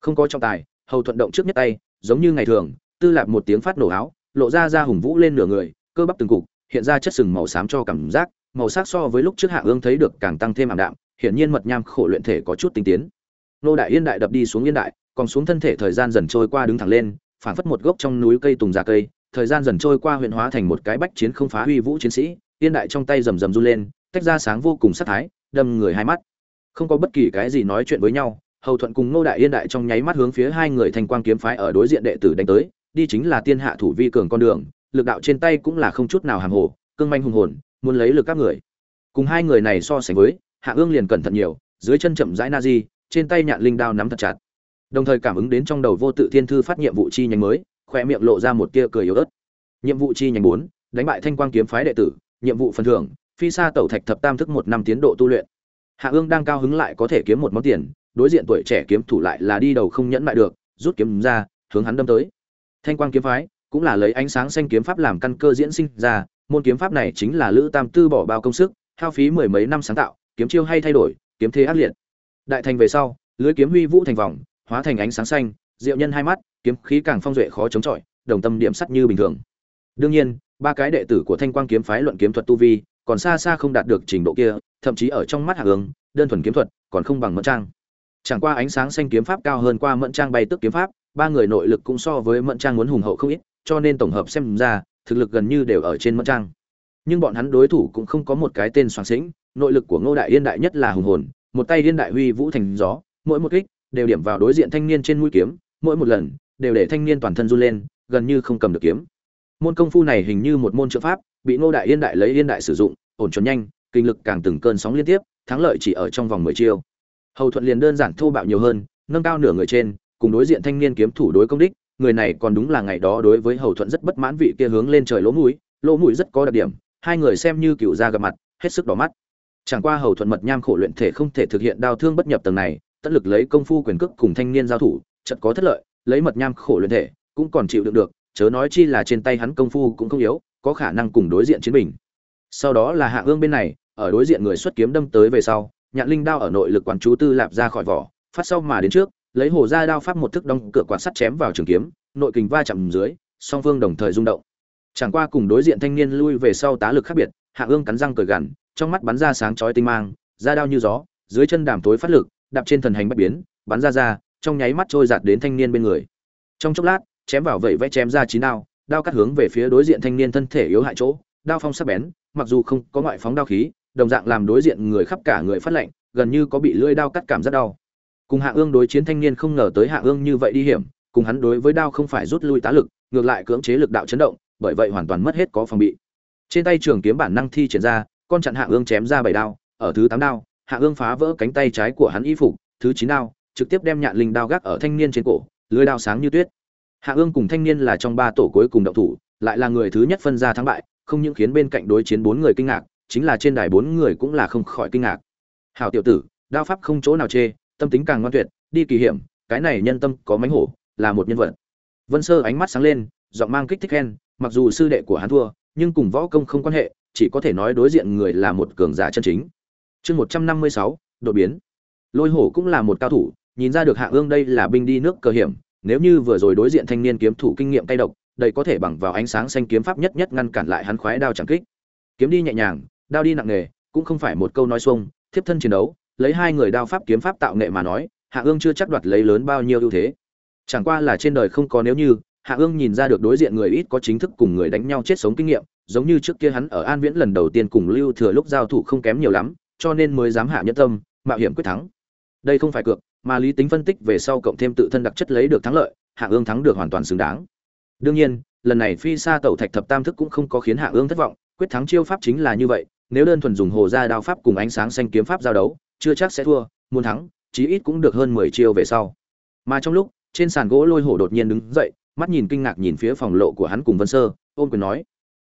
Không có trọng tài, hầu thuận động trước nhất tay, giống như ngày thường, tư lạp một tiếng phát nổ áo, lộ ra ra hùng vũ lên nửa người, cơ bắp từng cục, hiện ra chất sừng màu xám cho cảm giác, màu sắc so với lúc trước hạ ương thấy được càng tăng thêm ảm đạm, hiển nhiên mật nham khổ luyện thể có chút tinh tiến. Nô đại yên đại đập đi xuống yên đại, còn xuống thân thể thời gian dần trôi qua đứng thẳng lên phản phất một gốc trong núi cây tùng già cây, thời gian dần trôi qua huyện hóa thành một cái bách chiến không phá huy vũ chiến sĩ yên đại trong tay rầm rầm run lên, tách ra sáng vô cùng sắc thái, đâm người hai mắt. Không có bất kỳ cái gì nói chuyện với nhau, hầu thuận cùng ngô đại yên đại trong nháy mắt hướng phía hai người thanh quang kiếm phái ở đối diện đệ tử đánh tới, đi chính là tiên hạ thủ vi cường con đường, lực đạo trên tay cũng là không chút nào hàng hồ, cương manh hùng hồn, muốn lấy lực các người. Cùng hai người này so sánh với, hạ ương liền cẩn thận nhiều, dưới chân chậm rãi na di trên tay nhạn linh đao nắm thật chặt. Đồng thời cảm ứng đến trong đầu vô tự thiên thư phát nhiệm vụ chi nhánh mới khoe miệng lộ ra một tia cười yếu ớt. Nhiệm vụ chi nhánh bốn, đánh bại thanh quang kiếm phái đệ tử nhiệm vụ phần thưởng, phi sa tẩu thạch thập tam thức một năm tiến độ tu luyện. Hạ ương đang cao hứng lại có thể kiếm một món tiền, đối diện tuổi trẻ kiếm thủ lại là đi đầu không nhẫn lại được, rút kiếm ra, hướng hắn đâm tới. Thanh quang kiếm phái, cũng là lấy ánh sáng xanh kiếm pháp làm căn cơ diễn sinh ra, môn kiếm pháp này chính là lữ tam tư bỏ bao công sức, hao phí mười mấy năm sáng tạo, kiếm chiêu hay thay đổi, kiếm thế ác liệt. Đại thành về sau, lưới kiếm huy vũ thành vòng, hóa thành ánh sáng xanh, diệu nhân hai mắt, kiếm khí càng phong duệ khó chống chọi, đồng tâm điểm sắt như bình thường. Đương nhiên ba cái đệ tử của thanh quang kiếm phái luận kiếm thuật tu vi, còn xa xa không đạt được trình độ kia, thậm chí ở trong mắt hạ hướng đơn thuần kiếm thuật, còn không bằng mẫn trang. Chẳng qua ánh sáng xanh kiếm pháp cao hơn qua mẫn trang bay tức kiếm pháp, ba người nội lực cũng so với mẫn trang muốn hùng hậu không ít, cho nên tổng hợp xem ra, thực lực gần như đều ở trên mẫn trang. Nhưng bọn hắn đối thủ cũng không có một cái tên soạn sĩnh nội lực của ngô đại yên đại nhất là hùng hồn, một tay yên đại huy vũ thành gió, mỗi một kích đều điểm vào đối diện thanh niên trên mũi kiếm, mỗi một lần đều để thanh niên toàn thân run lên, gần như không cầm được kiếm môn công phu này hình như một môn trợ pháp, bị ngô đại yên đại lấy yên đại sử dụng, ổn chuẩn nhanh, kinh lực càng từng cơn sóng liên tiếp, thắng lợi chỉ ở trong vòng mười chiêu. Hầu thuận liền đơn giản thô bạo nhiều hơn, nâng cao nửa người trên, cùng đối diện thanh niên kiếm thủ đối công đích, người này còn đúng là ngày đó đối với hầu thuận rất bất mãn vị kia hướng lên trời lỗ mũi lỗ mũi rất có đặc điểm, hai người xem như cựu ra gặp mặt, hết sức đỏ mắt. Chẳng qua hầu thuận mật nham khổ luyện thể không thể thực hiện đao thương bất nhập tầng này tất lực lấy công phu quyền cước cùng thanh niên giao thủ chật có thất lợi, lấy mật nham khổ luyện thể, cũng còn chịu đựng được chớ nói chi là trên tay hắn công phu cũng không yếu, có khả năng cùng đối diện chiến bình. Sau đó là hạ ương bên này, ở đối diện người xuất kiếm đâm tới về sau, nhạn linh đao ở nội lực quán chú tư lạp ra khỏi vỏ, phát sau mà đến trước, lấy hồ ra đao pháp một thức đóng cửa quạt sắt chém vào trường kiếm, nội kình va chạm dưới, song phương đồng thời rung động. Chẳng qua cùng đối diện thanh niên lui về sau tá lực khác biệt, hạ ương cắn răng cười gằn, trong mắt bắn ra sáng chói tinh mang, ra đao như gió, dưới chân đàm tối phát lực, đạp trên thần hành bất biến, bắn ra ra, trong nháy mắt trôi giạt đến thanh niên bên người. Trong chốc lát chém vào vậy vẽ chém ra chín đao đao cắt hướng về phía đối diện thanh niên thân thể yếu hại chỗ, đao phong sắc bén, mặc dù không có ngoại phóng đao khí, đồng dạng làm đối diện người khắp cả người phát lạnh, gần như có bị lưỡi đao cắt cảm rất đau. Cùng hạ ương đối chiến thanh niên không ngờ tới hạ ương như vậy đi hiểm, cùng hắn đối với đao không phải rút lui tá lực, ngược lại cưỡng chế lực đạo chấn động, bởi vậy hoàn toàn mất hết có phòng bị. Trên tay trường kiếm bản năng thi triển ra, con chặn hạ ương chém ra bảy đao, ở thứ tám đao, hạ ương phá vỡ cánh tay trái của hắn y phục, thứ chín đao, trực tiếp đem nhạn linh đao gác ở thanh niên trên cổ, lưỡi đao sáng như tuyết hạ ương cùng thanh niên là trong ba tổ cuối cùng động thủ, lại là người thứ nhất phân ra thắng bại, không những khiến bên cạnh đối chiến bốn người kinh ngạc, chính là trên đài bốn người cũng là không khỏi kinh ngạc. Hảo tiểu tử, đao pháp không chỗ nào chê, tâm tính càng ngoan tuyệt, đi kỳ hiểm, cái này nhân tâm có mánh hổ, là một nhân vật. Vân sơ ánh mắt sáng lên, giọng mang kích thích khen, mặc dù sư đệ của hắn thua, nhưng cùng võ công không quan hệ, chỉ có thể nói đối diện người là một cường giả chân chính. Chương một trăm năm mươi sáu, đột biến. Lôi hổ cũng là một cao thủ, nhìn ra được hạ ương đây là binh đi nước cờ hiểm nếu như vừa rồi đối diện thanh niên kiếm thủ kinh nghiệm tay độc, đây có thể bằng vào ánh sáng xanh kiếm pháp nhất nhất ngăn cản lại hắn khoái đao chẳng kích. Kiếm đi nhẹ nhàng, đao đi nặng nề, cũng không phải một câu nói xuông, thiếp thân chiến đấu, lấy hai người đao pháp kiếm pháp tạo nghệ mà nói, hạ ương chưa chắc đoạt lấy lớn bao nhiêu ưu thế. Chẳng qua là trên đời không có nếu như, hạ ương nhìn ra được đối diện người ít có chính thức cùng người đánh nhau chết sống kinh nghiệm, giống như trước kia hắn ở an viễn lần đầu tiên cùng lưu thừa lúc giao thủ không kém nhiều lắm, cho nên mới dám hạ nhất tâm, mạo hiểm quyết thắng. Đây không phải cược mà lý tính phân tích về sau cộng thêm tự thân đặc chất lấy được thắng lợi hạ ương thắng được hoàn toàn xứng đáng. Đương nhiên, lần này phi xa tẩu thạch thập tam thức cũng không có khiến hạ ương thất vọng, quyết thắng chiêu pháp chính là như vậy, nếu đơn thuần dùng hồ gia đao pháp cùng ánh sáng xanh kiếm pháp giao đấu, chưa chắc sẽ thua, muốn thắng, chí ít cũng được hơn mười chiêu về sau. Mà trong lúc, trên sàn gỗ lôi hổ đột nhiên đứng dậy, mắt nhìn kinh ngạc nhìn phía phòng lộ của hắn cùng vân sơ, ôm quyền nói,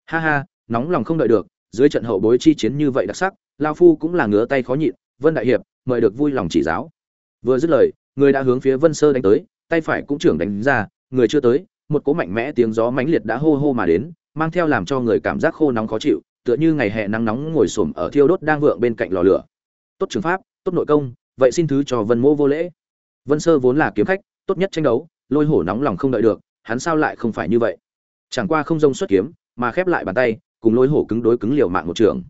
ha ha, nóng lòng không đợi được, dưới trận hậu bối chi chiến như vậy đặc sắc, lao phu cũng là ngứa tay khó nhịn, vân đại hiệp, mời được vui lòng chỉ giáo vừa dứt lời, người đã hướng phía vân sơ đánh tới, tay phải cũng trưởng đánh ra, người chưa tới, một cỗ mạnh mẽ tiếng gió mãnh liệt đã hô hô mà đến, mang theo làm cho người cảm giác khô nóng khó chịu, tựa như ngày hè nắng nóng ngồi xổm ở thiêu đốt đang vượng bên cạnh lò lửa. Tốt trường pháp, tốt nội công, vậy xin thứ cho vân mỗ vô lễ. Vân sơ vốn là kiếm khách, tốt nhất tranh đấu, lôi hổ nóng lòng không đợi được, hắn sao lại không phải như vậy? Chẳng qua không rông xuất kiếm, mà khép lại bàn tay, cùng lôi hổ cứng đối cứng liều mạng một trường.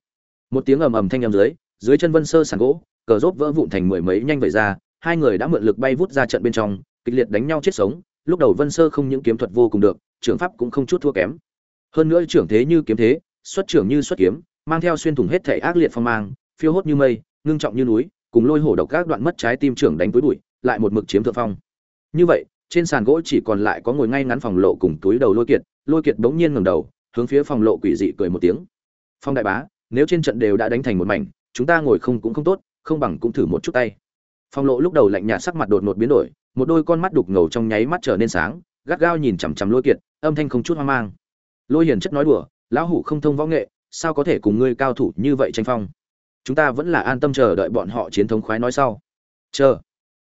Một tiếng ầm ầm thanh ầm dưới dưới chân vân sơ sàn gỗ, cờ rốt vỡ vụn thành mười mấy nhanh vẩy ra hai người đã mượn lực bay vút ra trận bên trong, kịch liệt đánh nhau chết sống, lúc đầu vân sơ không những kiếm thuật vô cùng được, trưởng pháp cũng không chút thua kém. Hơn nữa trưởng thế như kiếm thế, xuất trưởng như xuất kiếm, mang theo xuyên thủng hết thể ác liệt phong mang, phiêu hốt như mây, ngưng trọng như núi, cùng lôi hổ độc các đoạn mất trái tim trưởng đánh túi bụi, lại một mực chiếm thượng phong. Như vậy, trên sàn gỗ chỉ còn lại có ngồi ngay ngắn phòng lộ cùng túi đầu lôi kiệt lôi kiệt bỗng nhiên ngẩng đầu, hướng phía phòng lộ quỷ dị cười một tiếng. Phong đại bá, nếu trên trận đều đã đánh thành một mảnh, chúng ta ngồi không cũng không tốt, không bằng cũng thử một chút tay phong lộ lúc đầu lạnh nhạt sắc mặt đột ngột biến đổi, một đôi con mắt đục ngầu trong nháy mắt trở nên sáng, gắt gao nhìn chằm chằm lôi kiệt, âm thanh không chút hoang mang. Lôi hiền chất nói đùa, lão hủ không thông võ nghệ, sao có thể cùng ngươi cao thủ như vậy tranh phong? Chúng ta vẫn là an tâm chờ đợi bọn họ chiến thống khoái nói sau. Chờ.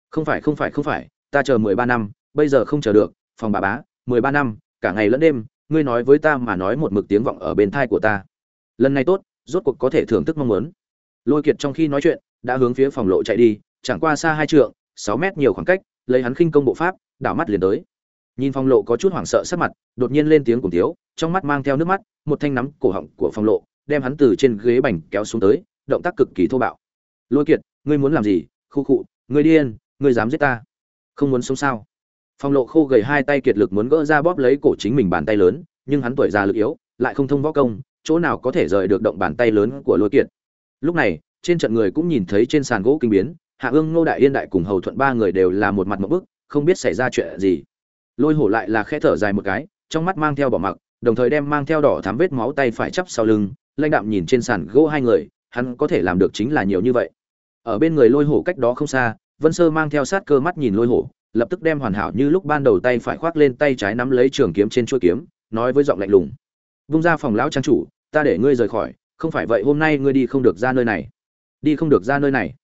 Không phải không phải không phải, ta chờ mười ba năm, bây giờ không chờ được, phòng bà bá, mười ba năm, cả ngày lẫn đêm, ngươi nói với ta mà nói một mực tiếng vọng ở bên thai của ta. Lần này tốt, rốt cuộc có thể thưởng thức mong muốn. Lôi kiệt trong khi nói chuyện, đã hướng phía phòng lộ chạy đi chẳng qua xa hai trượng sáu mét nhiều khoảng cách lấy hắn khinh công bộ pháp đảo mắt liền tới. Nhìn Phong lộ có chút hoảng sợ sắc mặt đột nhiên lên tiếng cùng thiếu, trong mắt mang theo nước mắt một thanh nắm cổ họng của Phong lộ đem hắn từ trên ghế bành kéo xuống tới động tác cực kỳ thô bạo. Lôi kiệt ngươi muốn làm gì? Khu khụ ngươi điên ngươi dám giết ta? Không muốn sống sao? Phong lộ khô gầy hai tay kiệt lực muốn gỡ ra bóp lấy cổ chính mình bàn tay lớn nhưng hắn tuổi già lực yếu lại không thông võ công chỗ nào có thể rời được động bàn tay lớn của lôi kiệt. Lúc này trên trận người cũng nhìn thấy trên sàn gỗ kinh biến hạ ương, ngô đại yên, đại cùng, hầu thuận ba người đều là một mặt một bức, không biết xảy ra chuyện gì. Lôi hổ lại là khẽ thở dài một cái, trong mắt mang theo bỏ mặc, đồng thời đem mang theo đỏ thám vết máu tay phải chắp sau lưng, lãnh đạm nhìn trên sàn gỗ hai người, hắn có thể làm được chính là nhiều như vậy. Ở bên người lôi hổ cách đó không xa, vân sơ mang theo sát cơ mắt nhìn lôi hổ, lập tức đem hoàn hảo như lúc ban đầu tay phải khoác lên tay trái nắm lấy trường kiếm trên chuôi kiếm, nói với giọng lạnh lùng. Vung ra phòng lão trang chủ, ta để ngươi rời khỏi, không phải vậy hôm nay ngươi đi không được ra nơi này. Đi không được ra nơi này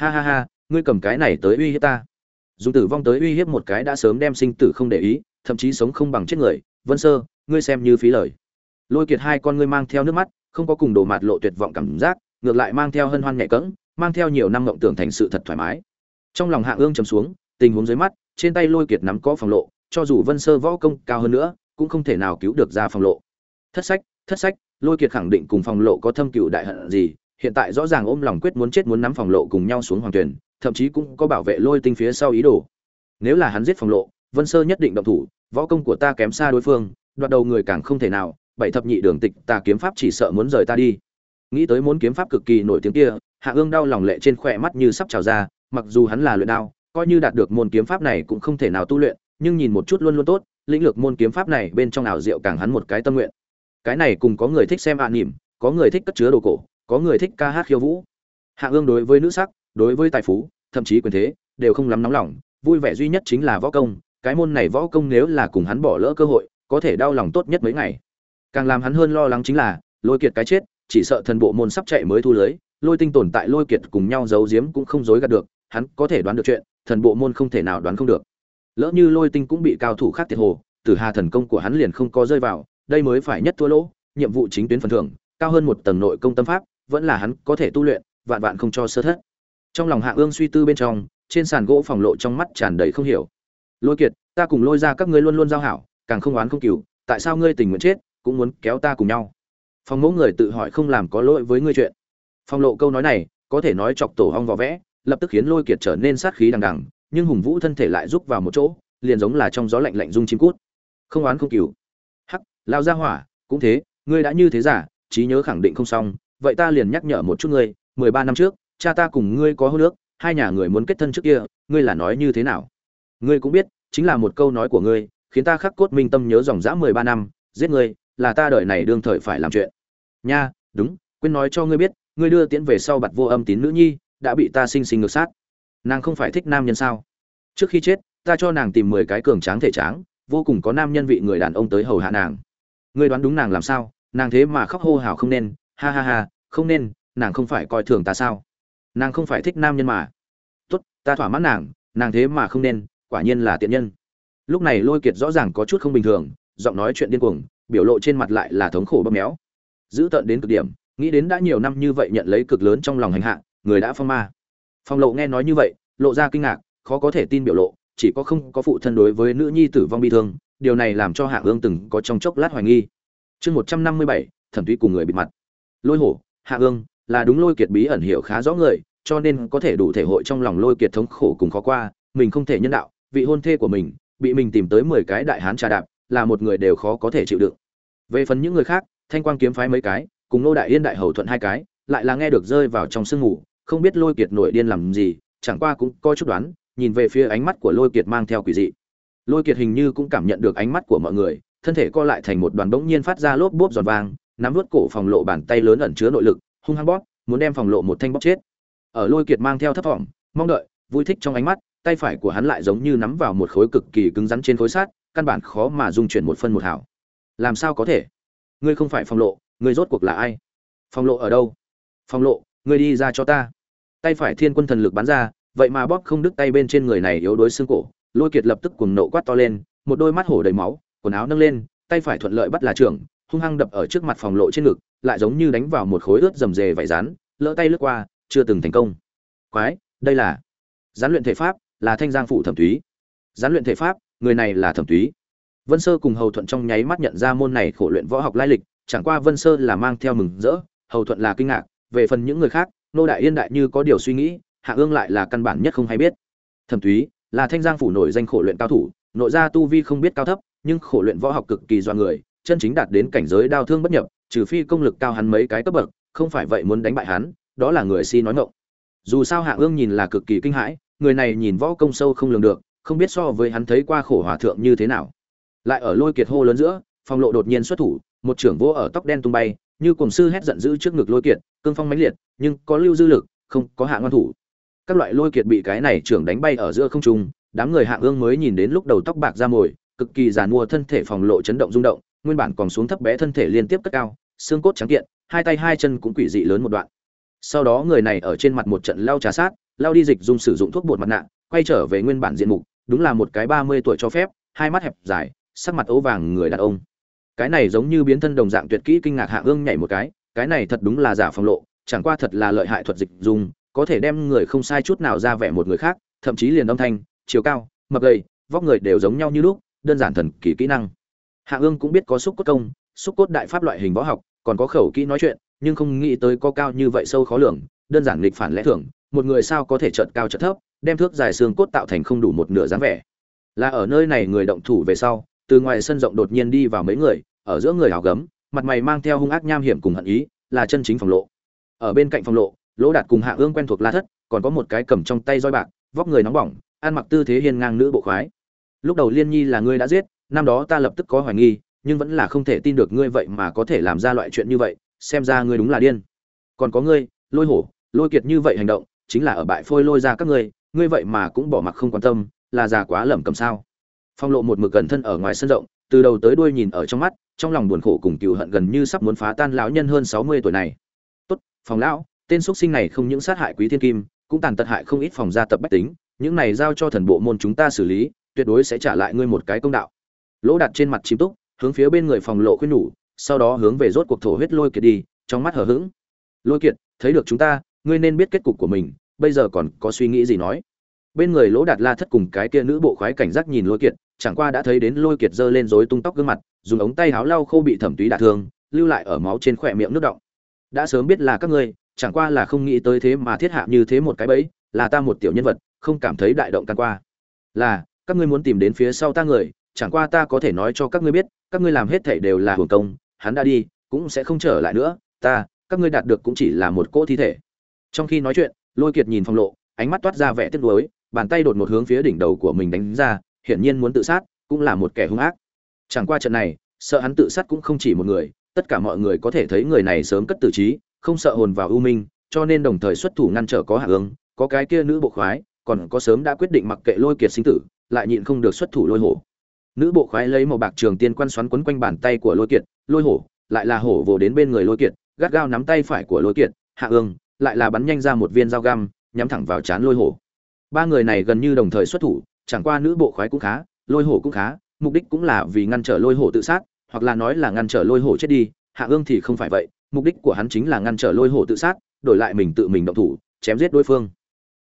ha ha ha, ngươi cầm cái này tới uy hiếp ta. Dùng tử vong tới uy hiếp một cái đã sớm đem sinh tử không để ý, thậm chí sống không bằng chết người. Vân sơ, ngươi xem như phí lời. Lôi kiệt hai con ngươi mang theo nước mắt, không có cùng đồ mạt lộ tuyệt vọng cảm giác, ngược lại mang theo hân hoan nhẹ cẫng, mang theo nhiều năm ngộng tưởng thành sự thật thoải mái. Trong lòng hạ ương trầm xuống, tình huống dưới mắt, trên tay lôi kiệt nắm có phòng lộ, cho dù vân sơ võ công cao hơn nữa, cũng không thể nào cứu được ra phòng lộ. Thất sách thất sách, lôi kiệt khẳng định cùng phòng lộ có thâm cựu đại hận gì hiện tại rõ ràng ôm lòng quyết muốn chết muốn nắm phòng lộ cùng nhau xuống hoàng tuyển, thậm chí cũng có bảo vệ lôi tinh phía sau ý đồ. Nếu là hắn giết phòng lộ, vân sơ nhất định động thủ, võ công của ta kém xa đối phương, đoạt đầu người càng không thể nào, bảy thập nhị đường tịch, ta kiếm pháp chỉ sợ muốn rời ta đi. Nghĩ tới muốn kiếm pháp cực kỳ nổi tiếng kia, hạ ương đau lòng lệ trên khỏe mắt như sắp trào ra, mặc dù hắn là luyện đao, coi như đạt được môn kiếm pháp này cũng không thể nào tu luyện, nhưng nhìn một chút luôn luôn tốt, lĩnh lược môn kiếm pháp này bên trong ảo diệu càng hắn một cái tâm nguyện. Cái này cùng có người thích xem ạ à nỉm, có người thích cất chứa đồ cổ có người thích ca hát khiêu vũ. Hạ ương đối với nữ sắc, đối với tài phú, thậm chí quyền thế, đều không lắm nóng lòng, vui vẻ duy nhất chính là võ công, cái môn này võ công nếu là cùng hắn bỏ lỡ cơ hội, có thể đau lòng tốt nhất mấy ngày. Càng làm hắn hơn lo lắng chính là, lôi kiệt cái chết, chỉ sợ thần bộ môn sắp chạy mới thu lưới, lôi tinh tồn tại lôi kiệt cùng nhau giấu giếm cũng không dối gạt được, hắn có thể đoán được chuyện, thần bộ môn không thể nào đoán không được. Lỡ như lôi tinh cũng bị cao thủ khác tiệt hồ, tử hà thần công của hắn liền không có rơi vào, đây mới phải nhất thua lỗ, nhiệm vụ chính tuyến phần thưởng, cao hơn một tầng nội công tâm pháp vẫn là hắn có thể tu luyện, vạn vạn không cho sơ thất. Trong lòng hạ ương suy tư bên trong, trên sàn gỗ phòng lộ trong mắt tràn đầy không hiểu. Lôi kiệt, ta cùng lôi ra các ngươi luôn luôn giao hảo, càng không oán không cừu, tại sao ngươi tình nguyện chết, cũng muốn kéo ta cùng nhau? Phòng mẫu người tự hỏi không làm có lỗi với ngươi chuyện. Phong lộ câu nói này, có thể nói chọc tổ hong vò vẽ, lập tức khiến lôi kiệt trở nên sát khí đằng đằng, nhưng hùng vũ thân thể lại rúc vào một chỗ, liền giống là trong gió lạnh lạnh rung chim cút. Không oán không cừu. Hắc lao ra hỏa, cũng thế, ngươi đã như thế giả, trí nhớ khẳng định không xong vậy ta liền nhắc nhở một chút ngươi, mười ba năm trước, cha ta cùng ngươi có hôn nước hai nhà người muốn kết thân trước kia, ngươi là nói như thế nào? Ngươi cũng biết, chính là một câu nói của ngươi, khiến ta khắc cốt minh tâm nhớ dòng dã mười ba năm, giết ngươi, là ta đợi này đương thời phải làm chuyện. Nha, đúng, quên nói cho ngươi biết, ngươi đưa tiễn về sau bạt vô âm tín nữ nhi, đã bị ta sinh sinh ngược sát. Nàng không phải thích nam nhân sao? Trước khi chết, ta cho nàng tìm mười cái cường tráng thể tráng, vô cùng có nam nhân vị người đàn ông tới hầu hạ nàng. Ngươi đoán đúng nàng làm sao? Nàng thế mà khóc hô hào không nên ha ha ha, không nên, nàng không phải coi thường ta sao? Nàng không phải thích nam nhân mà. Tốt, ta thỏa mãn nàng nàng thế mà không nên, quả nhiên là tiện nhân. Lúc này lôi kiệt rõ ràng có chút không bình thường, giọng nói chuyện điên cuồng, biểu lộ trên mặt lại là thống khổ bóp méo. Giữ tận đến cực điểm, nghĩ đến đã nhiều năm như vậy nhận lấy cực lớn trong lòng hành hạ, người đã phong ma. Phong lộ nghe nói như vậy, lộ ra kinh ngạc, khó có thể tin biểu lộ, chỉ có không có phụ thân đối với nữ nhi tử vong bi thương, điều này làm cho hạ ương từng có trong chốc lát hoài nghi. Chương một trăm năm mươi bảy, thẩm thúy cùng người bịt mặt lôi hổ, hạ ương, là đúng lôi kiệt bí ẩn hiểu khá rõ người, cho nên có thể đủ thể hội trong lòng lôi kiệt thống khổ cùng khó qua, mình không thể nhân đạo, vị hôn thê của mình, bị mình tìm tới mười cái đại hán trà đạp, là một người đều khó có thể chịu đựng. Về phần những người khác, thanh quang kiếm phái mấy cái, cùng nô đại yên đại hầu thuận hai cái, lại là nghe được rơi vào trong sương ngủ không biết lôi kiệt nổi điên làm gì, chẳng qua cũng coi chút đoán, nhìn về phía ánh mắt của lôi kiệt mang theo quỷ dị. Lôi kiệt hình như cũng cảm nhận được ánh mắt của mọi người, thân thể co lại thành một đoàn bỗng nhiên phát ra lốp bốp giòn vang nắm vút cổ phòng lộ bàn tay lớn ẩn chứa nội lực, hung hăng bóp, muốn đem phòng lộ một thanh bóp chết. Ở lôi kiệt mang theo thấp vọng mong đợi, vui thích trong ánh mắt, tay phải của hắn lại giống như nắm vào một khối cực kỳ cứng rắn trên khối sắt, căn bản khó mà dung chuyển một phân một hào. Làm sao có thể? Ngươi không phải phòng lộ, ngươi rốt cuộc là ai? Phòng lộ ở đâu? Phòng lộ, ngươi đi ra cho ta. Tay phải thiên quân thần lực bắn ra, vậy mà bóp không đứt tay bên trên người này yếu đuối xương cổ. Lôi kiệt lập tức cuồng nộ quát to lên, một đôi mắt hổ đầy máu, quần áo nâng lên, tay phải thuận lợi bắt là trưởng hung hăng đập ở trước mặt phòng lộ trên ngực, lại giống như đánh vào một khối ướt rầm rề vải rán, lỡ tay lướt qua, chưa từng thành công. Quái, đây là gián luyện thể pháp, là thanh giang phụ thẩm túy. Gián luyện thể pháp, người này là thẩm túy. Vân sơ cùng hầu thuận trong nháy mắt nhận ra môn này khổ luyện võ học lai lịch, chẳng qua vân sơ là mang theo mừng rỡ, hầu thuận là kinh ngạc, về phần những người khác, nô đại yên đại như có điều suy nghĩ, hạ ương lại là căn bản nhất không hay biết. Thẩm túy, là thanh giang phủ nổi danh khổ luyện cao thủ, nội gia tu vi không biết cao thấp, nhưng khổ luyện võ học cực kỳ do người chân chính đạt đến cảnh giới đao thương bất nhập, trừ phi công lực cao hắn mấy cái cấp bậc, không phải vậy muốn đánh bại hắn, đó là người si nói ngọng. Dù sao hạ ương nhìn là cực kỳ kinh hãi, người này nhìn võ công sâu không lường được, không biết so với hắn thấy qua khổ hòa thượng như thế nào. Lại ở lôi kiệt hô lớn giữa, phong lộ đột nhiên xuất thủ, một trưởng vô ở tóc đen tung bay, như cùng sư hét giận dữ trước ngực lôi kiệt, cương phong mãnh liệt, nhưng có lưu dư lực, không có hạ ngoan thủ. Các loại lôi kiệt bị cái này trưởng đánh bay ở giữa không trung, đám người hạ ương mới nhìn đến lúc đầu tóc bạc ra mồi, cực kỳ giàn mua thân thể phòng lộ chấn động rung động nguyên bản còn xuống thấp bé thân thể liên tiếp cất cao, xương cốt trắng kiện, hai tay hai chân cũng quỷ dị lớn một đoạn. Sau đó người này ở trên mặt một trận lao trà sát lao đi dịch dùng sử dụng thuốc bột mặt nạ, quay trở về nguyên bản diện mục, đúng là một cái ba mươi tuổi cho phép, hai mắt hẹp dài, sắc mặt ấu vàng người đàn ông. Cái này giống như biến thân đồng dạng tuyệt kỹ kinh ngạc hạ ương nhảy một cái cái này thật đúng là giả phòng lộ, chẳng qua thật là lợi hại thuật dịch dùng, có thể đem người không sai chút nào ra vẻ một người khác, thậm chí liền âm thanh, chiều cao, mập gầy, vóc người đều giống nhau như lúc, đơn giản thần kỳ kỹ năng hạ ương cũng biết có xúc cốt công, xúc cốt đại pháp loại hình võ học, còn có khẩu kỹ nói chuyện, nhưng không nghĩ tới có cao như vậy sâu khó lường, đơn giản nghịch phản lẽ thường, một người sao có thể trợn cao trợn thấp, đem thước dài xương cốt tạo thành không đủ một nửa dáng vẻ. Là ở nơi này người động thủ về sau, từ ngoài sân rộng đột nhiên đi vào mấy người, ở giữa người hào gấm, mặt mày mang theo hung ác nham hiểm cùng hận ý, là chân chính phòng lộ. Ở bên cạnh phòng lộ, lỗ đạt cùng hạ ương quen thuộc la thất, còn có một cái cầm trong tay roi bạc, vóc người nóng bỏng, ăn mặc tư thế hiên ngang nữ bộ khoái. Lúc đầu liên nhi là ngươi đã giết năm đó ta lập tức có hoài nghi, nhưng vẫn là không thể tin được ngươi vậy mà có thể làm ra loại chuyện như vậy, xem ra ngươi đúng là điên. Còn có ngươi, lôi hổ, lôi kiệt như vậy hành động, chính là ở bại phôi lôi ra các ngươi ngươi vậy mà cũng bỏ mặc không quan tâm, là già quá lẩm cầm sao? Phong lộ một mực gần thân ở ngoài sân rộng, từ đầu tới đuôi nhìn ở trong mắt, trong lòng buồn khổ cùng cừu hận gần như sắp muốn phá tan lão nhân hơn sáu mươi tuổi này. Tốt phòng lão, tên xuất sinh này không những sát hại quý thiên kim, cũng tàn tật hại không ít phòng gia tập bách tính, những này giao cho thần bộ môn chúng ta xử lý, tuyệt đối sẽ trả lại ngươi một cái công đạo lỗ đặt trên mặt chim túc, hướng phía bên người phòng lộ khuyên nhủ, sau đó hướng về rốt cuộc thổ huyết lôi kiệt đi, trong mắt hờ hững. Lôi kiệt, thấy được chúng ta, ngươi nên biết kết cục của mình, bây giờ còn có suy nghĩ gì nói? Bên người lỗ đạt la thất cùng cái kia nữ bộ khoái cảnh giác nhìn lôi kiệt, chẳng qua đã thấy đến lôi kiệt giơ lên rối tung tóc gương mặt, dùng ống tay áo lau khô bị thẩm túy đả thương, lưu lại ở máu trên khỏe miệng nước động. Đã sớm biết là các ngươi, chẳng qua là không nghĩ tới thế mà thiết hạ như thế một cái bẫy, là ta một tiểu nhân vật, không cảm thấy đại động can qua. Là, các ngươi muốn tìm đến phía sau ta người chẳng qua ta có thể nói cho các ngươi biết, các ngươi làm hết thảy đều là hưởng công, hắn đã đi, cũng sẽ không trở lại nữa, ta, các ngươi đạt được cũng chỉ là một cỗ thi thể. Trong khi nói chuyện, lôi kiệt nhìn phong lộ, ánh mắt toát ra vẻ tiếc nuối, bàn tay đột một hướng phía đỉnh đầu của mình đánh ra, hiển nhiên muốn tự sát, cũng là một kẻ hung ác. Chẳng qua trận này, sợ hắn tự sát cũng không chỉ một người, tất cả mọi người có thể thấy người này sớm cất tử trí, không sợ hồn vào ưu minh, cho nên đồng thời xuất thủ ngăn trở có hạ ương có cái kia nữ bộ khoái, còn có sớm đã quyết định mặc kệ lôi kiệt sinh tử, lại nhịn không được xuất thủ lôi hổ nữ bộ khoái lấy màu bạc trường tiên quan xoắn quấn quanh bàn tay của lôi kiệt, lôi hổ, lại là hổ vồ đến bên người lôi kiệt, gắt gao nắm tay phải của lôi kiệt, hạ ương, lại là bắn nhanh ra một viên dao găm, nhắm thẳng vào chán lôi hổ. Ba người này gần như đồng thời xuất thủ, chẳng qua nữ bộ khoái cũng khá, lôi hổ cũng khá, mục đích cũng là vì ngăn trở lôi hổ tự sát, hoặc là nói là ngăn trở lôi hổ chết đi, hạ ương thì không phải vậy, mục đích của hắn chính là ngăn trở lôi hổ tự sát, đổi lại mình tự mình động thủ, chém giết đối phương.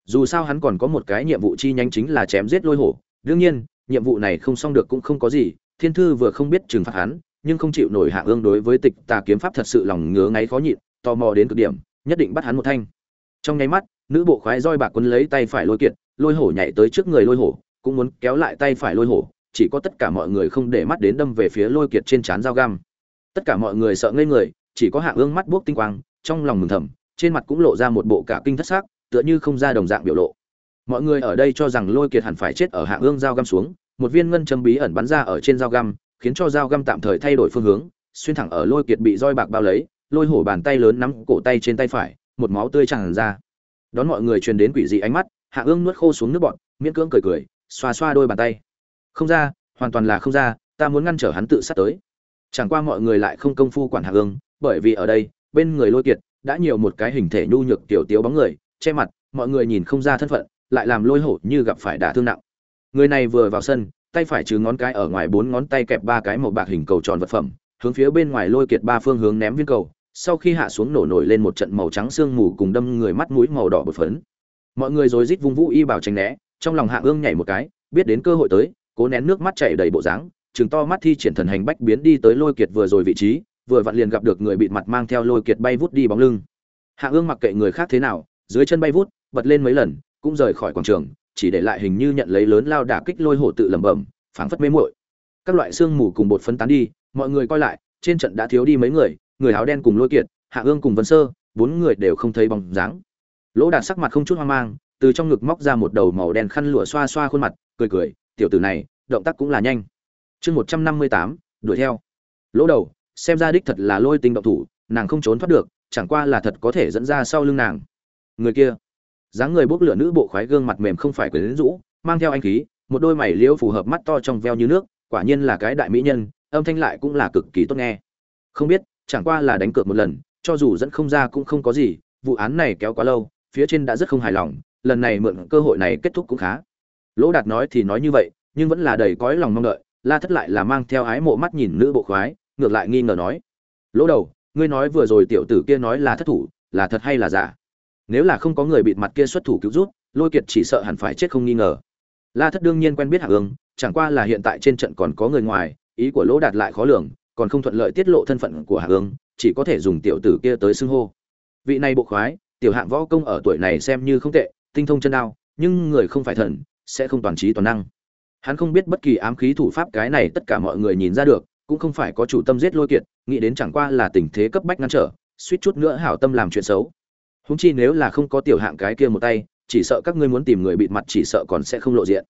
Dù sao hắn còn có một cái nhiệm vụ chi nhánh chính là chém giết lôi hổ, đương nhiên nhiệm vụ này không xong được cũng không có gì, thiên thư vừa không biết trừng phạt hắn, nhưng không chịu nổi hạ ương đối với tịch tà kiếm pháp thật sự lòng ngứa ngáy khó nhịn, tò mò đến cực điểm, nhất định bắt hắn một thanh. Trong nháy mắt, nữ bộ khoái roi bạc quân lấy tay phải lôi kiệt, lôi hổ nhảy tới trước người lôi hổ, cũng muốn kéo lại tay phải lôi hổ, chỉ có tất cả mọi người không để mắt đến đâm về phía lôi kiệt trên trán dao găm. Tất cả mọi người sợ ngây người, chỉ có hạ ương mắt buốc tinh quang, trong lòng mừng thầm, trên mặt cũng lộ ra một bộ cả kinh thất xác tựa như không ra đồng dạng biểu lộ mọi người ở đây cho rằng lôi kiệt hẳn phải chết ở hạ ương dao găm xuống. Một viên ngân châm bí ẩn bắn ra ở trên dao găm, khiến cho dao găm tạm thời thay đổi phương hướng, xuyên thẳng ở lôi kiệt bị roi bạc bao lấy, lôi hổ bàn tay lớn nắm cổ tay trên tay phải, một máu tươi tràn ra. Đón mọi người truyền đến quỷ dị ánh mắt hạ ương nuốt khô xuống nước bọn miễn cưỡng cười cười, xoa xoa đôi bàn tay. Không ra, hoàn toàn là không ra, ta muốn ngăn trở hắn tự sát tới. Chẳng qua mọi người lại không công phu quản hạ ương, bởi vì ở đây, bên người lôi kiệt, đã nhiều một cái hình thể nhu nhược tiểu tiếu bóng người, che mặt, mọi người nhìn không ra thân phận lại làm lôi hổ như gặp phải đả thương nặng. Người này vừa vào sân, tay phải trừ ngón cái ở ngoài bốn ngón tay kẹp ba cái màu bạc hình cầu tròn vật phẩm, hướng phía bên ngoài lôi kiệt ba phương hướng ném viên cầu, sau khi hạ xuống nổ nổi lên một trận màu trắng sương mù cùng đâm người mắt mũi màu đỏ bột phấn. Mọi người rồi rít vung vũ y bảo tránh né, trong lòng hạ ương nhảy một cái, biết đến cơ hội tới, cố nén nước mắt chảy đầy bộ dáng chừng to mắt thi triển thần hành bách biến đi tới lôi kiệt vừa rồi vị trí, vừa vặn liền gặp được người bịt mặt mang theo lôi kiệt bay vút đi bóng lưng. Hạ ương mặc kệ người khác thế nào, dưới chân bay vút, bật lên mấy lần cũng rời khỏi quảng trường, chỉ để lại hình như nhận lấy lớn lao đả kích lôi hổ tự lẩm bẩm, phảng phất mê muội. Các loại xương mù cùng bột phân tán đi, mọi người coi lại, trên trận đã thiếu đi mấy người người áo đen cùng lôi kiệt, hạ ương cùng vân sơ, bốn người đều không thấy bóng dáng. Lỗ đạt sắc mặt không chút hoang mang, từ trong ngực móc ra một đầu màu đen khăn lụa xoa xoa khuôn mặt, cười cười, tiểu tử này, động tác cũng là nhanh. Chương một trăm năm mươi tám, đuổi theo. Lỗ đầu, xem ra đích thật là lôi tinh động thủ, nàng không trốn thoát được, chẳng qua là thật có thể dẫn ra sau lưng nàng. Người kia dáng người bốc lửa nữ bộ khoái gương mặt mềm không phải quyến rũ, mang theo anh khí, một đôi mày liễu phù hợp mắt to trong veo như nước, quả nhiên là cái đại mỹ nhân, âm thanh lại cũng là cực kỳ tốt nghe. Không biết, chẳng qua là đánh cược một lần, cho dù dẫn không ra cũng không có gì, vụ án này kéo quá lâu, phía trên đã rất không hài lòng, lần này mượn cơ hội này kết thúc cũng khá. Lỗ đạt nói thì nói như vậy, nhưng vẫn là đầy cõi lòng mong đợi, la thất lại là mang theo ái mộ mắt nhìn nữ bộ khoái, ngược lại nghi ngờ nói. Lỗ đầu, ngươi nói vừa rồi tiểu tử kia nói là thất thủ, là thật hay là giả? Nếu là không có người bịt mặt kia xuất thủ cứu rút, lôi kiệt chỉ sợ hẳn phải chết không nghi ngờ. La thất đương nhiên quen biết hạ ương chẳng qua là hiện tại trên trận còn có người ngoài, ý của lỗ đạt lại khó lường, còn không thuận lợi tiết lộ thân phận của hạ ương chỉ có thể dùng tiểu tử kia tới xưng hô. Vị này bộ khoái, tiểu hạng võ công ở tuổi này xem như không tệ, tinh thông chân đao, nhưng người không phải thần, sẽ không toàn trí toàn năng. Hắn không biết bất kỳ ám khí thủ pháp cái này tất cả mọi người nhìn ra được, cũng không phải có chủ tâm giết lôi kiệt, nghĩ đến chẳng qua là tình thế cấp bách ngăn trở, suýt chút nữa hảo tâm làm chuyện xấu húng chi nếu là không có tiểu hạng cái kia một tay, chỉ sợ các ngươi muốn tìm người bịt mặt chỉ sợ còn sẽ không lộ diện.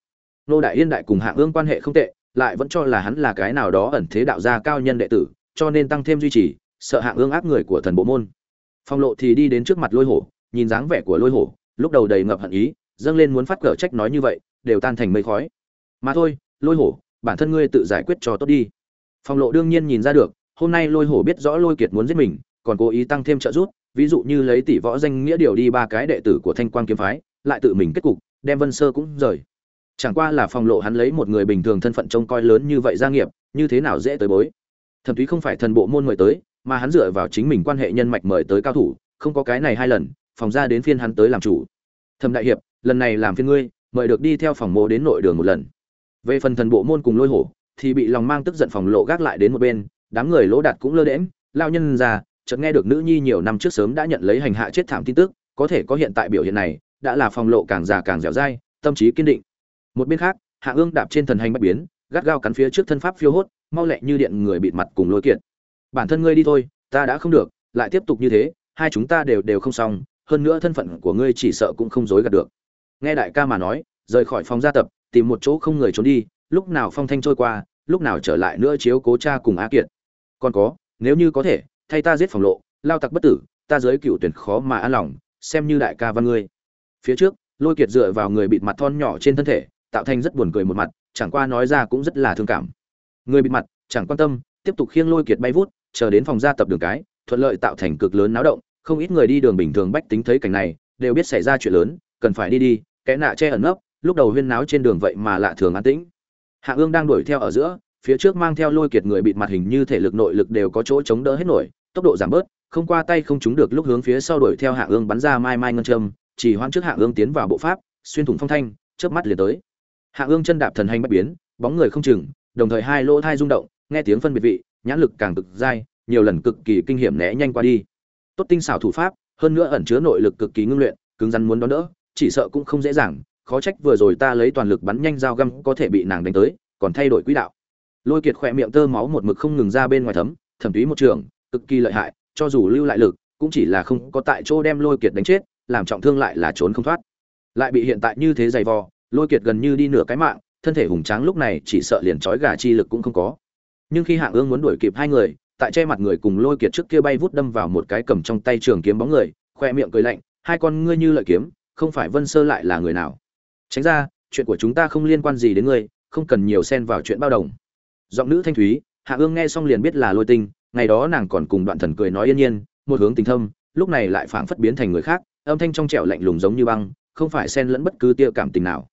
Nô đại yên đại cùng hạng ương quan hệ không tệ, lại vẫn cho là hắn là cái nào đó ẩn thế đạo gia cao nhân đệ tử, cho nên tăng thêm duy trì, sợ hạng ương áp người của thần bộ môn. Phong lộ thì đi đến trước mặt lôi hổ, nhìn dáng vẻ của lôi hổ, lúc đầu đầy ngập hận ý, dâng lên muốn phát cờ trách nói như vậy, đều tan thành mây khói. Mà thôi, lôi hổ, bản thân ngươi tự giải quyết cho tốt đi. Phong lộ đương nhiên nhìn ra được, hôm nay lôi hổ biết rõ lôi kiệt muốn giết mình, còn cố ý tăng thêm trợ giúp ví dụ như lấy tỷ võ danh nghĩa điều đi ba cái đệ tử của thanh quang kiếm phái, lại tự mình kết cục, đem vân sơ cũng rời. Chẳng qua là phong lộ hắn lấy một người bình thường thân phận trông coi lớn như vậy gia nghiệp, như thế nào dễ tới bối. Thậm chí không phải thần bộ môn mời tới, mà hắn dựa vào chính mình quan hệ nhân mạch mời tới cao thủ, không có cái này hai lần, phòng ra đến phiên hắn tới làm chủ. Thẩm đại hiệp, lần này làm phiên ngươi, mời được đi theo phòng mộ đến nội đường một lần. Về phần thần bộ môn cùng lôi hổ, thì bị lòng mang tức giận phòng lộ gác lại đến một bên, đám người lỗ đạt cũng lơ đễm lao nhân ra chợt nghe được nữ nhi nhiều năm trước sớm đã nhận lấy hành hạ chết thảm tin tức, có thể có hiện tại biểu hiện này, đã là phòng lộ càng già càng dẻo dai, tâm trí kiên định. Một bên khác, hạ ương đạp trên thần hành bất biến, gắt gao cắn phía trước thân pháp phiêu hốt, mau lẹ như điện người bịt mặt cùng lôi kiện. bản thân ngươi đi thôi, ta đã không được, lại tiếp tục như thế, hai chúng ta đều đều không xong, hơn nữa thân phận của ngươi chỉ sợ cũng không dối gạt được. Nghe đại ca mà nói, rời khỏi phòng gia tập, tìm một chỗ không người trốn đi, lúc nào phong thanh trôi qua, lúc nào trở lại nữa chiếu cố cha cùng á kiệt. Còn có, nếu như có thể thay ta giết phòng lộ, lao tặc bất tử, ta giới cựu tuyển khó mà an lòng, xem như đại ca văn ngươi. Phía trước, lôi kiệt dựa vào người bịt mặt thon nhỏ trên thân thể, tạo thành rất buồn cười một mặt, chẳng qua nói ra cũng rất là thương cảm. Người bịt mặt, chẳng quan tâm, tiếp tục khiêng lôi kiệt bay vút, chờ đến phòng gia tập đường cái, thuận lợi tạo thành cực lớn náo động, không ít người đi đường bình thường bách tính thấy cảnh này, đều biết xảy ra chuyện lớn, cần phải đi đi kẽ nạ che ẩn nấp, lúc đầu huyên náo trên đường vậy mà lạ thường an tĩnh. Hạ ương đang đuổi theo ở giữa, phía trước mang theo lôi kiệt người bịt mặt hình như thể lực nội lực đều có chỗ chống đỡ hết nổi tốc độ giảm bớt, không qua tay không trúng được lúc hướng phía sau đuổi theo hạ ương bắn ra mai mai ngân châm chỉ hoãn trước hạ ương tiến vào bộ pháp, xuyên thủng phong thanh, chớp mắt liền tới. Hạ ương chân đạp thần hành bất biến, bóng người không chừng, đồng thời hai lỗ thai rung động, nghe tiếng phân biệt vị, nhãn lực càng cực dai, nhiều lần cực kỳ kinh hiểm né nhanh qua đi. Tốt tinh xảo thủ pháp, hơn nữa ẩn chứa nội lực cực kỳ ngưng luyện, cứng rắn muốn đón đỡ, chỉ sợ cũng không dễ dàng, khó trách vừa rồi ta lấy toàn lực bắn nhanh dao găm có thể bị nàng đánh tới, còn thay đổi quỹ đạo. Lôi kiệt khỏe miệng tơ máu một mực không ngừng ra bên ngoài thấm, thẩm túy một trường cực kỳ lợi hại, cho dù lưu lại lực, cũng chỉ là không có tại chỗ đem lôi kiệt đánh chết, làm trọng thương lại là trốn không thoát. Lại bị hiện tại như thế dày vò, lôi kiệt gần như đi nửa cái mạng, thân thể hùng tráng lúc này chỉ sợ liền trói gà chi lực cũng không có. Nhưng khi hạng ương muốn đuổi kịp hai người, tại che mặt người cùng lôi kiệt trước kia bay vút đâm vào một cái cầm trong tay trường kiếm bóng người, khoe miệng cười lạnh, hai con ngươi như lợi kiếm, không phải vân sơ lại là người nào? Tránh ra, chuyện của chúng ta không liên quan gì đến ngươi, không cần nhiều xen vào chuyện bao đồng. Giọng nữ thanh thúy hạ ương nghe xong liền biết là lôi tinh ngày đó nàng còn cùng đoạn thần cười nói yên nhiên, một hướng tình thâm, lúc này lại phảng phất biến thành người khác, âm thanh trong trẻo lạnh lùng giống như băng, không phải xen lẫn bất cứ tia cảm tình nào.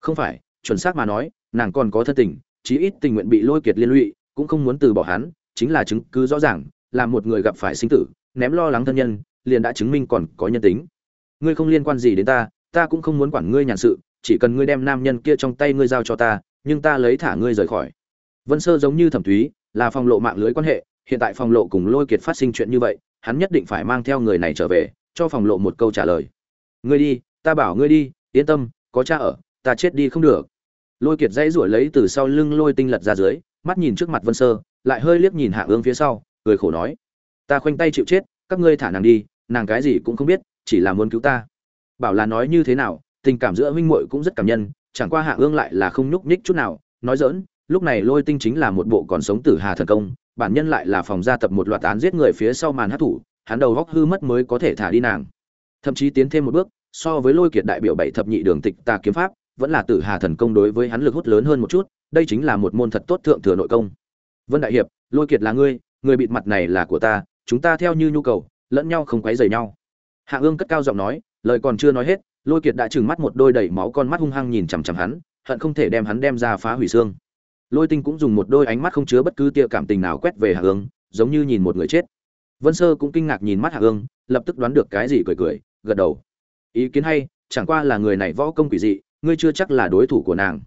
Không phải, chuẩn xác mà nói, nàng còn có thân tình, chí ít tình nguyện bị lôi kiệt liên lụy, cũng không muốn từ bỏ hắn, chính là chứng cứ rõ ràng, là một người gặp phải sinh tử, ném lo lắng thân nhân, liền đã chứng minh còn có nhân tính. Ngươi không liên quan gì đến ta ta cũng không muốn quản ngươi nhàn sự, chỉ cần ngươi đem nam nhân kia trong tay ngươi giao cho ta, nhưng ta lấy thả ngươi rời khỏi. Vân sơ giống như thẩm thúy, là phòng lộ mạng lưới quan hệ hiện tại phòng lộ cùng lôi kiệt phát sinh chuyện như vậy, hắn nhất định phải mang theo người này trở về, cho phòng lộ một câu trả lời. Ngươi đi, ta bảo ngươi đi, yên tâm, có cha ở, ta chết đi không được. Lôi kiệt dãy ruổi lấy từ sau lưng lôi tinh lật ra dưới, mắt nhìn trước mặt vân sơ, lại hơi liếc nhìn hạ ương phía sau, cười khổ nói. Ta khoanh tay chịu chết, các ngươi thả nàng đi, nàng cái gì cũng không biết, chỉ là muốn cứu ta. Bảo là nói như thế nào, tình cảm giữa huynh muội cũng rất cảm nhân, chẳng qua hạ ương lại là không nhúc nhích chút nào, nói dỡn lúc này lôi tinh chính là một bộ còn sống tử hà thần công bản nhân lại là phòng gia tập một loạt án giết người phía sau màn hát thủ, hắn đầu góc hư mất mới có thể thả đi nàng. Thậm chí tiến thêm một bước, so với lôi kiệt đại biểu bảy thập nhị đường tịch tà kiếm pháp, vẫn là tử hà thần công đối với hắn lực hút lớn hơn một chút, đây chính là một môn thật tốt thượng thừa nội công. Vân đại hiệp, lôi kiệt là ngươi, người bịt mặt này là của ta, chúng ta theo như nhu cầu, lẫn nhau không quấy rầy nhau. Hạ ương cất cao giọng nói, lời còn chưa nói hết, lôi kiệt đã trừng mắt một đôi đầy máu con mắt hung hăng nhìn chằm chằm hắn, hận không thể đem hắn đem ra phá hủy xương lôi tinh cũng dùng một đôi ánh mắt không chứa bất cứ tia cảm tình nào quét về hạ ương giống như nhìn một người chết. Vân sơ cũng kinh ngạc nhìn mắt hạ ương lập tức đoán được cái gì cười cười, gật đầu. Ý kiến hay, chẳng qua là người này võ công quỷ dị, ngươi chưa chắc là đối thủ của nàng.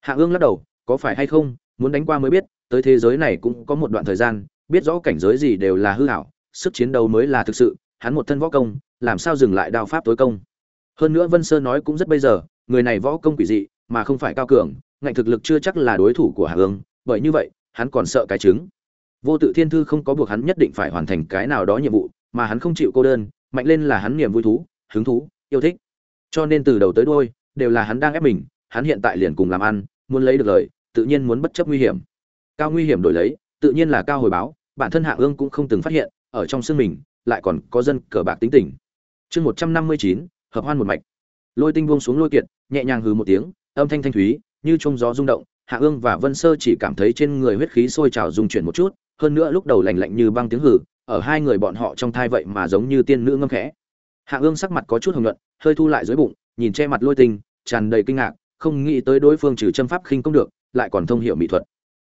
Hạ ương lắc đầu, có phải hay không, muốn đánh qua mới biết, tới thế giới này cũng có một đoạn thời gian, biết rõ cảnh giới gì đều là hư hảo sức chiến đấu mới là thực sự, hắn một thân võ công, làm sao dừng lại đao pháp tối công. Hơn nữa vân sơ nói cũng rất bây giờ, người này võ công quỷ dị, mà không phải cao cường ngạnh thực lực chưa chắc là đối thủ của hạ ương bởi như vậy, hắn còn sợ cái chứng vô tự thiên thư không có buộc hắn nhất định phải hoàn thành cái nào đó nhiệm vụ, mà hắn không chịu cô đơn, mạnh lên là hắn niềm vui thú, hứng thú, yêu thích. Cho nên từ đầu tới đuôi, đều là hắn đang ép mình, hắn hiện tại liền cùng làm ăn, muốn lấy được lời, tự nhiên muốn bất chấp nguy hiểm. Cao nguy hiểm đổi lấy, tự nhiên là cao hồi báo, bản thân hạ ương cũng không từng phát hiện, ở trong xương mình, lại còn có dân cờ bạc tính tình. Chương một trăm năm mươi chín, hợp hoan một mạch. Lôi tinh buông xuống lôi kiệt, nhẹ nhàng hừ một tiếng, âm thanh thanh thúy như trông gió rung động hạ ương và vân sơ chỉ cảm thấy trên người huyết khí sôi trào rung chuyển một chút hơn nữa lúc đầu lạnh lạnh như băng tiếng hử, ở hai người bọn họ trong thai vậy mà giống như tiên nữ ngâm khẽ. Hạ ương sắc mặt có chút hồng nhuận hơi thu lại dưới bụng nhìn che mặt lôi tinh tràn đầy kinh ngạc không nghĩ tới đối phương trừ châm pháp khinh công được lại còn thông hiểu mỹ thuật.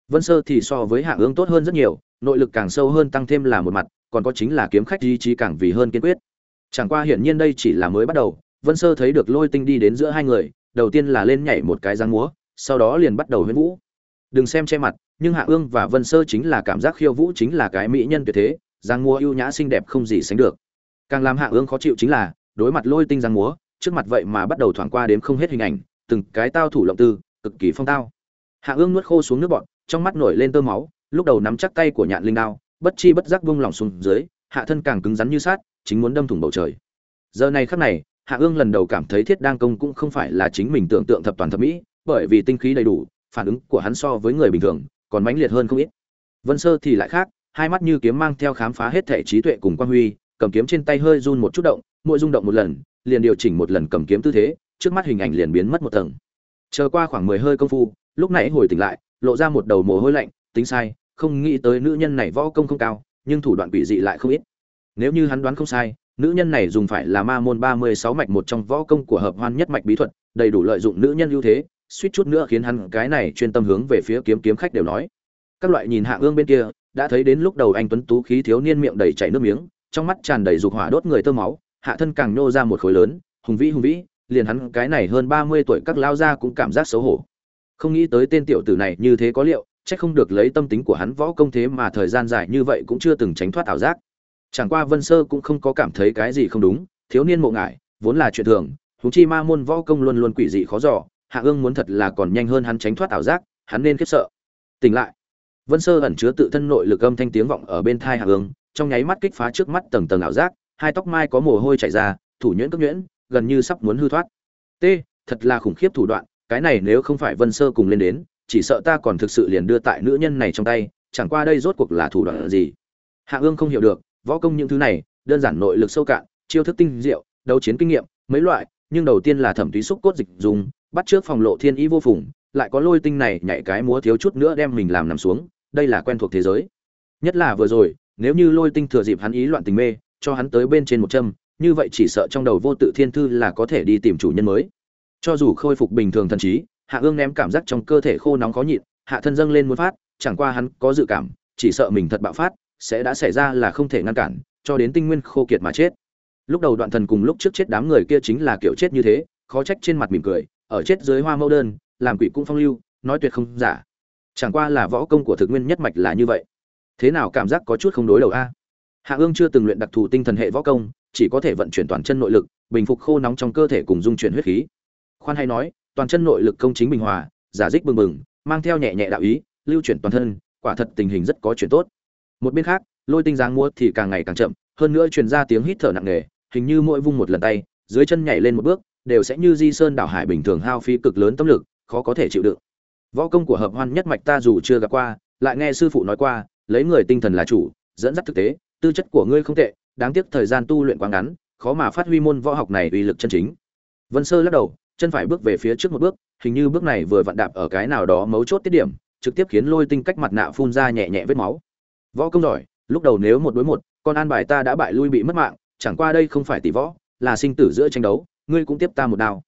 Vân sơ thì so với hạ ương tốt hơn rất nhiều nội lực càng sâu hơn tăng thêm là một mặt còn có chính là kiếm khách ý chí càng vì hơn kiên quyết. Chẳng qua hiển nhiên đây chỉ là mới bắt đầu vân sơ thấy được lôi tinh đi đến giữa hai người đầu tiên là lên nhảy một cái giang múa sau đó liền bắt đầu huyễn vũ. Đừng xem che mặt, nhưng hạ ương và vân sơ chính là cảm giác khiêu vũ chính là cái mỹ nhân tuyệt thế giang múa ưu nhã xinh đẹp không gì sánh được. Càng làm hạ ương khó chịu chính là, đối mặt lôi tinh giang múa, trước mặt vậy mà bắt đầu thoảng qua đếm không hết hình ảnh, từng cái tao thủ lộng tư, cực kỳ phong tao. Hạ ương nuốt khô xuống nước bọn trong mắt nổi lên tơ máu, lúc đầu nắm chắc tay của nhạn linh đao, bất chi bất giác buông lỏng xuống dưới, hạ thân càng cứng rắn như sát chính muốn đâm thủng bầu trời. Giờ này khắc này, hạ ương lần đầu cảm thấy thiết đang công cũng không phải là chính mình tưởng tượng thập toàn thập mỹ bởi vì tinh khí đầy đủ, phản ứng của hắn so với người bình thường còn mãnh liệt hơn không ít. Vân sơ thì lại khác, hai mắt như kiếm mang theo khám phá hết thể trí tuệ cùng quan huy, cầm kiếm trên tay hơi run một chút động, mỗi rung động một lần, liền điều chỉnh một lần cầm kiếm tư thế, trước mắt hình ảnh liền biến mất một tầng. Chờ qua khoảng mười hơi công phu, lúc nãy hồi tỉnh lại, lộ ra một đầu mồ hôi lạnh, tính sai, không nghĩ tới nữ nhân này võ công không cao, nhưng thủ đoạn quỷ dị lại không ít. Nếu như hắn đoán không sai, nữ nhân này dùng phải là ma môn ba mươi sáu mạch một trong võ công của hợp hoan nhất mạch bí thuật, đầy đủ lợi dụng nữ nhân ưu thế suýt chút nữa khiến hắn cái này chuyên tâm hướng về phía kiếm kiếm khách đều nói. Các loại nhìn hạ ương bên kia, đã thấy đến lúc đầu anh tuấn tú khí thiếu niên miệng đầy chảy nước miếng, trong mắt tràn đầy dục hỏa đốt người tơ máu, hạ thân càng nô ra một khối lớn, hùng vĩ hùng vĩ, liền hắn cái này hơn ba mươi tuổi các lao ra cũng cảm giác xấu hổ. Không nghĩ tới tên tiểu tử này như thế có liệu, chắc không được lấy tâm tính của hắn võ công thế mà thời gian dài như vậy cũng chưa từng tránh thoát ảo giác. Chẳng qua vân sơ cũng không có cảm thấy cái gì không đúng, thiếu niên mộ ngại vốn là chuyện thường, huống chi ma môn võ công luôn luôn quỷ dị khó dò hạ ương muốn thật là còn nhanh hơn hắn tránh thoát ảo giác, hắn nên khiếp sợ. Tỉnh lại. Vân sơ ẩn chứa tự thân nội lực âm thanh tiếng vọng ở bên thai hạ ương, trong nháy mắt kích phá trước mắt tầng tầng ảo giác, hai tóc mai có mồ hôi chảy ra, thủ nhuyễn cấp nhuyễn, gần như sắp muốn hư thoát. T, thật là khủng khiếp thủ đoạn, cái này nếu không phải vân sơ cùng lên đến, chỉ sợ ta còn thực sự liền đưa tại nữ nhân này trong tay, chẳng qua đây rốt cuộc là thủ đoạn gì? Hạ ương không hiểu được, võ công những thứ này, đơn giản nội lực sâu cạn, chiêu thức tinh diệu, đấu chiến kinh nghiệm, mấy loại, nhưng đầu tiên là thẩm túy xúc cốt dịch dùng bắt trước phòng lộ thiên ý vô phùng, lại có lôi tinh này nhảy cái múa thiếu chút nữa đem mình làm nằm xuống, đây là quen thuộc thế giới. Nhất là vừa rồi, nếu như lôi tinh thừa dịp hắn ý loạn tình mê, cho hắn tới bên trên một châm, như vậy chỉ sợ trong đầu vô tự thiên thư là có thể đi tìm chủ nhân mới. Cho dù khôi phục bình thường thần trí, hạ ương ném cảm giác trong cơ thể khô nóng khó nhịn, hạ thân dâng lên muốn phát, chẳng qua hắn có dự cảm, chỉ sợ mình thật bạo phát, sẽ đã xảy ra là không thể ngăn cản, cho đến tinh nguyên khô kiệt mà chết. Lúc đầu đoạn thần cùng lúc trước chết đám người kia chính là kiểu chết như thế, khó trách trên mặt mỉm cười ở chết dưới hoa mẫu đơn, làm quỷ cũng phong lưu, nói tuyệt không giả. Chẳng qua là võ công của thực nguyên nhất mạch là như vậy. Thế nào cảm giác có chút không đối đầu a? Hạ ương chưa từng luyện đặc thù tinh thần hệ võ công, chỉ có thể vận chuyển toàn chân nội lực, bình phục khô nóng trong cơ thể cùng dung chuyển huyết khí. Khoan hay nói, toàn chân nội lực công chính bình hòa, giả dích bừng bừng, mang theo nhẹ nhẹ đạo ý, lưu chuyển toàn thân, quả thật tình hình rất có chuyển tốt. Một bên khác, lôi tinh giáng mua thì càng ngày càng chậm, hơn nữa truyền ra tiếng hít thở nặng nề, hình như mỗi vung một lần tay, dưới chân nhảy lên một bước đều sẽ như di sơn đảo hải bình thường hao phí cực lớn tâm lực, khó có thể chịu đựng. Võ công của hợp hoan nhất mạch ta dù chưa gặp qua, lại nghe sư phụ nói qua, lấy người tinh thần là chủ, dẫn dắt thực tế, tư chất của ngươi không tệ, đáng tiếc thời gian tu luyện quá ngắn, khó mà phát huy môn võ học này uy lực chân chính. Vân sơ lắc đầu, chân phải bước về phía trước một bước, hình như bước này vừa vặn đạp ở cái nào đó mấu chốt tiết điểm, trực tiếp khiến lôi tinh cách mặt nạ phun ra nhẹ nhẹ vết máu. Võ công giỏi, lúc đầu nếu một đối một, con an bài ta đã bại lui bị mất mạng, chẳng qua đây không phải tỷ võ, là sinh tử giữa tranh đấu ngươi cũng tiếp ta một đao.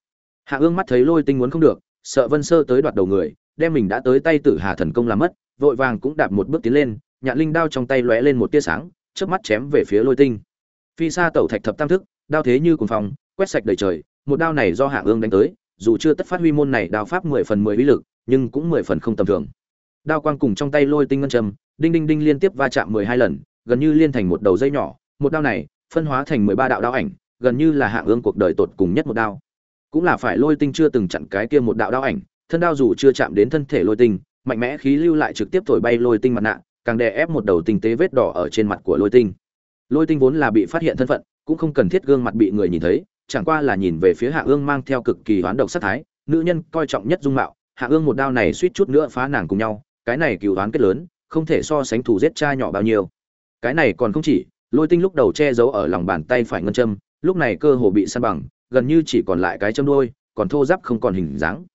Hạ ương mắt thấy lôi tinh muốn không được, sợ vân sơ tới đoạt đầu người, đem mình đã tới tay tử hà thần công làm mất, vội vàng cũng đạp một bước tiến lên, nhạn linh đao trong tay lóe lên một tia sáng trước mắt chém về phía lôi tinh. Phi sa tẩu thạch thập tam thức, đao thế như cùng phòng quét sạch đầy trời, một đao này do hạ ương đánh tới, dù chưa tất phát huy môn này đao pháp mười phần mười uy lực, nhưng cũng mười phần không tầm thường. Đao quang cùng trong tay lôi tinh ngân trầm đinh đinh đinh liên tiếp va chạm mười hai lần, gần như liên thành một đầu dây nhỏ, một đao này phân hóa thành mười ba đạo đao ảnh gần như là hạ ương cuộc đời tột cùng nhất một đao. Cũng là phải lôi tinh chưa từng chặn cái kia một đạo đao ảnh, thân đao dù chưa chạm đến thân thể lôi tinh, mạnh mẽ khí lưu lại trực tiếp thổi bay lôi tinh mặt nạ, càng đè ép một đầu tinh tế vết đỏ ở trên mặt của lôi tinh. Lôi tinh vốn là bị phát hiện thân phận, cũng không cần thiết gương mặt bị người nhìn thấy, chẳng qua là nhìn về phía hạ ương mang theo cực kỳ hoán độc sát thái, nữ nhân coi trọng nhất dung mạo, hạ ương một đao này suýt chút nữa phá nàng cùng nhau, cái này cựu đoán kết lớn, không thể so sánh thủ giết cha nhỏ bao nhiêu. Cái này còn không chỉ, lôi tinh lúc đầu che giấu ở lòng bàn tay phải ngân châm lúc này cơ hồ bị săn bằng, gần như chỉ còn lại cái châm đôi, còn thô giáp không còn hình dáng.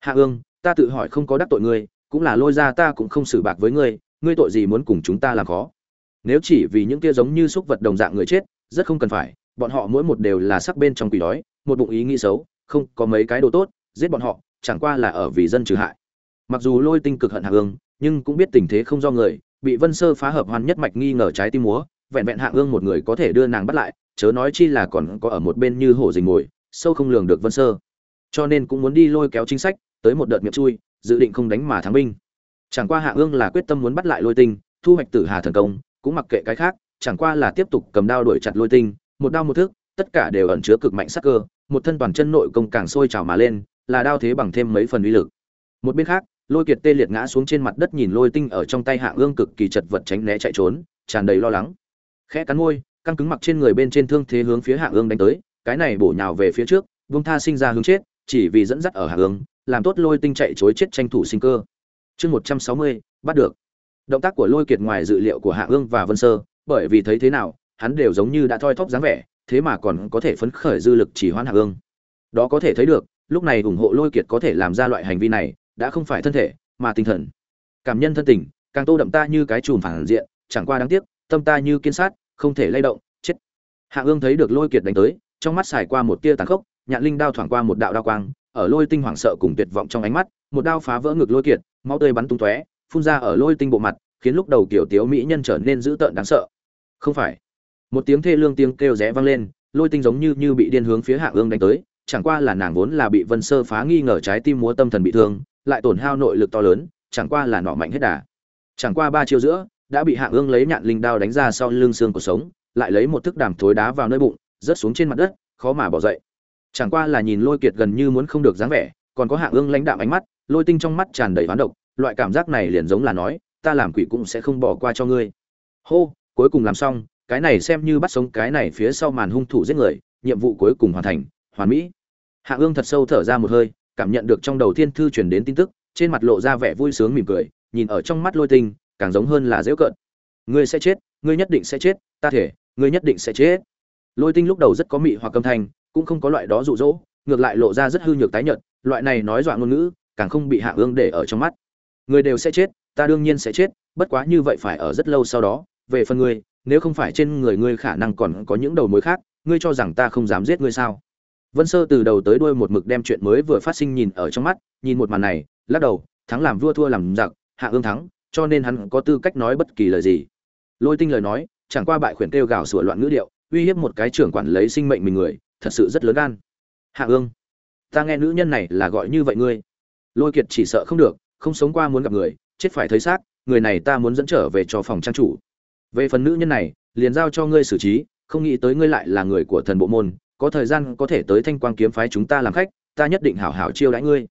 Hạ ương, ta tự hỏi không có đắc tội ngươi, cũng là lôi ra ta cũng không xử bạc với ngươi ngươi tội gì muốn cùng chúng ta làm khó? Nếu chỉ vì những kia giống như xúc vật đồng dạng người chết, rất không cần phải, bọn họ mỗi một đều là sắc bên trong quỷ đói, một bụng ý nghĩ xấu, không có mấy cái đồ tốt, giết bọn họ, chẳng qua là ở vì dân trừ hại. Mặc dù lôi tinh cực hận hạ ương, nhưng cũng biết tình thế không do người, bị vân sơ phá hợp hoàn nhất mạch nghi ngờ trái tim múa, vẹn vẹn hạ ương một người có thể đưa nàng bắt lại chớ nói chi là còn có ở một bên như hổ dình ngồi, sâu không lường được vân sơ. Cho nên cũng muốn đi lôi kéo chính sách, tới một đợt miệng chui, dự định không đánh mà thắng binh. Chẳng qua hạ ương là quyết tâm muốn bắt lại lôi tinh, thu hoạch tử hà thần công, cũng mặc kệ cái khác, chẳng qua là tiếp tục cầm đao đuổi chặt lôi tinh, một đao một thước, tất cả đều ẩn chứa cực mạnh sắc cơ, một thân toàn chân nội công càng sôi trào mà lên, là đao thế bằng thêm mấy phần uy lực. Một bên khác, lôi kiệt tê liệt ngã xuống trên mặt đất nhìn lôi tinh ở trong tay hạ ương cực kỳ chật vật tránh né chạy trốn, tràn đầy lo lắng. Khẽ cắn môi căng cứng mặc trên người bên trên thương thế hướng phía hạ ương đánh tới, cái này bổ nhào về phía trước, vung tha sinh ra hướng chết, chỉ vì dẫn dắt ở hạ ương, làm tốt lôi tinh chạy chối chết tranh thủ sinh cơ. Chương một trăm sáu mươi, bắt được. Động tác của lôi kiệt ngoài dự liệu của hạ ương và vân sơ, bởi vì thấy thế nào, hắn đều giống như đã thoi thóp dáng vẻ, thế mà còn có thể phấn khởi dư lực chỉ hoãn hạ ương. Đó có thể thấy được, lúc này ủng hộ lôi kiệt có thể làm ra loại hành vi này, đã không phải thân thể, mà tinh thần. Cảm nhân thân tình, càng tô đậm ta như cái chùm phản diện, chẳng qua đáng tiếc, tâm ta như kiên sát không thể lay động, chết. Hạ ương thấy được lôi kiệt đánh tới, trong mắt xài qua một tia tàn khốc, nhạn linh đao thoảng qua một đạo đao quang, ở lôi tinh hoảng sợ cùng tuyệt vọng trong ánh mắt, một đao phá vỡ ngực lôi kiệt, máu tươi bắn tung tóe, phun ra ở lôi tinh bộ mặt, khiến lúc đầu kiểu tiếu mỹ nhân trở nên dữ tợn đáng sợ. Không phải. Một tiếng thê lương tiếng kêu rẽ vang lên, lôi tinh giống như như bị điên hướng phía hạ ương đánh tới, chẳng qua là nàng vốn là bị vân sơ phá nghi ngờ trái tim múa tâm thần bị thương, lại tổn hao nội lực to lớn, chẳng qua là nọ mạnh hết đà. Chẳng qua ba chiêu giữa đã bị hạ ương lấy nhạn linh đao đánh ra sau lưng xương của sống, lại lấy một thức đàm thối đá vào nơi bụng, rớt xuống trên mặt đất, khó mà bỏ dậy. Chẳng qua là nhìn lôi kiệt gần như muốn không được dáng vẻ, còn có hạ ương lãnh đạm ánh mắt, lôi tinh trong mắt tràn đầy oán độc, loại cảm giác này liền giống là nói, ta làm quỷ cũng sẽ không bỏ qua cho ngươi. Hô, cuối cùng làm xong, cái này xem như bắt sống cái này phía sau màn hung thủ giết người, nhiệm vụ cuối cùng hoàn thành, hoàn mỹ. Hạ ương thật sâu thở ra một hơi, cảm nhận được trong đầu thiên thư truyền đến tin tức, trên mặt lộ ra vẻ vui sướng mỉm cười, nhìn ở trong mắt lôi tinh càng giống hơn là dễ cợt. Ngươi sẽ chết, ngươi nhất định sẽ chết, ta thể, ngươi nhất định sẽ chết. Lôi tinh lúc đầu rất có mị hoặc âm thanh, cũng không có loại đó rụ rỗ ngược lại lộ ra rất hư nhược tái nhợt, loại này nói dọa ngôn ngữ, càng không bị hạ ương để ở trong mắt. Người đều sẽ chết, ta đương nhiên sẽ chết, bất quá như vậy phải ở rất lâu sau đó, về phần ngươi, nếu không phải trên người ngươi khả năng còn có những đầu mối khác, ngươi cho rằng ta không dám giết ngươi sao? Vân sơ từ đầu tới đuôi một mực đem chuyện mới vừa phát sinh nhìn ở trong mắt, nhìn một màn này, lắc đầu, thắng làm vua thua làm giặc, hạ ương thắng cho nên hắn có tư cách nói bất kỳ lời gì. Lôi tinh lời nói, chẳng qua bại khuyển kêu gào sửa loạn ngữ điệu, uy hiếp một cái trưởng quản lấy sinh mệnh mình người, thật sự rất lớn gan. Hạ ương, ta nghe nữ nhân này là gọi như vậy ngươi. Lôi kiệt chỉ sợ không được, không sống qua muốn gặp người, chết phải thấy xác, người này ta muốn dẫn trở về cho phòng trang chủ. Về phần nữ nhân này, liền giao cho ngươi xử trí, không nghĩ tới ngươi lại là người của thần bộ môn, có thời gian có thể tới thanh quang kiếm phái chúng ta làm khách, ta nhất định hảo hảo chiêu đãi ngươi.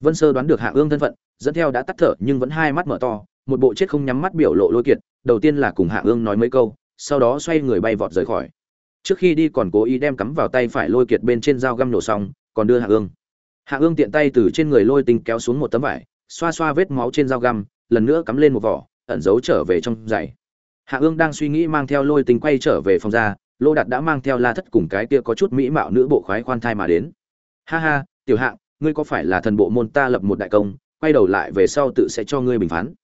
Vân sơ đoán được hạ ương thân phận, dẫn theo đã tắt thở nhưng vẫn hai mắt mở to một bộ chết không nhắm mắt biểu lộ lôi kiệt, đầu tiên là cùng hạ ương nói mấy câu, sau đó xoay người bay vọt rời khỏi. Trước khi đi còn cố ý đem cắm vào tay phải lôi kiệt bên trên dao găm nổ xong, còn đưa hạ ương. Hạ ương tiện tay từ trên người lôi tinh kéo xuống một tấm vải, xoa xoa vết máu trên dao găm, lần nữa cắm lên một vỏ, ẩn giấu trở về trong giày. Hạ ương đang suy nghĩ mang theo lôi tinh quay trở về phòng ra, lô đạt đã mang theo la thất cùng cái kia có chút mỹ mạo nữ bộ khoái khoan thai mà đến. Ha ha, tiểu hạng ngươi có phải là thần bộ môn ta lập một đại công, quay đầu lại về sau tự sẽ cho ngươi bình phán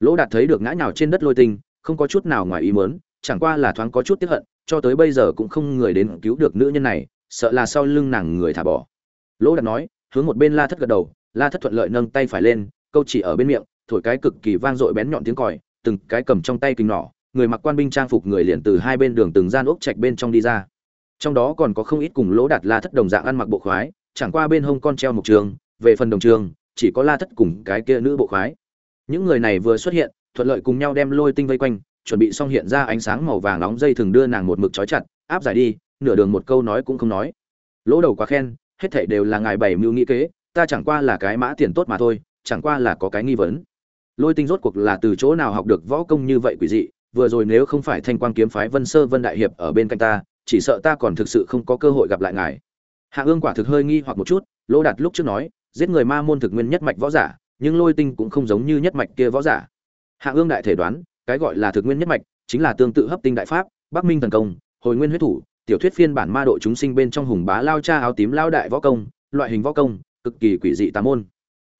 lỗ đạt thấy được ngã nhào trên đất lôi tinh, không có chút nào ngoài ý mớn chẳng qua là thoáng có chút tiếp hận, cho tới bây giờ cũng không người đến cứu được nữ nhân này, sợ là sau lưng nàng người thả bỏ. Lỗ đạt nói, hướng một bên la thất gật đầu, la thất thuận lợi nâng tay phải lên, câu chỉ ở bên miệng, thổi cái cực kỳ vang dội bén nhọn tiếng còi, từng cái cầm trong tay kính nỏ, người mặc quan binh trang phục người liền từ hai bên đường từng gian ốc trạch bên trong đi ra. Trong đó còn có không ít cùng lỗ đạt la thất đồng dạng ăn mặc bộ khoái, chẳng qua bên hông con treo một trường, về phần đồng trường, chỉ có la thất cùng cái kia nữ bộ khoái những người này vừa xuất hiện, thuận lợi cùng nhau đem lôi tinh vây quanh, chuẩn bị xong hiện ra ánh sáng màu vàng nóng dây thường đưa nàng một mực trói chặt, áp giải đi, nửa đường một câu nói cũng không nói. Lỗ đầu quá khen, hết thảy đều là ngài bảy mưu nghĩ kế, ta chẳng qua là cái mã tiền tốt mà thôi, chẳng qua là có cái nghi vấn. Lôi tinh rốt cuộc là từ chỗ nào học được võ công như vậy quỷ dị, vừa rồi nếu không phải thanh quang kiếm phái vân sơ vân đại hiệp ở bên cạnh ta, chỉ sợ ta còn thực sự không có cơ hội gặp lại ngài. Hạ ương quả thực hơi nghi hoặc một chút, lỗ đạt lúc trước nói, giết người ma môn thực nguyên nhất mạch võ giả nhưng lôi tinh cũng không giống như nhất mạch kia võ giả. Hạ ương đại thể đoán, cái gọi là thực nguyên nhất mạch chính là tương tự hấp tinh đại pháp, bắc minh thần công, hồi nguyên huyết thủ, tiểu thuyết phiên bản ma độ chúng sinh bên trong hùng bá lao cha áo tím lao đại võ công, loại hình võ công, cực kỳ quỷ dị tà môn.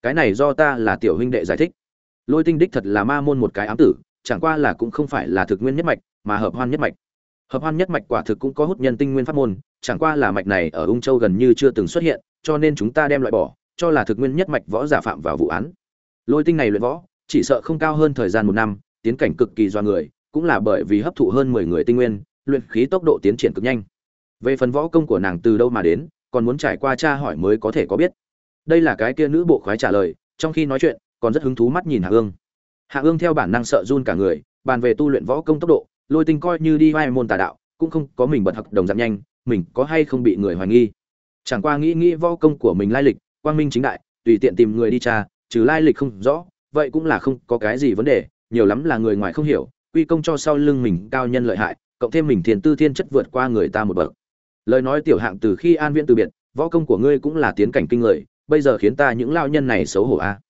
Cái này do ta là tiểu huynh đệ giải thích. Lôi tinh đích thật là ma môn một cái ám tử, chẳng qua là cũng không phải là thực nguyên nhất mạch, mà hợp hoan nhất mạch. Hợp hoan nhất mạch quả thực cũng có hút nhân tinh nguyên pháp môn, chẳng qua là mạch này ở ung châu gần như chưa từng xuất hiện, cho nên chúng ta đem loại bỏ cho là thực nguyên nhất mạch võ giả phạm vào vụ án. Lôi tinh này luyện võ, chỉ sợ không cao hơn thời gian một năm, tiến cảnh cực kỳ do người, cũng là bởi vì hấp thụ hơn mười người tinh nguyên, luyện khí tốc độ tiến triển cực nhanh. Về phần võ công của nàng từ đâu mà đến, còn muốn trải qua tra hỏi mới có thể có biết. Đây là cái kia nữ bộ khoái trả lời, trong khi nói chuyện, còn rất hứng thú mắt nhìn hạ ương. Hạ ương theo bản năng sợ run cả người, bàn về tu luyện võ công tốc độ, lôi tinh coi như đi vai môn tà đạo, cũng không có mình bật học đồng giảm nhanh, mình có hay không bị người hoài nghi. Chẳng qua nghĩ nghĩ võ công của mình lai lịch quang minh chính đại, tùy tiện tìm người đi tra, trừ lai lịch không rõ, vậy cũng là không có cái gì vấn đề, nhiều lắm là người ngoài không hiểu, quy công cho sau lưng mình cao nhân lợi hại, cộng thêm mình thiền tư thiên chất vượt qua người ta một bậc. Lời nói tiểu hạng từ khi an viễn từ biệt, võ công của ngươi cũng là tiến cảnh kinh người, bây giờ khiến ta những lao nhân này xấu hổ a.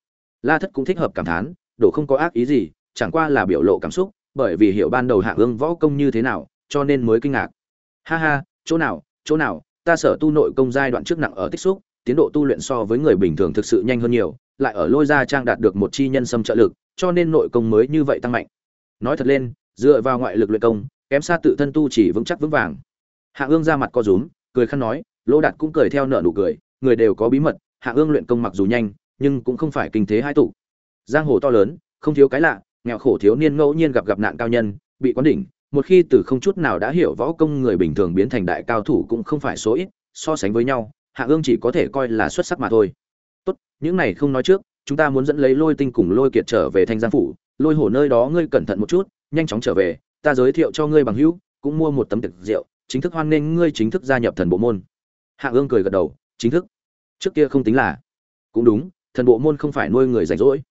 La thất cũng thích hợp cảm thán, đổ không có ác ý gì, chẳng qua là biểu lộ cảm xúc, bởi vì hiểu ban đầu hạ ương võ công như thế nào, cho nên mới kinh ngạc. Ha ha, chỗ nào chỗ nào, ta sở tu nội công giai đoạn trước nặng ở tích xúc tiến độ tu luyện so với người bình thường thực sự nhanh hơn nhiều, lại ở lôi ra trang đạt được một chi nhân xâm trợ lực, cho nên nội công mới như vậy tăng mạnh. Nói thật lên, dựa vào ngoại lực luyện công, kém xa tự thân tu chỉ vững chắc vững vàng. Hạ ương ra mặt co rúm, cười khăn nói, lô đạt cũng cười theo nở nụ cười, người đều có bí mật, hạ ương luyện công mặc dù nhanh, nhưng cũng không phải kinh thế hai tụ. Giang hồ to lớn, không thiếu cái lạ, nghèo khổ thiếu niên ngẫu nhiên gặp gặp nạn cao nhân, bị quán đỉnh, một khi từ không chút nào đã hiểu võ công người bình thường biến thành đại cao thủ cũng không phải số ít, so sánh với nhau hạ ương chỉ có thể coi là xuất sắc mà thôi. Tốt, những này không nói trước, chúng ta muốn dẫn lấy lôi tinh cùng lôi kiệt trở về thanh giang phủ. Lôi hổ nơi đó ngươi cẩn thận một chút, nhanh chóng trở về, ta giới thiệu cho ngươi bằng hữu, cũng mua một tấm tiệc rượu, chính thức hoan nghênh ngươi chính thức gia nhập thần bộ môn. Hạ ương cười gật đầu, chính thức. Trước kia không tính là. Cũng đúng, thần bộ môn không phải nuôi người rảnh rỗi.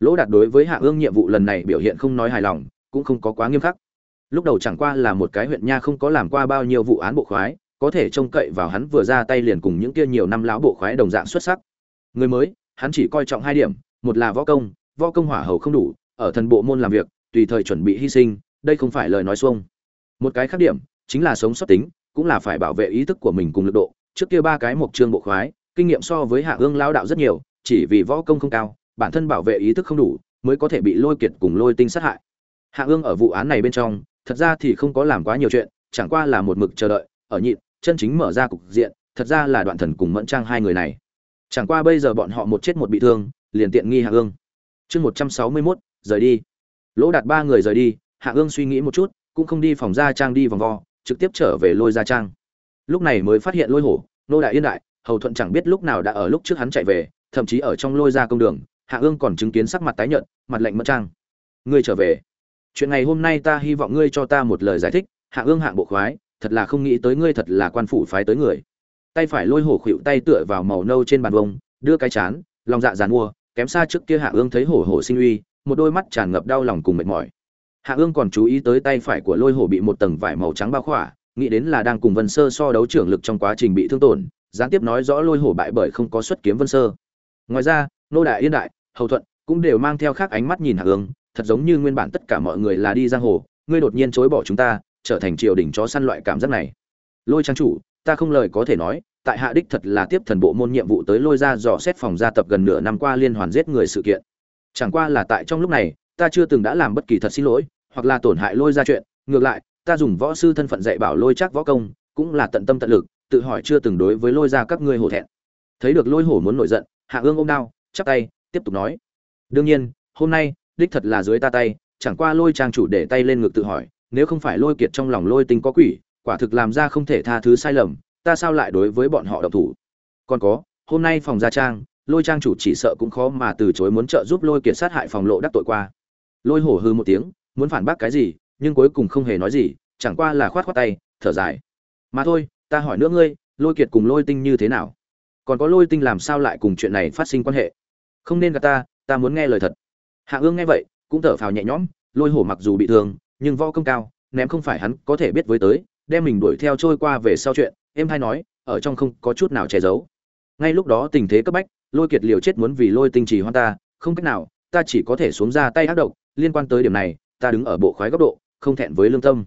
Lỗ đạt đối với hạ ương nhiệm vụ lần này biểu hiện không nói hài lòng, cũng không có quá nghiêm khắc. Lúc đầu chẳng qua là một cái huyện nha không có làm qua bao nhiêu vụ án bộ khoái có thể trông cậy vào hắn vừa ra tay liền cùng những kia nhiều năm lão bộ khoái đồng dạng xuất sắc. Người mới, hắn chỉ coi trọng hai điểm, một là võ công võ công hỏa hầu không đủ, ở thần bộ môn làm việc, tùy thời chuẩn bị hy sinh, đây không phải lời nói xuông. Một cái khác điểm, chính là sống sót tính, cũng là phải bảo vệ ý thức của mình cùng lực độ. Trước kia ba cái mục trương bộ khoái, kinh nghiệm so với hạ ương lão đạo rất nhiều, chỉ vì võ công không cao, bản thân bảo vệ ý thức không đủ, mới có thể bị lôi kiệt cùng lôi tinh sát hại. Hạ ương ở vụ án này bên trong, thật ra thì không có làm quá nhiều chuyện, chẳng qua là một mực chờ đợi ở nhịn, chân chính mở ra cục diện, thật ra là đoạn thần cùng mẫn trang hai người này. Chẳng qua bây giờ bọn họ một chết một bị thương, liền tiện nghi hạ ương. Chương một trăm sáu mươi mốt, rời đi. Lỗ đạt ba người rời đi, hạ ương suy nghĩ một chút, cũng không đi phòng gia trang đi vòng vo, trực tiếp trở về lôi gia trang. Lúc này mới phát hiện lôi hổ, nô đại yên đại, hầu thuận chẳng biết lúc nào đã ở lúc trước hắn chạy về, thậm chí ở trong lôi ra công đường, hạ ương còn chứng kiến sắc mặt tái nhợt, mặt lạnh mất trang. Ngươi trở về. Chuyện ngày hôm nay ta hy vọng ngươi cho ta một lời giải thích. Hạ ương hạng bộ khoái thật là không nghĩ tới ngươi thật là quan phủ phái tới người. Tay phải lôi hổ khuỵu tay tựa vào màu nâu trên bàn vông, đưa cái chán, lòng dạ dàn mua, kém xa trước kia hạ ương thấy hổ hổ sinh uy, một đôi mắt tràn ngập đau lòng cùng mệt mỏi. Hạ ương còn chú ý tới tay phải của lôi hổ bị một tầng vải màu trắng bao khỏa, nghĩ đến là đang cùng vân sơ so đấu trưởng lực trong quá trình bị thương tổn, gián tiếp nói rõ lôi hổ bại bởi không có xuất kiếm vân sơ. Ngoài ra, nô đại yên đại, hầu thuận cũng đều mang theo khác ánh mắt nhìn hạ ương, thật giống như nguyên bản tất cả mọi người là đi giang hồ, ngươi đột nhiên chối bỏ chúng ta trở thành triều đình chó săn loại cảm giác này. Lôi trang chủ, ta không lời có thể nói, tại hạ đích thật là tiếp thần bộ môn nhiệm vụ tới lôi ra dò xét phòng gia tập gần nửa năm qua liên hoàn giết người sự kiện. Chẳng qua là tại trong lúc này, ta chưa từng đã làm bất kỳ thật xin lỗi, hoặc là tổn hại lôi ra chuyện. Ngược lại, ta dùng võ sư thân phận dạy bảo lôi chắc võ công, cũng là tận tâm tận lực, tự hỏi chưa từng đối với lôi ra các ngươi hổ thẹn. Thấy được lôi hổ muốn nổi giận, hạ ương ôm đao, chắp tay, tiếp tục nói. Đương nhiên, hôm nay, đích thật là dưới ta tay, chẳng qua lôi trang chủ để tay lên ngực tự hỏi nếu không phải lôi kiệt trong lòng lôi tinh có quỷ, quả thực làm ra không thể tha thứ sai lầm, ta sao lại đối với bọn họ độc thủ? Còn có, hôm nay phòng gia trang, lôi trang chủ chỉ sợ cũng khó mà từ chối muốn trợ giúp lôi kiệt sát hại phòng lộ đắc tội qua. Lôi hổ hư một tiếng, muốn phản bác cái gì, nhưng cuối cùng không hề nói gì, chẳng qua là khoát khoát tay, thở dài. Mà thôi, ta hỏi nữa ngươi, lôi kiệt cùng lôi tinh như thế nào? Còn có lôi tinh làm sao lại cùng chuyện này phát sinh quan hệ? Không nên gặp ta ta muốn nghe lời thật. Hạ ương nghe vậy, cũng thở phào nhẹ nhõm, lôi hổ mặc dù bị thương nhưng võ công cao, ném không phải hắn có thể biết với tới, đem mình đuổi theo trôi qua về sau chuyện, em hay nói, ở trong không có chút nào che giấu. Ngay lúc đó tình thế cấp bách, lôi kiệt liều chết muốn vì lôi tinh trì hoan ta, không cách nào, ta chỉ có thể xuống ra tay ác độc, liên quan tới điểm này, ta đứng ở bộ khoái góc độ, không thẹn với lương tâm.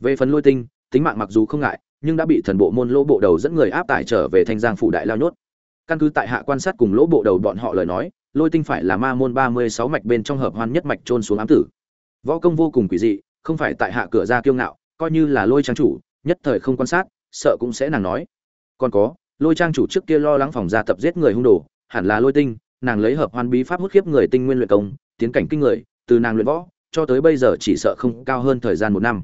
Về phần lôi tinh, tính mạng mặc dù không ngại, nhưng đã bị thần bộ môn lỗ bộ đầu dẫn người áp tải trở về thanh giang phủ đại lao nhốt. Căn cứ tại hạ quan sát cùng lỗ bộ đầu bọn họ lời nói, lôi tinh phải là ma môn ba mươi sáu mạch bên trong hợp hoan nhất mạch trôn xuống ám tử võ công vô cùng quỷ dị, không phải tại hạ cửa ra kiêu ngạo, coi như là lôi trang chủ, nhất thời không quan sát, sợ cũng sẽ nàng nói. Còn có, lôi trang chủ trước kia lo lắng phòng ra tập giết người hung đồ, hẳn là lôi tinh, nàng lấy hợp hoan bí pháp hút khiếp người tinh nguyên luyện công, tiến cảnh kinh người, từ nàng luyện võ, cho tới bây giờ chỉ sợ không cao hơn thời gian một năm.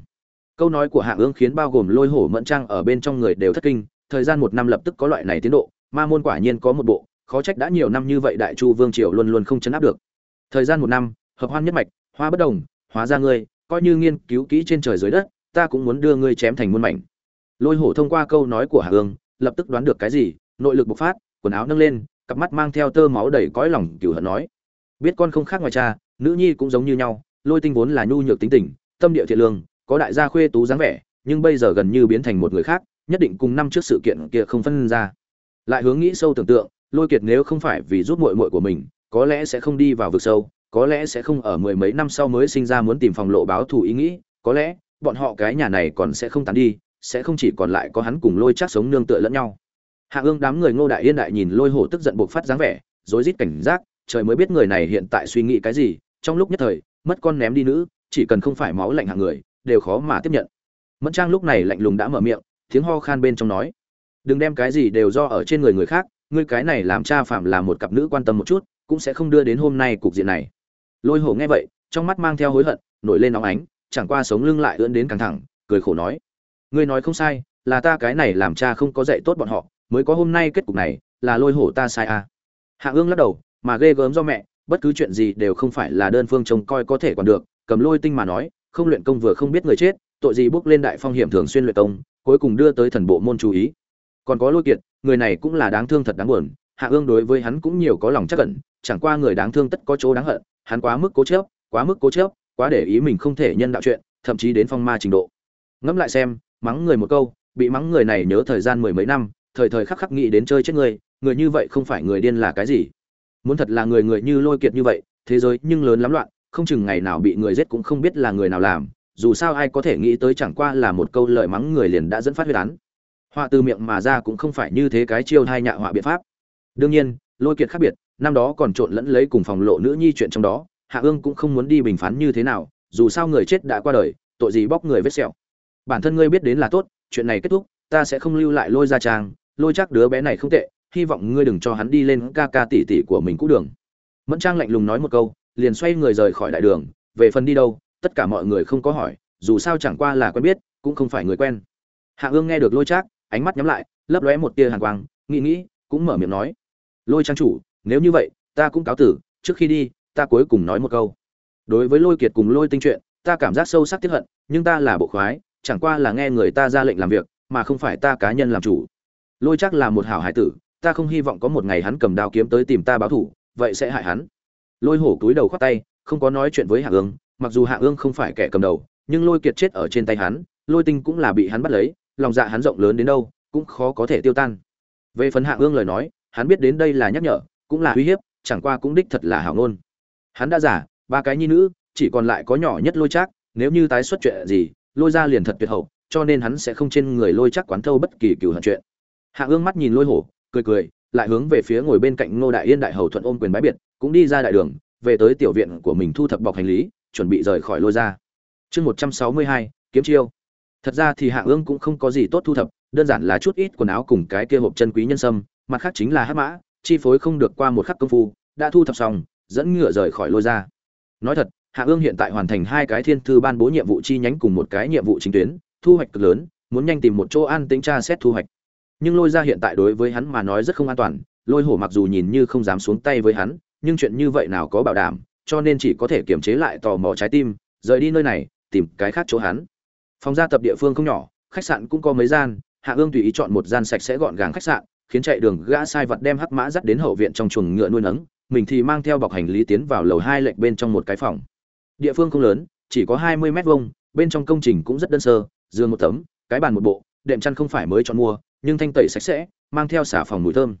Câu nói của hạ ương khiến bao gồm lôi hổ mẫn trang ở bên trong người đều thất kinh, thời gian một năm lập tức có loại này tiến độ, ma môn quả nhiên có một bộ, khó trách đã nhiều năm như vậy đại chu vương triều luôn luôn không chấn áp được. Thời gian một năm, hợp hoan nhất mạch, hoa bất đồng hóa ra ngươi, coi như nghiên cứu kỹ trên trời dưới đất, ta cũng muốn đưa ngươi chém thành muôn mảnh. Lôi hổ thông qua câu nói của hạ ương lập tức đoán được cái gì, nội lực bộc phát, quần áo nâng lên, cặp mắt mang theo tơ máu đầy cõi lòng cửu hận nói. Biết con không khác ngoài cha, nữ nhi cũng giống như nhau, lôi tinh vốn là nhu nhược tính tình, tâm địa thiện lương, có đại gia khuê tú dáng vẻ, nhưng bây giờ gần như biến thành một người khác, nhất định cùng năm trước sự kiện kia không phân ra. Lại hướng nghĩ sâu tưởng tượng, lôi kiệt nếu không phải vì giúp muội muội của mình, có lẽ sẽ không đi vào vực sâu có lẽ sẽ không ở mười mấy năm sau mới sinh ra muốn tìm phòng lộ báo thù ý nghĩ, có lẽ, bọn họ cái nhà này còn sẽ không tán đi, sẽ không chỉ còn lại có hắn cùng lôi chắc sống nương tựa lẫn nhau. Hạ ương đám người ngô đại yên đại nhìn lôi hổ tức giận buộc phát dáng vẻ, rối rít cảnh giác, trời mới biết người này hiện tại suy nghĩ cái gì, trong lúc nhất thời, mất con ném đi nữ, chỉ cần không phải máu lạnh hạng người, đều khó mà tiếp nhận. Mẫn trang lúc này lạnh lùng đã mở miệng, tiếng ho khan bên trong nói, đừng đem cái gì đều do ở trên người người khác, ngươi cái này làm cha phạm là một cặp nữ quan tâm một chút, cũng sẽ không đưa đến hôm nay cục diện này lôi hổ nghe vậy, trong mắt mang theo hối hận, nổi lên óng ánh, chẳng qua sống lưng lại ưỡn đến căng thẳng, cười khổ nói, ngươi nói không sai, là ta cái này làm cha không có dạy tốt bọn họ, mới có hôm nay kết cục này, là lôi hổ ta sai à. hạ ương lắc đầu, mà ghê gớm do mẹ, bất cứ chuyện gì đều không phải là đơn phương trông coi có thể còn được, cầm lôi tinh mà nói, không luyện công vừa không biết người chết, tội gì bước lên đại phong hiểm thường xuyên luyện công, cuối cùng đưa tới thần bộ môn chú ý còn có lôi kiệt, người này cũng là đáng thương thật đáng buồn, hạ ương đối với hắn cũng nhiều có lòng chắc cẩn chẳng qua người đáng thương tất có chỗ đáng hận hắn quá mức cố chấp, quá mức cố chấp, quá để ý mình không thể nhân đạo chuyện thậm chí đến phong ma trình độ. Ngẫm lại xem mắng người một câu bị mắng người này nhớ thời gian mười mấy năm thời thời khắc khắc nghĩ đến chơi chết người người như vậy không phải người điên là cái gì? Muốn thật là người người như lôi kiệt như vậy thế giới nhưng lớn lắm loạn không chừng ngày nào bị người giết cũng không biết là người nào làm dù sao ai có thể nghĩ tới chẳng qua là một câu lời mắng người liền đã dẫn phát huyết án. Họa từ miệng mà ra cũng không phải như thế cái chiêu thai nhạ họa biện pháp. Đương nhiên lôi kiệt khác biệt năm đó còn trộn lẫn lấy cùng phòng lộ nữ nhi chuyện trong đó, hạ ương cũng không muốn đi bình phán như thế nào, dù sao người chết đã qua đời, tội gì bóc người vết sẹo. Bản thân ngươi biết đến là tốt, chuyện này kết thúc, ta sẽ không lưu lại lôi ra trang, lôi chắc đứa bé này không tệ, hy vọng ngươi đừng cho hắn đi lên ca ca tỷ tỷ của mình cũ đường. Mẫn trang lạnh lùng nói một câu, liền xoay người rời khỏi đại đường, về phần đi đâu, tất cả mọi người không có hỏi, dù sao chẳng qua là quen biết, cũng không phải người quen. Hạ ương nghe được lôi trác ánh mắt nhắm lại, lấp lóe một tia hàn quang, nghĩ nghĩ, cũng mở miệng nói, lôi trang chủ nếu như vậy, ta cũng cáo tử, trước khi đi, ta cuối cùng nói một câu. Đối với lôi kiệt cùng lôi tinh chuyện, ta cảm giác sâu sắc tiếp hận, nhưng ta là bộ khoái, chẳng qua là nghe người ta ra lệnh làm việc, mà không phải ta cá nhân làm chủ. Lôi chắc là một hảo hải tử, ta không hy vọng có một ngày hắn cầm đao kiếm tới tìm ta báo thủ, vậy sẽ hại hắn. Lôi hổ túi đầu khoát tay, không có nói chuyện với hạ ương, mặc dù hạ ương không phải kẻ cầm đầu, nhưng lôi kiệt chết ở trên tay hắn, lôi tinh cũng là bị hắn bắt lấy, lòng dạ hắn rộng lớn đến đâu, cũng khó có thể tiêu tan. Về phần hạ ương lời nói, hắn biết đến đây là nhắc nhở cũng là uy hiếp, chẳng qua cũng đích thật là hảo ngôn. Hắn đã giả ba cái nhi nữ, chỉ còn lại có nhỏ nhất lôi trác nếu như tái xuất chuyện gì, lôi ra liền thật tuyệt hậu, cho nên hắn sẽ không trên người lôi trác quán thâu bất kỳ cừu hận chuyện. Hạ ương mắt nhìn lôi hổ, cười cười, lại hướng về phía ngồi bên cạnh ngô đại yên đại hầu thuận ôm quyền bái biệt, cũng đi ra đại đường, về tới tiểu viện của mình thu thập bọc hành lý, chuẩn bị rời khỏi lôi ra. Chương một trăm sáu mươi hai, kiếm chiêu. Thật ra thì hạ ương cũng không có gì tốt thu thập, đơn giản là chút ít quần áo cùng cái kia hộp chân quý nhân sâm, mặt khác chính là hát mã chi phối không được qua một khắc công phu, đã thu thập xong, dẫn ngựa rời khỏi lôi ra. Nói thật, hạ ương hiện tại hoàn thành hai cái thiên thư ban bố nhiệm vụ chi nhánh cùng một cái nhiệm vụ chính tuyến, thu hoạch cực lớn, muốn nhanh tìm một chỗ an tính tra xét thu hoạch. Nhưng lôi ra hiện tại đối với hắn mà nói rất không an toàn, lôi hổ mặc dù nhìn như không dám xuống tay với hắn, nhưng chuyện như vậy nào có bảo đảm, cho nên chỉ có thể kiềm chế lại tò mò trái tim, rời đi nơi này, tìm cái khác chỗ hắn. Phòng gia tập địa phương không nhỏ, khách sạn cũng có mấy gian, hạ ương tùy ý chọn một gian sạch sẽ gọn gàng khách sạn khiến chạy đường gã sai vật đem hắc mã dắt đến hậu viện trong chuồng ngựa nuôi nấng, mình thì mang theo bọc hành lý tiến vào lầu hai lệnh bên trong một cái phòng. Địa phương không lớn, chỉ có hai mươi mét vuông, bên trong công trình cũng rất đơn sơ, giường một tấm, cái bàn một bộ, đệm chăn không phải mới chọn mua, nhưng thanh tẩy sạch sẽ, mang theo xả phòng mùi thơm.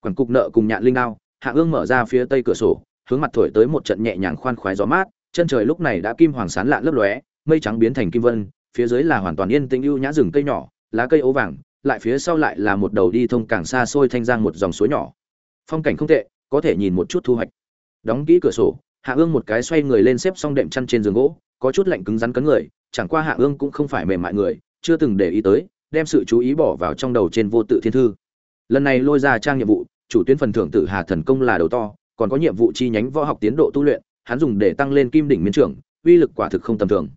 Quản cục nợ cùng nhạn linh đao, hạ ương mở ra phía tây cửa sổ, hướng mặt thổi tới một trận nhẹ nhàng khoan khoái gió mát, chân trời lúc này đã kim hoàng sán lạ lấp lóe, mây trắng biến thành kim vân, phía dưới là hoàn toàn yên tĩnh ưu nhã rừng cây nhỏ, lá cây ố vàng lại phía sau lại là một đầu đi thông càng xa xôi thanh giang một dòng suối nhỏ. Phong cảnh không tệ, có thể nhìn một chút thu hoạch. Đóng kỹ cửa sổ, hạ ương một cái xoay người lên xếp xong đệm chăn trên giường gỗ, có chút lạnh cứng rắn cấn người, chẳng qua hạ ương cũng không phải mềm mại người, chưa từng để ý tới, đem sự chú ý bỏ vào trong đầu trên vô tự thiên thư. Lần này lôi ra trang nhiệm vụ, chủ tuyến phần thưởng tử hà thần công là đầu to, còn có nhiệm vụ chi nhánh võ học tiến độ tu luyện, hắn dùng để tăng lên kim đỉnh miến trưởng, uy lực quả thực không tầm thường.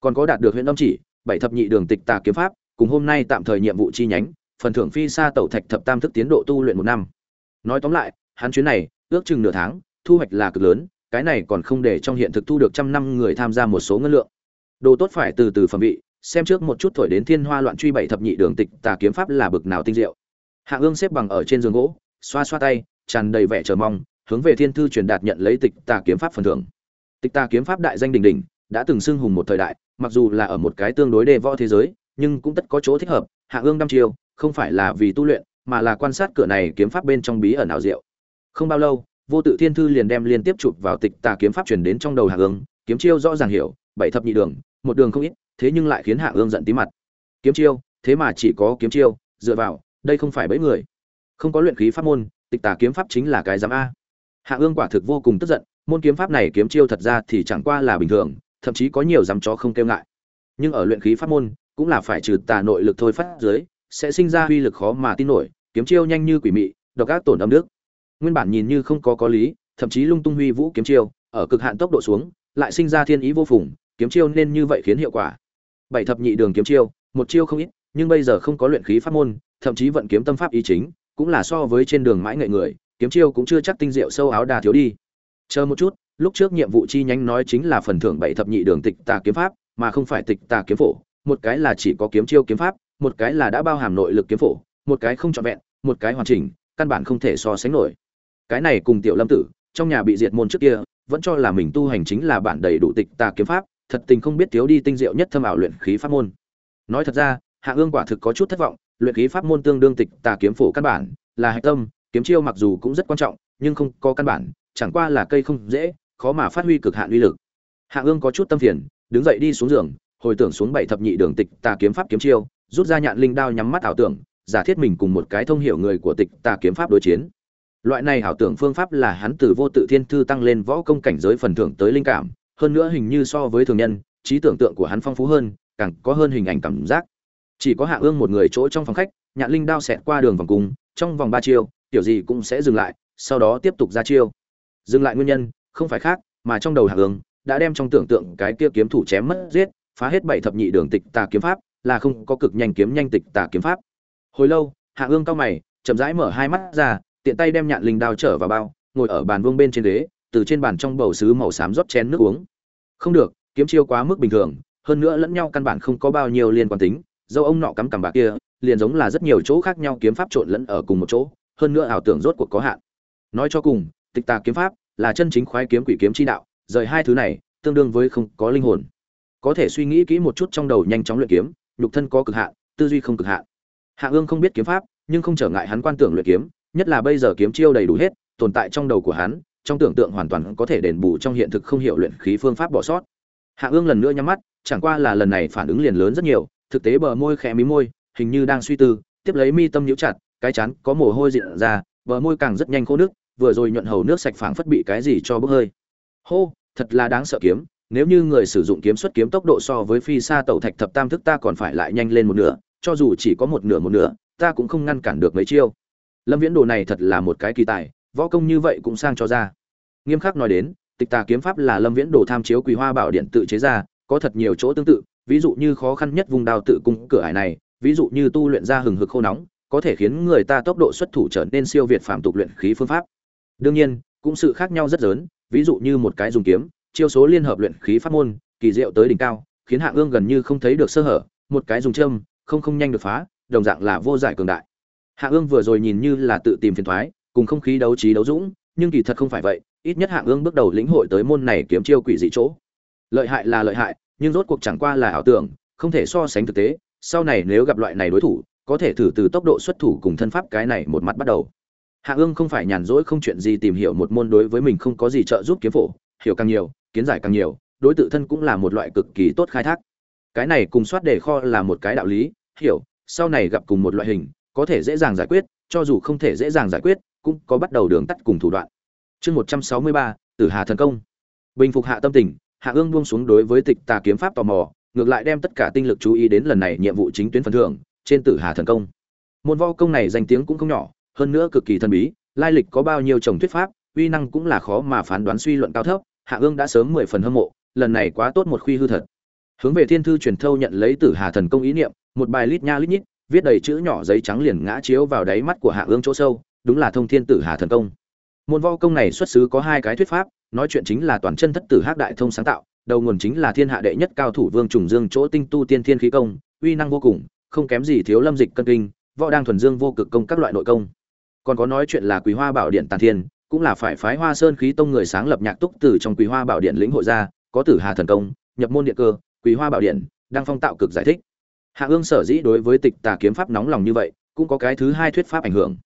Còn có đạt được huyện âm chỉ, bảy thập nhị đường tịch tà kiếm pháp cùng hôm nay tạm thời nhiệm vụ chi nhánh, phần thưởng phi xa tẩu thạch thập tam thức tiến độ tu luyện một năm. Nói tóm lại, hắn chuyến này, ước chừng nửa tháng, thu hoạch là cực lớn, cái này còn không để trong hiện thực thu được trăm năm người tham gia một số ngân lượng. Đồ tốt phải từ từ phẩm vị, xem trước một chút thổi đến thiên hoa loạn truy bảy thập nhị đường tịch, tà kiếm pháp là bực nào tinh diệu. Hạ ương xếp bằng ở trên giường gỗ, xoa xoa tay, tràn đầy vẻ chờ mong, hướng về thiên thư truyền đạt nhận lấy tịch tà kiếm pháp phần thưởng. Tịch tà kiếm pháp đại danh đình đình đã từng xưng hùng một thời đại, mặc dù là ở một cái tương đối đề võ thế giới nhưng cũng tất có chỗ thích hợp, hạ ương đăm chiêu, không phải là vì tu luyện, mà là quan sát cửa này kiếm pháp bên trong bí ẩn ảo diệu. Không bao lâu, vô tự thiên thư liền đem liên tiếp chụp vào tịch tà kiếm pháp truyền đến trong đầu hạ ương, kiếm chiêu rõ ràng hiểu, bảy thập nhị đường, một đường không ít, thế nhưng lại khiến hạ ương giận tí mặt. Kiếm chiêu, thế mà chỉ có kiếm chiêu, dựa vào, đây không phải bẫy người. Không có luyện khí pháp môn, tịch tà kiếm pháp chính là cái giám a. Hạ ương quả thực vô cùng tức giận, môn kiếm pháp này kiếm chiêu thật ra thì chẳng qua là bình thường, thậm chí có nhiều dám chó không kêu ngại. Nhưng ở luyện khí pháp môn cũng là phải trừ tà nội lực thôi phát dưới, sẽ sinh ra uy lực khó mà tin nổi, kiếm chiêu nhanh như quỷ mị, độc ác tổn âm đức. Nguyên bản nhìn như không có có lý, thậm chí lung tung huy vũ kiếm chiêu, ở cực hạn tốc độ xuống, lại sinh ra thiên ý vô phùng, kiếm chiêu nên như vậy khiến hiệu quả. Bảy thập nhị đường kiếm chiêu, một chiêu không ít, nhưng bây giờ không có luyện khí pháp môn, thậm chí vận kiếm tâm pháp ý chính, cũng là so với trên đường mãi nghệ người, kiếm chiêu cũng chưa chắc tinh diệu sâu áo đà thiếu đi. Chờ một chút, lúc trước nhiệm vụ chi nhánh nói chính là phần thưởng bảy thập nhị đường tịch tà kiếm pháp, mà không phải tịch tà kiếm phổ một cái là chỉ có kiếm chiêu kiếm pháp, một cái là đã bao hàm nội lực kiếm phổ, một cái không trọn vẹn, một cái hoàn chỉnh, căn bản không thể so sánh nổi. Cái này cùng tiểu lâm tử, trong nhà bị diệt môn trước kia, vẫn cho là mình tu hành chính là bản đầy đủ tịch tà kiếm pháp, thật tình không biết thiếu đi tinh diệu nhất thâm ảo luyện khí pháp môn. Nói thật ra, hạ ương quả thực có chút thất vọng, luyện khí pháp môn tương đương tịch tà kiếm phổ căn bản, là hạch tâm, kiếm chiêu mặc dù cũng rất quan trọng, nhưng không có căn bản, chẳng qua là cây không dễ, khó mà phát huy cực hạn uy lực. Hạ ương có chút tâm phiền, đứng dậy đi xuống giường hồi tưởng xuống bảy thập nhị đường tịch tà kiếm pháp kiếm chiêu, rút ra nhạn linh đao nhắm mắt ảo tưởng, giả thiết mình cùng một cái thông hiểu người của tịch tà kiếm pháp đối chiến. Loại này ảo tưởng phương pháp là hắn từ vô tự thiên thư tăng lên võ công cảnh giới phần thưởng tới linh cảm, hơn nữa hình như so với thường nhân, trí tưởng tượng của hắn phong phú hơn, càng có hơn hình ảnh cảm giác. Chỉ có hạ ương một người chỗ trong phòng khách, nhạn linh đao xẹt qua đường vòng cung, trong vòng ba chiêu kiểu gì cũng sẽ dừng lại, sau đó tiếp tục ra chiêu. Dừng lại nguyên nhân, không phải khác, mà trong đầu hạ ương, đã đem trong tưởng tượng cái kia kiếm thủ chém mất giết phá hết bảy thập nhị đường tịch tà kiếm pháp, là không có cực nhanh kiếm nhanh tịch tà kiếm pháp. Hồi lâu, hạ ương cao mày, chậm rãi mở hai mắt ra, tiện tay đem nhạn linh đao trở vào bao, ngồi ở bàn vương bên trên ghế, từ trên bàn trong bầu sứ màu xám rót chén nước uống. Không được, kiếm chiêu quá mức bình thường, hơn nữa lẫn nhau căn bản không có bao nhiêu liên quan tính, dâu ông nọ cắm cằm bạc kia, liền giống là rất nhiều chỗ khác nhau kiếm pháp trộn lẫn ở cùng một chỗ, hơn nữa ảo tưởng rốt cuộc có hạn. Nói cho cùng, tịch tà kiếm pháp là chân chính khoái kiếm quỷ kiếm chi đạo, rời hai thứ này, tương đương với không có linh hồn có thể suy nghĩ kỹ một chút trong đầu nhanh chóng luyện kiếm, nhục thân có cực hạn, tư duy không cực hạn. Hạ ương không biết kiếm pháp, nhưng không trở ngại hắn quan tưởng luyện kiếm, nhất là bây giờ kiếm chiêu đầy đủ hết, tồn tại trong đầu của hắn, trong tưởng tượng hoàn toàn có thể đền bù trong hiện thực không hiểu luyện khí phương pháp bỏ sót. Hạ ương lần nữa nhắm mắt, chẳng qua là lần này phản ứng liền lớn rất nhiều, thực tế bờ môi khẽ mí môi, hình như đang suy tư, tiếp lấy mi tâm nhíu chặt, cái chán có mồ hôi diện ra, bờ môi càng rất nhanh khô nước, vừa rồi nhuận hầu nước sạch phảng phất bị cái gì cho bốc hơi. Hô, thật là đáng sợ kiếm nếu như người sử dụng kiếm xuất kiếm tốc độ so với phi xa tẩu thạch thập tam thức ta còn phải lại nhanh lên một nửa, cho dù chỉ có một nửa một nửa, ta cũng không ngăn cản được mấy chiêu. Lâm viễn đồ này thật là một cái kỳ tài, võ công như vậy cũng sang cho ra. Nghiêm khắc nói đến, tịch tà kiếm pháp là lâm viễn đồ tham chiếu quỳ hoa bảo điện tự chế ra, có thật nhiều chỗ tương tự, ví dụ như khó khăn nhất vùng đào tự cung cửa ải này, ví dụ như tu luyện ra hừng hực khô nóng, có thể khiến người ta tốc độ xuất thủ trở nên siêu việt phạm tục luyện khí phương pháp. Đương nhiên, cũng sự khác nhau rất lớn, ví dụ như một cái dùng kiếm chiêu số liên hợp luyện khí pháp môn, kỳ diệu tới đỉnh cao, khiến hạ ương gần như không thấy được sơ hở, một cái dùng châm, không không nhanh được phá, đồng dạng là vô giải cường đại. Hạ ương vừa rồi nhìn như là tự tìm phiền toái cùng không khí đấu trí đấu dũng, nhưng kỳ thật không phải vậy, ít nhất hạ ương bước đầu lĩnh hội tới môn này kiếm chiêu quỷ dị chỗ. Lợi hại là lợi hại, nhưng rốt cuộc chẳng qua là ảo tưởng, không thể so sánh thực tế, sau này nếu gặp loại này đối thủ, có thể thử từ tốc độ xuất thủ cùng thân pháp cái này một mặt bắt đầu. Hạ ương không phải nhàn rỗi không chuyện gì tìm hiểu một môn đối với mình không có gì trợ giúp kiếm phổ, hiểu càng nhiều kiến giải càng nhiều, đối tự thân cũng là một loại cực kỳ tốt khai thác. Cái này cùng soát đề kho là một cái đạo lý, hiểu, sau này gặp cùng một loại hình, có thể dễ dàng giải quyết, cho dù không thể dễ dàng giải quyết, cũng có bắt đầu đường tắt cùng thủ đoạn. Chương một trăm sáu mươi ba, tử hà thần công. Bình phục hạ tâm tình, hạ ương buông xuống đối với tịch tà kiếm pháp tò mò, ngược lại đem tất cả tinh lực chú ý đến lần này nhiệm vụ chính tuyến phần thưởng, trên tử hà thần công. Môn vo công này danh tiếng cũng không nhỏ, hơn nữa cực kỳ thần bí, lai lịch có bao nhiêu chồng thuyết pháp, uy năng cũng là khó mà phán đoán suy luận cao thấp hạ ương đã sớm mười phần hâm mộ, lần này quá tốt một khuy hư thật. Hướng về thiên thư truyền thâu nhận lấy tử hà thần công ý niệm, một bài lít nha lít nhít, viết đầy chữ nhỏ giấy trắng liền ngã chiếu vào đáy mắt của hạ ương chỗ sâu, đúng là thông thiên tử hà thần công. Môn võ công này xuất xứ có hai cái thuyết pháp, nói chuyện chính là toàn chân thất tử hắc đại thông sáng tạo, đầu nguồn chính là thiên hạ đệ nhất cao thủ vương trùng dương chỗ tinh tu tiên thiên khí công, uy năng vô cùng, không kém gì thiếu lâm dịch cân kinh, võ đang thuần dương vô cực công các loại nội công. Còn có nói chuyện là quý hoa bảo điện tàn thiên cũng là phải phái hoa sơn khí tông người sáng lập nhạc túc từ trong quý hoa bảo điện lĩnh hội ra, có tử hà thần công, nhập môn địa cơ quý hoa bảo điện, đang phong tạo cực giải thích. Hạ ương sở dĩ đối với tịch tà kiếm pháp nóng lòng như vậy, cũng có cái thứ hai thuyết pháp ảnh hưởng.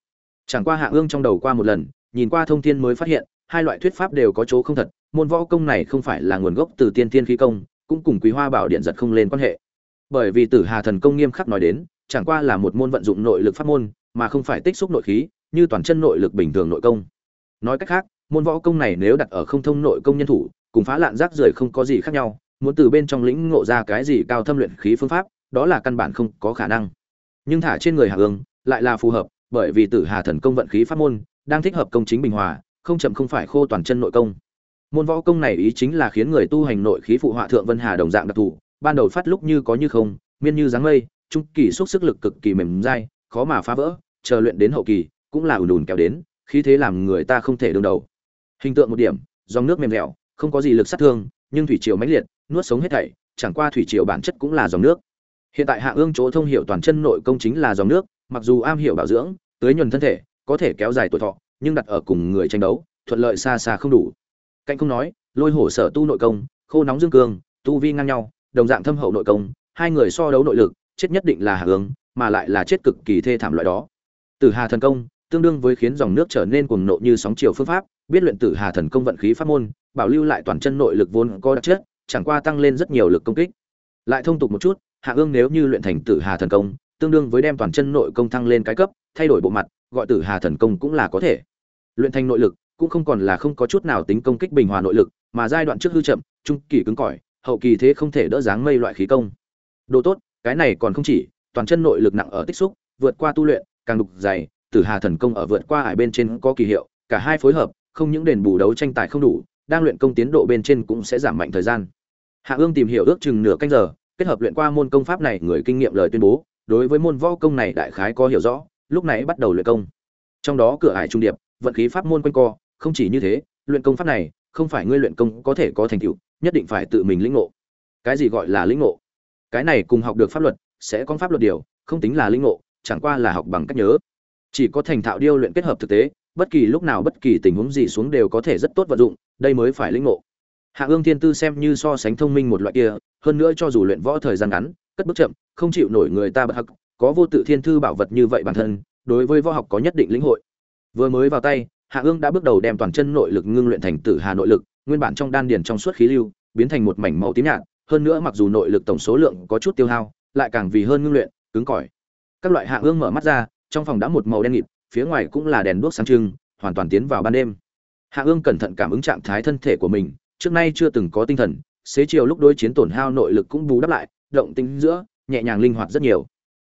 Chẳng qua hạ ương trong đầu qua một lần, nhìn qua thông thiên mới phát hiện, hai loại thuyết pháp đều có chỗ không thật, môn võ công này không phải là nguồn gốc từ tiên thiên khí công, cũng cùng quý hoa bảo điện giật không lên quan hệ. Bởi vì tử hà thần công nghiêm khắc nói đến, chẳng qua là một môn vận dụng nội lực pháp môn, mà không phải tích xúc nội khí, như toàn chân nội lực bình thường nội công nói cách khác, môn võ công này nếu đặt ở không thông nội công nhân thủ, cùng phá lạn rác rưởi không có gì khác nhau, muốn từ bên trong lĩnh ngộ ra cái gì cao thâm luyện khí phương pháp, đó là căn bản không có khả năng. Nhưng thả trên người hạ ương lại là phù hợp, bởi vì tử hà thần công vận khí pháp môn, đang thích hợp công chính bình hòa, không chậm không phải khô toàn chân nội công. Môn võ công này ý chính là khiến người tu hành nội khí phụ họa thượng vân hà đồng dạng đặc thù, ban đầu phát lúc như có như không, miên như dáng mây, trung kỳ xúc sức lực cực kỳ mềm dai, khó mà phá vỡ, chờ luyện đến hậu kỳ, cũng là ùn ùn kéo đến khí thế làm người ta không thể đương đầu. Hình tượng một điểm, dòng nước mềm dẻo, không có gì lực sát thương, nhưng thủy triều mãnh liệt, nuốt sống hết thảy, chẳng qua thủy triều bản chất cũng là dòng nước. Hiện tại hạ ương chỗ thông hiểu toàn chân nội công chính là dòng nước, mặc dù am hiểu bảo dưỡng, tưới nhuần thân thể, có thể kéo dài tuổi thọ, nhưng đặt ở cùng người tranh đấu, thuận lợi xa xa không đủ. Cạnh không nói, lôi hổ sở tu nội công, khô nóng dương cương, tu vi ngang nhau, đồng dạng thâm hậu nội công, hai người so đấu nội lực, chết nhất định là hạ ương, mà lại là chết cực kỳ thê thảm loại đó. Tử hà thần công tương đương với khiến dòng nước trở nên cuồng nộ như sóng chiều phương pháp, biết luyện tử hà thần công vận khí pháp môn, bảo lưu lại toàn chân nội lực vốn có đặc chất, chẳng qua tăng lên rất nhiều lực công kích. Lại thông tục một chút, hạ ương nếu như luyện thành tử hà thần công, tương đương với đem toàn chân nội công thăng lên cái cấp, thay đổi bộ mặt, gọi tử hà thần công cũng là có thể. Luyện thành nội lực, cũng không còn là không có chút nào tính công kích bình hòa nội lực, mà giai đoạn trước hư chậm, trung kỳ cứng cỏi, hậu kỳ thế không thể đỡ dáng mây loại khí công. Đồ tốt, cái này còn không chỉ, toàn chân nội lực nặng ở tích xúc, vượt qua tu luyện, càng đục dày tử hà thần công ở vượt qua ải bên trên có kỳ hiệu, cả hai phối hợp, không những đền bù đấu tranh tài không đủ, đang luyện công tiến độ bên trên cũng sẽ giảm mạnh thời gian. Hạ ương tìm hiểu ước chừng nửa canh giờ, kết hợp luyện qua môn công pháp này người kinh nghiệm lời tuyên bố, đối với môn võ công này đại khái có hiểu rõ, lúc này bắt đầu luyện công. Trong đó cửa ải trung điệp, vận khí pháp môn quanh co, không chỉ như thế, luyện công pháp này, không phải ngươi luyện công có thể có thành tựu, nhất định phải tự mình lĩnh ngộ. Cái gì gọi là lĩnh ngộ? Cái này cùng học được pháp luật, sẽ có pháp luật điều, không tính là lĩnh ngộ, chẳng qua là học bằng cách nhớ chỉ có thành thạo điêu luyện kết hợp thực tế, bất kỳ lúc nào bất kỳ tình huống gì xuống đều có thể rất tốt vận dụng, đây mới phải lĩnh ngộ. Hạ ương thiên tư xem như so sánh thông minh một loại kia, hơn nữa cho dù luyện võ thời gian ngắn, cất bước chậm, không chịu nổi người ta bật hắc, có vô tự thiên thư bảo vật như vậy bản thân, đối với võ học có nhất định lĩnh hội. Vừa mới vào tay, hạ ương đã bước đầu đem toàn chân nội lực ngưng luyện thành tử hà nội lực, nguyên bản trong đan điền trong suốt khí lưu, biến thành một mảnh màu tím nhạt, hơn nữa mặc dù nội lực tổng số lượng có chút tiêu hao, lại càng vì hơn ngưng luyện, cứng cỏi. Các loại hạ ương mở mắt ra trong phòng đã một màu đen nghịt, phía ngoài cũng là đèn đuốc sáng trưng, hoàn toàn tiến vào ban đêm. Hạ ương cẩn thận cảm ứng trạng thái thân thể của mình, trước nay chưa từng có tinh thần, xế chiều lúc đối chiến tổn hao nội lực cũng bù đắp lại, động tính giữa, nhẹ nhàng linh hoạt rất nhiều.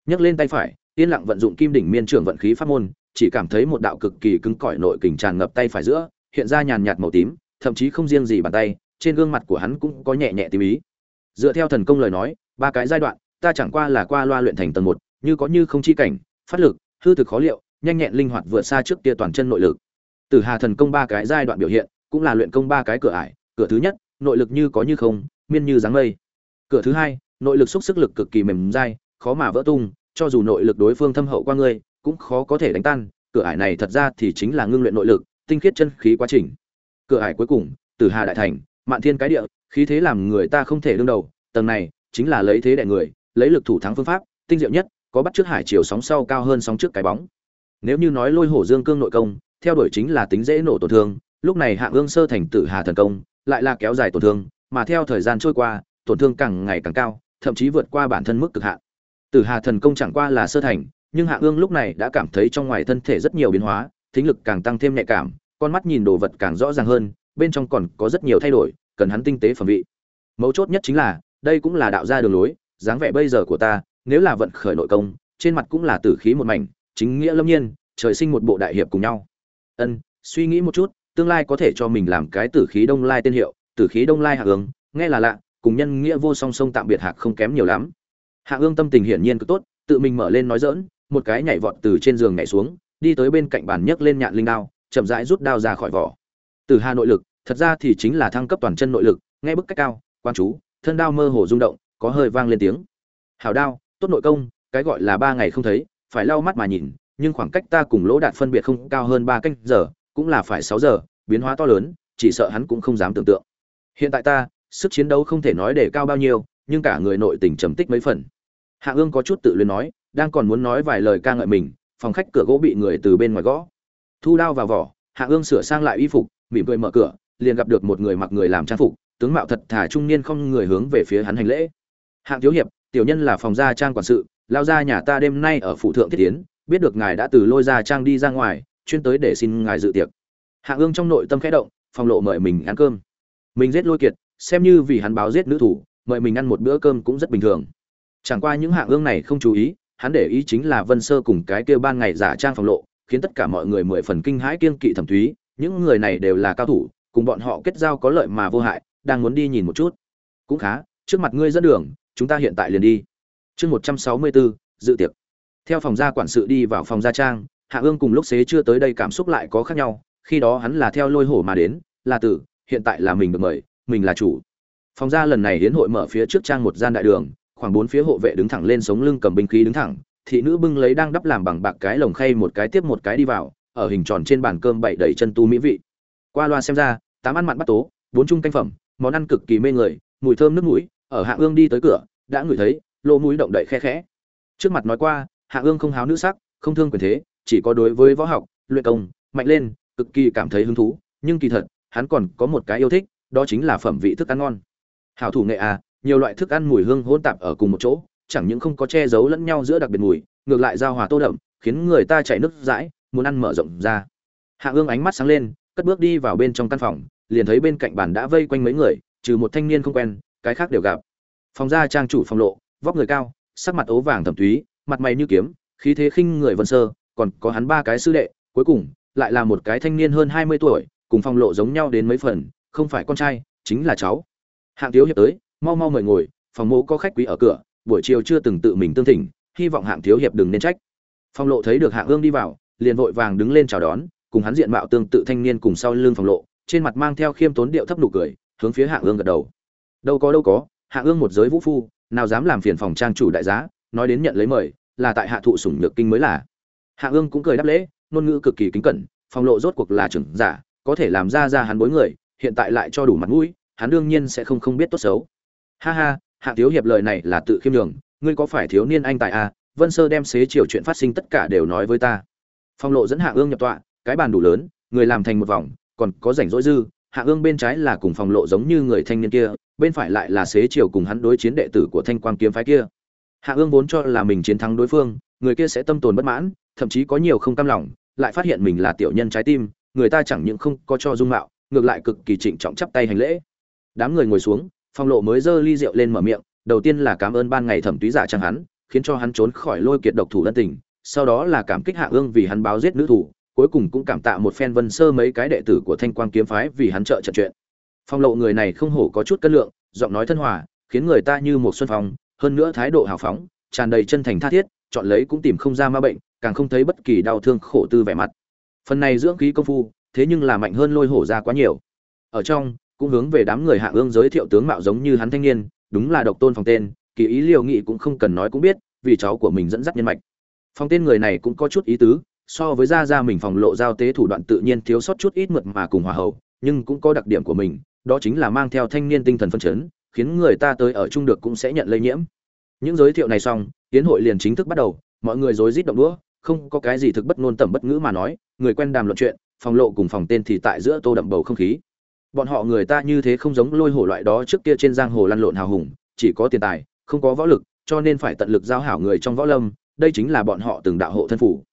Nhấc lên tay phải, yên lặng vận dụng kim đỉnh miên trưởng vận khí pháp môn, chỉ cảm thấy một đạo cực kỳ cứng cỏi nội kình tràn ngập tay phải giữa, hiện ra nhàn nhạt màu tím, thậm chí không riêng gì bàn tay, trên gương mặt của hắn cũng có nhẹ nhẹ tím ý dựa theo thần công lời nói, ba cái giai đoạn, ta chẳng qua là qua loa luyện thành tầng một, như có như không chi cảnh, phát lực hư thực khó liệu, nhanh nhẹn linh hoạt vượt xa trước kia toàn chân nội lực. Từ hà thần công ba cái giai đoạn biểu hiện, cũng là luyện công ba cái cửa ải, cửa thứ nhất, nội lực như có như không, miên như dáng mây. Cửa thứ hai, nội lực xúc sức lực cực kỳ mềm dai, khó mà vỡ tung, cho dù nội lực đối phương thâm hậu qua ngươi, cũng khó có thể đánh tan. Cửa ải này thật ra thì chính là ngưng luyện nội lực, tinh khiết chân khí quá trình. Cửa ải cuối cùng từ hà đại thành, mạn thiên cái địa, khí thế làm người ta không thể đương đầu, tầng này chính là lấy thế đại người, lấy lực thủ thắng phương pháp, tinh diệu nhất có bắt trước hải chiều sóng sau cao hơn sóng trước cái bóng. Nếu như nói lôi hổ dương cương nội công, theo đuổi chính là tính dễ nổ tổn thương, lúc này hạng ương sơ thành tử hà thần công, lại là kéo dài tổn thương, mà theo thời gian trôi qua, tổn thương càng ngày càng cao, thậm chí vượt qua bản thân mức cực hạn. Tử hà thần công chẳng qua là sơ thành, nhưng hạng ương lúc này đã cảm thấy trong ngoài thân thể rất nhiều biến hóa, thính lực càng tăng thêm nhạy cảm, con mắt nhìn đồ vật càng rõ ràng hơn, bên trong còn có rất nhiều thay đổi, cần hắn tinh tế phẩm vị. Mấu chốt nhất chính là, đây cũng là đạo gia đường lối, dáng vẻ bây giờ của ta nếu là vận khởi nội công trên mặt cũng là tử khí một mảnh chính nghĩa lâm nhiên trời sinh một bộ đại hiệp cùng nhau. Ân suy nghĩ một chút tương lai có thể cho mình làm cái tử khí đông lai tên hiệu tử khí đông lai hạ ương nghe là lạ cùng nhân nghĩa vô song song tạm biệt hạc không kém nhiều lắm. Hạ ương tâm tình hiển nhiên cực tốt tự mình mở lên nói giỡn, một cái nhảy vọt từ trên giường nhảy xuống đi tới bên cạnh bàn nhấc lên nhạn linh đao chậm rãi rút đao ra khỏi vỏ. Từ hà nội lực thật ra thì chính là thăng cấp toàn chân nội lực nghe bức cách cao quan chú thân đao mơ hồ rung động có hơi vang lên tiếng. Hào đao tốt nội công, cái gọi là ba ngày không thấy, phải lau mắt mà nhìn, nhưng khoảng cách ta cùng lỗ đạt phân biệt không cao hơn ba canh giờ, cũng là phải sáu giờ, biến hóa to lớn, chỉ sợ hắn cũng không dám tưởng tượng. Hiện tại ta, sức chiến đấu không thể nói để cao bao nhiêu, nhưng cả người nội tình trầm tích mấy phần. Hạ ương có chút tự luyến nói, đang còn muốn nói vài lời ca ngợi mình, phòng khách cửa gỗ bị người từ bên ngoài gõ. Thu đao vào vỏ, hạ ương sửa sang lại y phục, mỉm cười mở cửa, liền gặp được một người mặc người làm trang phục, tướng mạo thật thà trung niên không người hướng về phía hắn hành lễ. Hạng thiếu hiệp tiểu nhân là phòng gia trang quản sự, lao ra nhà ta đêm nay ở phụ thượng thiết tiến biết được ngài đã từ lôi gia trang đi ra ngoài, chuyên tới để xin ngài dự tiệc. Hạ ương trong nội tâm khẽ động, phòng lộ mời mình ăn cơm. Mình giết lôi kiệt, xem như vì hắn báo giết nữ thủ, mời mình ăn một bữa cơm cũng rất bình thường. Chẳng qua những hạ ương này không chú ý, hắn để ý chính là vân sơ cùng cái kêu ban ngày giả trang phòng lộ, khiến tất cả mọi người mười phần kinh hãi kiên kỵ thẩm thúy, những người này đều là cao thủ, cùng bọn họ kết giao có lợi mà vô hại, đang muốn đi nhìn một chút. Cũng khá, trước mặt ngươi dẫn đường chúng ta hiện tại liền đi. Chương một trăm sáu mươi bốn dự tiệc. Theo phòng gia quản sự đi vào phòng gia trang, hạ ương cùng lúc xế chưa tới đây cảm xúc lại có khác nhau, khi đó hắn là theo lôi hổ mà đến, là tử, hiện tại là mình được mời, mình là chủ. Phòng gia lần này hiến hội mở phía trước trang một gian đại đường, khoảng bốn phía hộ vệ đứng thẳng lên sống lưng cầm binh khí đứng thẳng, thị nữ bưng lấy đang đắp làm bằng bạc cái lồng khay một cái tiếp một cái đi vào, ở hình tròn trên bàn cơm bậy đầy chân tu mỹ vị. Qua loa xem ra, tám ăn mặn bắt tố, bốn chung canh phẩm, món ăn cực kỳ mê người, mùi thơm nước mũi ở hạ ương đi tới cửa, đã ngửi thấy, lỗ mũi động đậy khe khẽ. Trước mặt nói qua, hạ ương không háo nữ sắc, không thương quyền thế, chỉ có đối với võ học, luyện công, mạnh lên, cực kỳ cảm thấy hứng thú. Nhưng kỳ thật, hắn còn có một cái yêu thích, đó chính là phẩm vị thức ăn ngon. Hảo thủ nghệ à nhiều loại thức ăn mùi hương hỗn tạp ở cùng một chỗ, chẳng những không có che giấu lẫn nhau giữa đặc biệt mùi, ngược lại giao hòa tô đậm, khiến người ta chảy nước dãi muốn ăn mở rộng ra. Hạ ương ánh mắt sáng lên, cất bước đi vào bên trong căn phòng, liền thấy bên cạnh bàn đã vây quanh mấy người, trừ một thanh niên không quen cái khác đều gặp. Phòng gia trang chủ phòng lộ, vóc người cao, sắc mặt ố vàng thẩm túy, mặt mày như kiếm, khí thế khinh người vân sơ, còn có hắn ba cái sư đệ, cuối cùng, lại là một cái thanh niên hơn hai mươi tuổi, cùng phòng lộ giống nhau đến mấy phần, không phải con trai, chính là cháu. Hạng thiếu hiệp tới, mau mau mời ngồi, phòng mộ có khách quý ở cửa, buổi chiều chưa từng tự mình tương thỉnh, hy vọng hạng thiếu hiệp đừng nên trách. Phòng lộ thấy được hạng ương đi vào, liền vội vàng đứng lên chào đón, cùng hắn diện mạo tương tự thanh niên cùng sau lưng phòng lộ, trên mặt mang theo khiêm tốn điệu thấp nụ cười, hướng phía hạng ương gật đầu đâu có đâu có, hạ ương một giới vũ phu, nào dám làm phiền phòng trang chủ đại giá, nói đến nhận lấy mời, là tại hạ thụ sủng nhược kinh mới là. Hạ ương cũng cười đáp lễ, ngôn ngữ cực kỳ kính cẩn phong lộ rốt cuộc là trưởng giả, có thể làm ra ra hắn bối người, hiện tại lại cho đủ mặt mũi, hắn đương nhiên sẽ không không biết tốt xấu. Ha ha, hạ thiếu hiệp lời này là tự khiêm nhường, ngươi có phải thiếu niên anh tại a à? vân sơ đem xế chiều chuyện phát sinh tất cả đều nói với ta. Phong lộ dẫn hạ ương nhập tọa, cái bàn đủ lớn, người làm thành một vòng, còn có rảnh rỗi dư hạ ương bên trái là cùng phong lộ giống như người thanh niên kia, bên phải lại là xế chiều cùng hắn đối chiến đệ tử của thanh quang kiếm phái kia. Hạ ương vốn cho là mình chiến thắng đối phương, người kia sẽ tâm tồn bất mãn, thậm chí có nhiều không cam lòng, lại phát hiện mình là tiểu nhân trái tim, người ta chẳng những không có cho dung mạo, ngược lại cực kỳ trịnh trọng chắp tay hành lễ. Đám người ngồi xuống phong lộ mới giơ ly rượu lên mở miệng, đầu tiên là cảm ơn ban ngày thẩm túy giả trang hắn, khiến cho hắn trốn khỏi lôi kiệt độc thủ ân tình, sau đó là cảm kích hạ ương vì hắn báo giết nữ thủ cuối cùng cũng cảm tạ một phen vân sơ mấy cái đệ tử của thanh quang kiếm phái vì hắn trợ trận chuyện. Phong lộ người này không hổ có chút cân lượng, giọng nói thân hòa, khiến người ta như một xuân phong, hơn nữa thái độ hào phóng, tràn đầy chân thành tha thiết, chọn lấy cũng tìm không ra ma bệnh, càng không thấy bất kỳ đau thương khổ tư vẻ mặt. Phần này dưỡng khí công phu, thế nhưng là mạnh hơn lôi hổ ra quá nhiều. Ở trong, cũng hướng về đám người hạ ương giới thiệu tướng mạo giống như hắn thanh niên, đúng là độc tôn phòng tên, kỳ ý liều nghị cũng không cần nói cũng biết, vì cháu của mình dẫn dắt nhân mạch. Phòng tên người này cũng có chút ý tứ so với Ra Ra mình phòng lộ giao tế thủ đoạn tự nhiên thiếu sót chút ít mượt mà cùng hòa hậu, nhưng cũng có đặc điểm của mình, đó chính là mang theo thanh niên tinh thần phân chấn, khiến người ta tới ở chung được cũng sẽ nhận lây nhiễm. Những giới thiệu này xong, tiến hội liền chính thức bắt đầu, mọi người rối rít động đũa, không có cái gì thực bất ngôn tầm bất ngữ mà nói, người quen đàm luận chuyện, phòng lộ cùng phòng tên thì tại giữa tô đậm bầu không khí. Bọn họ người ta như thế không giống lôi hổ loại đó trước kia trên giang hồ lăn lộn hào hùng, chỉ có tiền tài, không có võ lực, cho nên phải tận lực giao hảo người trong võ lâm, đây chính là bọn họ từng đạo hộ thân phủ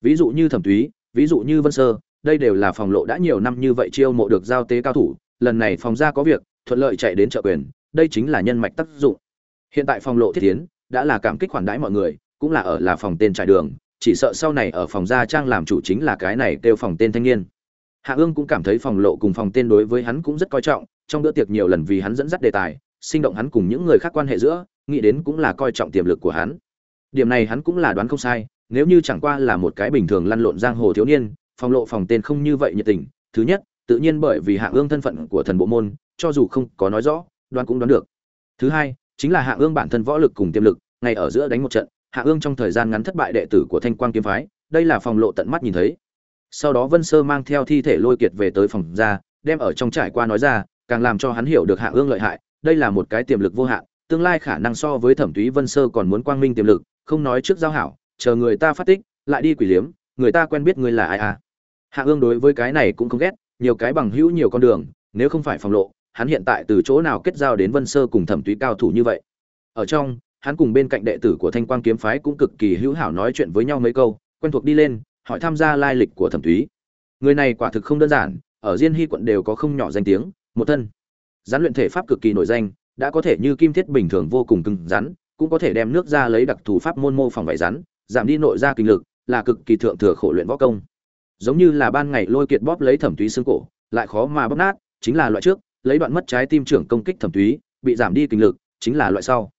ví dụ như thẩm túy, ví dụ như vân sơ, đây đều là phòng lộ đã nhiều năm như vậy chiêu mộ được giao tế cao thủ, lần này phòng ra có việc, thuận lợi chạy đến trợ quyền, đây chính là nhân mạch tác dụng. Hiện tại phòng lộ thiết tiến, đã là cảm kích khoản đãi mọi người, cũng là ở là phòng tên trải đường, chỉ sợ sau này ở phòng gia trang làm chủ chính là cái này kêu phòng tên thanh niên. Hạ ương cũng cảm thấy phòng lộ cùng phòng tên đối với hắn cũng rất coi trọng, trong bữa tiệc nhiều lần vì hắn dẫn dắt đề tài, sinh động hắn cùng những người khác quan hệ giữa, nghĩ đến cũng là coi trọng tiềm lực của hắn. Điểm này hắn cũng là đoán không sai nếu như chẳng qua là một cái bình thường lăn lộn giang hồ thiếu niên, phòng lộ phòng tên không như vậy nhiệt tình, thứ nhất, tự nhiên bởi vì hạ ương thân phận của thần bộ môn, cho dù không có nói rõ, đoán cũng đoán được. Thứ hai, chính là hạ ương bản thân võ lực cùng tiềm lực, ngay ở giữa đánh một trận hạ ương trong thời gian ngắn thất bại đệ tử của thanh quang kiếm phái, đây là phòng lộ tận mắt nhìn thấy. Sau đó vân sơ mang theo thi thể lôi kiệt về tới phòng ra, đem ở trong trải qua nói ra, càng làm cho hắn hiểu được hạ ương lợi hại, đây là một cái tiềm lực vô hạn, tương lai khả năng so với thẩm túy vân sơ còn muốn quang minh tiềm lực, không nói trước giao hảo chờ người ta phát tích, lại đi quỷ liếm, người ta quen biết ngươi là ai à? Hạ ương đối với cái này cũng không ghét, nhiều cái bằng hữu nhiều con đường, nếu không phải phòng lộ, hắn hiện tại từ chỗ nào kết giao đến vân sơ cùng thẩm túy cao thủ như vậy? Ở trong, hắn cùng bên cạnh đệ tử của thanh quang kiếm phái cũng cực kỳ hữu hảo nói chuyện với nhau mấy câu, quen thuộc đi lên, hỏi tham gia lai lịch của thẩm túy. Người này quả thực không đơn giản, ở diên hy quận đều có không nhỏ danh tiếng, một thân. Gián luyện thể pháp cực kỳ nổi danh, đã có thể như kim thiết bình thường vô cùng cứng rắn, cũng có thể đem nước ra lấy đặc thù pháp môn mô phỏng vải rắn giảm đi nội ra kinh lực, là cực kỳ thượng thừa khổ luyện võ công. Giống như là ban ngày lôi kiệt bóp lấy thẩm túy xương cổ, lại khó mà bóp nát, chính là loại trước, lấy đoạn mất trái tim trưởng công kích thẩm túy, bị giảm đi kinh lực, chính là loại sau.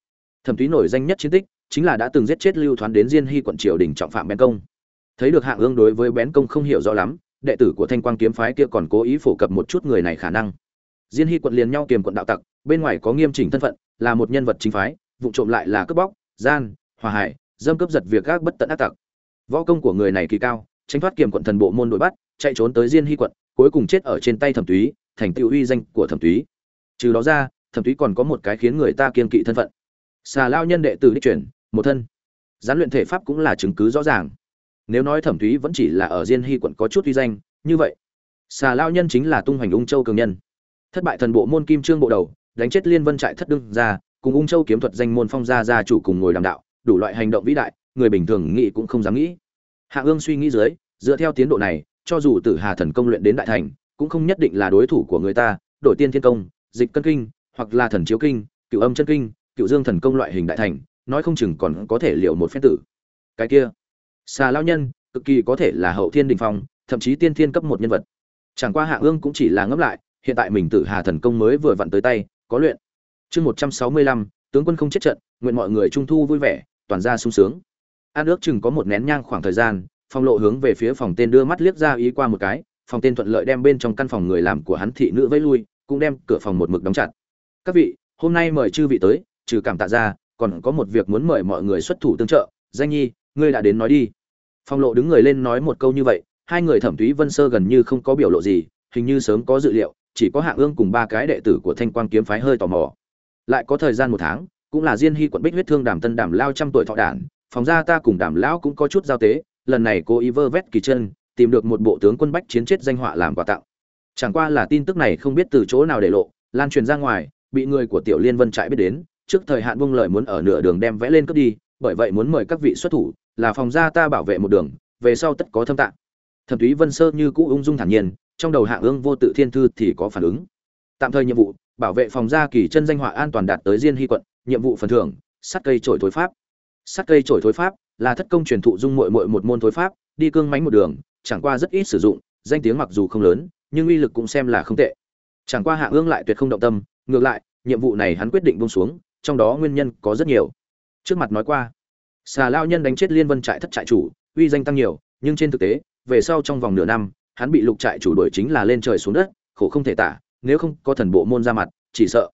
Thẩm túy nổi danh nhất chiến tích, chính là đã từng giết chết lưu thoán đến diên hy quận triều đình trọng phạm bén công. Thấy được hạng ương đối với bén công không hiểu rõ lắm, đệ tử của thanh quang kiếm phái kia còn cố ý phổ cập một chút người này khả năng. Diên hy quận liền nhau kiềm quận đạo tặc, bên ngoài có nghiêm chỉnh thân phận, là một nhân vật chính phái, vụ trộm lại là cướp bóc, gian, hòa hải dâm cướp giật việc gác bất tận ác tặc. Võ công của người này kỳ cao, tránh thoát kiềm quận thần bộ môn đội bắt, chạy trốn tới diên hy quận, cuối cùng chết ở trên tay thẩm túy, thành tựu uy danh của thẩm túy. Trừ đó ra, thẩm túy còn có một cái khiến người ta kiên kỵ thân phận. Xà lao nhân đệ tử đích chuyển, một thân. Gián luyện thể pháp cũng là chứng cứ rõ ràng. Nếu nói thẩm túy vẫn chỉ là ở diên hy quận có chút uy danh, như vậy, xà lao nhân chính là tung hoành ung châu cường nhân. Thất bại thần bộ môn kim trương bộ đầu, đánh chết liên vân trại thất đương ra cùng ung châu kiếm thuật danh môn phong gia gia chủ cùng ngồi đàm đạo đủ loại hành động vĩ đại, người bình thường nghĩ cũng không dám nghĩ. Hạ ương suy nghĩ dưới, dựa theo tiến độ này, cho dù tử hà thần công luyện đến đại thành, cũng không nhất định là đối thủ của người ta, đổi tiên thiên công, dịch cân kinh, hoặc là thần chiếu kinh, cựu âm chân kinh, cựu dương thần công loại hình đại thành, nói không chừng còn có thể liệu một phép tử. Cái kia, xà lao nhân, cực kỳ có thể là hậu thiên đình phong, thậm chí tiên thiên cấp một nhân vật. Chẳng qua hạ ương cũng chỉ là ngẫm lại, hiện tại mình tử hà thần công mới vừa vặn tới tay, có luyện. Chương một trăm sáu mươi lăm, tướng quân không chết trận, nguyện mọi người trung thu vui vẻ toàn ra sung sướng. An ước chừng có một nén nhang khoảng thời gian, phong lộ hướng về phía phòng tên đưa mắt liếc ra ý qua một cái, phòng tên thuận lợi đem bên trong căn phòng người làm của hắn thị nữ vẫy lui, cũng đem cửa phòng một mực đóng chặt. Các vị, hôm nay mời chư vị tới, trừ cảm tạ ra, còn có một việc muốn mời mọi người xuất thủ tương trợ, danh nhi, ngươi đã đến nói đi. Phong lộ đứng người lên nói một câu như vậy, hai người thẩm túy vân sơ gần như không có biểu lộ gì, hình như sớm có dự liệu, chỉ có hạ ương cùng ba cái đệ tử của thanh quang kiếm phái hơi tò mò. Lại có thời gian một tháng cũng là diên hy quận bích huyết thương đàm tân đàm lao trăm tuổi thọ đản, phòng ra ta cùng đàm lão cũng có chút giao tế, lần này cô ý vơ vét kỳ chân, tìm được một bộ tướng quân bách chiến chết danh họa làm quà tặng. Chẳng qua là tin tức này không biết từ chỗ nào để lộ, lan truyền ra ngoài, bị người của tiểu liên vân trại biết đến, trước thời hạn buông lời muốn ở nửa đường đem vẽ lên cướp đi, bởi vậy muốn mời các vị xuất thủ, là phòng gia ta bảo vệ một đường, về sau tất có thâm tạng. Thẩm túy vân sơ như cũ ung dung thản nhiên, trong đầu hạ ương vô tự thiên thư thì có phản ứng. Tạm thời nhiệm vụ, bảo vệ phòng gia kỳ chân danh họa an toàn đạt tới diên hy quận nhiệm vụ phần thưởng, sắt cây trổi thối pháp. Sắt cây trổi thối pháp là thất công truyền thụ dung mội mội một môn thối pháp, đi cương mánh một đường, chẳng qua rất ít sử dụng, danh tiếng mặc dù không lớn, nhưng uy lực cũng xem là không tệ. Chẳng qua hạ ương lại tuyệt không động tâm, ngược lại, nhiệm vụ này hắn quyết định buông xuống, trong đó nguyên nhân có rất nhiều. Trước mặt nói qua, xà lao nhân đánh chết liên vân trại thất trại chủ, uy danh tăng nhiều, nhưng trên thực tế, về sau trong vòng nửa năm, hắn bị lục trại chủ đổi chính là lên trời xuống đất, khổ không thể tả, nếu không có thần bộ môn ra mặt, chỉ sợ,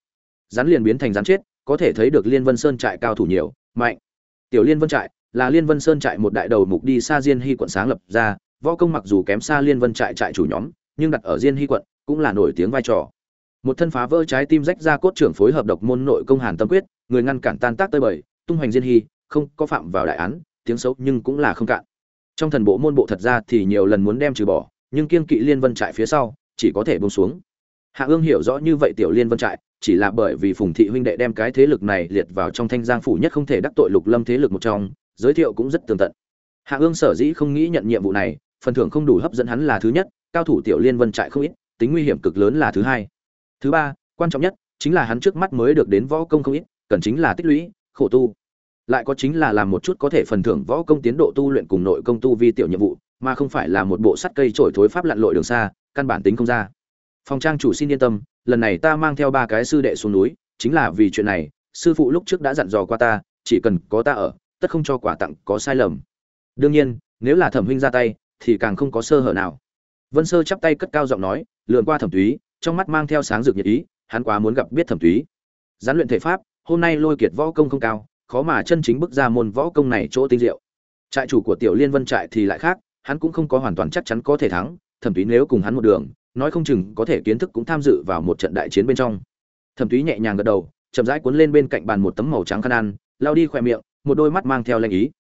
rắn liền biến thành rắn chết có thể thấy được liên vân sơn trại cao thủ nhiều, mạnh. Tiểu liên vân trại là liên vân sơn trại một đại đầu mục đi xa diên hy quận sáng lập ra, võ công mặc dù kém xa liên vân trại trại chủ nhóm, nhưng đặt ở diên hy quận cũng là nổi tiếng vai trò. Một thân phá vỡ trái tim rách ra cốt trưởng phối hợp độc môn nội công hàn tâm quyết, người ngăn cản tan tác tơi bời, tung hoành diên hy, không có phạm vào đại án, tiếng xấu nhưng cũng là không cạn. Trong thần bộ môn bộ thật ra thì nhiều lần muốn đem trừ bỏ, nhưng kiên kỵ liên vân trại phía sau chỉ có thể bông xuống hạ ương hiểu rõ như vậy tiểu liên vân trại, chỉ là bởi vì phùng thị huynh đệ đem cái thế lực này liệt vào trong thanh giang phủ nhất không thể đắc tội lục lâm thế lực một trong, giới thiệu cũng rất tường tận. Hạ ương sở dĩ không nghĩ nhận nhiệm vụ này, phần thưởng không đủ hấp dẫn hắn là thứ nhất, cao thủ tiểu liên vân trại không ít, tính nguy hiểm cực lớn là thứ hai. Thứ ba, quan trọng nhất, chính là hắn trước mắt mới được đến võ công không ít, cần chính là tích lũy, khổ tu. Lại có chính là làm một chút có thể phần thưởng võ công tiến độ tu luyện cùng nội công tu vi tiểu nhiệm vụ, mà không phải là một bộ sắt cây trổi thối pháp lặn lội đường xa, căn bản tính không ra phòng trang chủ xin yên tâm, lần này ta mang theo ba cái sư đệ xuống núi, chính là vì chuyện này, sư phụ lúc trước đã dặn dò qua ta, chỉ cần có ta ở, tất không cho quà tặng có sai lầm. Đương nhiên, nếu là thẩm huynh ra tay, thì càng không có sơ hở nào. Vân sơ chắp tay cất cao giọng nói, lượn qua thẩm túy, trong mắt mang theo sáng rực nhiệt ý, hắn quá muốn gặp biết thẩm túy. Gián luyện thể pháp, hôm nay lôi kiệt võ công không cao, khó mà chân chính bước ra môn võ công này chỗ tinh diệu. Trại chủ của tiểu liên vân trại thì lại khác, hắn cũng không có hoàn toàn chắc chắn có thể thắng, thẩm túy nếu cùng hắn một đường nói không chừng có thể kiến thức cũng tham dự vào một trận đại chiến bên trong. Thẩm túy nhẹ nhàng gật đầu, chậm rãi cuốn lên bên cạnh bàn một tấm màu trắng khăn ăn lao đi khỏe miệng, một đôi mắt mang theo lanh ý.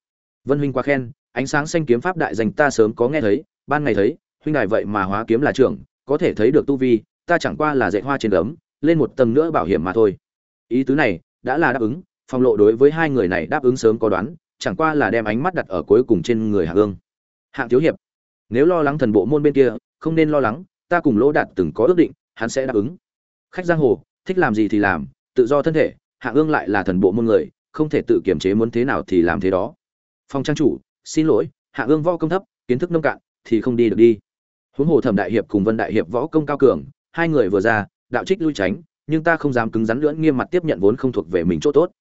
Vân huynh quá khen, ánh sáng xanh kiếm pháp đại dành ta sớm có nghe thấy, ban ngày thấy, huynh đài vậy mà hóa kiếm là trưởng, có thể thấy được tu vi, ta chẳng qua là dạy hoa trên gấm, lên một tầng nữa bảo hiểm mà thôi. Ý tứ này, đã là đáp ứng phong lộ đối với hai người này đáp ứng sớm có đoán, chẳng qua là đem ánh mắt đặt ở cuối cùng trên người hạ ương hạng thiếu hiệp, nếu lo lắng thần bộ môn bên kia, không nên lo lắng ta cùng lỗ đạt từng có ước định, hắn sẽ đáp ứng. Khách giang hồ, thích làm gì thì làm, tự do thân thể, hạ ương lại là thần bộ môn người, không thể tự kiểm chế muốn thế nào thì làm thế đó. Phong trang chủ, xin lỗi, hạ ương võ công thấp, kiến thức nông cạn, thì không đi được đi. Huống hồ thẩm đại hiệp cùng vân đại hiệp võ công cao cường, hai người vừa ra, đạo trích lui tránh, nhưng ta không dám cứng rắn lưỡn nghiêm mặt tiếp nhận vốn không thuộc về mình chỗ tốt.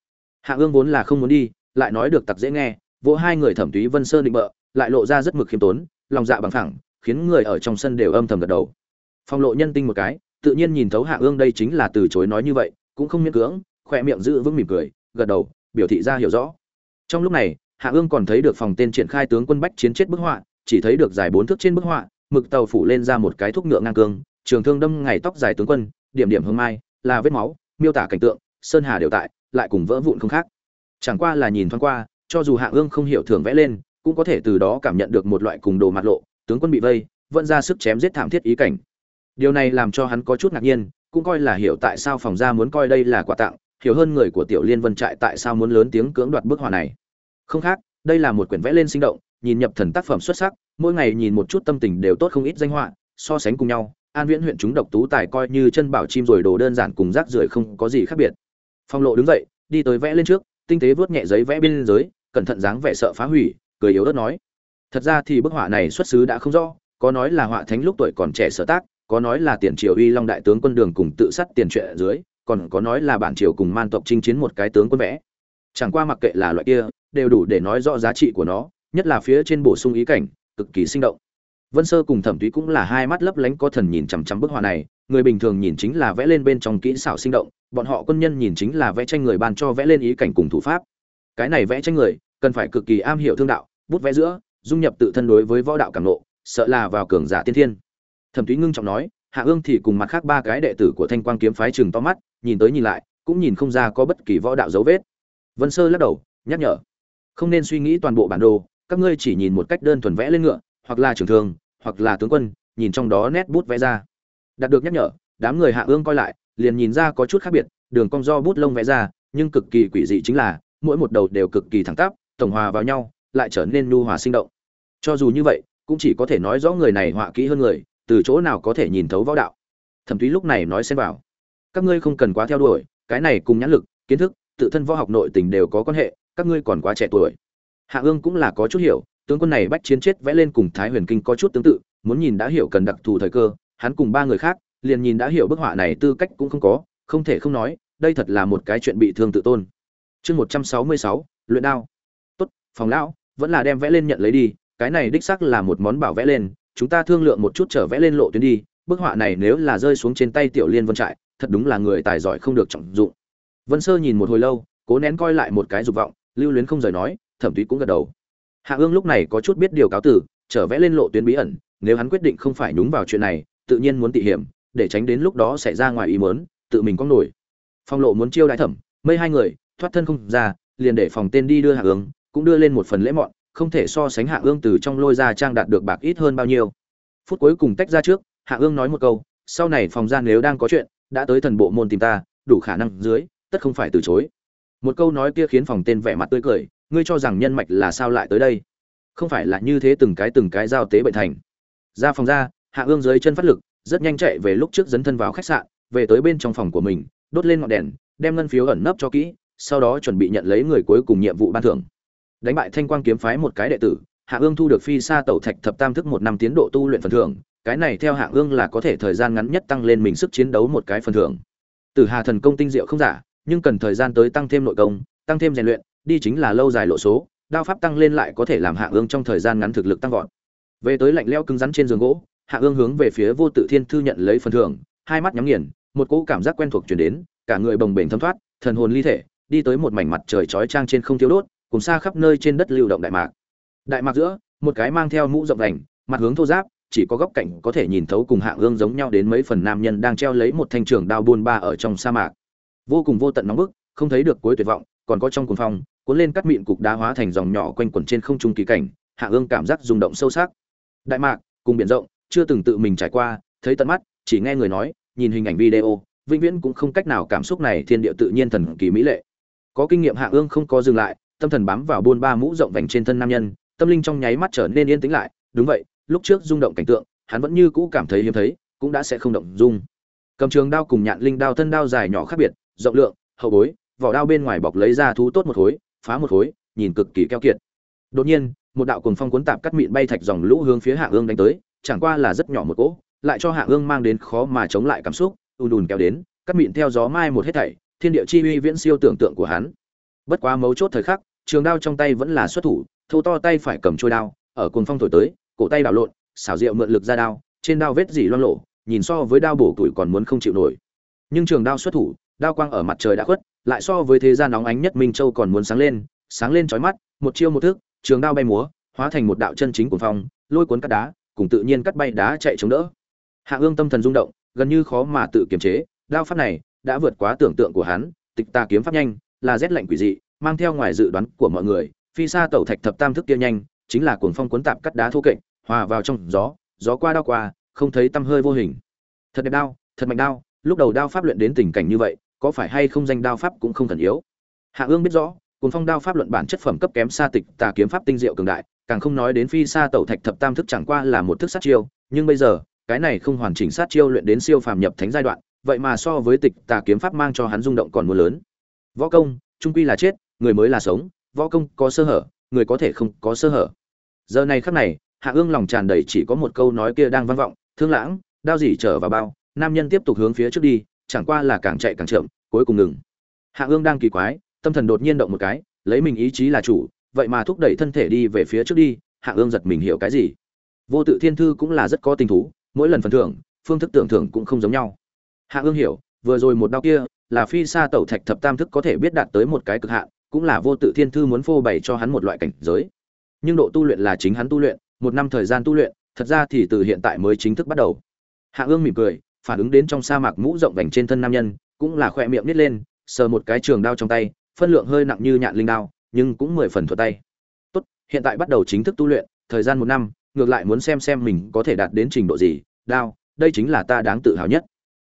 Hạ ương vốn là không muốn đi, lại nói được tặc dễ nghe, vỗ hai người thẩm túy vân sơn định bợ, lại lộ ra rất mực khiêm tốn, lòng dạ bằng thẳng khiến người ở trong sân đều âm thầm gật đầu. Phong lộ nhân tinh một cái, tự nhiên nhìn thấu hạ ương đây chính là từ chối nói như vậy, cũng không miễn cưỡng, khỏe miệng giữ vững mỉm cười, gật đầu, biểu thị ra hiểu rõ. Trong lúc này, hạ ương còn thấy được phòng tên triển khai tướng quân bách chiến chết bức họa, chỉ thấy được dài bốn thước trên bức họa, mực tàu phủ lên ra một cái thúc ngựa ngang cương, trường thương đâm ngày tóc dài tướng quân, điểm điểm hương mai, là vết máu, miêu tả cảnh tượng, sơn hà đều tại, lại cùng vỡ vụn không khác. Chẳng qua là nhìn thoáng qua, cho dù hạ ương không hiểu thường vẽ lên, cũng có thể từ đó cảm nhận được một loại cùng đồ mặt lộ tướng quân bị vây, vẫn ra sức chém giết thảm thiết ý cảnh. Điều này làm cho hắn có chút ngạc nhiên, cũng coi là hiểu tại sao phòng gia muốn coi đây là quà tặng, hiểu hơn người của tiểu liên vân trại tại sao muốn lớn tiếng cưỡng đoạt bức họa này. Không khác, đây là một quyển vẽ lên sinh động, nhìn nhập thần tác phẩm xuất sắc, mỗi ngày nhìn một chút tâm tình đều tốt không ít danh họa, so sánh cùng nhau, an viễn huyện chúng độc tú tài coi như chân bảo chim rồi đồ đơn giản cùng rác rưởi không có gì khác biệt. Phong lộ đứng dậy, đi tới vẽ lên trước, tinh tế vớt nhẹ giấy vẽ bên dưới, cẩn thận dáng vẻ sợ phá hủy, cười yếu ớt nói thật ra thì bức họa này xuất xứ đã không rõ, có nói là họa thánh lúc tuổi còn trẻ sở tác, có nói là tiền triều uy long đại tướng quân đường cùng tự sát tiền truyện dưới, còn có nói là bản triều cùng man tộc chinh chiến một cái tướng quân vẽ. Chẳng qua mặc kệ là loại kia, đều đủ để nói rõ giá trị của nó, nhất là phía trên bổ sung ý cảnh, cực kỳ sinh động. Vân sơ cùng thẩm túy cũng là hai mắt lấp lánh có thần nhìn chằm chằm bức họa này, người bình thường nhìn chính là vẽ lên bên trong kỹ xảo sinh động, bọn họ quân nhân nhìn chính là vẽ tranh người ban cho vẽ lên ý cảnh cùng thủ pháp. Cái này vẽ tranh người, cần phải cực kỳ am hiểu thương đạo, bút vẽ giữa dung nhập tự thân đối với võ đạo cảm nộ, sợ là vào cường giả tiên thiên. Thẩm túy ngưng trọng nói, hạ ương thì cùng mặt khác ba cái đệ tử của thanh quang kiếm phái chừng to mắt, nhìn tới nhìn lại, cũng nhìn không ra có bất kỳ võ đạo dấu vết. Vân sơ lắc đầu, nhắc nhở, không nên suy nghĩ toàn bộ bản đồ, các ngươi chỉ nhìn một cách đơn thuần vẽ lên ngựa, hoặc là trưởng thường hoặc là tướng quân, nhìn trong đó nét bút vẽ ra. Đạt được nhắc nhở, đám người hạ ương coi lại, liền nhìn ra có chút khác biệt, đường cong do bút lông vẽ ra, nhưng cực kỳ quỷ dị chính là, mỗi một đầu đều cực kỳ thẳng tắp, tổng hòa vào nhau, lại trở nên nhu hòa sinh động cho dù như vậy, cũng chỉ có thể nói rõ người này họa kỹ hơn người, từ chỗ nào có thể nhìn thấu võ đạo. Thẩm thúy lúc này nói xem vào. Các ngươi không cần quá theo đuổi, cái này cùng nhãn lực, kiến thức, tự thân võ học nội tình đều có quan hệ, các ngươi còn quá trẻ tuổi. Hạ ương cũng là có chút hiểu, tướng quân này bách chiến chết vẽ lên cùng thái huyền kinh có chút tương tự, muốn nhìn đã hiểu cần đặc thù thời cơ, hắn cùng ba người khác, liền nhìn đã hiểu bức họa này tư cách cũng không có, không thể không nói, đây thật là một cái chuyện bị thương tự tôn. Chương một trăm sáu mươi sáu, luyện đao. Tốt, phòng lão, vẫn là đem vẽ lên nhận lấy đi cái này đích xác là một món bảo vẽ lên, chúng ta thương lượng một chút trở vẽ lên lộ tuyến đi, bức họa này nếu là rơi xuống trên tay tiểu liên vân trại, thật đúng là người tài giỏi không được trọng dụng. Vân sơ nhìn một hồi lâu, cố nén coi lại một cái dục vọng, lưu luyến không rời nói, thẩm túy cũng gật đầu. Hạ ương lúc này có chút biết điều cáo tử trở vẽ lên lộ tuyến bí ẩn, nếu hắn quyết định không phải nhúng vào chuyện này, tự nhiên muốn tị hiểm, để tránh đến lúc đó xảy ra ngoài ý mớn tự mình có nổi. Phong lộ muốn chiêu đại thẩm, mây hai người, thoát thân không ra, liền để phòng tên đi đưa hạ ương, cũng đưa lên một phần lễ mọn không thể so sánh hạ ương từ trong lôi ra trang đạt được bạc ít hơn bao nhiêu. Phút cuối cùng tách ra trước, hạ ương nói một câu, sau này phòng gian nếu đang có chuyện, đã tới thần bộ môn tìm ta, đủ khả năng dưới, tất không phải từ chối. Một câu nói kia khiến phòng tên vẻ mặt tươi cười, ngươi cho rằng nhân mạch là sao lại tới đây? Không phải là như thế từng cái từng cái giao tế bệnh thành. Ra phòng ra, hạ ương dưới chân phát lực, rất nhanh chạy về lúc trước dấn thân vào khách sạn, về tới bên trong phòng của mình, đốt lên ngọn đèn, đem ngân phiếu ẩn nấp cho kỹ, sau đó chuẩn bị nhận lấy người cuối cùng nhiệm vụ ban thưởng đánh bại thanh quang kiếm phái một cái đệ tử, hạ ương thu được phi xa tẩu thạch thập tam thức một năm tiến độ tu luyện phần thưởng, cái này theo hạ ương là có thể thời gian ngắn nhất tăng lên mình sức chiến đấu một cái phần thưởng. Từ hà thần công tinh diệu không giả, nhưng cần thời gian tới tăng thêm nội công, tăng thêm rèn luyện, đi chính là lâu dài lộ số, đao pháp tăng lên lại có thể làm hạ ương trong thời gian ngắn thực lực tăng vọt. Về tới lạnh leo cứng rắn trên giường gỗ, hạ ương hướng về phía vô tự thiên thư nhận lấy phần thưởng, hai mắt nhắm nghiền, một cỗ cảm giác quen thuộc chuyển đến, cả người bồng bềnh thấm thoát, thần hồn ly thể, đi tới một mảnh mặt trời chói trang trên không thiếu đốt cùng xa khắp nơi trên đất lưu động đại mạc. Đại mạc giữa, một cái mang theo mũ rộng vành, mặt hướng thô giáp, chỉ có góc cạnh có thể nhìn thấu cùng hạ ương giống nhau đến mấy phần nam nhân đang treo lấy một thanh trường đao buôn ba ở trong sa mạc. Vô cùng vô tận nóng bức, không thấy được cuối tuyệt vọng, còn có trong cuồng phong, cuốn lên cắt mịn cục đá hóa thành dòng nhỏ quanh quẩn trên không trung kỳ cảnh hạ ương cảm giác rung động sâu sắc. Đại mạc, cùng biển rộng, chưa từng tự mình trải qua, thấy tận mắt, chỉ nghe người nói, nhìn hình ảnh video, vĩnh viễn cũng không cách nào cảm xúc này thiên địa tự nhiên thần kỳ mỹ lệ. Có kinh nghiệm hạ ương không có dừng lại tâm thần bám vào buôn ba mũ rộng vành trên thân nam nhân, tâm linh trong nháy mắt trở nên yên tĩnh lại. Đúng vậy, lúc trước rung động cảnh tượng, hắn vẫn như cũ cảm thấy hiếm thấy, cũng đã sẽ không động dung. Cầm trường đao cùng nhạn linh đao thân đao dài nhỏ khác biệt, rộng lượng, hậu bối, vỏ đao bên ngoài bọc lấy ra thú tốt một khối, phá một khối, nhìn cực kỳ keo kiệt. Đột nhiên, một đạo cuồng phong cuốn tạp cắt mịn bay thạch dòng lũ hướng phía hạ ương đánh tới, chẳng qua là rất nhỏ một cỗ, lại cho hạ ương mang đến khó mà chống lại cảm xúc, ùn ùn kéo đến, cắt mịn theo gió mai một hết thảy, thiên địa chi uy viễn siêu tưởng tượng của hắn. Bất quá mấu chốt thời khắc trường đao trong tay vẫn là xuất thủ, thô to tay phải cầm trôi đao, ở cuồng phong thổi tới, cổ tay đảo lộn, xảo diệu mượn lực ra đao, trên đao vết dỉ loang lộ nhìn so với đao bổ tuổi còn muốn không chịu nổi. Nhưng trường đao xuất thủ, đao quang ở mặt trời đã khuất, lại so với thế gian nóng ánh nhất minh châu còn muốn sáng lên sáng lên chói mắt, một chiêu một thước trường đao bay múa, hóa thành một đạo chân chính của phong, lôi cuốn cắt đá, cùng tự nhiên cắt bay đá chạy chống đỡ. Hạ ương tâm thần rung động, gần như khó mà tự kiềm chế, đao pháp này đã vượt quá tưởng tượng của hắn, tịch tà kiếm pháp nhanh, là rét lạnh quỷ dị mang theo ngoài dự đoán của mọi người, phi xa tẩu thạch thập tam thức kia nhanh, chính là cuồng phong cuốn tạp cắt đá thô kệch, hòa vào trong gió gió qua đao qua, không thấy tăm hơi vô hình. Thật đẹp đao, thật mạnh đao, lúc đầu đao pháp luyện đến tình cảnh như vậy, có phải hay không danh đao pháp cũng không cần yếu. Hạ ương biết rõ, cuồng phong đao pháp luận bản chất phẩm cấp kém xa tịch, tà kiếm pháp tinh diệu cường đại, càng không nói đến phi xa tẩu thạch thập tam thức chẳng qua là một thức sát chiêu, nhưng bây giờ, cái này không hoàn chỉnh sát chiêu luyện đến siêu phàm nhập thánh giai đoạn, vậy mà so với tịch tà kiếm pháp mang cho hắn rung động còn mưa lớn. Võ công, trung quy là chết người mới là sống, võ công có sơ hở, người có thể không có sơ hở. Giờ này khắc này, hạ ương lòng tràn đầy chỉ có một câu nói kia đang vang vọng, thương lãng, đao dỉ trở vào bao? Nam nhân tiếp tục hướng phía trước đi, chẳng qua là càng chạy càng chậm, cuối cùng ngừng. Hạ ương đang kỳ quái, tâm thần đột nhiên động một cái, lấy mình ý chí là chủ, vậy mà thúc đẩy thân thể đi về phía trước đi, hạ ương giật mình hiểu cái gì? Vô tự thiên thư cũng là rất có tình thú, mỗi lần phần thưởng, phương thức tưởng thưởng cũng không giống nhau. Hạ ương hiểu, vừa rồi một đao kia, là phi xa tẩu thạch thập tam thức có thể biết đạt tới một cái cực hạn cũng là vô tự thiên thư muốn phô bày cho hắn một loại cảnh giới. Nhưng độ tu luyện là chính hắn tu luyện, một năm thời gian tu luyện, thật ra thì từ hiện tại mới chính thức bắt đầu. Hạ ương mỉm cười, phản ứng đến trong sa mạc mũ rộng vành trên thân nam nhân, cũng là khoe miệng nít lên, sờ một cái trường đao trong tay, phân lượng hơi nặng như nhạn linh đao, nhưng cũng mười phần thuật tay. Tốt, hiện tại bắt đầu chính thức tu luyện, thời gian một năm, ngược lại muốn xem xem mình có thể đạt đến trình độ gì, đao, đây chính là ta đáng tự hào nhất.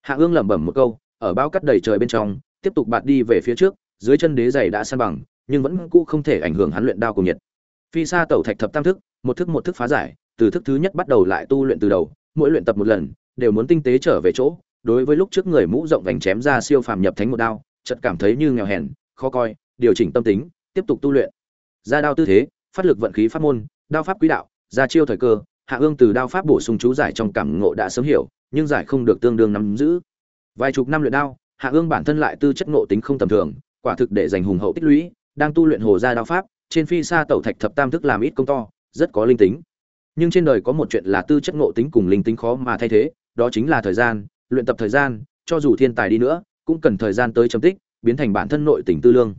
Hạ ương lẩm bẩm một câu, ở bao cắt đầy trời bên trong, tiếp tục bạt đi về phía trước dưới chân đế giày đã san bằng, nhưng vẫn cũ không thể ảnh hưởng hắn luyện đao cùng nhiệt. Phi sa tẩu thạch thập tam thức, một thức một thức phá giải, từ thức thứ nhất bắt đầu lại tu luyện từ đầu, mỗi luyện tập một lần, đều muốn tinh tế trở về chỗ, đối với lúc trước người mũ rộng vành chém ra siêu phàm nhập thánh một đao, chợt cảm thấy như nghèo hèn, khó coi, điều chỉnh tâm tính, tiếp tục tu luyện. Ra đao tư thế, phát lực vận khí pháp môn, đao pháp quý đạo, ra chiêu thời cơ, hạ ương từ đao pháp bổ sung chú giải trong cảm ngộ đã sớm hiểu, nhưng giải không được tương đương nắm giữ. Vài chục năm luyện đao, hạ ương bản thân lại tư chất ngộ tính không tầm thường quả thực để dành hùng hậu tích lũy, đang tu luyện hồ gia đao pháp, trên phi xa tẩu thạch thập tam thức làm ít công to, rất có linh tính. Nhưng trên đời có một chuyện là tư chất ngộ tính cùng linh tính khó mà thay thế, đó chính là thời gian, luyện tập thời gian, cho dù thiên tài đi nữa, cũng cần thời gian tới chấm tích, biến thành bản thân nội tình tư lương.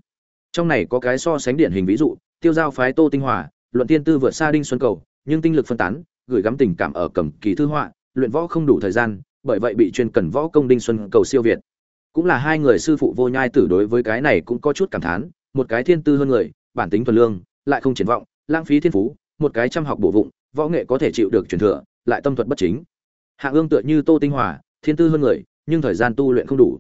Trong này có cái so sánh điển hình ví dụ, tiêu giao phái tô tinh hòa luận tiên tư vượt xa đinh xuân cầu, nhưng tinh lực phân tán, gửi gắm tình cảm ở cầm kỳ thư họa, luyện võ không đủ thời gian, bởi vậy bị chuyên cần võ công đinh xuân cầu siêu việt cũng là hai người sư phụ vô nhai tử đối với cái này cũng có chút cảm thán, một cái thiên tư hơn người, bản tính thuần lương, lại không triển vọng, lãng phí thiên phú, một cái chăm học bổ vụng, võ nghệ có thể chịu được truyền thừa, lại tâm thuật bất chính. Hạ ương tựa như tô tinh hòa, thiên tư hơn người, nhưng thời gian tu luyện không đủ.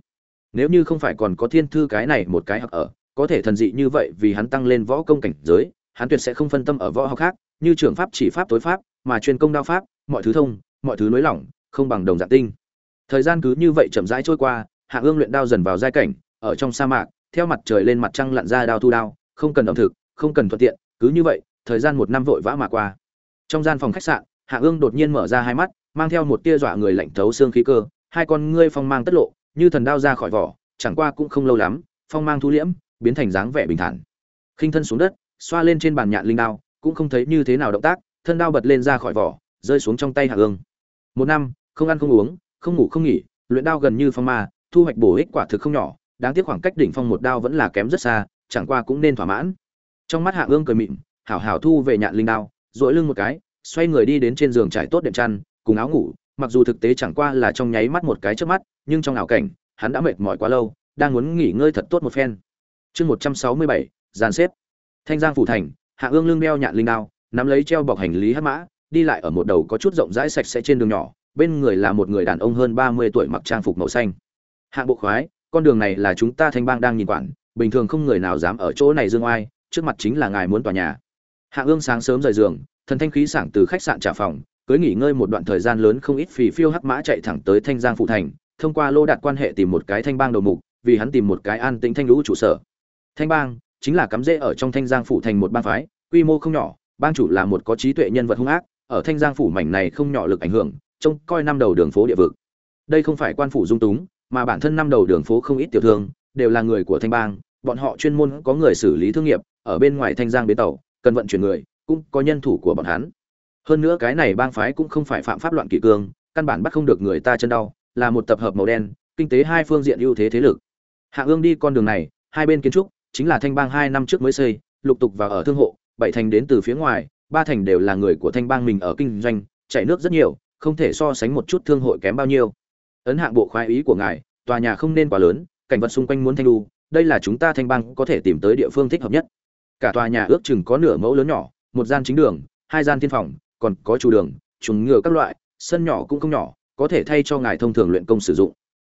Nếu như không phải còn có thiên thư cái này một cái học ở, có thể thần dị như vậy vì hắn tăng lên võ công cảnh giới, hắn tuyệt sẽ không phân tâm ở võ học khác, như trường pháp, chỉ pháp, tối pháp, mà chuyên công đao pháp, mọi thứ thông, mọi thứ nới lỏng, không bằng đồng dạng tinh. Thời gian cứ như vậy chậm rãi trôi qua hạ ương luyện đao dần vào giai cảnh, ở trong sa mạc, theo mặt trời lên mặt trăng lặn ra đao thu đao, không cần ẩm thực, không cần thuận tiện, cứ như vậy, thời gian một năm vội vã mà qua. Trong gian phòng khách sạn, hạ ương đột nhiên mở ra hai mắt, mang theo một tia dọa người lạnh thấu xương khí cơ. Hai con ngươi phong mang tất lộ, như thần đao ra khỏi vỏ, chẳng qua cũng không lâu lắm, phong mang thu liễm, biến thành dáng vẻ bình thản. Khinh thân xuống đất, xoa lên trên bàn nhạn linh đao, cũng không thấy như thế nào động tác, thân đao bật lên ra khỏi vỏ, rơi xuống trong tay hạ ương. Một năm, không ăn không uống, không ngủ không nghỉ, luyện đao gần như phong ma thu hoạch bổ ích quả thực không nhỏ, đáng tiếc khoảng cách đỉnh phong một đao vẫn là kém rất xa, chẳng qua cũng nên thỏa mãn. Trong mắt hạ ương cười mịn hảo hảo thu về nhạn linh đao dội lưng một cái, xoay người đi đến trên giường trải tốt đệm chăn, cùng áo ngủ, mặc dù thực tế chẳng qua là trong nháy mắt một cái trước mắt, nhưng trong ảo cảnh, hắn đã mệt mỏi quá lâu, đang muốn nghỉ ngơi thật tốt một phen. Chương một trăm sáu mươi bảy, dàn xếp. Thanh giang phủ thành, hạ ương lưng đeo nhạn linh đao, nắm lấy treo bọc hành lý hát mã, đi lại ở một đầu có chút rộng rãi sạch sẽ trên đường nhỏ, bên người là một người đàn ông hơn ba mươi tuổi mặc trang phục màu xanh hạng bộ khoái, con đường này là chúng ta thanh bang đang nhìn quản, bình thường không người nào dám ở chỗ này dương oai, trước mặt chính là ngài muốn tòa nhà. Hạ ương sáng sớm rời giường, thần thanh khí sảng từ khách sạn trả phòng, cưới nghỉ ngơi một đoạn thời gian lớn không ít phì phiêu hắc mã chạy thẳng tới thanh giang phụ thành, thông qua lô đạt quan hệ tìm một cái thanh bang đầu mục, vì hắn tìm một cái an tĩnh thanh lũ trụ sở. Thanh bang chính là cắm rễ ở trong thanh giang phụ thành một bang phái, quy mô không nhỏ, bang chủ là một có trí tuệ nhân vật hung ác, ở thanh giang phủ mảnh này không nhỏ lực ảnh hưởng, trông coi năm đầu đường phố địa vực. Đây không phải quan phủ dung túng mà bản thân năm đầu đường phố không ít tiểu thương đều là người của thanh bang, bọn họ chuyên môn có người xử lý thương nghiệp ở bên ngoài thanh giang bến tàu, cần vận chuyển người, cũng có nhân thủ của bọn hắn. Hơn nữa cái này bang phái cũng không phải phạm pháp loạn kỷ cương, căn bản bắt không được người ta chân đau, là một tập hợp màu đen, kinh tế hai phương diện ưu thế thế lực. Hạ ương đi con đường này, hai bên kiến trúc, chính là thanh bang hai năm trước mới xây, lục tục vào ở thương hộ, bảy thành đến từ phía ngoài, ba thành đều là người của thanh bang mình ở kinh doanh, chảy nước rất nhiều, không thể so sánh một chút thương hội kém bao nhiêu ấn hạng bộ khoái ý của ngài, tòa nhà không nên quá lớn, cảnh vật xung quanh muốn thanh lưu đây là chúng ta thanh bang có thể tìm tới địa phương thích hợp nhất. Cả tòa nhà ước chừng có nửa mẫu lớn nhỏ, một gian chính đường, hai gian thiên phòng, còn có chủ đường, chuồng ngựa các loại, sân nhỏ cũng không nhỏ, có thể thay cho ngài thông thường luyện công sử dụng.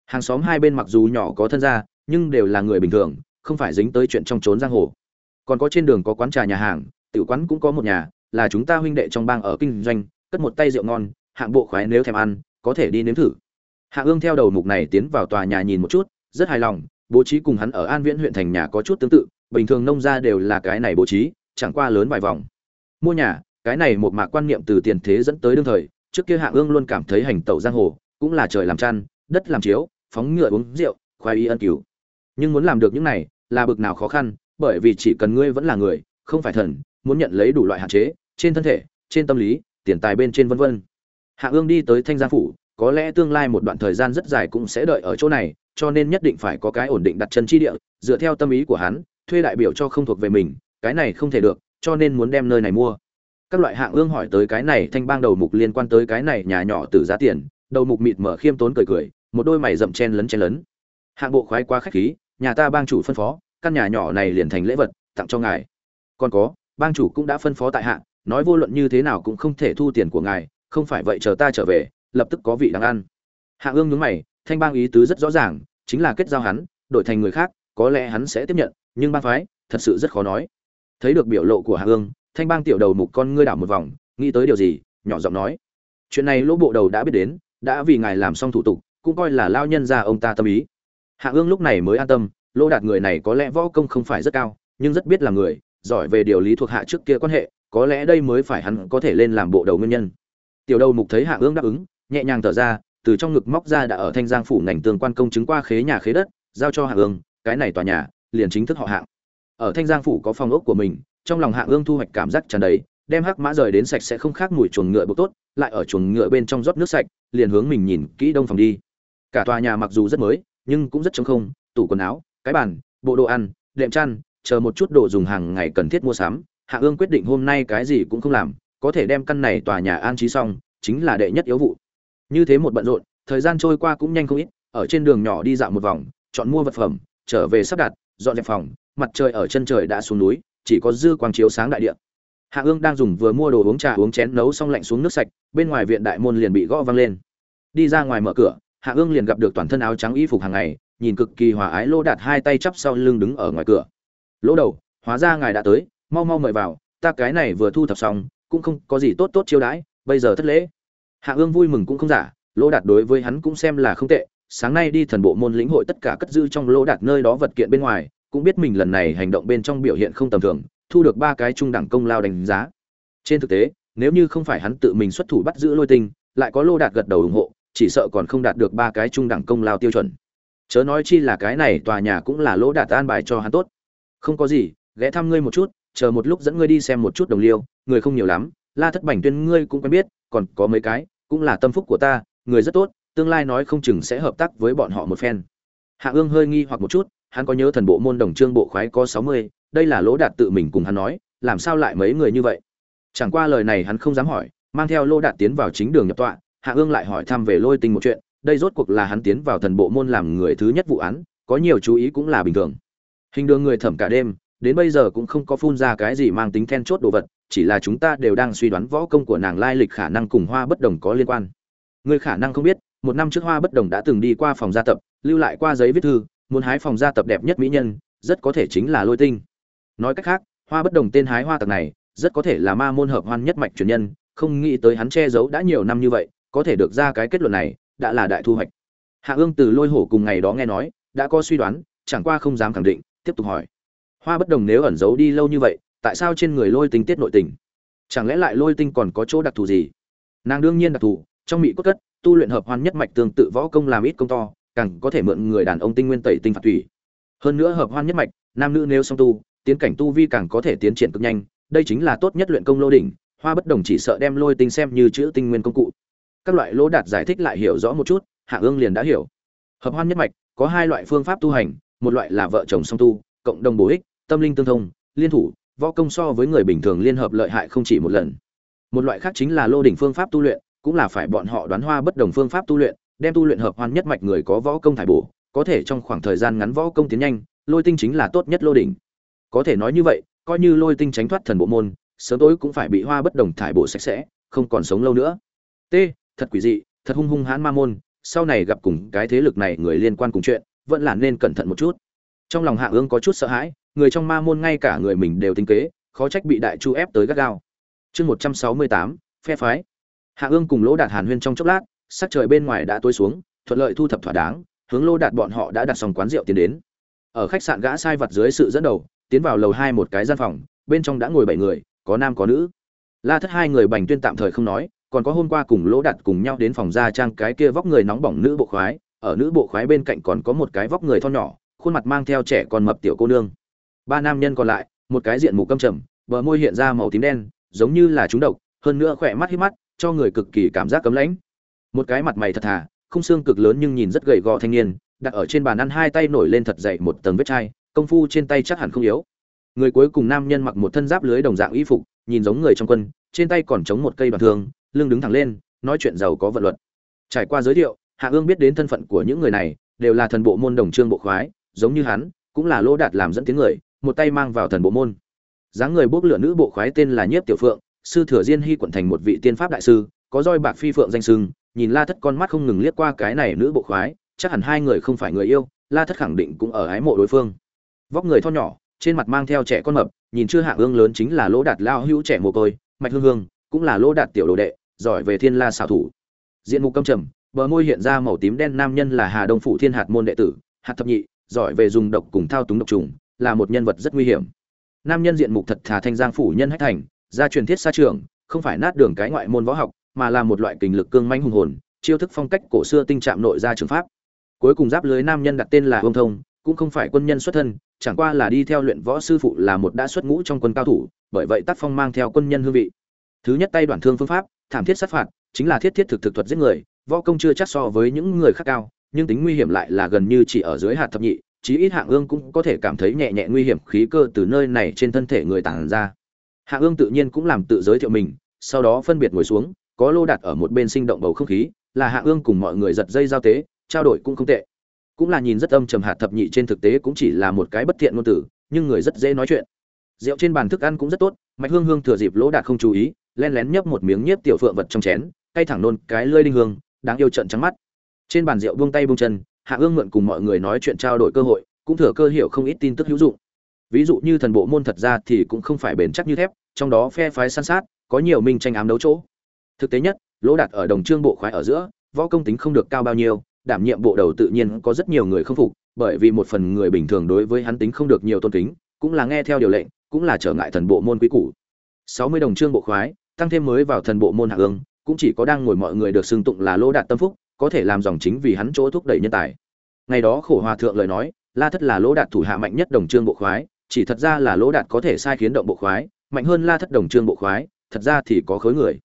Hàng xóm hai bên mặc dù nhỏ có thân gia, nhưng đều là người bình thường, không phải dính tới chuyện trong trốn giang hồ. Còn có trên đường có quán trà nhà hàng, tiểu quán cũng có một nhà, là chúng ta huynh đệ trong bang ở kinh doanh, cất một tay rượu ngon, hạng bộ khoái nếu thèm ăn, có thể đi nếm thử hạ ương theo đầu mục này tiến vào tòa nhà nhìn một chút, rất hài lòng, bố trí cùng hắn ở an viễn huyện thành nhà có chút tương tự, bình thường nông gia đều là cái này bố trí, chẳng qua lớn vài vòng. Mua nhà, cái này một mạc quan niệm từ tiền thế dẫn tới đương thời, trước kia hạ ương luôn cảm thấy hành tẩu giang hồ, cũng là trời làm chăn, đất làm chiếu, phóng ngựa uống rượu khoai y ân cứu. Nhưng muốn làm được những này, là bực nào khó khăn, bởi vì chỉ cần ngươi vẫn là người, không phải thần, muốn nhận lấy đủ loại hạn chế, trên thân thể, trên tâm lý, tiền tài bên trên vân vân. Hạ ương đi tới thanh giang phủ có lẽ tương lai một đoạn thời gian rất dài cũng sẽ đợi ở chỗ này, cho nên nhất định phải có cái ổn định đặt chân chi địa, dựa theo tâm ý của hắn, thuê đại biểu cho không thuộc về mình, cái này không thể được, cho nên muốn đem nơi này mua. Các loại hạng ương hỏi tới cái này thanh bang đầu mục liên quan tới cái này nhà nhỏ từ giá tiền, đầu mục mịt mở khiêm tốn cười cười, một đôi mày rậm chen lấn chen lấn. Hạng bộ khoái quá khách khí, nhà ta bang chủ phân phó, căn nhà nhỏ này liền thành lễ vật, tặng cho ngài. Còn có, bang chủ cũng đã phân phó tại hạng nói vô luận như thế nào cũng không thể thu tiền của ngài, không phải vậy chờ ta trở về lập tức có vị đáng ăn. Hạ ương nhướng mày, thanh bang ý tứ rất rõ ràng, chính là kết giao hắn, đổi thành người khác, có lẽ hắn sẽ tiếp nhận, nhưng bang phái, thật sự rất khó nói. Thấy được biểu lộ của hạ ương, thanh bang tiểu đầu mục con ngươi đảo một vòng, nghĩ tới điều gì, nhỏ giọng nói, chuyện này lỗ bộ đầu đã biết đến, đã vì ngài làm xong thủ tục, cũng coi là lao nhân ra ông ta tâm ý. Hạ ương lúc này mới an tâm, lỗ đạt người này có lẽ võ công không phải rất cao, nhưng rất biết là người, giỏi về điều lý thuộc hạ trước kia quan hệ, có lẽ đây mới phải hắn có thể lên làm bộ đầu nguyên nhân. Tiểu đầu mục thấy hạ ương đáp ứng nhẹ nhàng thở ra, từ trong ngực móc ra đã ở thanh giang phủ ngành tương quan công chứng qua khế nhà khế đất, giao cho hạ ương, cái này tòa nhà, liền chính thức họ hạng ở thanh giang phủ có phòng ốc của mình, trong lòng hạ ương thu hoạch cảm giác tràn đầy, đem hắc mã rời đến sạch sẽ không khác mùi chuồng ngựa bốc tốt, lại ở chuồng ngựa bên trong rót nước sạch, liền hướng mình nhìn kỹ đông phòng đi. Cả tòa nhà mặc dù rất mới, nhưng cũng rất trống không, tủ quần áo, cái bàn, bộ đồ ăn, đệm chăn, chờ một chút đồ dùng hàng ngày cần thiết mua sắm, hạ ương quyết định hôm nay cái gì cũng không làm, có thể đem căn này tòa nhà an trí xong, chính là đệ nhất yếu vụ như thế một bận rộn, thời gian trôi qua cũng nhanh không ít, ở trên đường nhỏ đi dạo một vòng, chọn mua vật phẩm, trở về sắp đặt, dọn dẹp phòng, mặt trời ở chân trời đã xuống núi, chỉ có dư quang chiếu sáng đại địa. Hạ ương đang dùng vừa mua đồ uống trà uống chén nấu xong lạnh xuống nước sạch, bên ngoài viện đại môn liền bị gõ văng lên. Đi ra ngoài mở cửa, hạ ương liền gặp được toàn thân áo trắng y phục hàng ngày, nhìn cực kỳ hòa ái lô đạt hai tay chắp sau lưng đứng ở ngoài cửa. Lỗ đầu, hóa ra ngài đã tới, mau mau mời vào, ta cái này vừa thu thập xong, cũng không có gì tốt tốt chiêu đãi, bây giờ thất lễ hạ ương vui mừng cũng không giả, lỗ đạt đối với hắn cũng xem là không tệ, sáng nay đi thần bộ môn lĩnh hội tất cả cất giữ trong lỗ đạt nơi đó vật kiện bên ngoài, cũng biết mình lần này hành động bên trong biểu hiện không tầm thường, thu được ba cái trung đẳng công lao đánh giá. Trên thực tế, nếu như không phải hắn tự mình xuất thủ bắt giữ lôi tinh, lại có lô đạt gật đầu ủng hộ, chỉ sợ còn không đạt được ba cái trung đẳng công lao tiêu chuẩn. Chớ nói chi là cái này tòa nhà cũng là lỗ đạt an bài cho hắn tốt. Không có gì, ghé thăm ngươi một chút, chờ một lúc dẫn ngươi đi xem một chút đồng liêu, người không nhiều lắm, la thất bảnh tuyên ngươi cũng quen biết, còn có mấy cái cũng là tâm phúc của ta, người rất tốt, tương lai nói không chừng sẽ hợp tác với bọn họ một phen. Hạ ương hơi nghi hoặc một chút, hắn có nhớ thần bộ môn đồng trương bộ khoái có sáu mươi, đây là lỗ đạt tự mình cùng hắn nói, làm sao lại mấy người như vậy? Chẳng qua lời này hắn không dám hỏi, mang theo lỗ đạt tiến vào chính đường nhập tọa, hạ ương lại hỏi thăm về lôi tinh một chuyện, đây rốt cuộc là hắn tiến vào thần bộ môn làm người thứ nhất vụ án, có nhiều chú ý cũng là bình thường. Hình đường người thẩm cả đêm đến bây giờ cũng không có phun ra cái gì mang tính then chốt đồ vật, chỉ là chúng ta đều đang suy đoán võ công của nàng lai lịch khả năng cùng hoa bất đồng có liên quan. Người khả năng không biết, một năm trước hoa bất đồng đã từng đi qua phòng gia tập, lưu lại qua giấy viết thư, muốn hái phòng gia tập đẹp nhất mỹ nhân, rất có thể chính là lôi tinh. Nói cách khác, hoa bất đồng tên hái hoa tặc này, rất có thể là ma môn hợp hoan nhất mạch truyền nhân, không nghĩ tới hắn che giấu đã nhiều năm như vậy, có thể được ra cái kết luận này, đã là đại thu hoạch. Hạ ương từ lôi hổ cùng ngày đó nghe nói, đã có suy đoán, chẳng qua không dám khẳng định, tiếp tục hỏi hoa bất đồng nếu ẩn giấu đi lâu như vậy, tại sao trên người lôi tinh tiết nội tình? Chẳng lẽ lại lôi tinh còn có chỗ đặc thù gì? Nàng đương nhiên đặc thù, trong mỹ cốt cất, tu luyện hợp hoan nhất mạch tương tự võ công làm ít công to, càng có thể mượn người đàn ông tinh nguyên tẩy tinh phạt thủy hơn nữa hợp hoan nhất mạch, nam nữ nếu song tu, tiến cảnh tu vi càng có thể tiến triển cực nhanh, đây chính là tốt nhất luyện công lô đỉnh, hoa bất đồng chỉ sợ đem lôi tinh xem như chữ tinh nguyên công cụ. Các loại lỗ đạt giải thích lại hiểu rõ một chút, hạ ương liền đã hiểu. Hợp hoan nhất mạch, có hai loại phương pháp tu hành, một loại là vợ chồng song tu, cộng đồng bổ ích tâm linh tương thông, liên thủ, võ công so với người bình thường liên hợp lợi hại không chỉ một lần. Một loại khác chính là lô đỉnh phương pháp tu luyện, cũng là phải bọn họ đoán hoa bất đồng phương pháp tu luyện, đem tu luyện hợp hoan nhất mạch người có võ công thải bổ, có thể trong khoảng thời gian ngắn võ công tiến nhanh, lôi tinh chính là tốt nhất lô đỉnh. Có thể nói như vậy, coi như lôi tinh tránh thoát thần bộ môn, sớm tối cũng phải bị hoa bất đồng thải bổ sạch sẽ, không còn sống lâu nữa. T, thật quỷ dị, thật hung hung hãn ma môn, sau này gặp cùng cái thế lực này người liên quan cùng chuyện, vẫn là nên cẩn thận một chút. Trong lòng hạ ương có chút sợ hãi người trong ma môn ngay cả người mình đều tính kế, khó trách bị đại chu ép tới gắt gao. Chương một trăm sáu mươi tám, phe phái. Hạ ương cùng lỗ đạt hàn huyên trong chốc lát, sắc trời bên ngoài đã tối xuống, thuận lợi thu thập thỏa đáng, hướng lô đạt bọn họ đã đặt xong quán rượu tiến đến. Ở khách sạn gã sai vật dưới sự dẫn đầu, tiến vào lầu hai một cái gian phòng, bên trong đã ngồi bảy người, có nam có nữ. La thất hai người bành tuyên tạm thời không nói, còn có hôm qua cùng lỗ đặt cùng nhau đến phòng gia trang cái kia vóc người nóng bỏng nữ bộ khoái, ở nữ bộ khoái bên cạnh còn có một cái vóc người thon nhỏ, khuôn mặt mang theo trẻ con mập tiểu cô nương ba nam nhân còn lại, một cái diện mục câm trầm, bờ môi hiện ra màu tím đen, giống như là trúng độc, hơn nữa khỏe mắt hít mắt, cho người cực kỳ cảm giác cấm lãnh. Một cái mặt mày thật thà khung xương cực lớn nhưng nhìn rất gầy gò thanh niên, đặt ở trên bàn ăn hai tay nổi lên thật dậy một tầng vết chai, công phu trên tay chắc hẳn không yếu. Người cuối cùng nam nhân mặc một thân giáp lưới đồng dạng y phục, nhìn giống người trong quân, trên tay còn chống một cây đoàn thương, lưng đứng thẳng lên, nói chuyện giàu có vận luật. Trải qua giới thiệu, hạ ương biết đến thân phận của những người này, đều là thần bộ môn đồng trương bộ khoái, giống như hắn, cũng là lỗ đạt làm dẫn tiếng người một tay mang vào thần bộ môn. Dáng người bốc lửa nữ bộ khoái tên là nhiếp tiểu phượng, sư thừa diên hy quận thành một vị tiên pháp đại sư, có roi bạc phi phượng danh sưng, nhìn la thất con mắt không ngừng liếc qua cái này nữ bộ khoái, chắc hẳn hai người không phải người yêu, la thất khẳng định cũng ở ái mộ đối phương. Vóc người thon nhỏ, trên mặt mang theo trẻ con mập, nhìn chưa hạ ương lớn chính là lỗ đạt lao hữu trẻ mồ côi, mạch hương hương, cũng là lỗ đạt tiểu đồ đệ, giỏi về thiên la xảo thủ. Diện mục câm trầm, bờ môi hiện ra màu tím đen nam nhân là hà đông phủ thiên hạt môn đệ tử, hạt thập nhị, giỏi về dùng độc cùng thao túng độc trùng là một nhân vật rất nguy hiểm. Nam nhân diện mục thật thà thanh giang phủ nhân hách thành, gia truyền thiết xa trường, không phải nát đường cái ngoại môn võ học, mà là một loại kình lực cương manh hùng hồn, chiêu thức phong cách cổ xưa tinh trạm nội gia trường pháp. Cuối cùng giáp lưới nam nhân đặt tên là hông thông, cũng không phải quân nhân xuất thân, chẳng qua là đi theo luyện võ sư phụ là một đã xuất ngũ trong quân cao thủ, bởi vậy tác phong mang theo quân nhân hương vị. Thứ nhất tay đoạn thương phương pháp, thảm thiết sát phạt, chính là thiết thiết thực thực thuật giết người, võ công chưa chắc so với những người khác cao, nhưng tính nguy hiểm lại là gần như chỉ ở dưới hạt thập nhị chí ít hạng ương cũng có thể cảm thấy nhẹ nhẹ nguy hiểm khí cơ từ nơi này trên thân thể người tản ra. Hạng ương tự nhiên cũng làm tự giới thiệu mình, sau đó phân biệt ngồi xuống, có lô đặt ở một bên sinh động bầu không khí, là hạng ương cùng mọi người giật dây giao tế, trao đổi cũng không tệ. Cũng là nhìn rất âm trầm hạt thập nhị trên thực tế cũng chỉ là một cái bất thiện ngôn tử, nhưng người rất dễ nói chuyện. Rượu trên bàn thức ăn cũng rất tốt, mạch hương hương thừa dịp lỗ đạt không chú ý, len lén nhấp một miếng nhiếp tiểu phượng vật trong chén, cay thẳng nôn cái lơi đinh hương, đáng yêu trận trắng mắt. Trên bàn rượu buông tay buông chân hạ ương mượn cùng mọi người nói chuyện trao đổi cơ hội, cũng thừa cơ hiểu không ít tin tức hữu dụng. Ví dụ như thần bộ môn thật ra thì cũng không phải bền chắc như thép, trong đó phe phái san sát, có nhiều minh tranh ám đấu chỗ. Thực tế nhất, lỗ đạt ở đồng trương bộ khoái ở giữa, võ công tính không được cao bao nhiêu, đảm nhiệm bộ đầu tự nhiên có rất nhiều người không phục, bởi vì một phần người bình thường đối với hắn tính không được nhiều tôn kính, cũng là nghe theo điều lệnh, cũng là trở ngại thần bộ môn quý củ. Sáu mươi đồng trương bộ khoái, tăng thêm mới vào thần bộ môn hạ ương, cũng chỉ có đang ngồi mọi người được xưng tụng là lỗ đạt tâm phúc có thể làm dòng chính vì hắn chỗ thúc đẩy nhân tài. Ngày đó khổ hòa thượng lời nói, la thất là lỗ đạt thủ hạ mạnh nhất đồng trương bộ khoái, chỉ thật ra là lỗ đạt có thể sai khiến động bộ khoái, mạnh hơn la thất đồng trương bộ khoái, thật ra thì có khối người.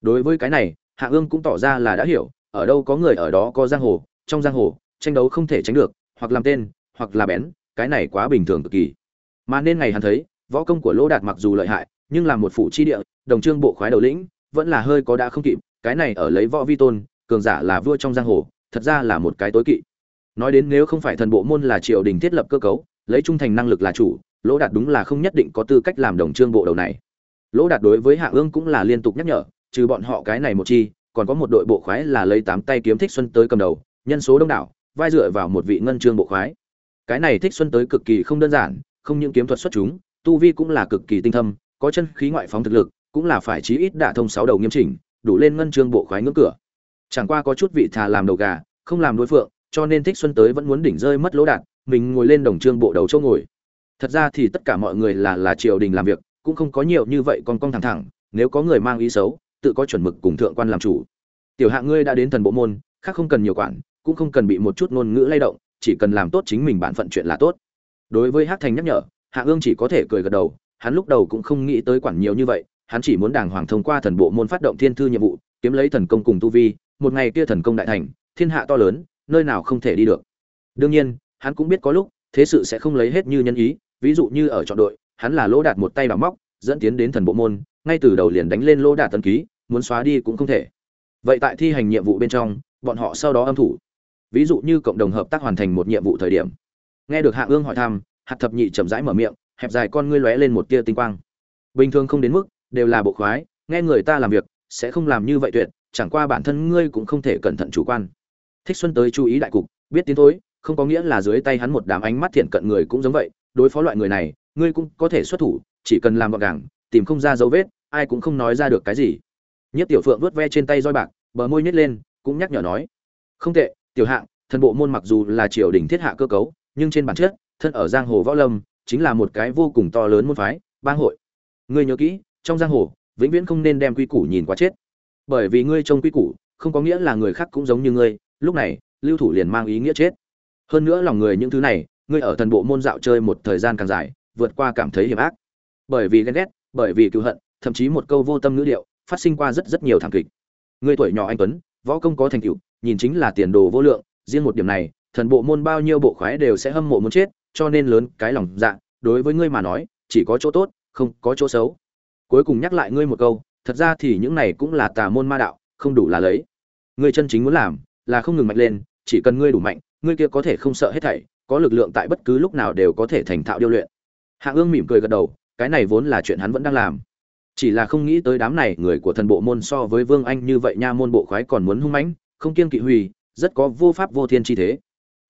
Đối với cái này, hạ ương cũng tỏ ra là đã hiểu, ở đâu có người ở đó có giang hồ, trong giang hồ, tranh đấu không thể tránh được, hoặc làm tên, hoặc là bén, cái này quá bình thường cực kỳ. Mà nên ngày hắn thấy, võ công của lỗ đạt mặc dù lợi hại, nhưng là một phụ chi địa, đồng trương bộ khoái đầu lĩnh, vẫn là hơi có đã không kịp, cái này ở lấy võ vi tôn cường giả là vua trong giang hồ, thật ra là một cái tối kỵ. Nói đến nếu không phải thần bộ môn là triều đình thiết lập cơ cấu, lấy trung thành năng lực là chủ, lỗ đạt đúng là không nhất định có tư cách làm đồng trương bộ đầu này. Lỗ đạt đối với hạ ương cũng là liên tục nhắc nhở, trừ bọn họ cái này một chi, còn có một đội bộ khoái là lấy tám tay kiếm thích xuân tới cầm đầu, nhân số đông đảo, vai dựa vào một vị ngân trương bộ khoái. Cái này thích xuân tới cực kỳ không đơn giản, không những kiếm thuật xuất chúng, tu vi cũng là cực kỳ tinh thâm, có chân khí ngoại phóng thực lực, cũng là phải chí ít đả thông sáu đầu nghiêm chỉnh, đủ lên ngân trương bộ khoái ngưỡng cửa chẳng qua có chút vị thà làm đầu gà, không làm đối phượng, cho nên thích xuân tới vẫn muốn đỉnh rơi mất lỗ đạn, mình ngồi lên đồng trương bộ đầu châu ngồi. Thật ra thì tất cả mọi người là là triều đình làm việc, cũng không có nhiều như vậy còn cong thẳng thẳng, nếu có người mang ý xấu, tự có chuẩn mực cùng thượng quan làm chủ. Tiểu hạ ngươi đã đến thần bộ môn, khác không cần nhiều quản, cũng không cần bị một chút ngôn ngữ lay động, chỉ cần làm tốt chính mình bản phận chuyện là tốt. Đối với hát thành nhắc nhở, hạ ương chỉ có thể cười gật đầu, hắn lúc đầu cũng không nghĩ tới quản nhiều như vậy, hắn chỉ muốn đàng hoàng thông qua thần bộ môn phát động thiên thư nhiệm vụ, kiếm lấy thần công cùng tu vi một ngày kia thần công đại thành, thiên hạ to lớn, nơi nào không thể đi được. Đương nhiên, hắn cũng biết có lúc, thế sự sẽ không lấy hết như nhân ý, ví dụ như ở chọn đội, hắn là lỗ đạt một tay bảo móc, dẫn tiến đến thần bộ môn, ngay từ đầu liền đánh lên lỗ đạt tân ký, muốn xóa đi cũng không thể. Vậy tại thi hành nhiệm vụ bên trong, bọn họ sau đó âm thủ. Ví dụ như cộng đồng hợp tác hoàn thành một nhiệm vụ thời điểm. Nghe được hạ ương hỏi thăm, hạt thập nhị chậm rãi mở miệng, hẹp dài con ngươi lóe lên một tia tinh quang. Bình thường không đến mức, đều là bộ khoái, nghe người ta làm việc, sẽ không làm như vậy tuyệt chẳng qua bản thân ngươi cũng không thể cẩn thận chủ quan. Thích xuân tới chú ý đại cục, biết tiến thối, không có nghĩa là dưới tay hắn một đám ánh mắt thiện cận người cũng giống vậy, đối phó loại người này, ngươi cũng có thể xuất thủ, chỉ cần làm gọn gàng, tìm không ra dấu vết, ai cũng không nói ra được cái gì. Nhất tiểu phượng vuốt ve trên tay roi bạc, bờ môi nhếch lên, cũng nhắc nhở nói, không tệ, tiểu hạng, thần bộ môn mặc dù là triều đình thiết hạ cơ cấu, nhưng trên bản chất, thân ở giang hồ võ lâm, chính là một cái vô cùng to lớn môn phái, bang hội. Ngươi nhớ kỹ, trong giang hồ, vĩnh viễn không nên đem quy củ nhìn quá chết bởi vì ngươi trông quy củ, không có nghĩa là người khác cũng giống như ngươi, lúc này, lưu thủ liền mang ý nghĩa chết. Hơn nữa lòng người những thứ này, ngươi ở thần bộ môn dạo chơi một thời gian càng dài, vượt qua cảm thấy hiểm ác. Bởi vì ghen ghét, bởi vì cựu hận, thậm chí một câu vô tâm ngữ điệu, phát sinh qua rất rất nhiều thảm kịch. Ngươi tuổi nhỏ anh tuấn, võ công có thành tựu, nhìn chính là tiền đồ vô lượng, riêng một điểm này, thần bộ môn bao nhiêu bộ khoái đều sẽ hâm mộ muốn chết, cho nên lớn cái lòng dạ đối với ngươi mà nói, chỉ có chỗ tốt, không có chỗ xấu. Cuối cùng nhắc lại ngươi một câu thật ra thì những này cũng là tà môn ma đạo, không đủ là lấy. Ngươi chân chính muốn làm là không ngừng mạnh lên, chỉ cần ngươi đủ mạnh, ngươi kia có thể không sợ hết thảy, có lực lượng tại bất cứ lúc nào đều có thể thành thạo điêu luyện. Hạ ương mỉm cười gật đầu, cái này vốn là chuyện hắn vẫn đang làm. Chỉ là không nghĩ tới đám này người của thần bộ môn so với vương anh như vậy nha môn bộ khoái còn muốn hung mãnh, không kiên kỵ hủy, rất có vô pháp vô thiên chi thế.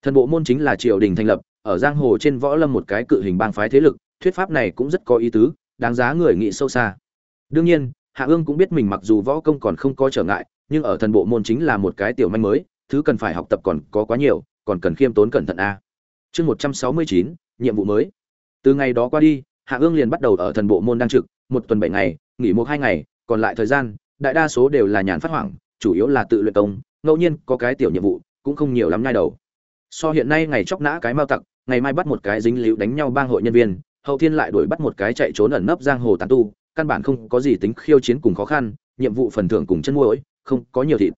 Thần bộ môn chính là triều đình thành lập, ở giang hồ trên võ lâm một cái cự hình bang phái thế lực, thuyết pháp này cũng rất có ý tứ, đáng giá người nghĩ sâu xa. Đương nhiên hạ ương cũng biết mình mặc dù võ công còn không có trở ngại, nhưng ở thần bộ môn chính là một cái tiểu manh mới, thứ cần phải học tập còn có quá nhiều, còn cần khiêm tốn cẩn thận a. Chương một trăm sáu mươi chín, nhiệm vụ mới. Từ ngày đó qua đi, hạ ương liền bắt đầu ở thần bộ môn đang trực, một tuần bảy ngày, nghỉ một hai ngày, còn lại thời gian, đại đa số đều là nhàn phát hoảng, chủ yếu là tự luyện công, ngẫu nhiên có cái tiểu nhiệm vụ, cũng không nhiều lắm nhai đầu. So hiện nay ngày chóc nã cái mao tặc, ngày mai bắt một cái dính líu đánh nhau bang hội nhân viên, hậu thiên lại đuổi bắt một cái chạy trốn ẩn nấp giang hồ tàn tu căn bản không có gì tính khiêu chiến cùng khó khăn, nhiệm vụ phần thưởng cùng chân muối không có nhiều thịt.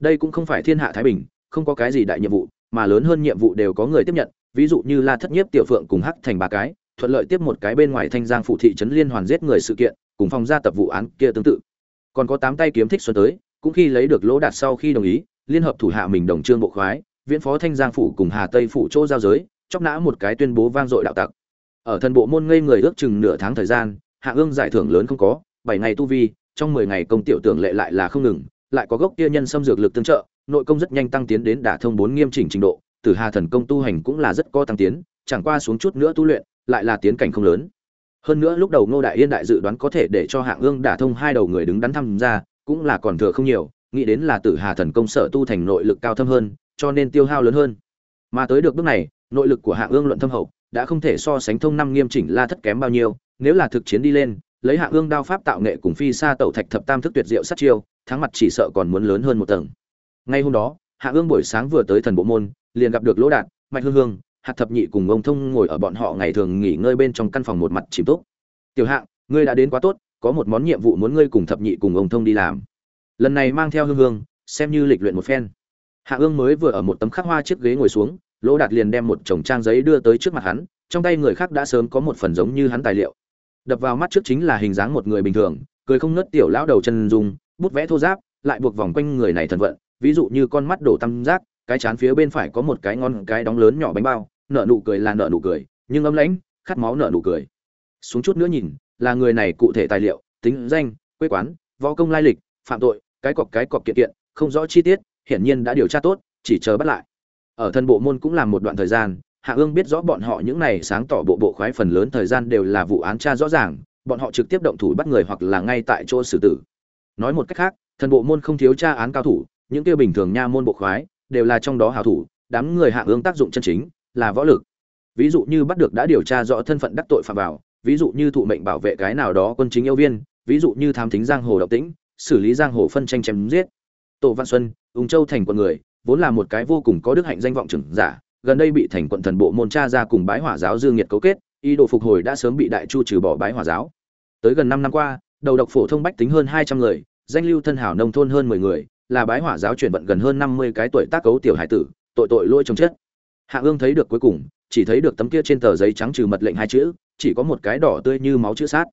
Đây cũng không phải thiên hạ thái bình, không có cái gì đại nhiệm vụ, mà lớn hơn nhiệm vụ đều có người tiếp nhận, ví dụ như là thất nhiếp, tiểu phượng cùng hắc thành ba cái, thuận lợi tiếp một cái bên ngoài thanh giang phụ thị trấn liên hoàn giết người sự kiện, cùng phòng gia tập vụ án kia tương tự. Còn có tám tay kiếm thích xuân tới, cũng khi lấy được lỗ đạt sau khi đồng ý, liên hợp thủ hạ mình đồng trương bộ khoái, viễn phó thanh giang phủ cùng hà tây phủ chỗ giao giới, chóc nã một cái tuyên bố vang dội đạo tặc. Ở thần bộ môn ngây người ước chừng nửa tháng thời gian hạ ương giải thưởng lớn không có, bảy ngày tu vi, trong mười ngày công tiểu tưởng lệ lại là không ngừng, lại có gốc kia nhân xâm dược lực tương trợ, nội công rất nhanh tăng tiến đến đả thông bốn nghiêm chỉnh trình độ tử hà thần công tu hành cũng là rất có tăng tiến, chẳng qua xuống chút nữa tu luyện, lại là tiến cảnh không lớn. Hơn nữa lúc đầu ngô đại yên đại dự đoán có thể để cho hạng ương đả thông hai đầu người đứng đắn tham gia, cũng là còn thừa không nhiều, nghĩ đến là tử hà thần công sở tu thành nội lực cao thâm hơn, cho nên tiêu hao lớn hơn. Mà tới được bước này, nội lực của hạng ương luận thâm hậu đã không thể so sánh thông năm nghiêm chỉnh la thất kém bao nhiêu, nếu là thực chiến đi lên, lấy hạng ương đao pháp tạo nghệ cùng phi xa tẩu thạch thập tam thức tuyệt diệu sát chiêu, thắng mặt chỉ sợ còn muốn lớn hơn một tầng. Ngay hôm đó hạng ương buổi sáng vừa tới thần bộ môn, liền gặp được lỗ đạt, mạch hương hương, hạt thập nhị cùng ông thông ngồi ở bọn họ ngày thường nghỉ ngơi bên trong căn phòng một mặt chìm túc. Tiểu hạng, ngươi đã đến quá tốt, có một món nhiệm vụ muốn ngươi cùng thập nhị cùng ông thông đi làm. Lần này mang theo hương hương, xem như lịch luyện một phen. Hạ ương mới vừa ở một tấm khắc hoa chiếc ghế ngồi xuống lỗ đạt liền đem một chồng trang giấy đưa tới trước mặt hắn, trong tay người khác đã sớm có một phần giống như hắn tài liệu. Đập vào mắt trước chính là hình dáng một người bình thường, cười không nứt tiểu lão đầu chân dung, bút vẽ thô giáp, lại buộc vòng quanh người này thần vận, ví dụ như con mắt đổ tam giác cái chán phía bên phải có một cái ngon, cái đóng lớn nhỏ bánh bao nợ nụ cười là nợ nụ cười, nhưng âm lãnh, khát máu nợ nụ cười. Xuống chút nữa nhìn, là người này cụ thể tài liệu, tính danh, quê quán, võ công lai lịch, phạm tội, cái cọc cái cọc kiện kiện, không rõ chi tiết, hiển nhiên đã điều tra tốt, chỉ chờ bắt lại ở thân bộ môn cũng làm một đoạn thời gian, hạ ương biết rõ bọn họ những này sáng tỏ bộ bộ khoái phần lớn thời gian đều là vụ án tra rõ ràng, bọn họ trực tiếp động thủ bắt người hoặc là ngay tại chỗ xử tử. Nói một cách khác thần bộ môn không thiếu tra án cao thủ, những kia bình thường nha môn bộ khoái, đều là trong đó hào thủ, đám người hạ ương tác dụng chân chính là võ lực. Ví dụ như bắt được đã điều tra rõ thân phận đắc tội phạm vào, ví dụ như thụ mệnh bảo vệ cái nào đó quân chính yêu viên, ví dụ như tham thính giang hồ độc tĩnh, xử lý giang hồ phân tranh chém giết. Tổ văn xuân ung châu thành quận người vốn là một cái vô cùng có đức hạnh danh vọng trưởng giả, gần đây bị thành quận thần bộ môn cha ra cùng bái hỏa giáo dương nhiệt cấu kết, ý đồ phục hồi đã sớm bị đại chu trừ bỏ bái hỏa giáo. Tới gần năm năm qua, đầu độc phổ thông bách tính hơn hai trăm người, danh lưu thân hảo nông thôn hơn mười người, là bái hỏa giáo chuyển vận gần hơn năm mươi cái tuổi tác cấu tiểu hải tử, tội tội lỗi trồng chất hạ ương thấy được cuối cùng, chỉ thấy được tấm kia trên tờ giấy trắng trừ mật lệnh hai chữ, chỉ có một cái đỏ tươi như máu chữ sát.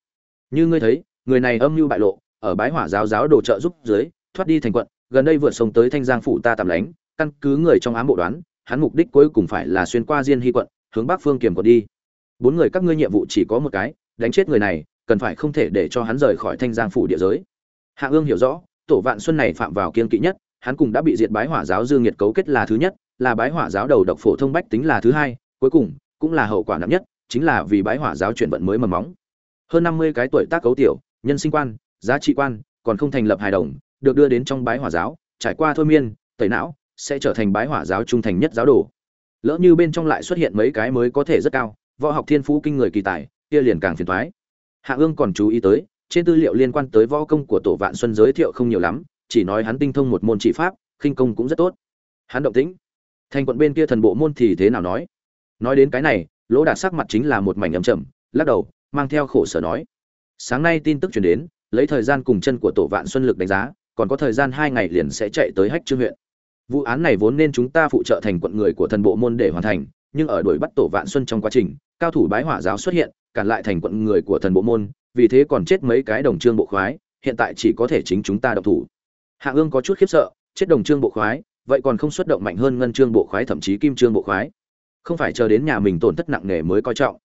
Như ngươi thấy, người này âm mưu bại lộ, ở bái hỏa giáo giáo đồ trợ giúp dưới, thoát đi thành quận, gần đây vượt sông tới thanh giang phủ ta tạm lánh căn cứ người trong ám bộ đoán, hắn mục đích cuối cùng phải là xuyên qua diên hy quận, hướng bắc phương kiềm quận đi. Bốn người các ngươi nhiệm vụ chỉ có một cái, đánh chết người này, cần phải không thể để cho hắn rời khỏi thanh giang phủ địa giới. Hạ ương hiểu rõ, tổ vạn xuân này phạm vào kiên kỵ nhất, hắn cùng đã bị diệt bái hỏa giáo dương nhiệt cấu kết là thứ nhất, là bái hỏa giáo đầu độc phổ thông bách tính là thứ hai, cuối cùng cũng là hậu quả nặng nhất, chính là vì bái hỏa giáo chuyển vận mới mầm móng. Hơn năm mươi cái tuổi tác cấu tiểu, nhân sinh quan, giá trị quan, còn không thành lập hài đồng, được đưa đến trong bái hỏa giáo, trải qua thôi miên, tẩy não sẽ trở thành bái hỏa giáo trung thành nhất giáo đồ. Lỡ như bên trong lại xuất hiện mấy cái mới có thể rất cao, võ học thiên phú kinh người kỳ tài, kia liền càng phiền thoái hạ ương còn chú ý tới, trên tư liệu liên quan tới võ công của tổ vạn xuân giới thiệu không nhiều lắm, chỉ nói hắn tinh thông một môn chỉ pháp, khinh công cũng rất tốt. Hắn động tĩnh. Thành quận bên kia thần bộ môn thì thế nào nói? Nói đến cái này, lỗ đạt sắc mặt chính là một mảnh ấm chầm lắc đầu, mang theo khổ sở nói. Sáng nay tin tức chuyển đến, lấy thời gian cùng chân của tổ vạn xuân lực đánh giá, còn có thời gian hai ngày liền sẽ chạy tới hách trương huyện vụ án này vốn nên chúng ta phụ trợ thành quận người của thần bộ môn để hoàn thành, nhưng ở đuổi bắt tổ vạn xuân trong quá trình, cao thủ bái hỏa giáo xuất hiện, cản lại thành quận người của thần bộ môn, vì thế còn chết mấy cái đồng trương bộ khoái, hiện tại chỉ có thể chính chúng ta độc thủ. Hạ ương có chút khiếp sợ, chết đồng trương bộ khoái, vậy còn không xuất động mạnh hơn ngân trương bộ khoái thậm chí kim trương bộ khoái? Không phải chờ đến nhà mình tổn thất nặng nề mới coi trọng.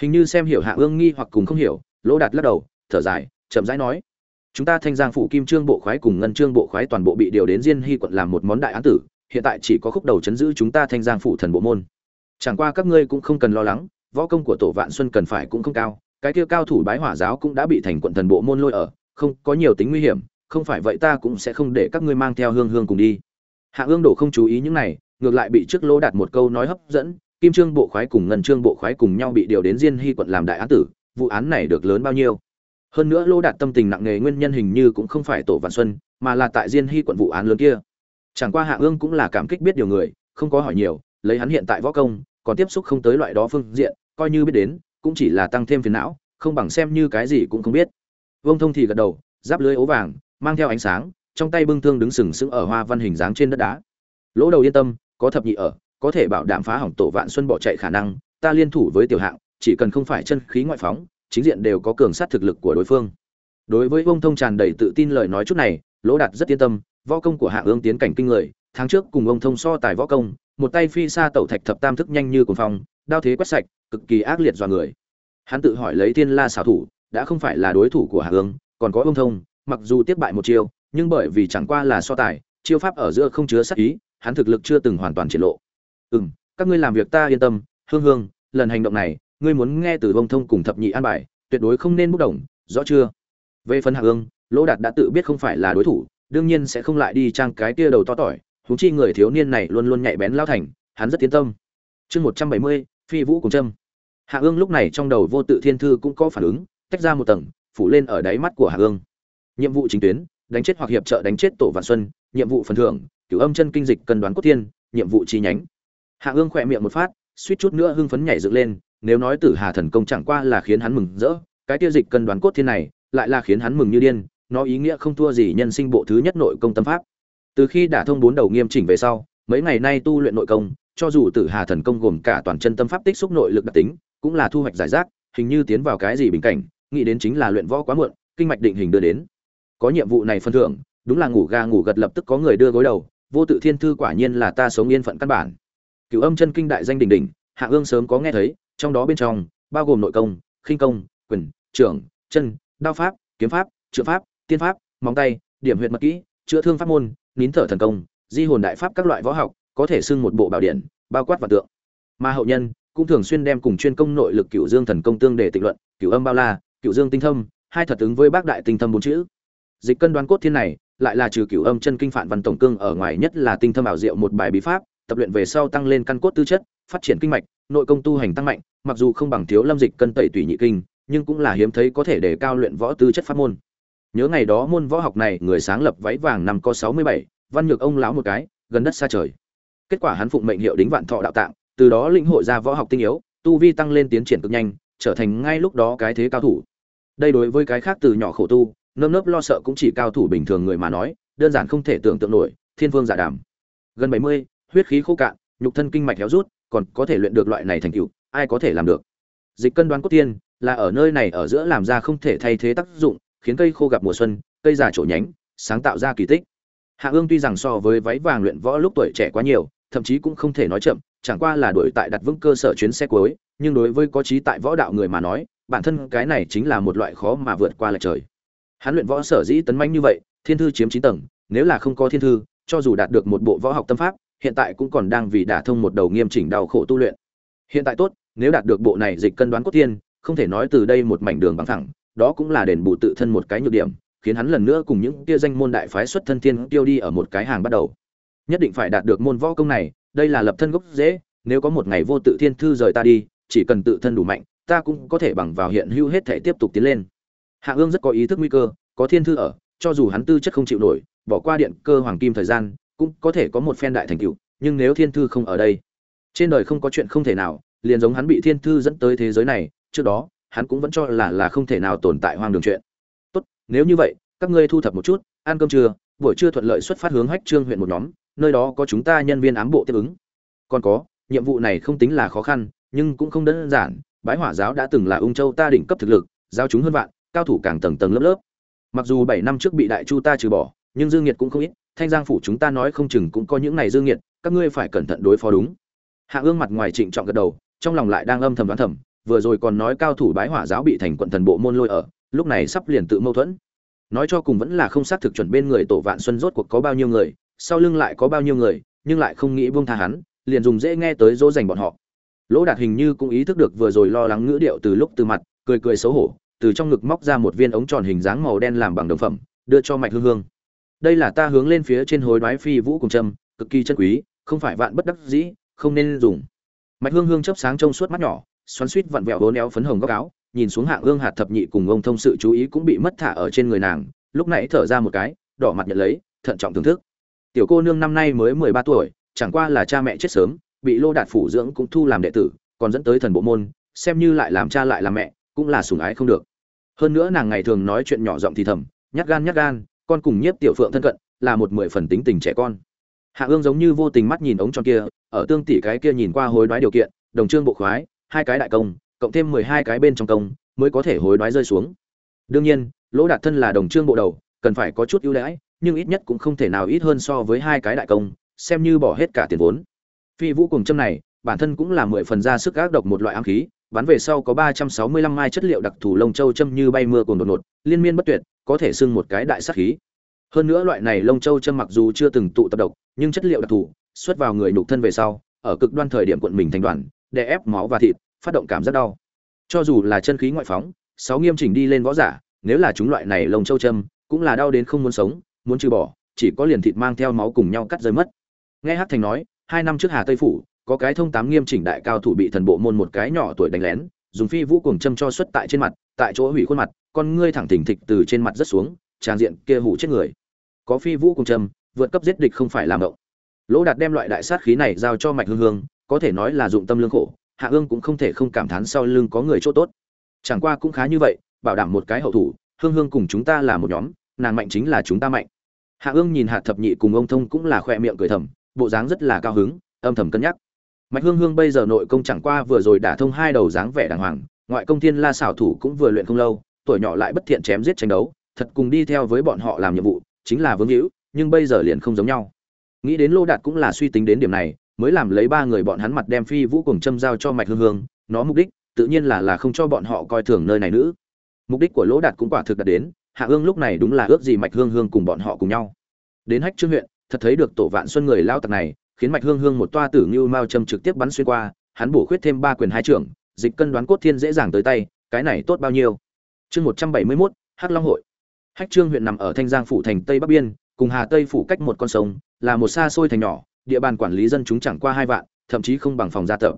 Hình như xem hiểu hạ ương nghi hoặc cùng không hiểu, lỗ đạt lắc đầu, thở dài, chậm rãi nói chúng ta thanh giang phủ kim trương bộ khoái cùng ngân trương bộ khoái toàn bộ bị điều đến diên hy quận làm một món đại án tử, hiện tại chỉ có khúc đầu chấn giữ chúng ta thanh giang phủ thần bộ môn. Chẳng qua các ngươi cũng không cần lo lắng, võ công của tổ vạn xuân cần phải cũng không cao, cái kia cao thủ bái hỏa giáo cũng đã bị thành quận thần bộ môn lôi ở, không có nhiều tính nguy hiểm, không phải vậy ta cũng sẽ không để các ngươi mang theo hương hương cùng đi. Hạ ương đổ không chú ý những này, ngược lại bị trước lỗ đạt một câu nói hấp dẫn, kim trương bộ khoái cùng ngân trương bộ khoái cùng nhau bị điều đến diên hy quận làm đại án tử, vụ án này được lớn bao nhiêu? Hơn nữa lô đạt tâm tình nặng nề nguyên nhân hình như cũng không phải tổ vạn xuân, mà là tại diên hy quận vụ án lớn kia. Chẳng qua hạ ương cũng là cảm kích biết điều người, không có hỏi nhiều, lấy hắn hiện tại võ công, còn tiếp xúc không tới loại đó phương diện, coi như biết đến, cũng chỉ là tăng thêm phiền não, không bằng xem như cái gì cũng không biết. Vương thông thì gật đầu, giáp lưới ố vàng, mang theo ánh sáng, trong tay bưng thương đứng sừng sững ở hoa văn hình dáng trên đất đá. Lỗ đầu yên tâm, có thập nhị ở, có thể bảo đảm phá hỏng tổ vạn xuân bỏ chạy khả năng, ta liên thủ với tiểu hạng, chỉ cần không phải chân khí ngoại phóng chính diện đều có cường sát thực lực của đối phương. Đối với vông thông tràn đầy tự tin lời nói chút này, lỗ đạt rất yên tâm, võ công của hạ ương tiến cảnh kinh người, tháng trước cùng ông thông so tài võ công, một tay phi xa tẩu thạch thập tam thức nhanh như cuồng phong, đao thế quét sạch, cực kỳ ác liệt dọa người. Hắn tự hỏi lấy thiên la xảo thủ, đã không phải là đối thủ của hạ ương, còn có ông thông, mặc dù tiếp bại một chiêu, nhưng bởi vì chẳng qua là so tài, chiêu pháp ở giữa không chứa sát ý, hắn thực lực chưa từng hoàn toàn triển lộ. Ừ các ngươi làm việc ta yên tâm, hương hương, lần hành động này ngươi muốn nghe từ vông thông cùng thập nhị an bài, tuyệt đối không nên bốc đồng, rõ chưa? Về phần hạ ương lỗ đạt đã tự biết không phải là đối thủ, đương nhiên sẽ không lại đi trang cái kia đầu to tỏi, huống chi người thiếu niên này luôn luôn nhạy bén lao thành, hắn rất tiến tâm. Chương một trăm bảy mươi, phi vũ cùng trâm. Hạ ương lúc này trong đầu vô tự thiên thư cũng có phản ứng, tách ra một tầng, phủ lên ở đáy mắt của hạ ương nhiệm vụ chính tuyến, đánh chết hoặc hiệp trợ đánh chết tổ vạn xuân, nhiệm vụ phần thưởng, cửu âm chân kinh dịch cần đoán cốt thiên, nhiệm vụ chi nhánh. Hạ ương khỏe miệng một phát, suýt chút nữa hưng phấn nhảy dựng lên nếu nói tử hà thần công chẳng qua là khiến hắn mừng rỡ, cái tiêu dịch cân đoán cốt thiên này lại là khiến hắn mừng như điên, nó ý nghĩa không thua gì nhân sinh bộ thứ nhất nội công tâm pháp. Từ khi đả thông bốn đầu nghiêm chỉnh về sau, mấy ngày nay tu luyện nội công, cho dù tử hà thần công gồm cả toàn chân tâm pháp tích xúc nội lực đặc tính, cũng là thu hoạch giải rác, hình như tiến vào cái gì bình cảnh, nghĩ đến chính là luyện võ quá muộn, kinh mạch định hình đưa đến. Có nhiệm vụ này phân thưởng, đúng là ngủ ga ngủ gật lập tức có người đưa gối đầu, vô tự thiên thư quả nhiên là ta sống yên phận căn bản. Cựu âm chân kinh đại danh đỉnh đỉnh, hạ ương sớm có nghe thấy trong đó bên trong bao gồm nội công, khinh công, quyền, trưởng, chân, đao pháp, kiếm pháp, trượng pháp, tiên pháp, móng tay, điểm huyệt mật kỹ, chữa thương pháp môn, nín thở thần công, di hồn đại pháp các loại võ học, có thể xưng một bộ bảo điện, bao quát và tượng. Mà hậu nhân cũng thường xuyên đem cùng chuyên công nội lực cựu dương thần công tương để tịnh luận cựu âm bao la cựu dương tinh thâm, hai thật ứng với bác đại tinh thâm bốn chữ. Dịch cân đoán cốt thiên này lại là trừ cửu âm chân kinh phản văn tổng cương ở ngoài nhất là tinh thâm ảo diệu một bài bí pháp, tập luyện về sau tăng lên căn cốt tư chất, phát triển kinh mạch nội công tu hành tăng mạnh, mặc dù không bằng thiếu lâm dịch cân tẩy tùy nhị kinh, nhưng cũng là hiếm thấy có thể để cao luyện võ tư chất pháp môn. Nhớ ngày đó môn võ học này, người sáng lập váy vàng năm có sáu mươi bảy, văn nhược ông lão một cái, gần đất xa trời. Kết quả hắn phụng mệnh hiệu đính vạn thọ đạo tạng, từ đó lĩnh hội ra võ học tinh yếu, tu vi tăng lên tiến triển cực nhanh, trở thành ngay lúc đó cái thế cao thủ. Đây đối với cái khác từ nhỏ khổ tu, nơm nớp lo sợ cũng chỉ cao thủ bình thường người mà nói, đơn giản không thể tưởng tượng nổi, thiên vương giả đảm. gần bảy mươi, huyết khí khô cạn, nhục thân kinh mạch héo rút còn có thể luyện được loại này thành tựu, ai có thể làm được? Dịch cân đoán cốt tiên là ở nơi này ở giữa làm ra không thể thay thế tác dụng, khiến cây khô gặp mùa xuân, cây già trổ nhánh, sáng tạo ra kỳ tích. Hạ ương tuy rằng so với váy vàng luyện võ lúc tuổi trẻ quá nhiều, thậm chí cũng không thể nói chậm, chẳng qua là đuổi tại đặt vững cơ sở chuyến xe cuối, nhưng đối với có trí tại võ đạo người mà nói, bản thân cái này chính là một loại khó mà vượt qua lại trời. Hắn luyện võ sở dĩ tấn manh như vậy, thiên thư chiếm chín tầng, nếu là không có thiên thư, cho dù đạt được một bộ võ học tâm pháp hiện tại cũng còn đang vì đả thông một đầu nghiêm chỉnh đau khổ tu luyện. Hiện tại tốt, nếu đạt được bộ này dịch cân đoán cốt tiên, không thể nói từ đây một mảnh đường bằng thẳng, đó cũng là đền bù tự thân một cái nhược điểm, khiến hắn lần nữa cùng những kia danh môn đại phái xuất thân tiên tiêu đi ở một cái hàng bắt đầu. Nhất định phải đạt được môn võ công này, đây là lập thân gốc dễ nếu có một ngày vô tự thiên thư rời ta đi, chỉ cần tự thân đủ mạnh, ta cũng có thể bằng vào hiện hữu hết thể tiếp tục tiến lên. Hạ ương rất có ý thức nguy cơ, có thiên thư ở, cho dù hắn tư chất không chịu nổi, bỏ qua điện cơ hoàng kim thời gian cũng có thể có một phen đại thành tựu, nhưng nếu thiên thư không ở đây, trên đời không có chuyện không thể nào, liền giống hắn bị thiên thư dẫn tới thế giới này, trước đó, hắn cũng vẫn cho là là không thể nào tồn tại hoang đường chuyện. Tốt, nếu như vậy, các ngươi thu thập một chút, ăn cơm trưa, buổi trưa thuận lợi xuất phát hướng hách trương huyện một nhóm, nơi đó có chúng ta nhân viên ám bộ tiếp ứng. Còn có, nhiệm vụ này không tính là khó khăn, nhưng cũng không đơn giản, bái hỏa giáo đã từng là ung châu ta đỉnh cấp thực lực giao chúng hơn vạn, cao thủ càng tầng tầng lớp lớp. Mặc dù bảy năm trước bị đại chu ta trừ bỏ, nhưng dương nhiệt cũng không ít thanh giang phủ chúng ta nói không chừng cũng có những này dương nghiệt các ngươi phải cẩn thận đối phó đúng. Hạ ương mặt ngoài trịnh trọng gật đầu, trong lòng lại đang âm thầm đoán thầm, vừa rồi còn nói cao thủ bái hỏa giáo bị thành quận thần bộ môn lôi ở, lúc này sắp liền tự mâu thuẫn. Nói cho cùng vẫn là không xác thực chuẩn bên người tổ vạn xuân rốt cuộc có bao nhiêu người, sau lưng lại có bao nhiêu người, nhưng lại không nghĩ buông tha hắn, liền dùng dễ nghe tới dỗ dành bọn họ. Lỗ đạt hình như cũng ý thức được vừa rồi lo lắng ngữ điệu từ lúc từ mặt, cười cười xấu hổ, từ trong ngực móc ra một viên ống tròn hình dáng màu đen làm bằng đồng phẩm, đưa cho mạch hương hương đây là ta hướng lên phía trên hối đoái phi vũ cùng trâm cực kỳ chân quý, không phải vạn bất đắc dĩ, không nên dùng. Mạch hương hương chớp sáng trong suốt mắt nhỏ, xoắn suýt vặn vẹo hố néo phấn hồng góc áo, nhìn xuống hạng ương hạt thập nhị cùng ông thông sự chú ý cũng bị mất thả ở trên người nàng, lúc nãy thở ra một cái, đỏ mặt nhận lấy, thận trọng thưởng thức. Tiểu cô nương năm nay mới mười ba tuổi, chẳng qua là cha mẹ chết sớm, bị lô đạt phủ dưỡng cũng thu làm đệ tử, còn dẫn tới thần bộ môn, xem như lại làm cha lại làm mẹ, cũng là sủng ái không được. Hơn nữa nàng ngày thường nói chuyện nhỏ giọng thì thầm, nhát gan nhát gan con cùng nhiếp tiểu phượng thân cận, là một mười phần tính tình trẻ con. Hạ ương giống như vô tình mắt nhìn ống tròn kia, ở tương tỷ cái kia nhìn qua hối đoái điều kiện, đồng trương bộ khoái, hai cái đại công, cộng thêm mười hai cái bên trong công, mới có thể hối đoái rơi xuống. Đương nhiên, lỗ đạt thân là đồng trương bộ đầu, cần phải có chút ưu đãi, nhưng ít nhất cũng không thể nào ít hơn so với hai cái đại công, xem như bỏ hết cả tiền vốn. Phi vũ cùng châm này, bản thân cũng là mười phần ra sức ác độc một loại ám khí bắn về sau có ba trăm sáu mươi lăm mai chất liệu đặc thù lông châu châm như bay mưa cuồn đột ngột, liên miên bất tuyệt, có thể xưng một cái đại sát khí. Hơn nữa loại này lông châu châm mặc dù chưa từng tụ tập độc, nhưng chất liệu đặc thù, xuất vào người nhục thân về sau, ở cực đoan thời điểm cuộn mình thành đoàn, đè ép máu và thịt, phát động cảm giác đau. Cho dù là chân khí ngoại phóng, sáu nghiêm chỉnh đi lên võ giả, nếu là chúng loại này lông châu châm, cũng là đau đến không muốn sống, muốn trừ bỏ, chỉ có liền thịt mang theo máu cùng nhau cắt rơi mất. Nghe Hắc thành nói, hai năm trước hà tây phủ có cái thông tám nghiêm chỉnh đại cao thủ bị thần bộ môn một cái nhỏ tuổi đánh lén, dùng phi vũ cùng châm cho xuất tại trên mặt, tại chỗ hủy khuôn mặt, con ngươi thẳng thỉnh thịch từ trên mặt rất xuống trang diện kia hủ chết người. Có phi vũ cùng châm, vượt cấp giết địch không phải làm động. Lỗ đạt đem loại đại sát khí này giao cho mạch hương hương, có thể nói là dụng tâm lương khổ, hạ ương cũng không thể không cảm thán sau lưng có người chỗ tốt. Chẳng qua cũng khá như vậy, bảo đảm một cái hậu thủ, hương hương cùng chúng ta là một nhóm, nàng mạnh chính là chúng ta mạnh. Hạ ương nhìn hạ thập nhị cùng ông thông cũng là khoe miệng cười thầm, bộ dáng rất là cao hứng, âm thầm cân nhắc mạch hương hương bây giờ nội công chẳng qua vừa rồi đả thông hai đầu dáng vẻ đàng hoàng, ngoại công thiên la xảo thủ cũng vừa luyện không lâu, tuổi nhỏ lại bất thiện chém giết tranh đấu, thật cùng đi theo với bọn họ làm nhiệm vụ, chính là vướng hữu nhưng bây giờ liền không giống nhau. Nghĩ đến lô đạt cũng là suy tính đến điểm này, mới làm lấy ba người bọn hắn mặt đem phi vũ cùng châm giao cho mạch hương hương, nó mục đích, tự nhiên là là không cho bọn họ coi thường nơi này nữa mục đích của lỗ đạt cũng quả thực đạt đến, hạ ương lúc này đúng là ước gì mạch hương hương cùng bọn họ cùng nhau. Đến hách trương huyện, thật thấy được tổ vạn xuân người lao tặc này khiến mạch hương hương một toa tử như mao châm trực tiếp bắn xuyên qua, hắn bổ khuyết thêm ba quyền hai trưởng, dịch cân đoán cốt thiên dễ dàng tới tay, cái này tốt bao nhiêu? Chương một trăm bảy mươi mốt, hắc long hội. Hách trương huyện nằm ở thanh giang phủ thành tây bắc biên, cùng hà tây phủ cách một con sông, là một xa xôi thành nhỏ, địa bàn quản lý dân chúng chẳng qua hai vạn, thậm chí không bằng phòng gia tập.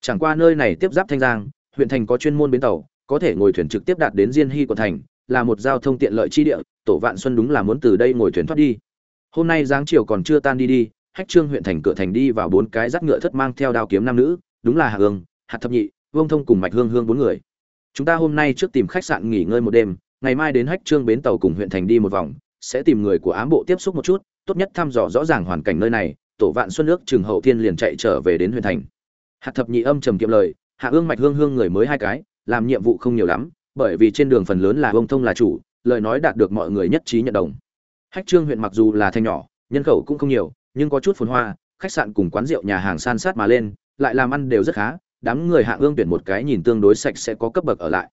Chẳng qua nơi này tiếp giáp thanh giang, huyện thành có chuyên môn bến tàu, có thể ngồi thuyền trực tiếp đạt đến diên hy của thành, là một giao thông tiện lợi chi địa, tổ vạn xuân đúng là muốn từ đây ngồi thuyền thoát đi. Hôm nay giáng chiều còn chưa tan đi đi hách trương huyện thành cửa thành đi vào bốn cái dắt ngựa thất mang theo đao kiếm nam nữ, đúng là hạ hương hạt thập nhị, vương thông cùng mạch hương hương bốn người. Chúng ta hôm nay trước tìm khách sạn nghỉ ngơi một đêm, ngày mai đến hách trương bến tàu cùng huyện thành đi một vòng, sẽ tìm người của ám bộ tiếp xúc một chút, tốt nhất thăm dò rõ ràng hoàn cảnh nơi này, tổ vạn xuân nước trường hậu thiên liền chạy trở về đến huyện thành. Hạt thập nhị âm trầm kiệm lời, hạ ương mạch hương hương người mới hai cái, làm nhiệm vụ không nhiều lắm, bởi vì trên đường phần lớn là ông thông là chủ, lời nói đạt được mọi người nhất trí nhận đồng. Hách trương huyện mặc dù là thanh nhỏ, nhân khẩu cũng không nhiều nhưng có chút phồn hoa, khách sạn cùng quán rượu nhà hàng san sát mà lên, lại làm ăn đều rất khá, đám người hạ ương tuyển một cái nhìn tương đối sạch sẽ có cấp bậc ở lại.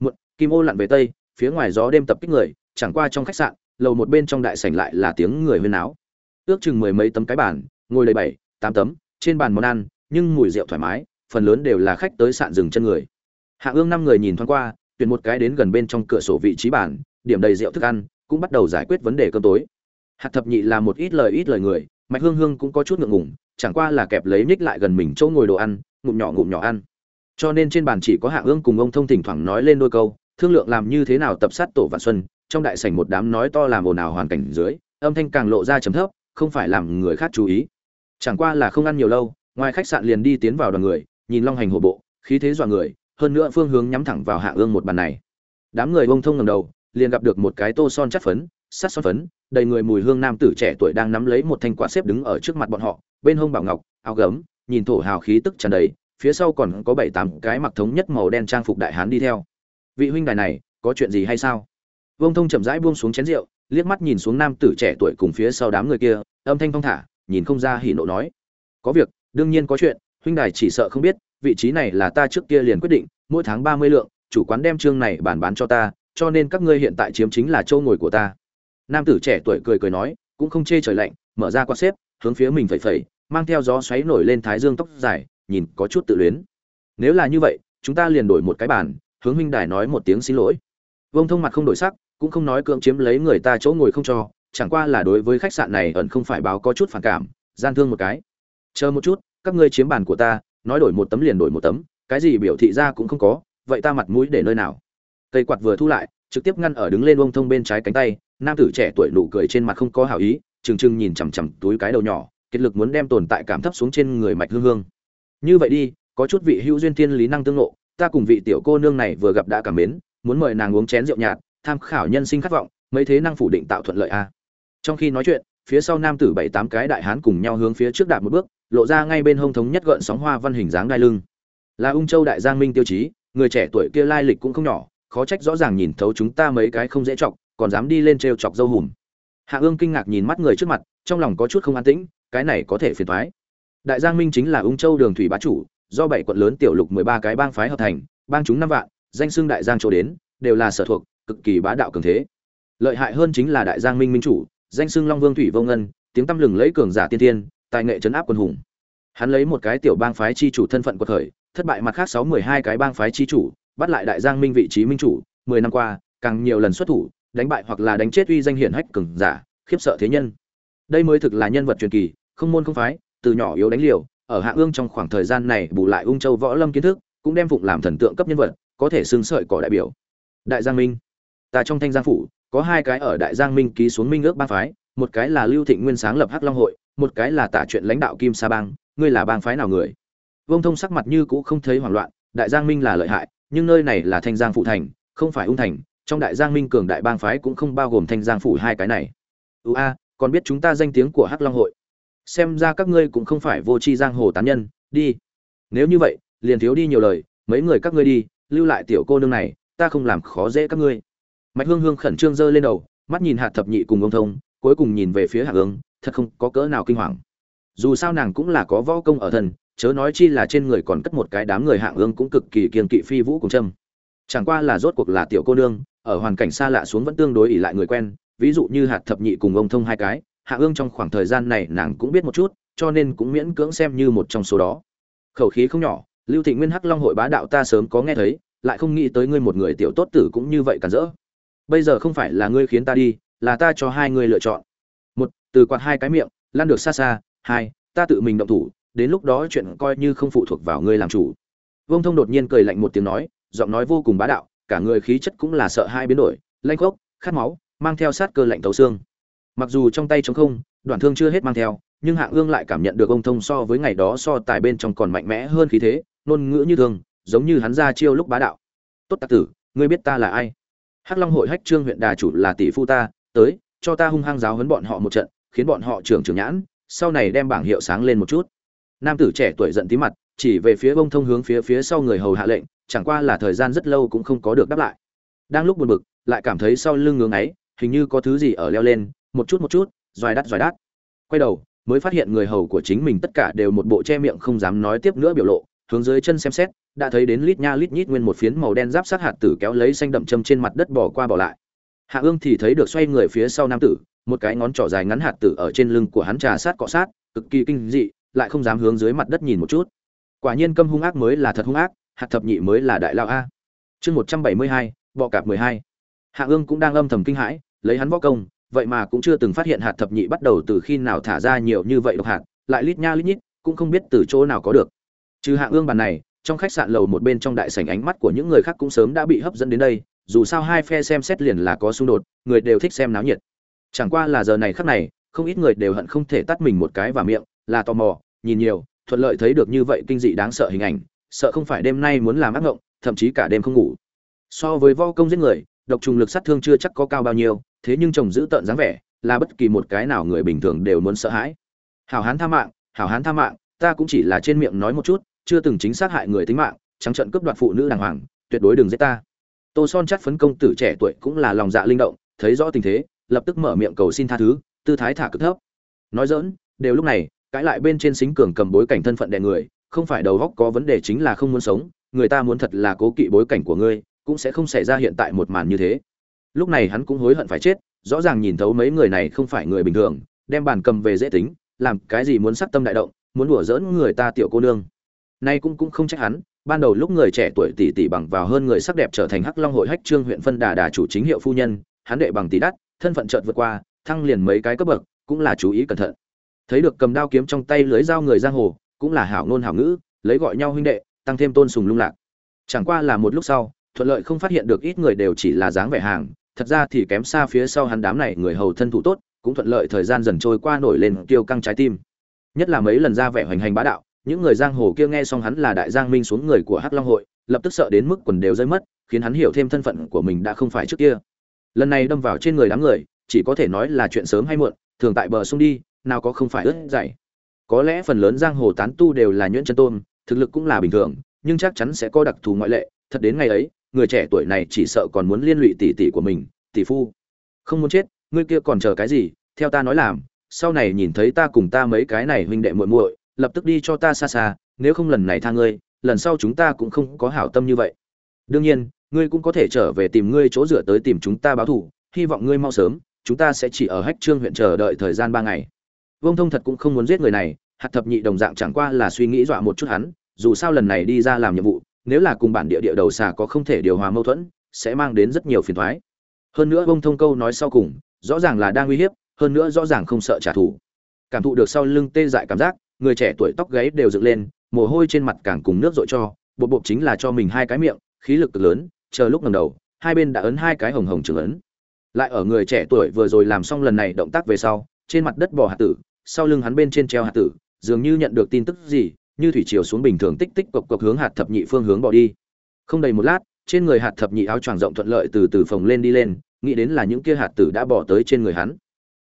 Một kim ô lặn về tây, phía ngoài gió đêm tập kích người, chẳng qua trong khách sạn, lầu một bên trong đại sảnh lại là tiếng người huyên náo. Ước chừng mười mấy tấm cái bàn, ngồi đầy bảy, tám tấm, trên bàn món ăn, nhưng mùi rượu thoải mái, phần lớn đều là khách tới sạn dừng chân người. Hạ ương năm người nhìn thoáng qua, tuyển một cái đến gần bên trong cửa sổ vị trí bàn, điểm đầy rượu thức ăn, cũng bắt đầu giải quyết vấn đề cơm tối. Hạt thập nhị là một ít lời ít lời người mạch hương hương cũng có chút ngượng ngùng, chẳng qua là kẹp lấy ních lại gần mình chỗ ngồi đồ ăn, ngụm nhỏ ngụm nhỏ ăn. Cho nên trên bàn chỉ có hạ ương cùng ông thông thỉnh thoảng nói lên đôi câu, thương lượng làm như thế nào tập sát tổ vạn xuân, trong đại sảnh một đám nói to làm ồn ào hoàn cảnh dưới, âm thanh càng lộ ra trầm thấp, không phải làm người khác chú ý. Chẳng qua là không ăn nhiều lâu, ngoài khách sạn liền đi tiến vào đoàn người, nhìn long hành hổ bộ, khí thế dọa người, hơn nữa phương hướng nhắm thẳng vào hạ ương một bàn này. Đám người bông thông ngầm đầu, liền gặp được một cái tô son chất phấn sắt son phấn đầy người mùi hương nam tử trẻ tuổi đang nắm lấy một thanh quả xếp đứng ở trước mặt bọn họ, bên hông bảo ngọc, áo gấm, nhìn thổ hào khí tức tràn đầy, phía sau còn có bảy tám cái mặc thống nhất màu đen trang phục đại hán đi theo. Vị huynh đài này, có chuyện gì hay sao? Vông thông chậm rãi buông xuống chén rượu, liếc mắt nhìn xuống nam tử trẻ tuổi cùng phía sau đám người kia, âm thanh thong thả, nhìn không ra hỉ nộ nói. Có việc, đương nhiên có chuyện, huynh đài chỉ sợ không biết, vị trí này là ta trước kia liền quyết định, mỗi tháng ba mươi lượng, chủ quán đem chương này bàn bán cho ta, cho nên các ngươi hiện tại chiếm chính là châu ngồi của ta nam tử trẻ tuổi cười cười nói, cũng không chê trời lạnh, mở ra quạt xếp, hướng phía mình phẩy phẩy, mang theo gió xoáy nổi lên thái dương tóc dài, nhìn có chút tự luyến. Nếu là như vậy, chúng ta liền đổi một cái bàn, hướng huynh đài nói một tiếng xin lỗi. Vông thông mặt không đổi sắc, cũng không nói cưỡng chiếm lấy người ta chỗ ngồi không cho, chẳng qua là đối với khách sạn này ẩn không phải báo có chút phản cảm, gian thương một cái. Chờ một chút, các ngươi chiếm bàn của ta, nói đổi một tấm liền đổi một tấm, cái gì biểu thị ra cũng không có, vậy ta mặt mũi để nơi nào? Cây quạt vừa thu lại, trực tiếp ngăn ở đứng lên vông thông bên trái cánh tay nam tử trẻ tuổi nụ cười trên mặt không có hảo ý, trừng trừng nhìn chằm chằm túi cái đầu nhỏ, kiệt lực muốn đem tồn tại cảm thấp xuống trên người mạch hương hương. Như vậy đi, có chút vị hữu duyên thiên lý năng tương ngộ, ta cùng vị tiểu cô nương này vừa gặp đã cảm mến, muốn mời nàng uống chén rượu nhạt, tham khảo nhân sinh khát vọng, mấy thế năng phủ định tạo thuận lợi a. Trong khi nói chuyện, phía sau nam tử bảy tám cái đại hán cùng nhau hướng phía trước đạp một bước, lộ ra ngay bên hông thống nhất gợn sóng hoa văn hình dáng đai lưng. Là ung châu đại giang minh tiêu chí, người trẻ tuổi kia lai lịch cũng không nhỏ, khó trách rõ ràng nhìn thấu chúng ta mấy cái không dễ chọc còn dám đi lên trêu chọc dâu hùm. Hạ ương kinh ngạc nhìn mắt người trước mặt, trong lòng có chút không an tĩnh, cái này có thể phiền thoái đại giang minh chính là ung châu đường thủy bá chủ, do bảy quận lớn tiểu lục mười ba cái bang phái hợp thành, bang chúng năm vạn, danh xưng đại giang chỗ đến, đều là sở thuộc, cực kỳ bá đạo cường thế. Lợi hại hơn chính là đại giang minh minh chủ, danh xưng long vương thủy vô ngân, tiếng tăm lừng lấy cường giả tiên tiên tài nghệ chấn áp quân hùng. Hắn lấy một cái tiểu bang phái chi chủ thân phận của thời, thất bại mặt khác sáu mười hai cái bang phái chi chủ, bắt lại đại giang minh vị trí minh chủ, mười năm qua, càng nhiều lần xuất thủ đánh bại hoặc là đánh chết uy danh hiển hách cường giả, khiếp sợ thế nhân. Đây mới thực là nhân vật truyền kỳ, không môn không phái, từ nhỏ yếu đánh liều, ở hạ ương trong khoảng thời gian này bù lại ung châu võ lâm kiến thức, cũng đem phụng làm thần tượng cấp nhân vật, có thể xưng sợi cỏ đại biểu. Đại giang minh. Ta trong thanh giang phủ, có hai cái ở đại giang minh ký xuống minh ước ba phái, một cái là lưu thịnh nguyên sáng lập hắc long hội, một cái là tả chuyện lãnh đạo kim sa bang, ngươi là bang phái nào người? Vương thông sắc mặt như cũ không thấy hoảng loạn, đại giang minh là lợi hại, nhưng nơi này là thanh giang phụ thành, không phải ung thành trong đại giang minh cường đại bang phái cũng không bao gồm thanh giang phủ hai cái này. Ưu a, còn biết chúng ta danh tiếng của hắc long hội. Xem ra các ngươi cũng không phải vô tri giang hồ tán nhân, đi. Nếu như vậy, liền thiếu đi nhiều lời, mấy người các ngươi đi, lưu lại tiểu cô nương này, ta không làm khó dễ các ngươi. Mạch hương hương khẩn trương giơ lên đầu, mắt nhìn hạt thập nhị cùng ông thông, cuối cùng nhìn về phía hạ ương thật không có cỡ nào kinh hoàng. Dù sao nàng cũng là có võ công ở thân chớ nói chi là trên người còn cất một cái đám người hạng ương cũng cực kỳ kiên kỵ phi vũ cùng châm. Chẳng qua là rốt cuộc là tiểu cô nương ở hoàn cảnh xa lạ xuống vẫn tương đối ỉ lại người quen, ví dụ như hạt thập nhị cùng ông thông hai cái, hạ ương trong khoảng thời gian này nàng cũng biết một chút, cho nên cũng miễn cưỡng xem như một trong số đó. Khẩu khí không nhỏ, lưu thị nguyên hắc long hội bá đạo ta sớm có nghe thấy, lại không nghĩ tới ngươi một người tiểu tốt tử cũng như vậy cản rỡ. Bây giờ không phải là ngươi khiến ta đi, là ta cho hai ngươi lựa chọn. Một, từ quạt hai cái miệng lan được xa xa. Hai, ta tự mình động thủ, đến lúc đó chuyện coi như không phụ thuộc vào ngươi làm chủ. Vông thông đột nhiên cười lạnh một tiếng nói, giọng nói vô cùng bá đạo cả người khí chất cũng là sợ hai biến đổi lanh khốc, khát máu, mang theo sát cơ lạnh tấu xương. Mặc dù trong tay chống không, đoạn thương chưa hết mang theo, nhưng hạng ương lại cảm nhận được ông thông so với ngày đó so tài bên trong còn mạnh mẽ hơn khí thế, ngôn ngữ như thường, giống như hắn ra chiêu lúc bá đạo. Tốt tạc tử, ngươi biết ta là ai? Hắc long hội hách trương huyện đà chủ là tỷ phu ta, tới, cho ta hung hăng giáo huấn bọn họ một trận, khiến bọn họ trưởng trưởng nhãn, sau này đem bảng hiệu sáng lên một chút. Nam tử trẻ tuổi giận tí mặt, chỉ về phía bông thông hướng phía phía sau người hầu hạ lệnh chẳng qua là thời gian rất lâu cũng không có được đáp lại. Đang lúc buồn bực, lại cảm thấy sau lưng ngưỡng ấy hình như có thứ gì ở leo lên, một chút một chút doài đắt doài đắt. Quay đầu, mới phát hiện người hầu của chính mình tất cả đều một bộ che miệng không dám nói tiếp nữa biểu lộ, hướng dưới chân xem xét, đã thấy đến lít nha lít nhít nguyên một phiến màu đen giáp sát hạt tử kéo lấy xanh đậm châm trên mặt đất bỏ qua bỏ lại. Hạ ương thì thấy được xoay người phía sau nam tử, một cái ngón trỏ dài ngắn hạt tử ở trên lưng của hắn trà sát cọ sát, cực kỳ kinh dị, lại không dám hướng dưới mặt đất nhìn một chút. Quả nhiên câm hung ác mới là thật hung ác hạt thập nhị mới là đại lao a. Chương một trăm bảy mươi hai, bọ cạp mười hai. Hạ ương cũng đang âm thầm kinh hãi, lấy hắn võ công, vậy mà cũng chưa từng phát hiện hạt thập nhị bắt đầu từ khi nào thả ra nhiều như vậy độc hạt, lại lít nha lít nhít, cũng không biết từ chỗ nào có được. Trừ hạ ương bàn này, trong khách sạn lầu một bên trong đại sảnh ánh mắt của những người khác cũng sớm đã bị hấp dẫn đến đây, dù sao hai phe xem xét liền là có xung đột, người đều thích xem náo nhiệt. Chẳng qua là giờ này khắc này, không ít người đều hận không thể tắt mình một cái và miệng, là tò mò, nhìn nhiều, thuận lợi thấy được như vậy kinh dị đáng sợ hình ảnh sợ không phải đêm nay muốn làm ác ngộng, thậm chí cả đêm không ngủ. So với vo công giết người, độc trùng lực sát thương chưa chắc có cao bao nhiêu, thế nhưng chồng giữ tợn dáng vẻ là bất kỳ một cái nào người bình thường đều muốn sợ hãi. Hảo hán tha mạng, hảo hán tha mạng, ta cũng chỉ là trên miệng nói một chút, chưa từng chính xác hại người tính mạng, trắng trận cướp đoạt phụ nữ đàng hoàng, tuyệt đối đừng giết ta. Tô son chắc phấn công tử trẻ tuổi cũng là lòng dạ linh động, thấy rõ tình thế, lập tức mở miệng cầu xin tha thứ, tư thái thả cực thấp. Nói dỡn đều lúc này, cãi lại bên trên xính cường cầm bối cảnh thân phận đè người không phải đầu góc có vấn đề chính là không muốn sống, người ta muốn thật là cố kỵ bối cảnh của ngươi, cũng sẽ không xảy ra hiện tại một màn như thế. Lúc này hắn cũng hối hận phải chết, rõ ràng nhìn thấu mấy người này không phải người bình thường, đem bàn cầm về dễ tính, làm cái gì muốn sắc tâm đại động, muốn đùa giỡn người ta tiểu cô nương. Nay cũng cũng không trách hắn, ban đầu lúc người trẻ tuổi tỷ tỷ bằng vào hơn người sắc đẹp trở thành hắc long hội hách trương huyện phân đà đà chủ chính hiệu phu nhân, hắn đệ bằng tỷ đắt, thân phận chợt vượt qua, thăng liền mấy cái cấp bậc, cũng là chú ý cẩn thận. Thấy được cầm đao kiếm trong tay lưới dao người giang hồ cũng là hảo ngôn hảo ngữ, lấy gọi nhau huynh đệ, tăng thêm tôn sùng lung lạc. Chẳng qua là một lúc sau, thuận lợi không phát hiện được ít người đều chỉ là dáng vẻ hàng, thật ra thì kém xa phía sau hắn đám này người hầu thân thủ tốt, cũng thuận lợi thời gian dần trôi qua nổi lên tiêu căng trái tim. Nhất là mấy lần ra vẻ hoành hành bá đạo, những người giang hồ kia nghe xong hắn là đại giang minh xuống người của hắc long hội, lập tức sợ đến mức quần đều rơi mất, khiến hắn hiểu thêm thân phận của mình đã không phải trước kia. Lần này đâm vào trên người đám người, chỉ có thể nói là chuyện sớm hay muộn, thường tại bờ sông đi, nào có không phải ướt dày có lẽ phần lớn giang hồ tán tu đều là nhuyễn chân tôn, thực lực cũng là bình thường, nhưng chắc chắn sẽ có đặc thù ngoại lệ. Thật đến ngày ấy, người trẻ tuổi này chỉ sợ còn muốn liên lụy tỷ tỷ của mình, tỷ phu. Không muốn chết, ngươi kia còn chờ cái gì? Theo ta nói làm, sau này nhìn thấy ta cùng ta mấy cái này huynh đệ muội muội, lập tức đi cho ta xa xa, nếu không lần này tha ngươi, lần sau chúng ta cũng không có hảo tâm như vậy. Đương nhiên, ngươi cũng có thể trở về tìm ngươi chỗ dựa tới tìm chúng ta báo thù, hy vọng ngươi mau sớm, chúng ta sẽ chỉ ở hách trương huyện chờ đợi thời gian ba ngày vông thông thật cũng không muốn giết người này, hạt thập nhị đồng dạng chẳng qua là suy nghĩ dọa một chút hắn, dù sao lần này đi ra làm nhiệm vụ, nếu là cùng bản địa địa đầu xà có không thể điều hòa mâu thuẫn, sẽ mang đến rất nhiều phiền thoái hơn nữa vông thông câu nói sau cùng, rõ ràng là đang uy hiếp, hơn nữa rõ ràng không sợ trả thù. Cảm thụ được sau lưng tê dại cảm giác, người trẻ tuổi tóc gáy đều dựng lên, mồ hôi trên mặt càng cùng nước dội cho bộ bộ chính là cho mình hai cái miệng, khí lực cực lớn, chờ lúc ngầm đầu, hai bên đã ấn hai cái hồng hồng trường ấn. Lại ở người trẻ tuổi vừa rồi làm xong lần này động tác về sau, trên mặt đất bò hạt tử sau lưng hắn bên trên treo hạt tử, dường như nhận được tin tức gì, như thủy chiều xuống bình thường tích tích cộc cộc hướng hạt thập nhị phương hướng bỏ đi. Không đầy một lát, trên người hạt thập nhị áo choàng rộng thuận lợi từ từ phồng lên đi lên, nghĩ đến là những kia hạt tử đã bỏ tới trên người hắn.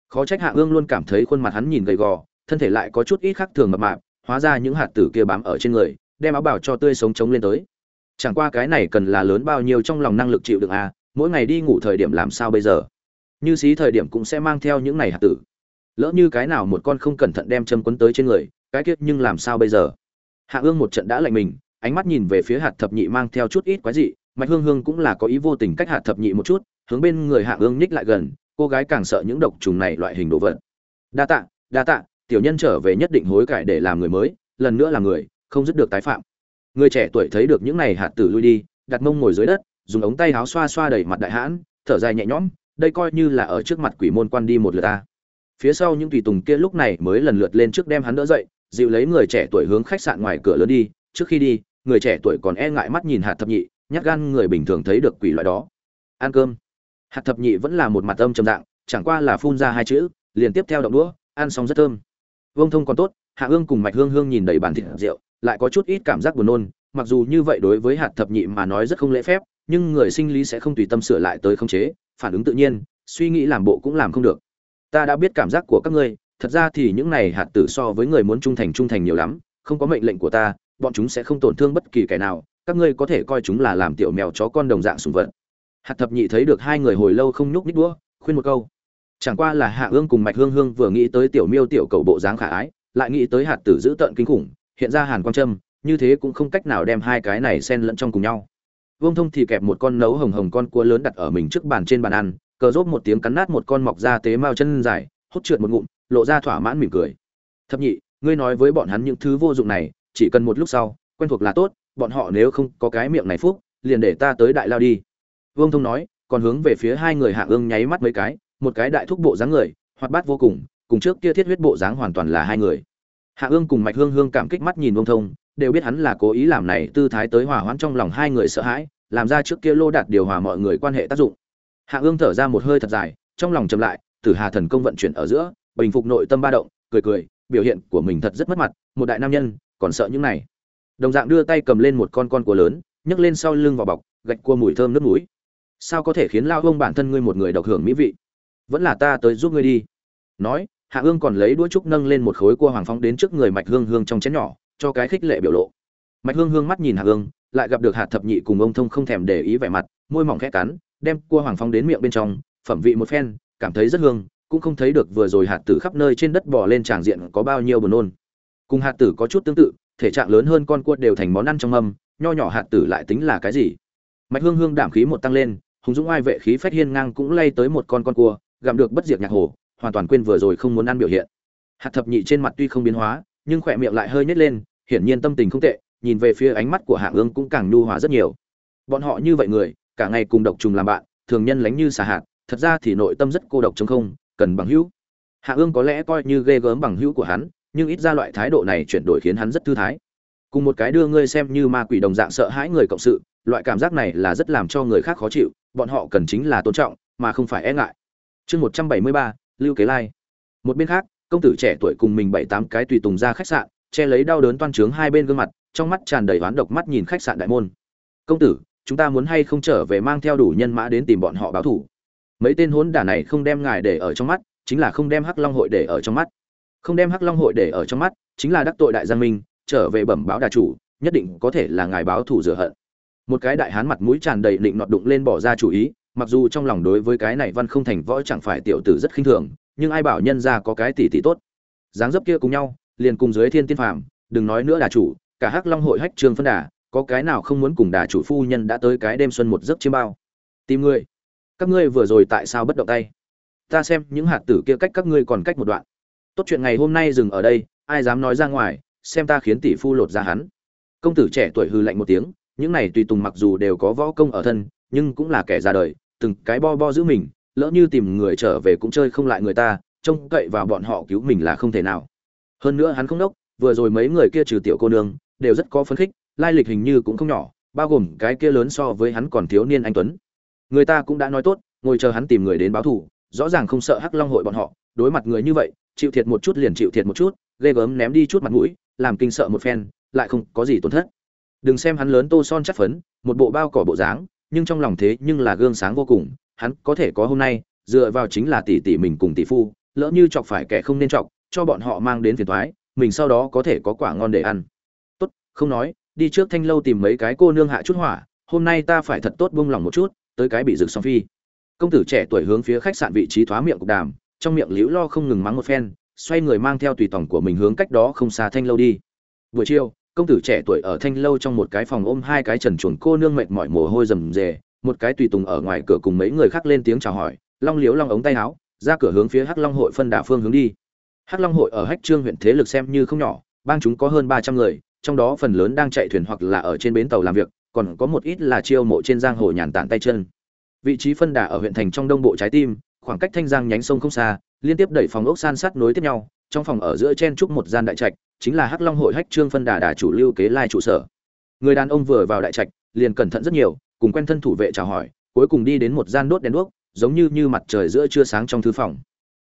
Khó trách hạ ương luôn cảm thấy khuôn mặt hắn nhìn gầy gò, thân thể lại có chút ít khác thường mập mạp, hóa ra những hạt tử kia bám ở trên người, đem áo bảo cho tươi sống chống lên tới. Chẳng qua cái này cần là lớn bao nhiêu trong lòng năng lực chịu đựng à mỗi ngày đi ngủ thời điểm làm sao bây giờ? Như xí thời điểm cũng sẽ mang theo những này hạt tử lỡ như cái nào một con không cẩn thận đem châm quấn tới trên người, cái kiết nhưng làm sao bây giờ? Hạ ương một trận đã lạnh mình, ánh mắt nhìn về phía hạt thập nhị mang theo chút ít quái dị, mạch hương hương cũng là có ý vô tình cách hạt thập nhị một chút, hướng bên người hạ ương nhích lại gần, cô gái càng sợ những độc trùng này loại hình đồ vật. Đa tạ đa tạ, tiểu nhân trở về nhất định hối cải để làm người mới, lần nữa là người, không dứt được tái phạm. Người trẻ tuổi thấy được những này hạt tử lui đi, đặt mông ngồi dưới đất, dùng ống tay áo xoa xoa đầy mặt đại hãn, thở dài nhẹ nhõm, đây coi như là ở trước mặt quỷ môn quan đi một lượt ta phía sau những tùy tùng kia lúc này mới lần lượt lên trước đem hắn đỡ dậy, dịu lấy người trẻ tuổi hướng khách sạn ngoài cửa lớn đi. Trước khi đi, người trẻ tuổi còn e ngại mắt nhìn hạt thập nhị, nhát gan người bình thường thấy được quỷ loại đó. Ăn cơm. Hạt thập nhị vẫn là một mặt âm trầm dạng, chẳng qua là phun ra hai chữ, liền tiếp theo động đũa, ăn xong rất thơm. Vông thông còn tốt, hạ ương cùng mạch hương hương nhìn đầy bàn thịt rượu, lại có chút ít cảm giác buồn nôn, mặc dù như vậy đối với hạt thập nhị mà nói rất không lễ phép, nhưng người sinh lý sẽ không tùy tâm sửa lại tới khống chế, phản ứng tự nhiên, suy nghĩ làm bộ cũng làm không được ta đã biết cảm giác của các ngươi, thật ra thì những này hạt tử so với người muốn trung thành trung thành nhiều lắm, không có mệnh lệnh của ta, bọn chúng sẽ không tổn thương bất kỳ kẻ nào, các ngươi có thể coi chúng là làm tiểu mèo chó con đồng dạng sùng vật. Hạt thập nhị thấy được hai người hồi lâu không nhúc nít đũa, khuyên một câu. Chẳng qua là hạ ương cùng mạch hương hương vừa nghĩ tới tiểu miêu tiểu cầu bộ dáng khả ái, lại nghĩ tới hạt tử dữ tợn kinh khủng, hiện ra hàn quang trâm như thế cũng không cách nào đem hai cái này xen lẫn trong cùng nhau. Vương thông thì kẹp một con nấu hồng hồng con cua lớn đặt ở mình trước bàn trên bàn ăn cờ rốt một tiếng cắn nát một con mọc ra tế mao chân dài, hút trượt một ngụm, lộ ra thỏa mãn mỉm cười. Thập nhị, ngươi nói với bọn hắn những thứ vô dụng này, chỉ cần một lúc sau, quen thuộc là tốt, bọn họ nếu không có cái miệng này phúc, liền để ta tới đại lao đi. Vương thông nói, còn hướng về phía hai người hạ ương nháy mắt mấy cái, một cái đại thúc bộ dáng người, hoạt bát vô cùng cùng trước kia thiết huyết bộ dáng hoàn toàn là hai người. Hạ ương cùng mạch hương hương cảm kích mắt nhìn vương thông, đều biết hắn là cố ý làm này tư thái tới hòa hoãn trong lòng hai người sợ hãi, làm ra trước kia lô đạt điều hòa mọi người quan hệ tác dụng hạ ương thở ra một hơi thật dài, trong lòng chậm lại, tử hà thần công vận chuyển ở giữa, bình phục nội tâm ba động, cười cười, biểu hiện của mình thật rất mất mặt, một đại nam nhân, còn sợ những này. Đồng dạng đưa tay cầm lên một con con cua lớn, nhấc lên sau lưng vào bọc, gạch cua mùi thơm nước mũi. Sao có thể khiến lao ông bản thân ngươi một người độc hưởng mỹ vị? Vẫn là ta tới giúp ngươi đi. Nói, hạ ương còn lấy đũa trúc nâng lên một khối cua hoàng phong đến trước người mạch hương hương trong chén nhỏ, cho cái khích lệ biểu lộ. Mạch hương hương mắt nhìn hạ ương, lại gặp được hạt thập nhị cùng ông thông không thèm để ý vẻ mặt, môi mỏng khẽ cắn đem cua hoàng phong đến miệng bên trong, phẩm vị một phen, cảm thấy rất hương, cũng không thấy được vừa rồi hạt tử khắp nơi trên đất bò lên tràng diện có bao nhiêu buồn nôn. Cùng hạt tử có chút tương tự, thể trạng lớn hơn con cua đều thành món ăn trong mâm, nho nhỏ hạt tử lại tính là cái gì? Mạch hương hương đảm khí một tăng lên, hùng dũng ai vệ khí phách hiên ngang cũng lay tới một con con cua, gặm được bất diệt nhạc hồ, hoàn toàn quên vừa rồi không muốn ăn biểu hiện. Hạt thập nhị trên mặt tuy không biến hóa, nhưng khỏe miệng lại hơi nhếch lên, hiển nhiên tâm tình không tệ, nhìn về phía ánh mắt của hạng ương cũng càng nhu hòa rất nhiều. Bọn họ như vậy người cả ngày cùng độc trùng làm bạn, thường nhân lánh như xà hạt, thật ra thì nội tâm rất cô độc chống không, cần bằng hữu. Hạ ương có lẽ coi như ghê gớm bằng hữu của hắn, nhưng ít ra loại thái độ này chuyển đổi khiến hắn rất thư thái. Cùng một cái đưa ngươi xem như ma quỷ đồng dạng sợ hãi người cộng sự, loại cảm giác này là rất làm cho người khác khó chịu, bọn họ cần chính là tôn trọng, mà không phải e ngại. Chương một trăm bảy mươi ba, lưu kế lai. Một bên khác, công tử trẻ tuổi cùng mình bảy tám cái tùy tùng ra khách sạn, che lấy đau đớn toan trướng hai bên gương mặt, trong mắt tràn đầy oán độc mắt nhìn khách sạn đại môn. Công tử chúng ta muốn hay không trở về mang theo đủ nhân mã đến tìm bọn họ báo thủ. Mấy tên hỗn đả này không đem ngài để ở trong mắt, chính là không đem hắc long hội để ở trong mắt. Không đem hắc long hội để ở trong mắt, chính là đắc tội đại giang minh, trở về bẩm báo đà chủ, nhất định có thể là ngài báo thủ rửa hận. Một cái đại hán mặt mũi tràn đầy định nọt đụng lên bỏ ra chủ ý, mặc dù trong lòng đối với cái này văn không thành võ chẳng phải tiểu tử rất khinh thường, nhưng ai bảo nhân ra có cái tỷ tỷ tốt. Dáng dấp kia cùng nhau, liền cùng dưới thiên tiên phàm, đừng nói nữa đà chủ, cả hắc long hội hách trương phân đà có cái nào không muốn cùng đà chủ phu nhân đã tới cái đêm xuân một giấc chiêm bao? Tìm ngươi các ngươi vừa rồi tại sao bất động tay? Ta xem những hạt tử kia cách các ngươi còn cách một đoạn. Tốt chuyện ngày hôm nay dừng ở đây, ai dám nói ra ngoài, xem ta khiến tỷ phu lột ra hắn. Công tử trẻ tuổi hư lạnh một tiếng, những này tùy tùng mặc dù đều có võ công ở thân, nhưng cũng là kẻ ra đời, từng cái bo bo giữ mình, lỡ như tìm người trở về cũng chơi không lại người ta, trông cậy vào bọn họ cứu mình là không thể nào. Hơn nữa hắn không đốc, vừa rồi mấy người kia trừ tiểu cô nương, đều rất có phấn khích lai lịch hình như cũng không nhỏ, bao gồm cái kia lớn so với hắn còn thiếu niên anh tuấn. Người ta cũng đã nói tốt, ngồi chờ hắn tìm người đến báo thù, rõ ràng không sợ hắc long hội bọn họ, đối mặt người như vậy, chịu thiệt một chút liền chịu thiệt một chút, ghê gớm ném đi chút mặt mũi, làm kinh sợ một phen, lại không có gì tổn thất. Đừng xem hắn lớn tô son chắc phấn, một bộ bao cỏ bộ dáng, nhưng trong lòng thế nhưng là gương sáng vô cùng, hắn có thể có hôm nay, dựa vào chính là tỷ tỷ mình cùng tỷ phu, lỡ như chọc phải kẻ không nên chọc, cho bọn họ mang đến phiền thoái, mình sau đó có thể có quả ngon để ăn. Tốt, không nói đi trước thanh lâu tìm mấy cái cô nương hạ chút hỏa, hôm nay ta phải thật tốt buông lòng một chút, tới cái bị rực song phi. Công tử trẻ tuổi hướng phía khách sạn vị trí thoá miệng cục đàm, trong miệng liễu lo không ngừng mắng một phen, xoay người mang theo tùy tòng của mình hướng cách đó không xa thanh lâu đi. Buổi chiều, công tử trẻ tuổi ở thanh lâu trong một cái phòng ôm hai cái trần chuồn cô nương mệt mỏi mồ hôi rầm rề, một cái tùy tùng ở ngoài cửa cùng mấy người khác lên tiếng chào hỏi, long liếu long ống tay áo, ra cửa hướng phía hắc long hội phân đà phương hướng đi. Hắc long hội ở hách trương huyện thế lực xem như không nhỏ, bang chúng có hơn ba trăm người trong đó phần lớn đang chạy thuyền hoặc là ở trên bến tàu làm việc, còn có một ít là chiêu mộ trên giang hồ nhàn tản tay chân. Vị trí phân đà ở huyện thành trong đông bộ trái tim, khoảng cách thanh giang nhánh sông không xa, liên tiếp đẩy phòng ốc san sát nối tiếp nhau, trong phòng ở giữa chen trúc một gian đại trạch, chính là hắc long hội hách trương phân đà đà chủ lưu kế lai trụ sở. Người đàn ông vừa vào đại trạch, liền cẩn thận rất nhiều, cùng quen thân thủ vệ chào hỏi, cuối cùng đi đến một gian đốt đèn đuốc, giống như như mặt trời giữa trưa sáng trong thư phòng.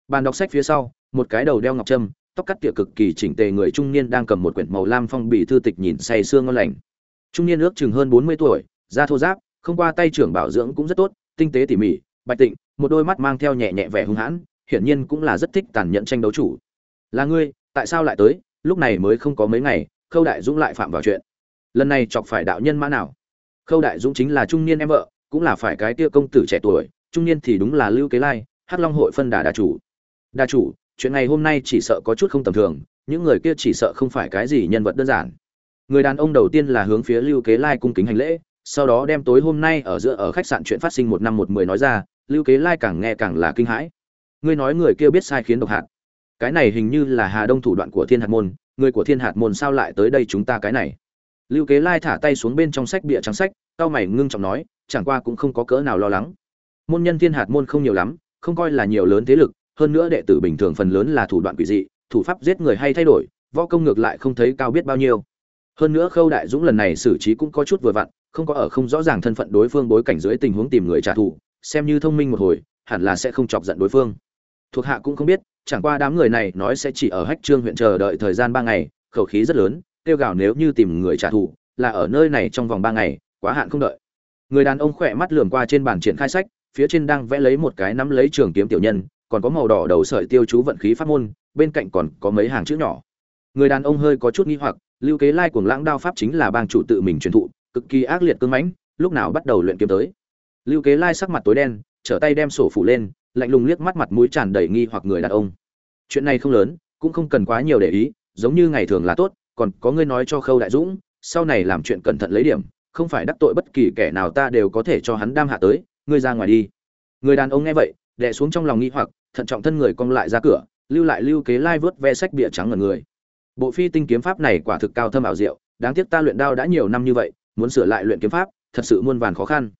Bàn đọc sách phía sau, một cái đầu đeo ngọc trâm tóc cắt tỉa cực kỳ chỉnh tề, người trung niên đang cầm một quyển màu lam phong bì thư tịch nhìn say sương ngon lành. Trung niên ước chừng hơn bốn mươi tuổi, da thô giáp không qua tay trưởng bảo dưỡng cũng rất tốt, tinh tế tỉ mỉ, bạch tịnh, một đôi mắt mang theo nhẹ nhẹ vẻ hung hãn, hiển nhiên cũng là rất thích tàn nhẫn tranh đấu chủ. Là ngươi, tại sao lại tới? Lúc này mới không có mấy ngày, khâu đại dũng lại phạm vào chuyện. Lần này chọc phải đạo nhân mã nào? Khâu đại dũng chính là trung niên em vợ, cũng là phải cái tia công tử trẻ tuổi, trung niên thì đúng là lưu kế lai, hắc long hội phân đà đà chủ. Đà chủ chuyện này hôm nay chỉ sợ có chút không tầm thường, những người kia chỉ sợ không phải cái gì nhân vật đơn giản. Người đàn ông đầu tiên là hướng phía lưu kế lai cung kính hành lễ, sau đó đem tối hôm nay ở giữa ở khách sạn chuyện phát sinh một năm một mười nói ra, lưu kế lai càng nghe càng là kinh hãi. Ngươi nói người kia biết sai khiến độc hạt. Cái này hình như là hà đông thủ đoạn của thiên hạt môn, người của thiên hạt môn sao lại tới đây chúng ta cái này? Lưu kế lai thả tay xuống bên trong sách bịa trắng sách cao mày ngưng trọng nói, chẳng qua cũng không có cỡ nào lo lắng. Môn nhân thiên hạt môn không nhiều lắm, không coi là nhiều lớn thế lực hơn nữa đệ tử bình thường phần lớn là thủ đoạn quỷ dị, thủ pháp giết người hay thay đổi, võ công ngược lại không thấy cao biết bao nhiêu. Hơn nữa khâu đại dũng lần này xử trí cũng có chút vừa vặn, không có ở không rõ ràng thân phận đối phương bối cảnh dưới tình huống tìm người trả thù, xem như thông minh một hồi, hẳn là sẽ không chọc giận đối phương. Thuộc hạ cũng không biết, chẳng qua đám người này nói sẽ chỉ ở hách trương huyện chờ đợi thời gian ba ngày, khẩu khí rất lớn, kêu gào nếu như tìm người trả thù, là ở nơi này trong vòng ba ngày, quá hạn không đợi. Người đàn ông khỏe mắt lườm qua trên bàn triển khai sách, phía trên đang vẽ lấy một cái nắm lấy trường kiếm tiểu nhân còn có màu đỏ đầu sợi tiêu chú vận khí pháp môn, bên cạnh còn có mấy hàng chữ nhỏ. Người đàn ông hơi có chút nghi hoặc, lưu kế lai cuồng lãng đao pháp chính là bang chủ tự mình truyền thụ, cực kỳ ác liệt cương mãnh, lúc nào bắt đầu luyện kiếm tới. Lưu kế lai sắc mặt tối đen, trở tay đem sổ phủ lên, lạnh lùng liếc mắt mặt mũi tràn đầy nghi hoặc người đàn ông. Chuyện này không lớn, cũng không cần quá nhiều để ý, giống như ngày thường là tốt, còn có ngươi nói cho khâu đại dũng, sau này làm chuyện cẩn thận lấy điểm, không phải đắc tội bất kỳ kẻ nào ta đều có thể cho hắn đam hạ tới, ngươi ra ngoài đi. Người đàn ông nghe vậy đè xuống trong lòng nghi hoặc, thận trọng thân người cong lại ra cửa, lưu lại lưu kế lai vớt ve sách bịa trắng ở người. Bộ phi tinh kiếm pháp này quả thực cao thâm ảo diệu, đáng tiếc ta luyện đao đã nhiều năm như vậy, muốn sửa lại luyện kiếm pháp, thật sự muôn vàn khó khăn.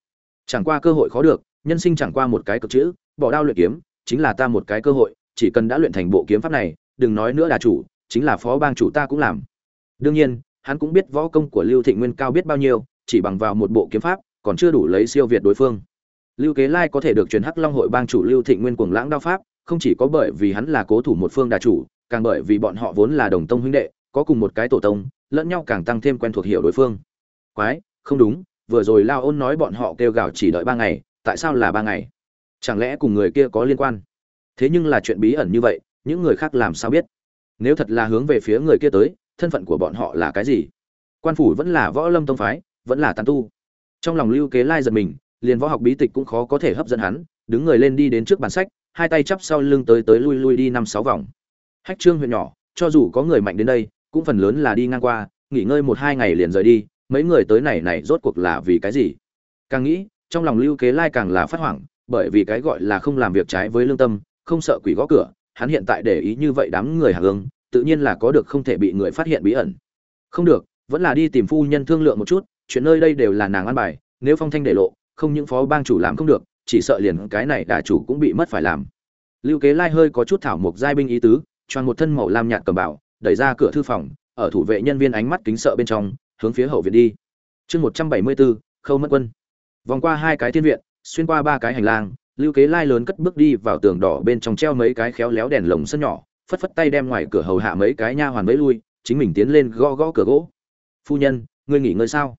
Chẳng qua cơ hội khó được, nhân sinh chẳng qua một cái cực chữ, bỏ đao luyện kiếm, chính là ta một cái cơ hội, chỉ cần đã luyện thành bộ kiếm pháp này, đừng nói nữa là chủ, chính là phó bang chủ ta cũng làm. Đương nhiên, hắn cũng biết võ công của lưu thịnh nguyên cao biết bao nhiêu, chỉ bằng vào một bộ kiếm pháp, còn chưa đủ lấy siêu việt đối phương lưu kế lai có thể được truyền hắc long hội bang chủ lưu thịnh nguyên cuồng lãng đao pháp, không chỉ có bởi vì hắn là cố thủ một phương đà chủ, càng bởi vì bọn họ vốn là đồng tông huynh đệ, có cùng một cái tổ tông, lẫn nhau càng tăng thêm quen thuộc hiểu đối phương. Quái, không đúng, vừa rồi lao ôn nói bọn họ kêu gào chỉ đợi ba ngày, tại sao là ba ngày? Chẳng lẽ cùng người kia có liên quan? Thế nhưng là chuyện bí ẩn như vậy, những người khác làm sao biết? Nếu thật là hướng về phía người kia tới, thân phận của bọn họ là cái gì? Quan phủ vẫn là võ lâm tông phái, vẫn là tàn tu. Trong lòng lưu kế lai giật mình liền võ học bí tịch cũng khó có thể hấp dẫn hắn, đứng người lên đi đến trước bàn sách, hai tay chắp sau lưng tới tới lui lui đi năm sáu vòng. Hách trương huyện nhỏ, cho dù có người mạnh đến đây, cũng phần lớn là đi ngang qua, nghỉ ngơi một hai ngày liền rời đi, mấy người tới này này rốt cuộc là vì cái gì? Càng nghĩ, trong lòng lưu kế lai càng là phát hoảng, bởi vì cái gọi là không làm việc trái với lương tâm, không sợ quỷ gõ cửa, hắn hiện tại để ý như vậy đám người hàng ương tự nhiên là có được không thể bị người phát hiện bí ẩn. Không được, vẫn là đi tìm phu nhân thương lượng một chút, chuyện nơi đây đều là nàng ăn bài, nếu phong thanh để lộ không những phó bang chủ làm không được, chỉ sợ liền cái này đà chủ cũng bị mất phải làm. Lưu kế lai hơi có chút thảo mộc giai binh ý tứ, choàng một thân màu lam nhạt cầm bảo đẩy ra cửa thư phòng, ở thủ vệ nhân viên ánh mắt kính sợ bên trong, hướng phía hậu viện đi. Chương một trăm bảy mươi bốn, khâu mất quân. Vòng qua hai cái thiên viện, xuyên qua ba cái hành lang, lưu kế lai lớn cất bước đi vào tường đỏ bên trong treo mấy cái khéo léo đèn lồng sân nhỏ, phất phất tay đem ngoài cửa hầu hạ mấy cái nha hoàn mấy lui, chính mình tiến lên gõ gõ cửa gỗ. Phu nhân, ngươi nghỉ ngơi sao?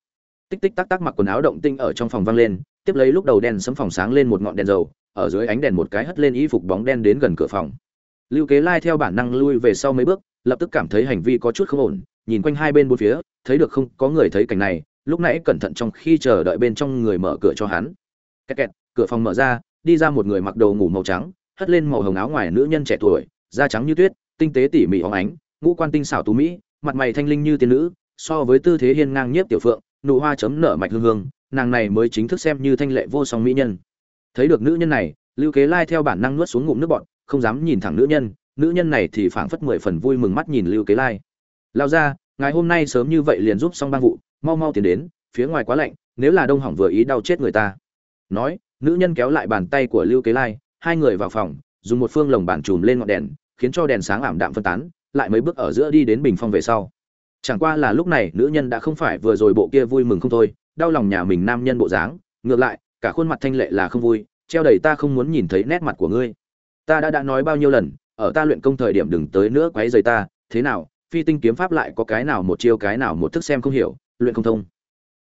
Tích tích tắc tắc mặc quần áo động tinh ở trong phòng vang lên tiếp lấy lúc đầu đèn sấm phòng sáng lên một ngọn đèn dầu, ở dưới ánh đèn một cái hất lên y phục bóng đen đến gần cửa phòng. Lưu kế lai theo bản năng lui về sau mấy bước, lập tức cảm thấy hành vi có chút không ổn, nhìn quanh hai bên bốn phía, thấy được không có người thấy cảnh này, lúc nãy cẩn thận trong khi chờ đợi bên trong người mở cửa cho hắn. Kẹt kẹt, cửa phòng mở ra, đi ra một người mặc đồ ngủ màu trắng, hất lên màu hồng áo ngoài nữ nhân trẻ tuổi, da trắng như tuyết, tinh tế tỉ mỉ óng ánh, ngũ quan tinh xảo tú mỹ, mặt mày thanh linh như tiên nữ, so với tư thế hiên ngang nhiếp tiểu phượng, nụ hoa chấm nở mạch hương hương nàng này mới chính thức xem như thanh lệ vô song mỹ nhân. Thấy được nữ nhân này, lưu kế lai theo bản năng nuốt xuống ngụm nước bọt, không dám nhìn thẳng nữ nhân nữ nhân này thì phảng phất mười phần vui mừng mắt nhìn lưu kế lai. Lao ra ngày hôm nay sớm như vậy liền giúp xong bang vụ, mau mau tiến đến, phía ngoài quá lạnh, nếu là đông hỏng vừa ý đau chết người ta. Nói, nữ nhân kéo lại bàn tay của lưu kế lai, hai người vào phòng, dùng một phương lồng bàn chùm lên ngọn đèn, khiến cho đèn sáng ảm đạm phân tán, lại mấy bước ở giữa đi đến bình phong về sau. Chẳng qua là lúc này, nữ nhân đã không phải vừa rồi bộ kia vui mừng không thôi đau lòng nhà mình nam nhân bộ dáng, ngược lại, cả khuôn mặt thanh lệ là không vui, treo đầy ta không muốn nhìn thấy nét mặt của ngươi. Ta đã đã nói bao nhiêu lần, ở ta luyện công thời điểm đừng tới nữa quấy rầy ta, thế nào, phi tinh kiếm pháp lại có cái nào một chiêu cái nào một thức xem không hiểu, luyện không thông.